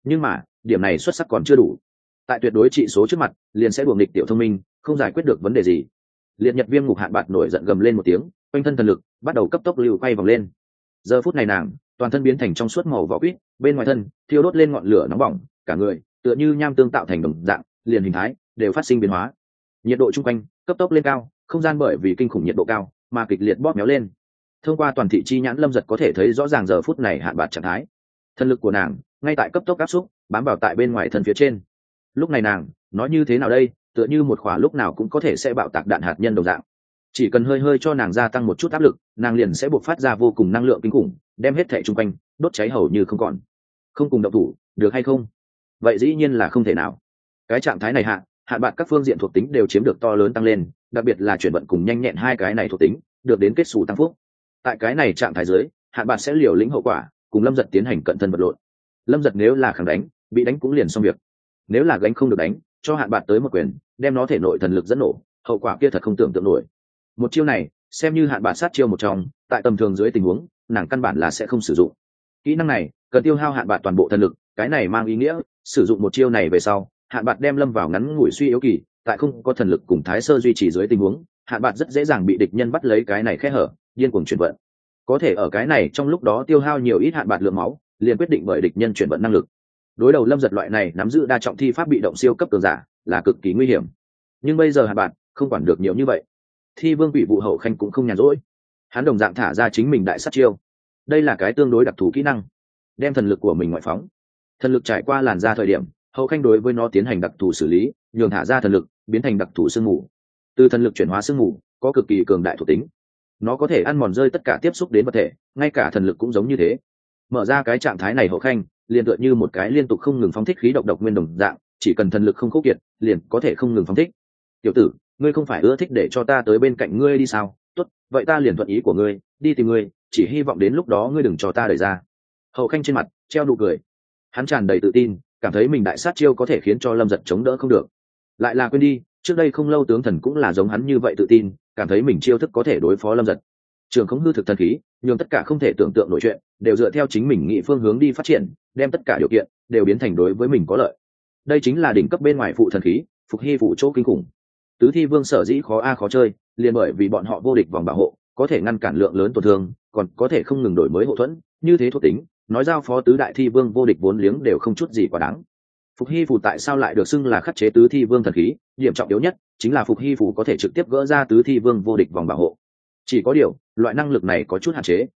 Nhưng mà, điểm này xuất sắc còn chưa đủ. Tại tuyệt đối trị số trước mặt, liền sẽ buồng địch tiểu thông minh, không giải quyết được vấn đề gì. Liệt nhật viêm ngục hạn bạt nổi giận gầm lên một tiếng, quanh thân thần lực bắt đầu cấp tốc lưu quay vòng lên giờ phút này nàng, toàn thân biến thành trong suốt màu vỏ quýt, bên ngoài thân, thiêu đốt lên ngọn lửa nóng bỏng, cả người, tựa như nham tương tạo thành đồng dạng, liền hình thái đều phát sinh biến hóa. Nhiệt độ chung quanh, cấp tốc lên cao, không gian bởi vì kinh khủng nhiệt độ cao mà kịch liệt bóp méo lên. Thông qua toàn thị chi nhãn lâm giật có thể thấy rõ ràng giờ phút này hạn bạt trạng thái. Thân lực của nàng, ngay tại cấp tốc áp xúc, bám vào tại bên ngoài thân phía trên. Lúc này nàng, nói như thế nào đây, tựa như một khỏa lúc nào cũng có thể sẽ bạo tạc đạn hạt nhân đồng dạng chỉ cần hơi hơi cho nàng gia tăng một chút áp lực, nàng liền sẽ buộc phát ra vô cùng năng lượng kinh khủng, đem hết thẻ chung quanh, đốt cháy hầu như không còn. Không cùng động thủ, được hay không? Vậy dĩ nhiên là không thể nào. Cái trạng thái này hạ hạn bạn các phương diện thuộc tính đều chiếm được to lớn tăng lên, đặc biệt là chuyển vận cùng nhanh nhẹn hai cái này thuộc tính, được đến kết xù tăng phúc. Tại cái này trạng thái dưới hạn bạn sẽ liều lĩnh hậu quả, cùng lâm giật tiến hành cận thân vật lộn. Lâm giật nếu là khẳng đánh, bị đánh cũng liền xong việc. Nếu là gánh không được đánh, cho hạn bạn tới một quyền, đem nó thể nội thần lực dẫn nổ, hậu quả kia thật không tưởng tượng nổi một chiêu này, xem như hạn bạn sát chiêu một trong, tại tầm thường dưới tình huống, nàng căn bản là sẽ không sử dụng. Kỹ năng này, cần tiêu hao hạn bạn toàn bộ thần lực, cái này mang ý nghĩa, sử dụng một chiêu này về sau, hạn bạn đem lâm vào ngắn ngủi suy yếu kỳ, tại không có thần lực cùng thái sơ duy trì dưới tình huống, hạn bạn rất dễ dàng bị địch nhân bắt lấy cái này khe hở, điên cuồng chuyển vận. Có thể ở cái này trong lúc đó tiêu hao nhiều ít hạn bạc lượng máu, liền quyết định bởi địch nhân chuyển vận năng lực. Đối đầu lâm giật loại này nắm giữ đa trọng thi pháp bị động siêu cấp cường giả, là cực kỳ nguy hiểm. Nhưng bây giờ hạn bạn không quản được nhiều như vậy thi vương bị vụ hậu khanh cũng không nhàn rỗi. Hắn đồng dạng thả ra chính mình đại sát chiêu. Đây là cái tương đối đặc thù kỹ năng, đem thần lực của mình ngoại phóng. Thần lực trải qua làn da thời điểm, hậu khanh đối với nó tiến hành đặc thù xử lý, nhường thả ra thần lực, biến thành đặc thù sương mù. Từ thần lực chuyển hóa sương mù, có cực kỳ cường đại thuộc tính. Nó có thể ăn mòn rơi tất cả tiếp xúc đến vật thể, ngay cả thần lực cũng giống như thế. Mở ra cái trạng thái này hậu khanh, liền tựa như một cái liên tục không ngừng phóng thích khí độc độc nguyên đồng dạng, chỉ cần thần lực không khốc kiệt, liền có thể không ngừng phóng thích. Tiểu tử ngươi không phải ưa thích để cho ta tới bên cạnh ngươi đi sao? Tốt, vậy ta liền thuận ý của ngươi, đi tìm ngươi, chỉ hy vọng đến lúc đó ngươi đừng cho ta đời ra. Hậu khanh trên mặt treo nụ cười. Hắn tràn đầy tự tin, cảm thấy mình đại sát chiêu có thể khiến cho lâm giật chống đỡ không được. Lại là quên đi, trước đây không lâu tướng thần cũng là giống hắn như vậy tự tin, cảm thấy mình chiêu thức có thể đối phó lâm giật. Trường không hư thực thần khí nhưng tất cả không thể tưởng tượng nổi chuyện, đều dựa theo chính mình nghĩ phương hướng đi phát triển, đem tất cả điều kiện đều biến thành đối với mình có lợi. Đây chính là đỉnh cấp bên ngoài phụ thần khí, phục hy phụ chỗ kinh khủng tứ thi vương sở dĩ khó a khó chơi, liền bởi vì bọn họ vô địch vòng bảo hộ, có thể ngăn cản lượng lớn tổn thương, còn có thể không ngừng đổi mới hậu thuẫn, như thế thuộc tính, nói giao phó tứ đại thi vương vô địch vốn liếng đều không chút gì quá đáng. Phục hy phủ tại sao lại được xưng là khắc chế tứ thi vương thần khí? Điểm trọng yếu nhất chính là phục hy phủ có thể trực tiếp gỡ ra tứ thi vương vô địch vòng bảo hộ. Chỉ có điều, loại năng lực này có chút hạn chế.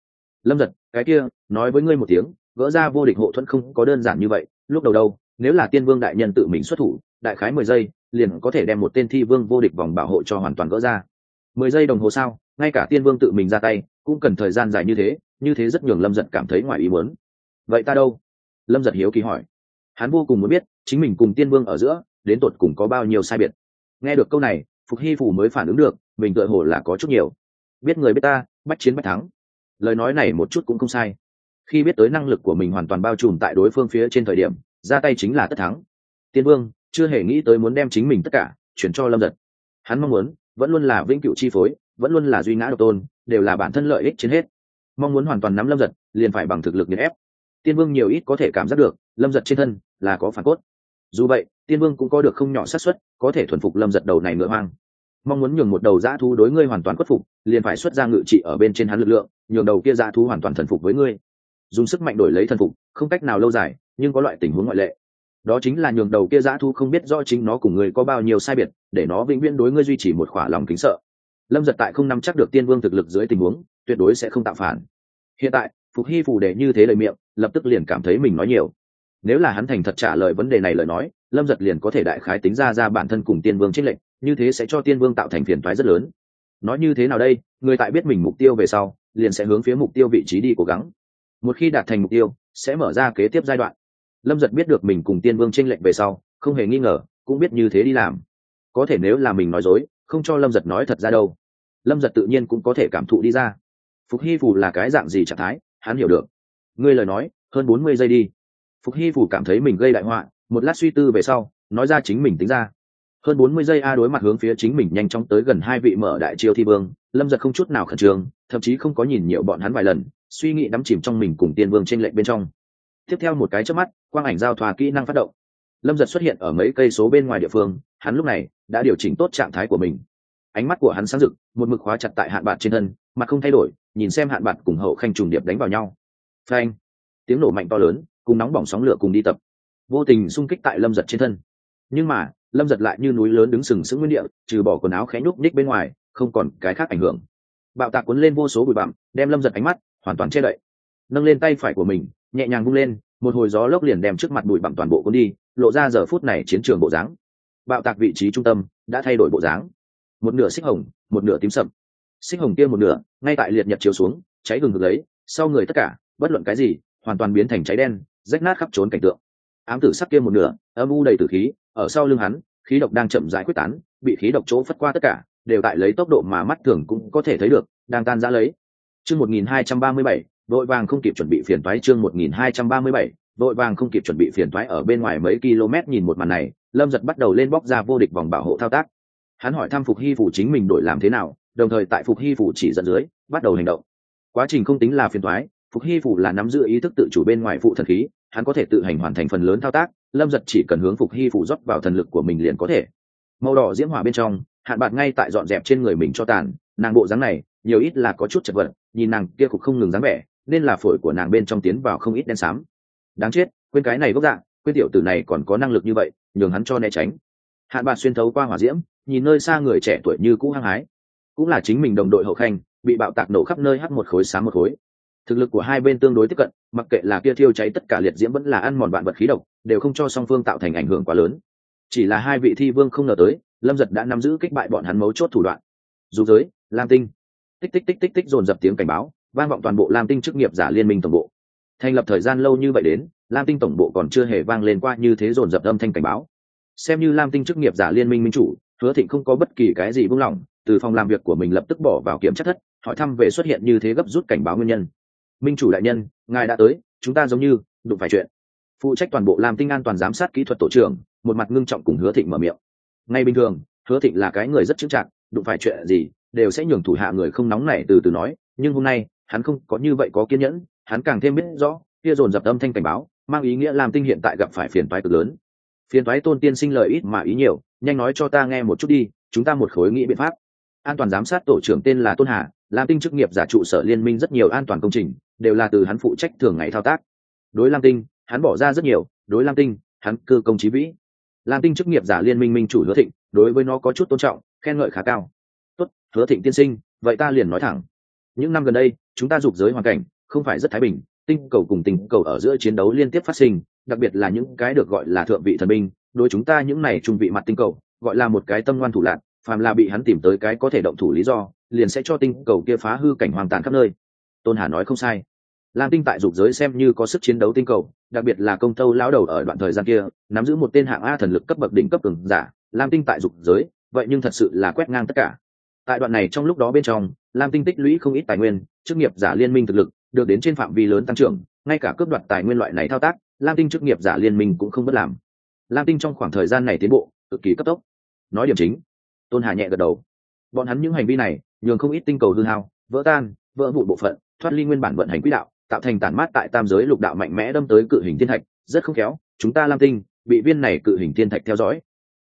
Lâm giật cái kia, nói với ngươi một tiếng, gỡ ra vô địch hộ thuẫn không có đơn giản như vậy. Lúc đầu đâu, nếu là tiên vương đại nhân tự mình xuất thủ, đại khái mười giây liền có thể đem một tên thi vương vô địch vòng bảo hộ cho hoàn toàn gỡ ra. Mười giây đồng hồ sao ngay cả tiên vương tự mình ra tay, cũng cần thời gian dài như thế như thế rất nhường lâm giật cảm thấy ngoài ý muốn. Vậy ta đâu? Lâm giật hiếu kỳ hỏi. Hắn vô cùng muốn biết, chính mình cùng tiên vương ở giữa, đến tột cùng có bao nhiêu sai biệt. Nghe được câu này, phục hy phủ mới phản ứng được, mình tựa hồ là có chút nhiều. Biết người biết ta, bách chiến bách thắng. Lời nói này một chút cũng không sai. Khi biết tới năng lực của mình hoàn toàn bao trùm tại đối phương phía trên thời điểm, ra tay chính là tất thắng. Tiên vương chưa hề nghĩ tới muốn đem chính mình tất cả chuyển cho lâm giật. Hắn mong muốn, vẫn luôn là vĩnh cựu chi phối, vẫn luôn là duy ngã độc tôn, đều là bản thân lợi ích trên hết. Mong muốn hoàn toàn nắm lâm giật, liền phải bằng thực lực nghiền ép. Tiên vương nhiều ít có thể cảm giác được, lâm giật trên thân là có phản cốt. Dù vậy, tiên vương cũng có được không nhỏ xác suất, có thể thuần phục lâm giật đầu này ngựa hoang. Mong muốn nhường một đầu dã thú đối ngươi hoàn toàn khuất phục, liền phải xuất ra ngự trị ở bên trên hắn lực lượng, nhường đầu kia dã thú hoàn toàn thần phục với ngươi. Dùng sức mạnh đổi lấy thần phục, không cách nào lâu dài, nhưng có loại tình huống ngoại lệ đó chính là nhường đầu kia dã thu không biết rõ chính nó cùng người có bao nhiêu sai biệt, để nó vĩnh viễn đối ngươi duy trì một khỏa lòng kính sợ. Lâm giật tại không nắm chắc được tiên vương thực lực dưới tình huống, tuyệt đối sẽ không tạo phản. Hiện tại, phục hy phù để như thế lời miệng, lập tức liền cảm thấy mình nói nhiều. Nếu là hắn thành thật trả lời vấn đề này lời nói, lâm giật liền có thể đại khái tính ra ra bản thân cùng tiên vương trích lệnh, như thế sẽ cho tiên vương tạo thành phiền thoái rất lớn. Nói như thế nào đây, người tại biết mình mục tiêu về sau, liền sẽ hướng phía mục tiêu vị trí đi cố gắng. Một khi đạt thành mục tiêu, sẽ mở ra kế tiếp giai đoạn lâm giật biết được mình cùng tiên vương tranh lệnh về sau, không hề nghi ngờ, cũng biết như thế đi làm. Có thể nếu là mình nói dối, không cho lâm giật nói thật ra đâu. Lâm giật tự nhiên cũng có thể cảm thụ đi ra. Phục hy phù là cái dạng gì trạng thái, hắn hiểu được. Ngươi lời nói, hơn bốn mươi giây đi. Phục hy phù cảm thấy mình gây đại họa, một lát suy tư về sau, nói ra chính mình tính ra. Hơn bốn mươi giây a đối mặt hướng phía chính mình nhanh chóng tới gần hai vị mở đại chiêu thi vương, lâm giật không chút nào khẩn trương, thậm chí không có nhìn nhiều bọn hắn vài lần, suy nghĩ đắm chìm trong mình cùng tiên vương trên lệnh bên trong tiếp theo một cái trước mắt, quang ảnh giao thoa kỹ năng phát động. Lâm giật xuất hiện ở mấy cây số bên ngoài địa phương, hắn lúc này đã điều chỉnh tốt trạng thái của mình. Ánh mắt của hắn sáng rực, một mực khóa chặt tại hạn bạc trên thân mặt không thay đổi, nhìn xem hạn bạc cùng hậu khanh trùng điệp đánh vào nhau. Phanh! Tiếng nổ mạnh to lớn, cùng nóng bỏng sóng lửa cùng đi tập. Vô tình xung kích tại lâm giật trên thân. Nhưng mà, lâm giật lại như núi lớn đứng sừng sững nguyên địa, trừ bỏ quần áo khẽ nhúc ních bên ngoài, không còn cái khác ảnh hưởng. Bạo tạc cuốn lên vô số bụi bặm, đem lâm giật ánh mắt hoàn toàn che đậy. Nâng lên tay phải của mình nhẹ nhàng vung lên một hồi gió lốc liền đem trước mặt bụi bặm toàn bộ cuốn đi lộ ra giờ phút này chiến trường bộ dáng. Bạo tạc vị trí trung tâm đã thay đổi bộ dáng. Một nửa xích hồng một nửa tím sậm. Xích hồng kia một nửa ngay tại liệt nhật chiếu xuống cháy gừng ngực lấy sau người tất cả bất luận cái gì hoàn toàn biến thành cháy đen rách nát khắp trốn cảnh tượng. Ám tử sắc kia một nửa âm u đầy tử khí ở sau lưng hắn khí độc đang chậm rãi quyết tán bị khí độc chỗ phất qua tất cả đều tại lấy tốc độ mà mắt thường cũng có thể thấy được đang tan ra lấy. Chương 1237, đội vàng không kịp chuẩn bị phiền toái chương một nghìn hai trăm ba mươi bảy đội vàng không kịp chuẩn bị phiền toái ở bên ngoài mấy km nhìn một màn này, lâm giật bắt đầu lên bóc ra vô địch vòng bảo hộ thao tác. Hắn hỏi thăm phục hy phủ chính mình đổi làm thế nào, đồng thời tại phục hy phủ chỉ dẫn dưới, bắt đầu hành động. Quá trình không tính là phiền toái, phục hy phủ là nắm giữ ý thức tự chủ bên ngoài phụ thần khí, hắn có thể tự hành hoàn thành phần lớn thao tác, lâm giật chỉ cần hướng phục hy phủ rót vào thần lực của mình liền có thể. Màu đỏ diễm hỏa bên trong, hạn bạc ngay tại dọn dẹp trên người mình cho tàn, nàng bộ dáng này, nhiều ít là có chút chật vật, nhìn nàng kia cục không ngừng dáng vẻ nên là phổi của nàng bên trong tiến vào không ít đen xám. Đáng chết, quên cái này gốc dạng quên tiểu tử này còn có năng lực như vậy, nhường hắn cho né tránh. Hạn bạc xuyên thấu qua hỏa diễm, nhìn nơi xa người trẻ tuổi như cũ hăng hái. Cũng là chính mình đồng đội hậu khanh, bị bạo tạc nổ khắp nơi hắt một khối sáng một khối. Thực lực của hai bên tương đối tiếp cận, mặc kệ là kia thiêu cháy tất cả liệt diễm vẫn là ăn mòn vạn vật khí độc, đều không cho song phương tạo thành ảnh hưởng quá lớn. Chỉ là hai vị thi vương không ngờ tới, lâm giật đã nắm giữ kích bại bọn hắn mấu chốt thủ đoạn. Dù giới, lam tinh. Tích tích tích tích tích dồn dập tiếng cảnh báo vang vọng toàn bộ lam tinh chức nghiệp giả liên minh tổng bộ. Thành lập thời gian lâu như vậy đến, lam tinh tổng bộ còn chưa hề vang lên qua như thế dồn dập âm thanh cảnh báo. Xem như lam tinh chức nghiệp giả liên minh minh chủ, hứa thịnh không có bất kỳ cái gì buông lỏng, từ phòng làm việc của mình lập tức bỏ vào kiểm chất thất, hỏi thăm về xuất hiện như thế gấp rút cảnh báo nguyên nhân. Minh chủ đại nhân, ngài đã tới, chúng ta giống như, đụng phải chuyện. Phụ trách toàn bộ làm tinh an toàn giám sát kỹ thuật tổ trưởng, một mặt ngưng trọng cùng hứa thịnh mở miệng. Ngay bình thường, hứa thịnh là cái người rất chững chạc, đụng phải chuyện gì, đều sẽ nhường thủ hạ người không nóng này từ từ nói, nhưng hôm nay hắn không có như vậy có kiên nhẫn, hắn càng thêm biết rõ, kia dồn dập âm thanh cảnh báo, mang ý nghĩa làm tinh hiện tại gặp phải phiền toái cực lớn. Phiền toái tôn tiên sinh lời ít mà ý nhiều, nhanh nói cho ta nghe một chút đi, chúng ta một khối nghĩ biện pháp. An toàn giám sát tổ trưởng tên là tôn hà, lam tinh chức nghiệp giả trụ sở liên minh rất nhiều an toàn công trình, đều là từ hắn phụ trách thường ngày thao tác. Đối lam tinh, hắn bỏ ra rất nhiều, đối lam tinh, hắn cơ công trí vĩ. Lam tinh chức nghiệp giả liên minh minh chủ hứa thịnh, đối với nó có chút tôn trọng, khen ngợi khá cao. Tốt, hứa thịnh tiên sinh, vậy ta liền nói thẳng. Những năm gần đây chúng ta dục giới hoàn cảnh không phải rất thái bình, tinh cầu cùng tinh cầu ở giữa chiến đấu liên tiếp phát sinh, đặc biệt là những cái được gọi là thượng vị thần binh, đối chúng ta những này trung vị mặt tinh cầu, gọi là một cái tâm ngoan thủ lạc phàm là bị hắn tìm tới cái có thể động thủ lý do, liền sẽ cho tinh cầu kia phá hư cảnh hoàng tàn khắp nơi. Tôn hà nói không sai. Lam tinh tại dục giới xem như có sức chiến đấu tinh cầu, đặc biệt là công tâu lão đầu ở đoạn thời gian kia, nắm giữ một tên hạng a thần lực cấp bậc đỉnh cấp cường giả, lam tinh tại dục giới, vậy nhưng thật sự là quét ngang tất cả. Tại đoạn này trong lúc đó bên trong lam tinh tích lũy không ít tài nguyên, chức nghiệp giả liên minh thực lực được đến trên phạm vi lớn tăng trưởng, ngay cả cướp đoạt tài nguyên loại này thao tác, lam tinh chức nghiệp giả liên minh cũng không bất làm. Lam tinh trong khoảng thời gian này tiến bộ, cực kỳ cấp tốc. Nói điểm chính, tôn hà nhẹ gật đầu. Bọn hắn những hành vi này, nhường không ít tinh cầu hư hao, vỡ tan, vỡ vụ bộ phận, thoát ly nguyên bản vận hành quỹ đạo, tạo thành tản mát tại tam giới lục đạo mạnh mẽ đâm tới cự hình thiên thạch, rất không khéo, chúng ta lam tinh, bị viên này cự hình thiên thạch theo dõi.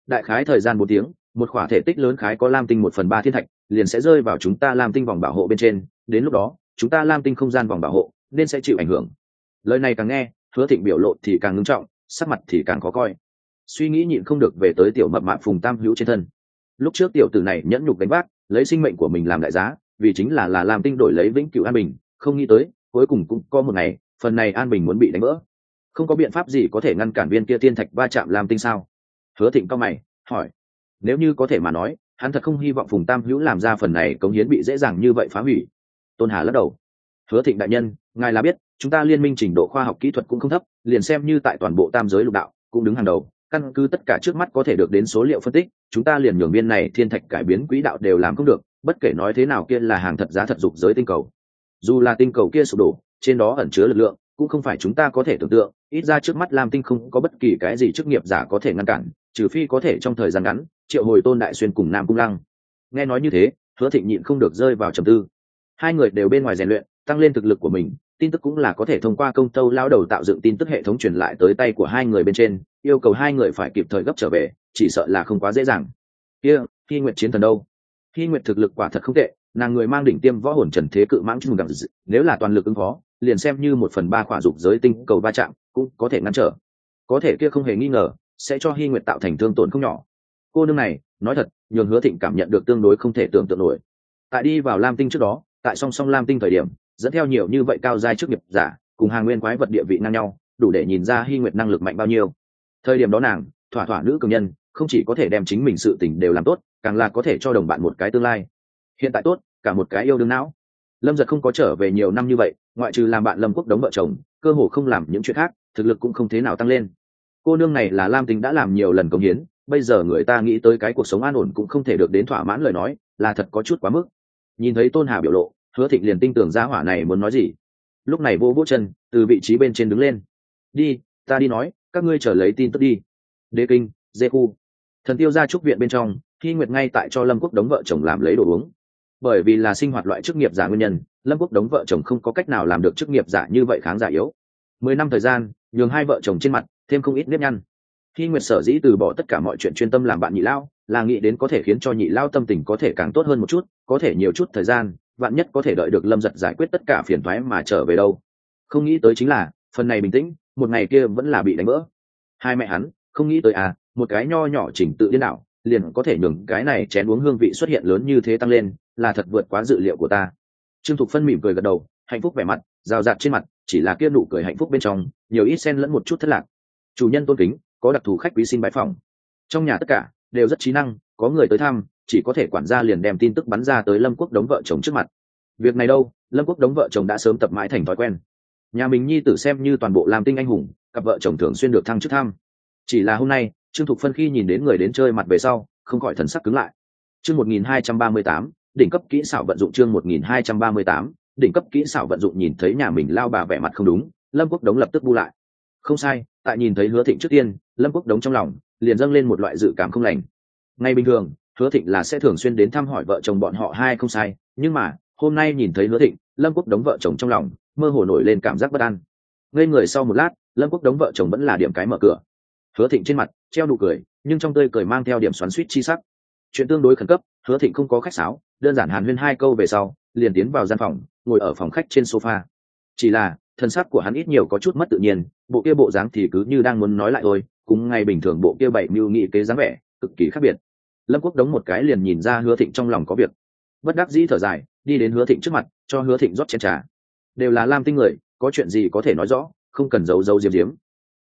Đại khái thời gian một tiếng một khỏa thể tích lớn khái có lam tinh một phần ba thiên thạch, liền sẽ rơi vào chúng ta lam tinh vòng bảo hộ bên trên. Đến lúc đó, chúng ta lam tinh không gian vòng bảo hộ nên sẽ chịu ảnh hưởng. Lời này càng nghe, hứa thịnh biểu lộ thì càng ngưng trọng, sắc mặt thì càng khó coi. Suy nghĩ nhịn không được về tới tiểu mập mạp phùng tam hữu trên thân. Lúc trước tiểu tử này nhẫn nhục đánh bác lấy sinh mệnh của mình làm đại giá, vì chính là là làm tinh đổi lấy vĩnh cửu an bình, không nghĩ tới, cuối cùng cũng có một ngày, phần này an bình muốn bị đánh vỡ. Không có biện pháp gì có thể ngăn cản viên kia tiên thạch va chạm làm tinh sao? Hứa thịnh cao mày, hỏi nếu như có thể mà nói, hắn thật không hy vọng phùng tam hữu làm ra phần này cống hiến bị dễ dàng như vậy phá hủy. Tôn hà lắc đầu. Hứa thịnh đại nhân, ngài là biết, chúng ta liên minh trình độ khoa học kỹ thuật cũng không thấp, liền xem như tại toàn bộ tam giới lục đạo, cũng đứng hàng đầu, căn cứ tất cả trước mắt có thể được đến số liệu phân tích, chúng ta liền nhường viên này thiên thạch cải biến quỹ đạo đều làm không được, bất kể nói thế nào kia là hàng thật giá thật dục giới tinh cầu. Dù là tinh cầu kia sụp đổ, trên đó ẩn chứa lực lượng, cũng không phải chúng ta có thể tưởng tượng, ít ra trước mắt lam tinh không có bất kỳ cái gì chức nghiệp giả có thể ngăn cản, trừ phi có thể trong thời gian ngắn triệu hồi tôn đại xuyên cùng nam cung lăng. Nghe nói như thế, hứa thịnh nhịn không được rơi vào trầm tư. Hai người đều bên ngoài rèn luyện, tăng lên thực lực của mình, tin tức cũng là có thể thông qua công tâu lao đầu tạo dựng tin tức hệ thống truyền lại tới tay của hai người bên trên, yêu cầu hai người phải kịp thời gấp trở về, chỉ sợ là không quá dễ dàng. Kia khi nguyện chiến thần đâu? Khi nguyện thực lực quả thật không tệ, nàng người mang đỉnh tiêm võ hồn trần thế cự mãng chung gặm nếu là toàn lực ứng phó, liền xem như một phần ba khỏa dục giới tinh cầu va chạm, cũng có thể ngăn trở. Có thể kia không hề nghi ngờ, sẽ cho hy nguyệt tạo thành thương tổn không nhỏ cô nương này, nói thật, nhường hứa thịnh cảm nhận được tương đối không thể tưởng tượng nổi. Tại đi vào lam tinh trước đó, tại song song lam tinh thời điểm, dẫn theo nhiều như vậy cao giai trước nghiệp giả, cùng hàng nguyên quái vật địa vị ngang nhau, đủ để nhìn ra hy nguyệt năng lực mạnh bao nhiêu. Thời điểm đó nàng, thỏa thỏa nữ cường nhân, không chỉ có thể đem chính mình sự tình đều làm tốt, càng là có thể cho đồng bạn một cái tương lai. Hiện tại tốt, cả một cái yêu đương não. Lâm giật không có trở về nhiều năm như vậy, ngoại trừ làm bạn lâm quốc đống vợ chồng, cơ hồ không làm những chuyện khác, thực lực cũng không thế nào tăng lên. Cô nương này là lam tính đã làm nhiều lần công hiến bây giờ người ta nghĩ tới cái cuộc sống an ổn cũng không thể được đến thỏa mãn lời nói, là thật có chút quá mức. Nhìn thấy tôn hà biểu lộ, hứa thịnh liền tin tưởng ra hỏa này muốn nói gì. Lúc này vô vỗ chân, từ vị trí bên trên đứng lên. Đi, ta đi nói, các ngươi trở lấy tin tức đi. Đế kinh, dê khu. Thần tiêu ra trúc viện bên trong khi nguyệt ngay tại cho lâm quốc đống vợ chồng làm lấy đồ uống. Bởi vì là sinh hoạt loại chức nghiệp giả nguyên nhân, lâm quốc đống vợ chồng không có cách nào làm được chức nghiệp giả như vậy kháng giả yếu. Mười năm thời gian, nhường hai vợ chồng trên mặt, thêm không ít nếp nhăn khi nguyệt sở dĩ từ bỏ tất cả mọi chuyện chuyên tâm làm bạn nhị lao, là nghĩ đến có thể khiến cho nhị lao tâm tình có thể càng tốt hơn một chút, có thể nhiều chút thời gian, vạn nhất có thể đợi được lâm giật giải quyết tất cả phiền thoái mà trở về đâu. Không nghĩ tới chính là, phần này bình tĩnh, một ngày kia vẫn là bị đánh vỡ. Hai mẹ hắn, không nghĩ tới à một cái nho nhỏ chỉnh tự điên đảo, liền có thể nhường cái này chén uống hương vị xuất hiện lớn như thế tăng lên, là thật vượt quá dự liệu của ta. Trương thục phân mỉm cười gật đầu, hạnh phúc vẻ mặt, rào rạt trên mặt, chỉ là kia nụ cười hạnh phúc bên trong, nhiều ít xen lẫn một chút thất lạc. Chủ nhân tôn kính có đặc thù khách quý xin bãi phòng trong nhà tất cả, đều rất trí năng, có người tới thăm, chỉ có thể quản gia liền đem tin tức bắn ra tới lâm quốc đống vợ chồng trước mặt. Việc này đâu? Lâm quốc đống vợ chồng đã sớm tập mãi thành thói quen. Nhà mình nhi tử xem như toàn bộ làm tinh anh hùng, cặp vợ chồng thường xuyên được thăng chức thăm. Chỉ là hôm nay, trương thục phân khi nhìn đến người đến chơi mặt về sau, không khỏi thần sắc cứng lại. Chương một nghìn hai trăm ba mươi tám, đỉnh cấp kỹ xảo vận dụng chương một nghìn hai trăm ba mươi tám, đỉnh cấp kỹ xảo vận dụng nhìn thấy nhà mình lao bà vẻ mặt không đúng, lâm quốc đống lập tức bu lại. Không sai, tại nhìn thấy hứa thịnh trước tiên lâm quốc đống trong lòng liền dâng lên một loại dự cảm không lành. Ngay bình thường, hứa thịnh là sẽ thường xuyên đến thăm hỏi vợ chồng bọn họ hai không sai, nhưng mà, hôm nay nhìn thấy hứa thịnh, lâm quốc đống vợ chồng trong lòng mơ hồ nổi lên cảm giác bất an. Ngây người sau một lát, lâm quốc đống vợ chồng vẫn là điểm cái mở cửa. Hứa thịnh trên mặt treo đủ cười, nhưng trong tươi cười mang theo điểm xoắn suýt chi sắc. Chuyện tương đối khẩn cấp, hứa thịnh không có khách sáo, đơn giản hàn huyên hai câu về sau, liền tiến vào gian phòng, ngồi ở phòng khách trên sofa. Chỉ là thân sắc của hắn ít nhiều có chút mất tự nhiên, bộ kia bộ dáng thì cứ như đang muốn nói lại thôi cũng ngay bình thường bộ kia bảy mưu nghị kế dáng vẻ, cực kỳ khác biệt. Lâm quốc đống một cái liền nhìn ra hứa thịnh trong lòng có việc. Bất đắc dĩ thở dài, đi đến hứa thịnh trước mặt, cho hứa thịnh rót chén trà. Đều là lam tinh người, có chuyện gì có thể nói rõ, không cần giấu giấu diếm diếm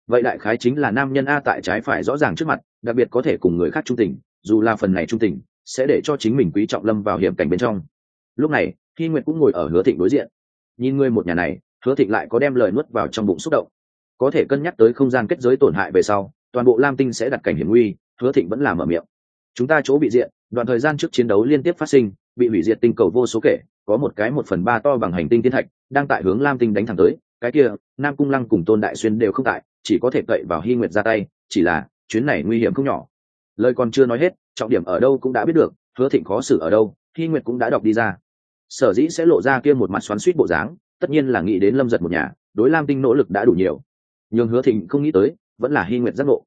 vậy đại khái chính là nam nhân a tại trái phải rõ ràng trước mặt, đặc biệt có thể cùng người khác trung tình, dù là phần này trung tình, sẽ để cho chính mình quý trọng lâm vào hiểm cảnh bên trong. Lúc này khi nguyệt cũng ngồi ở hứa thịnh đối diện. Nhìn ngươi một nhà này hứa thịnh lại có đem lời nuốt vào trong bụng xúc động. Có thể cân nhắc tới không gian kết giới tổn hại về sau, toàn bộ lam tinh sẽ đặt cảnh hiểm nguy, hứa thịnh vẫn làm ở miệng. Chúng ta chỗ bị diện đoạn thời gian trước chiến đấu liên tiếp phát sinh, bị hủy diệt tinh cầu vô số kể, có một cái một phần ba to bằng hành tinh thiên thạch, đang tại hướng lam tinh đánh thẳng tới. Cái kia, nam cung lăng cùng tôn đại xuyên đều không tại, chỉ có thể cậy vào hy nguyệt ra tay, chỉ là chuyến này nguy hiểm không nhỏ. Lời còn chưa nói hết, trọng điểm ở đâu cũng đã biết được, hứa thịnh khó xử ở đâu, hy nguyệt cũng đã đọc đi ra. Sở dĩ sẽ lộ ra kia một mặt xoắn suýt bộ dáng tất nhiên là nghĩ đến lâm giật một nhà, đối lam tinh nỗ lực đã đủ nhiều. Nhưng hứa thịnh không nghĩ tới, vẫn là hy nguyện giác ngộ.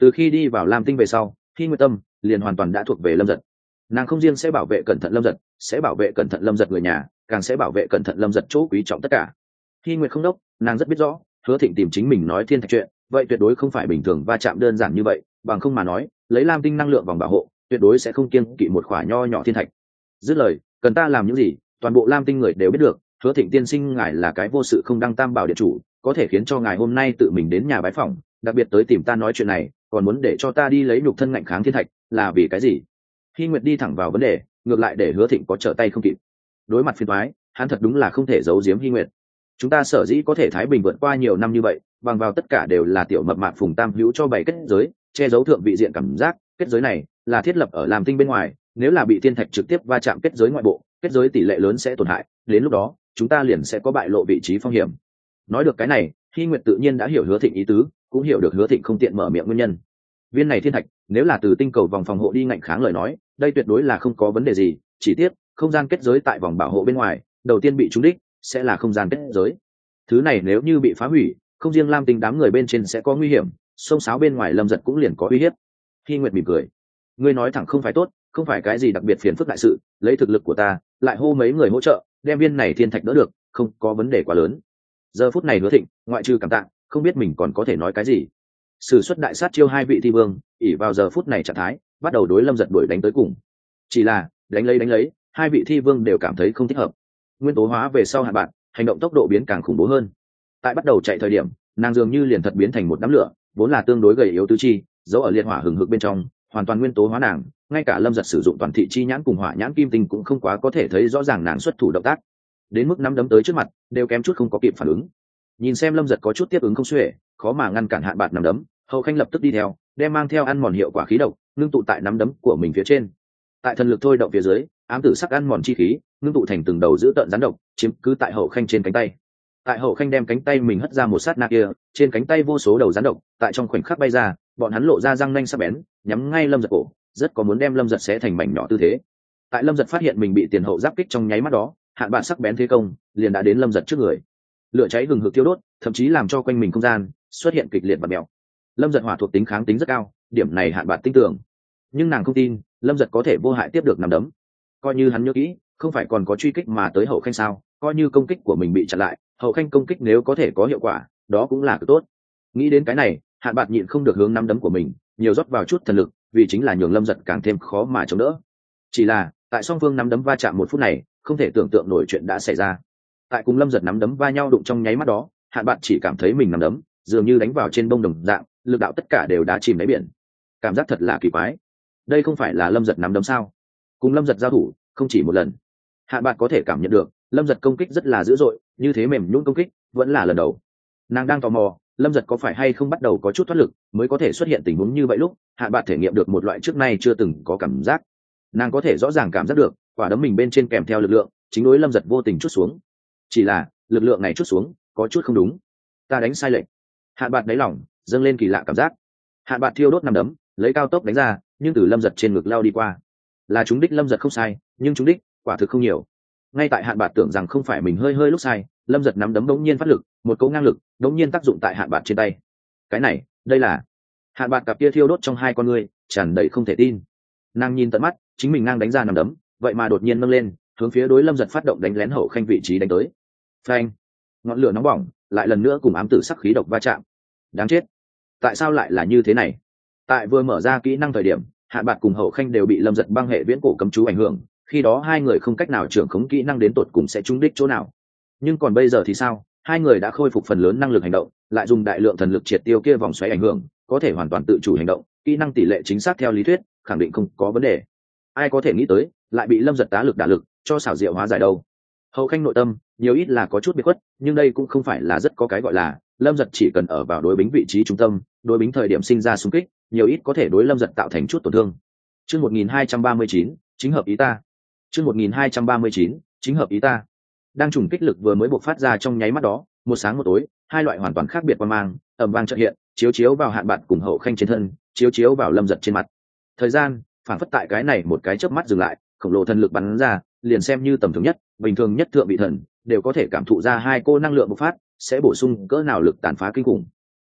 Từ khi đi vào lam tinh về sau hy nguyệt tâm liền hoàn toàn đã thuộc về lâm giật. Nàng không riêng sẽ bảo vệ cẩn thận lâm giật, sẽ bảo vệ cẩn thận lâm giật người nhà, càng sẽ bảo vệ cẩn thận lâm giật chỗ quý trọng tất cả. Hy nguyện không đốc, nàng rất biết rõ, hứa thịnh tìm chính mình nói thiên thạch chuyện, vậy tuyệt đối không phải bình thường va chạm đơn giản như vậy, bằng không mà nói, lấy lam tinh năng lượng vòng bảo hộ, tuyệt đối sẽ không kiên kỵ một khỏa nho nhỏ thiên thạch. Dứt lời, cần ta làm những gì, toàn bộ lam tinh người đều biết được hứa thịnh tiên sinh ngài là cái vô sự không đăng tam bảo điện chủ, có thể khiến cho ngài hôm nay tự mình đến nhà bái phòng đặc biệt tới tìm ta nói chuyện này, còn muốn để cho ta đi lấy nhục thân ngạnh kháng thiên thạch, là vì cái gì? Khi nguyệt đi thẳng vào vấn đề, ngược lại để hứa thịnh có trở tay không kịp. Đối mặt phiên thoái hắn thật đúng là không thể giấu giếm hy nguyệt. Chúng ta sở dĩ có thể thái bình vượt qua nhiều năm như vậy, bằng vào tất cả đều là tiểu mập mạc phùng tam hữu cho bảy kết giới, che giấu thượng vị diện cảm giác, kết giới này là thiết lập ở làm tinh bên ngoài, nếu là bị thiên thạch trực tiếp va chạm kết giới ngoại bộ, kết giới tỷ lệ lớn sẽ tổn hại, đến lúc đó chúng ta liền sẽ có bại lộ vị trí phong hiểm. Nói được cái này khi nguyệt tự nhiên đã hiểu hứa thịnh ý tứ, cũng hiểu được hứa thịnh không tiện mở miệng nguyên nhân. Viên này thiên thạch, nếu là từ tinh cầu vòng phòng hộ đi ngạnh kháng lời nói, đây tuyệt đối là không có vấn đề gì, chỉ tiếc, không gian kết giới tại vòng bảo hộ bên ngoài, đầu tiên bị trúng đích, sẽ là không gian kết giới. Thứ này nếu như bị phá hủy, không riêng lam tinh đám người bên trên sẽ có nguy hiểm, sông sáo bên ngoài lâm giật cũng liền có uy hiếp. Khi nguyệt mỉm cười. Ngươi nói thẳng không phải tốt, không phải cái gì đặc biệt phiền phức đại sự, lấy thực lực của ta, lại hô mấy người hỗ trợ đem viên này thiên thạch đỡ được, không có vấn đề quá lớn. Giờ phút này hứa thịnh, ngoại trừ cảm tạng không biết mình còn có thể nói cái gì. S ử suất đại sát chiêu hai vị thi vương ỉ vào giờ phút này trạng thái, bắt đầu đối lâm giật đuổi đánh tới cùng. Chỉ là, đánh lấy đánh lấy, hai vị thi vương đều cảm thấy không thích hợp. Nguyên tố hóa về sau hạn bạn, hành động tốc độ biến càng khủng bố hơn. Tại bắt đầu chạy thời điểm, nàng dường như liền thật biến thành một đám lửa, vốn là tương đối gầy yếu tứ chi giấu ở liệt hỏa hừng hực bên trong, hoàn toàn nguyên tố hóa nàng ngay cả lâm giật sử dụng toàn thị chi nhãn cùng hỏa nhãn kim tinh cũng không quá có thể thấy rõ ràng nàng xuất thủ động tác. Đến mức nắm đấm tới trước mặt, đều kém chút không có kịp phản ứng. Nhìn xem lâm giật có chút tiếp ứng không xuể, khó mà ngăn cản hạn bạn nắm đấm, hậu khanh lập tức đi theo, đem mang theo ăn mòn hiệu quả khí độc, ngưng tụ tại nắm đấm của mình phía trên. Tại thần lực thôi động phía dưới, ám tử sắc ăn mòn chi khí, ngưng tụ thành từng đầu giữ tợn rắn độc, chiếm cứ tại hậu khanh trên cánh tay. Tại hậu khanh đem cánh tay mình hất ra một sát na kia, trên cánh tay vô số đầu rắn độc, tại trong khoảnh khắc bay ra, bọn hắn lộ ra răng nanh sắc bén, nhắm ngay lâm giật cổ rất có muốn đem lâm giật xé thành mảnh nhỏ tư thế. Tại lâm giật phát hiện mình bị tiền hậu giáp kích trong nháy mắt đó, hạn bạn sắc bén thế công, liền đã đến lâm giật trước người. Lửa cháy gừng hực tiêu đốt, thậm chí làm cho quanh mình không gian xuất hiện kịch liệt và mèo. Lâm giật hỏa thuộc tính kháng tính rất cao, điểm này hạn bạn tin tưởng. Nhưng nàng không tin, lâm giật có thể vô hại tiếp được nằm đấm. Coi như hắn nhớ kỹ, không phải còn có truy kích mà tới hậu khanh sao, coi như công kích của mình bị chặn lại, hậu khanh công kích nếu có thể có hiệu quả, đó cũng là cực tốt. Nghĩ đến cái này, hạn bạc nhịn không được hướng nắm đấm của mình, nhiều rót vào chút thần lực vì chính là nhường lâm giật càng thêm khó mà chống đỡ. Chỉ là, tại song phương nắm đấm va chạm một phút này, không thể tưởng tượng nổi chuyện đã xảy ra. Tại cùng lâm giật nắm đấm va nhau đụng trong nháy mắt đó hạn bạn chỉ cảm thấy mình nắm đấm, dường như đánh vào trên bông đồng dạng, lực đạo tất cả đều đã chìm đáy biển. Cảm giác thật là kỳ quái. Đây không phải là lâm giật nắm đấm sao? Cùng lâm giật giao thủ, không chỉ một lần. Hạn bạn có thể cảm nhận được, lâm giật công kích rất là dữ dội, như thế mềm nhún công kích, vẫn là lần đầu. Nàng đang tò mò lâm giật có phải hay không bắt đầu có chút thoát lực, mới có thể xuất hiện tình huống như vậy lúc, hạ bạn thể nghiệm được một loại trước nay chưa từng có cảm giác. Nàng có thể rõ ràng cảm giác được, quả đấm mình bên trên kèm theo lực lượng, chính đối lâm giật vô tình chút xuống. Chỉ là, lực lượng này chút xuống, có chút không đúng. Ta đánh sai lệch. Hạ bạn đáy lỏng dâng lên kỳ lạ cảm giác. Hạ bạn thiêu đốt nằm đấm, lấy cao tốc đánh ra, nhưng từ lâm giật trên ngực lao đi qua. Là chúng đích lâm giật không sai, nhưng chúng đích, quả thực không nhiều. Ngay tại hạn bạc tưởng rằng không phải mình hơi hơi lúc sai, lâm giật nắm đấm đống nhiên phát lực một cấu ngang lực đống nhiên tác dụng tại hạn bạc trên tay. Cái này, đây là hạn bạc cặp kia thiêu đốt trong hai con ngươi, tràn đầy không thể tin. Nàng nhìn tận mắt, chính mình ngang đánh ra nằm đấm, vậy mà đột nhiên nâng lên, hướng phía đối lâm giật phát động đánh lén hậu khanh vị trí đánh tới. Phanh! Ngọn lửa nóng bỏng, lại lần nữa cùng ám tử sắc khí độc va chạm. Đáng chết! Tại sao lại là như thế này? Tại vừa mở ra kỹ năng thời điểm hạ bạc cùng hậu khanh đều bị lâm giật băng hệ viễn cổ cấm chú ảnh hưởng, khi đó hai người không cách nào trưởng khống kỹ năng đến tột cùng sẽ trúng đích chỗ nào. Nhưng còn bây giờ thì sao? Hai người đã khôi phục phần lớn năng lực hành động, lại dùng đại lượng thần lực triệt tiêu kia vòng xoáy ảnh hưởng, có thể hoàn toàn tự chủ hành động, kỹ năng tỷ lệ chính xác theo lý thuyết, khẳng định không có vấn đề. Ai có thể nghĩ tới, lại bị lâm giật tá lực đả lực, cho xảo diệu hóa giải đâu. Hậu khanh nội tâm, nhiều ít là có chút bị khuất, nhưng đây cũng không phải là rất có cái gọi là, lâm giật chỉ cần ở vào đối bính vị trí trung tâm, đối bính thời điểm sinh ra xung kích, nhiều ít có thể đối lâm giật tạo thành chút tổn thương. Chương một nghìn hai trăm ba mươi chín, chính hợp ý ta. Chương một nghìn hai trăm ba mươi chín, chính hợp ý ta đang trùng kích lực vừa mới bộc phát ra trong nháy mắt đó, một sáng một tối, hai loại hoàn toàn khác biệt quan mang ẩm vang trợ hiện, chiếu chiếu vào hạn bạn cùng hậu khanh trên thân, chiếu chiếu vào lâm giật trên mặt. Thời gian phản phất tại cái này một cái chớp mắt dừng lại, khổng lồ thần lực bắn ra, liền xem như tầm thường nhất, bình thường nhất thượng vị thần, đều có thể cảm thụ ra hai cô năng lượng bộc phát, sẽ bổ sung cỡ nào lực tàn phá kinh khủng.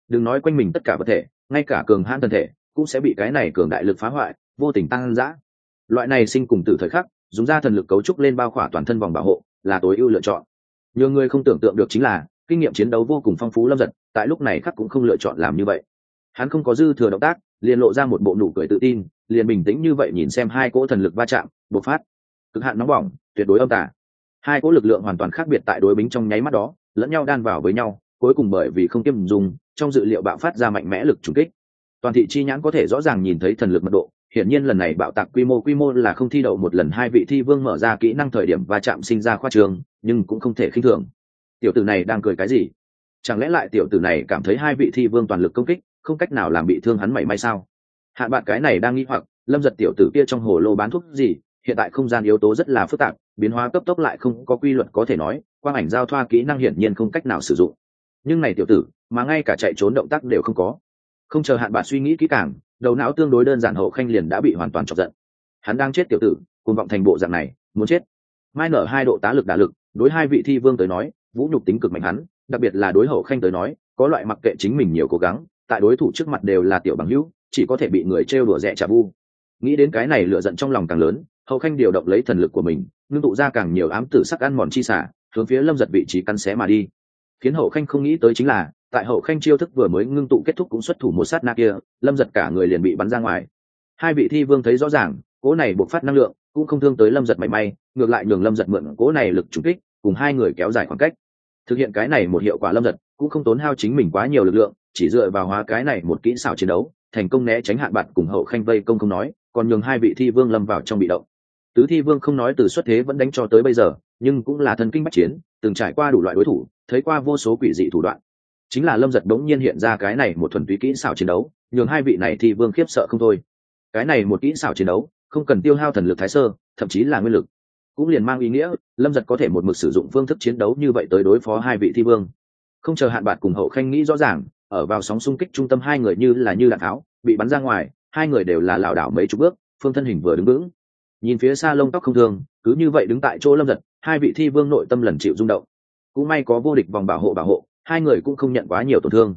Đừng nói quanh mình tất cả vật thể, ngay cả cường hãn thân thể, cũng sẽ bị cái này cường đại lực phá hoại, vô tình tăng dã. Loại này sinh cùng tử thời khắc, dùng ra thần lực cấu trúc lên bao khỏa toàn thân vòng bảo hộ là tối ưu lựa chọn. Nhiều người không tưởng tượng được chính là, kinh nghiệm chiến đấu vô cùng phong phú lâm giật, tại lúc này khắc cũng không lựa chọn làm như vậy. Hắn không có dư thừa động tác, liền lộ ra một bộ nụ cười tự tin, liền bình tĩnh như vậy nhìn xem hai cỗ thần lực va chạm, bộc phát. Cực hạn nóng bỏng, tuyệt đối âm tả hai cỗ lực lượng hoàn toàn khác biệt tại đối bính trong nháy mắt đó, lẫn nhau đan vào với nhau, cuối cùng bởi vì không kiêm dùng, trong dự liệu bạo phát ra mạnh mẽ lực trùng kích. Toàn thị chi nhãn có thể rõ ràng nhìn thấy thần lực mật độ hiển nhiên lần này bạo tạc quy mô quy mô là không thi đậu một lần, hai vị thi vương mở ra kỹ năng thời điểm va chạm sinh ra khoa trường, nhưng cũng không thể khinh thường. Tiểu tử này đang cười cái gì? Chẳng lẽ lại tiểu tử này cảm thấy hai vị thi vương toàn lực công kích, không cách nào làm bị thương hắn mảy may sao? Hạ bạn cái này đang nghĩ hoặc, lâm giật tiểu tử kia trong hồ lô bán thuốc gì, hiện tại không gian yếu tố rất là phức tạp, biến hóa cấp tốc lại không có quy luật có thể nói, quang ảnh giao thoa kỹ năng hiển nhiên không cách nào sử dụng. Nhưng này tiểu tử, mà ngay cả chạy trốn động tác đều không có. Không chờ hạn bạn suy nghĩ kỹ càng đầu não tương đối đơn giản hậu khanh liền đã bị hoàn toàn chọc giận. Hắn đang chết tiểu tử cùng vọng thành bộ dạng này, muốn chết. Mai nở hai độ tá lực đả lực, đối hai vị thi vương tới nói, vũ nhục tính cực mạnh hắn, đặc biệt là đối hậu khanh tới nói, có loại mặc kệ chính mình nhiều cố gắng, tại đối thủ trước mặt đều là tiểu bằng hữu, chỉ có thể bị người trêu đùa rẻ trả vu nghĩ đến cái này lựa giận trong lòng càng lớn, hậu khanh điều động lấy thần lực của mình, ngưng tụ ra càng nhiều ám tử sắc ăn mòn chi xả, hướng phía lâm giật vị trí căn xé mà đi. Khiến hậu khanh không nghĩ tới chính là tại hậu khanh chiêu thức vừa mới ngưng tụ kết thúc cũng xuất thủ một sát na kia, lâm giật cả người liền bị bắn ra ngoài. Hai vị thi vương thấy rõ ràng, cỗ này buộc phát năng lượng, cũng không thương tới lâm giật mảy may, ngược lại nhường lâm giật mượn cỗ này lực trúng kích, cùng hai người kéo dài khoảng cách. Thực hiện cái này một hiệu quả lâm giật, cũng không tốn hao chính mình quá nhiều lực lượng, chỉ dựa vào hóa cái này một kỹ xảo chiến đấu, thành công né tránh hạn bạn cùng hậu khanh vây công không nói, còn nhường hai vị thi vương lâm vào trong bị động. Tứ thi vương không nói từ xuất thế vẫn đánh cho tới bây giờ, nhưng cũng là thần kinh bắt chiến, từng trải qua đủ loại đối thủ, thấy qua vô số quỷ dị thủ đoạn chính là lâm giật đống nhiên hiện ra cái này một thuần túy kỹ xảo chiến đấu, nhường hai vị này thi vương khiếp sợ không thôi. Cái này một kỹ xảo chiến đấu, không cần tiêu hao thần lực thái sơ, thậm chí là nguyên lực, cũng liền mang ý nghĩa lâm giật có thể một mực sử dụng phương thức chiến đấu như vậy tới đối phó hai vị thi vương. Không chờ hạn bạc cùng hậu khanh nghĩ rõ ràng, ở vào sóng xung kích trung tâm hai người như là như đạn tháo, bị bắn ra ngoài, hai người đều là lảo đảo mấy chục bước, phương thân hình vừa đứng vững. Nhìn phía xa lông tóc không thương, cứ như vậy đứng tại chỗ lâm giật, hai vị thi vương nội tâm lần chịu rung động. Cũng may có vô địch vòng bảo hộ bảo hộ hai người cũng không nhận quá nhiều tổn thương.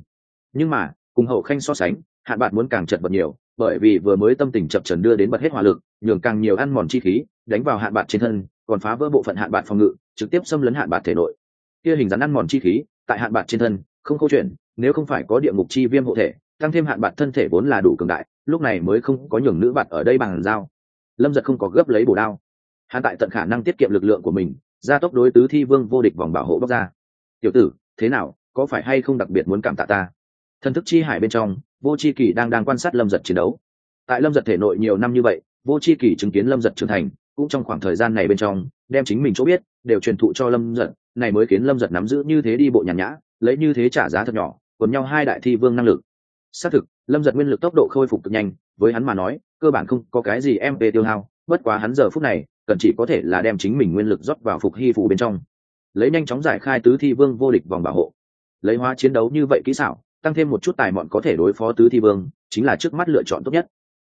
Nhưng mà, cùng hậu khanh so sánh, hạn bạn muốn càng chật vật nhiều, bởi vì vừa mới tâm tình chập trần đưa đến bật hết hỏa lực, nhường càng nhiều ăn mòn chi khí, đánh vào hạn bạn trên thân, còn phá vỡ bộ phận hạn bạn phòng ngự, trực tiếp xâm lấn hạn bạn thể nội. Kia hình dáng ăn mòn chi khí, tại hạn bạn trên thân, không câu chuyện, nếu không phải có địa ngục chi viêm hộ thể, tăng thêm hạn bạn thân thể vốn là đủ cường đại, lúc này mới không có nhường nữ bạn ở đây bằng dao. Lâm giật không có gấp lấy bổ đao. Hắn tại tận khả năng tiết kiệm lực lượng của mình, gia tốc đối tứ thi vương vô địch vòng bảo hộ bóc ra. Tiểu tử, thế nào? Có phải hay không đặc biệt muốn cảm tạ ta? Thần thức chi hải bên trong, vô c h i kỳ đang đang quan sát lâm giật chiến đấu. Tại lâm giật thể nội nhiều năm như vậy, vô c h i kỳ chứng kiến lâm giật trưởng thành, cũng trong khoảng thời gian này bên trong, đem chính mình chỗ biết, đều truyền thụ cho lâm giật, này mới khiến lâm giật nắm giữ như thế đi bộ nhàn nhã, lấy như thế trả giá thật nhỏ còn nhau hai đại thi vương năng lực. Xác thực, lâm giật nguyên lực tốc độ khôi phục cực nhanh, với hắn mà nói, cơ bản không có cái gì em về tiêu hao, bất quá hắn giờ phút này, cần chỉ có thể là đem chính mình nguyên lực rót vào phục hy phụ bên trong. Lấy nhanh chóng giải khai tứ thi vương vô địch vòng bảo hộ lấy hóa chiến đấu như vậy kỹ xảo, tăng thêm một chút tài mọn có thể đối phó tứ thi vương, chính là trước mắt lựa chọn tốt nhất.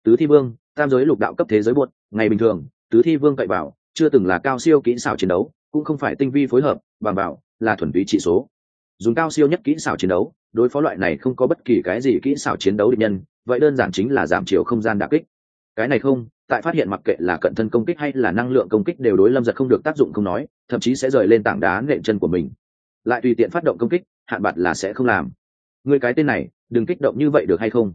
Tứ thi vương, tam giới lục đạo cấp thế giới buột ngày bình thường, tứ thi vương cậy vào, chưa từng là cao siêu kỹ xảo chiến đấu, cũng không phải tinh vi phối hợp, bằng bảo là thuần túy trị số. Dùng cao siêu nhất kỹ xảo chiến đấu, đối phó loại này không có bất kỳ cái gì kỹ xảo chiến đấu địch nhân, vậy đơn giản chính là giảm chiều không gian đà kích. Cái này không, tại phát hiện mặc kệ là cận thân công kích hay là năng lượng công kích đều đối lâm giật không được tác dụng không nói, thậm chí sẽ rời lên tảng đá nện chân của mình. Lại tùy tiện phát động công kích hạn bạt là sẽ không làm. Người cái tên này, đừng kích động như vậy được hay không?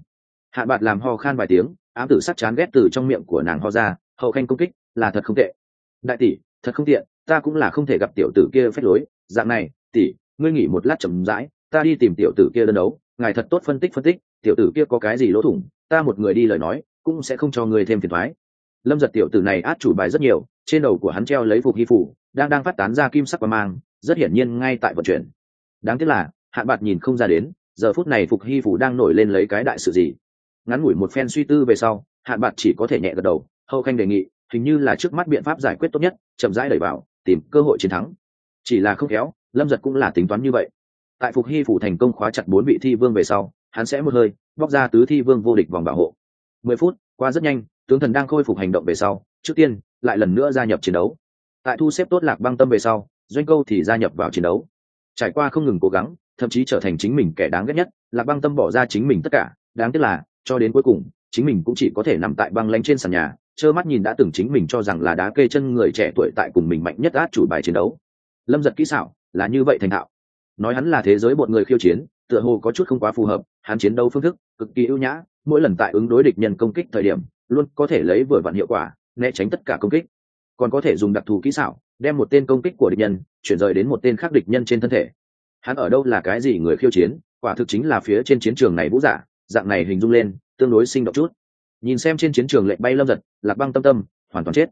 Hạn bạt làm ho khan vài tiếng, ám tử sắc chán ghét từ trong miệng của nàng ho ra, hậu khanh công kích, là thật không tệ. Đại tỷ, thật không tiện, ta cũng là không thể gặp tiểu tử kia phép lối. Dạng này, tỷ, ngươi nghỉ một lát chậm rãi, ta đi tìm tiểu tử kia đơn đấu, ngài thật tốt phân tích phân tích, tiểu tử kia có cái gì lỗ thủng, ta một người đi lời nói, cũng sẽ không cho người thêm phiền thoái lâm giật tiểu tử này át chủ bài rất nhiều, trên đầu của hắn treo lấy phục hy phủ, đang đang phát tán ra kim sắc và mang, rất hiển nhiên ngay tại vận chuyển đáng tiếc là hạn bạc nhìn không ra đến, giờ phút này phục hy phủ đang nổi lên lấy cái đại sự gì. Ngắn ngủi một phen suy tư về sau hạn bạc chỉ có thể nhẹ gật đầu, hậu khanh đề nghị, hình như là trước mắt biện pháp giải quyết tốt nhất, chậm rãi đẩy vào, tìm cơ hội chiến thắng. Chỉ là không khéo, lâm giật cũng là tính toán như vậy. Tại phục hy phủ thành công khóa chặt bốn vị thi vương về sau, hắn sẽ một hơi, bóc ra tứ thi vương vô địch vòng bảo hộ. Mười phút, qua rất nhanh, tướng thần đang khôi phục hành động về sau, trước tiên, lại lần nữa gia nhập chiến đấu. Tại thu xếp tốt lạc băng tâm về sau, doanh câu thì gia nhập vào chiến đấu trải qua không ngừng cố gắng, thậm chí trở thành chính mình kẻ đáng ghét nhất, lạc băng tâm bỏ ra chính mình tất cả, đáng tiếc là, cho đến cuối cùng, chính mình cũng chỉ có thể nằm tại băng lanh trên sàn nhà, trơ mắt nhìn đã từng chính mình cho rằng là đá kê chân người trẻ tuổi tại cùng mình mạnh nhất át chủ bài chiến đấu. Lâm giật kỹ xảo, là như vậy thành thạo. Nói hắn là thế giới bọn người khiêu chiến, tựa hồ có chút không quá phù hợp, hắn chiến đấu phương thức, cực kỳ ưu nhã, mỗi lần tại ứng đối địch nhân công kích thời điểm, luôn có thể lấy vừa vặn hiệu quả, né tránh tất cả công kích. Còn có thể dùng đặc thù kỹ xảo đem một tên công kích của địch nhân, chuyển rời đến một tên khác địch nhân trên thân thể. Hắn ở đâu là cái gì người khiêu chiến, quả thực chính là phía trên chiến trường này vũ giả, dạng này hình dung lên, tương đối sinh động chút. Nhìn xem trên chiến trường lệnh bay lâm giật, lạc băng tâm tâm, hoàn toàn chết.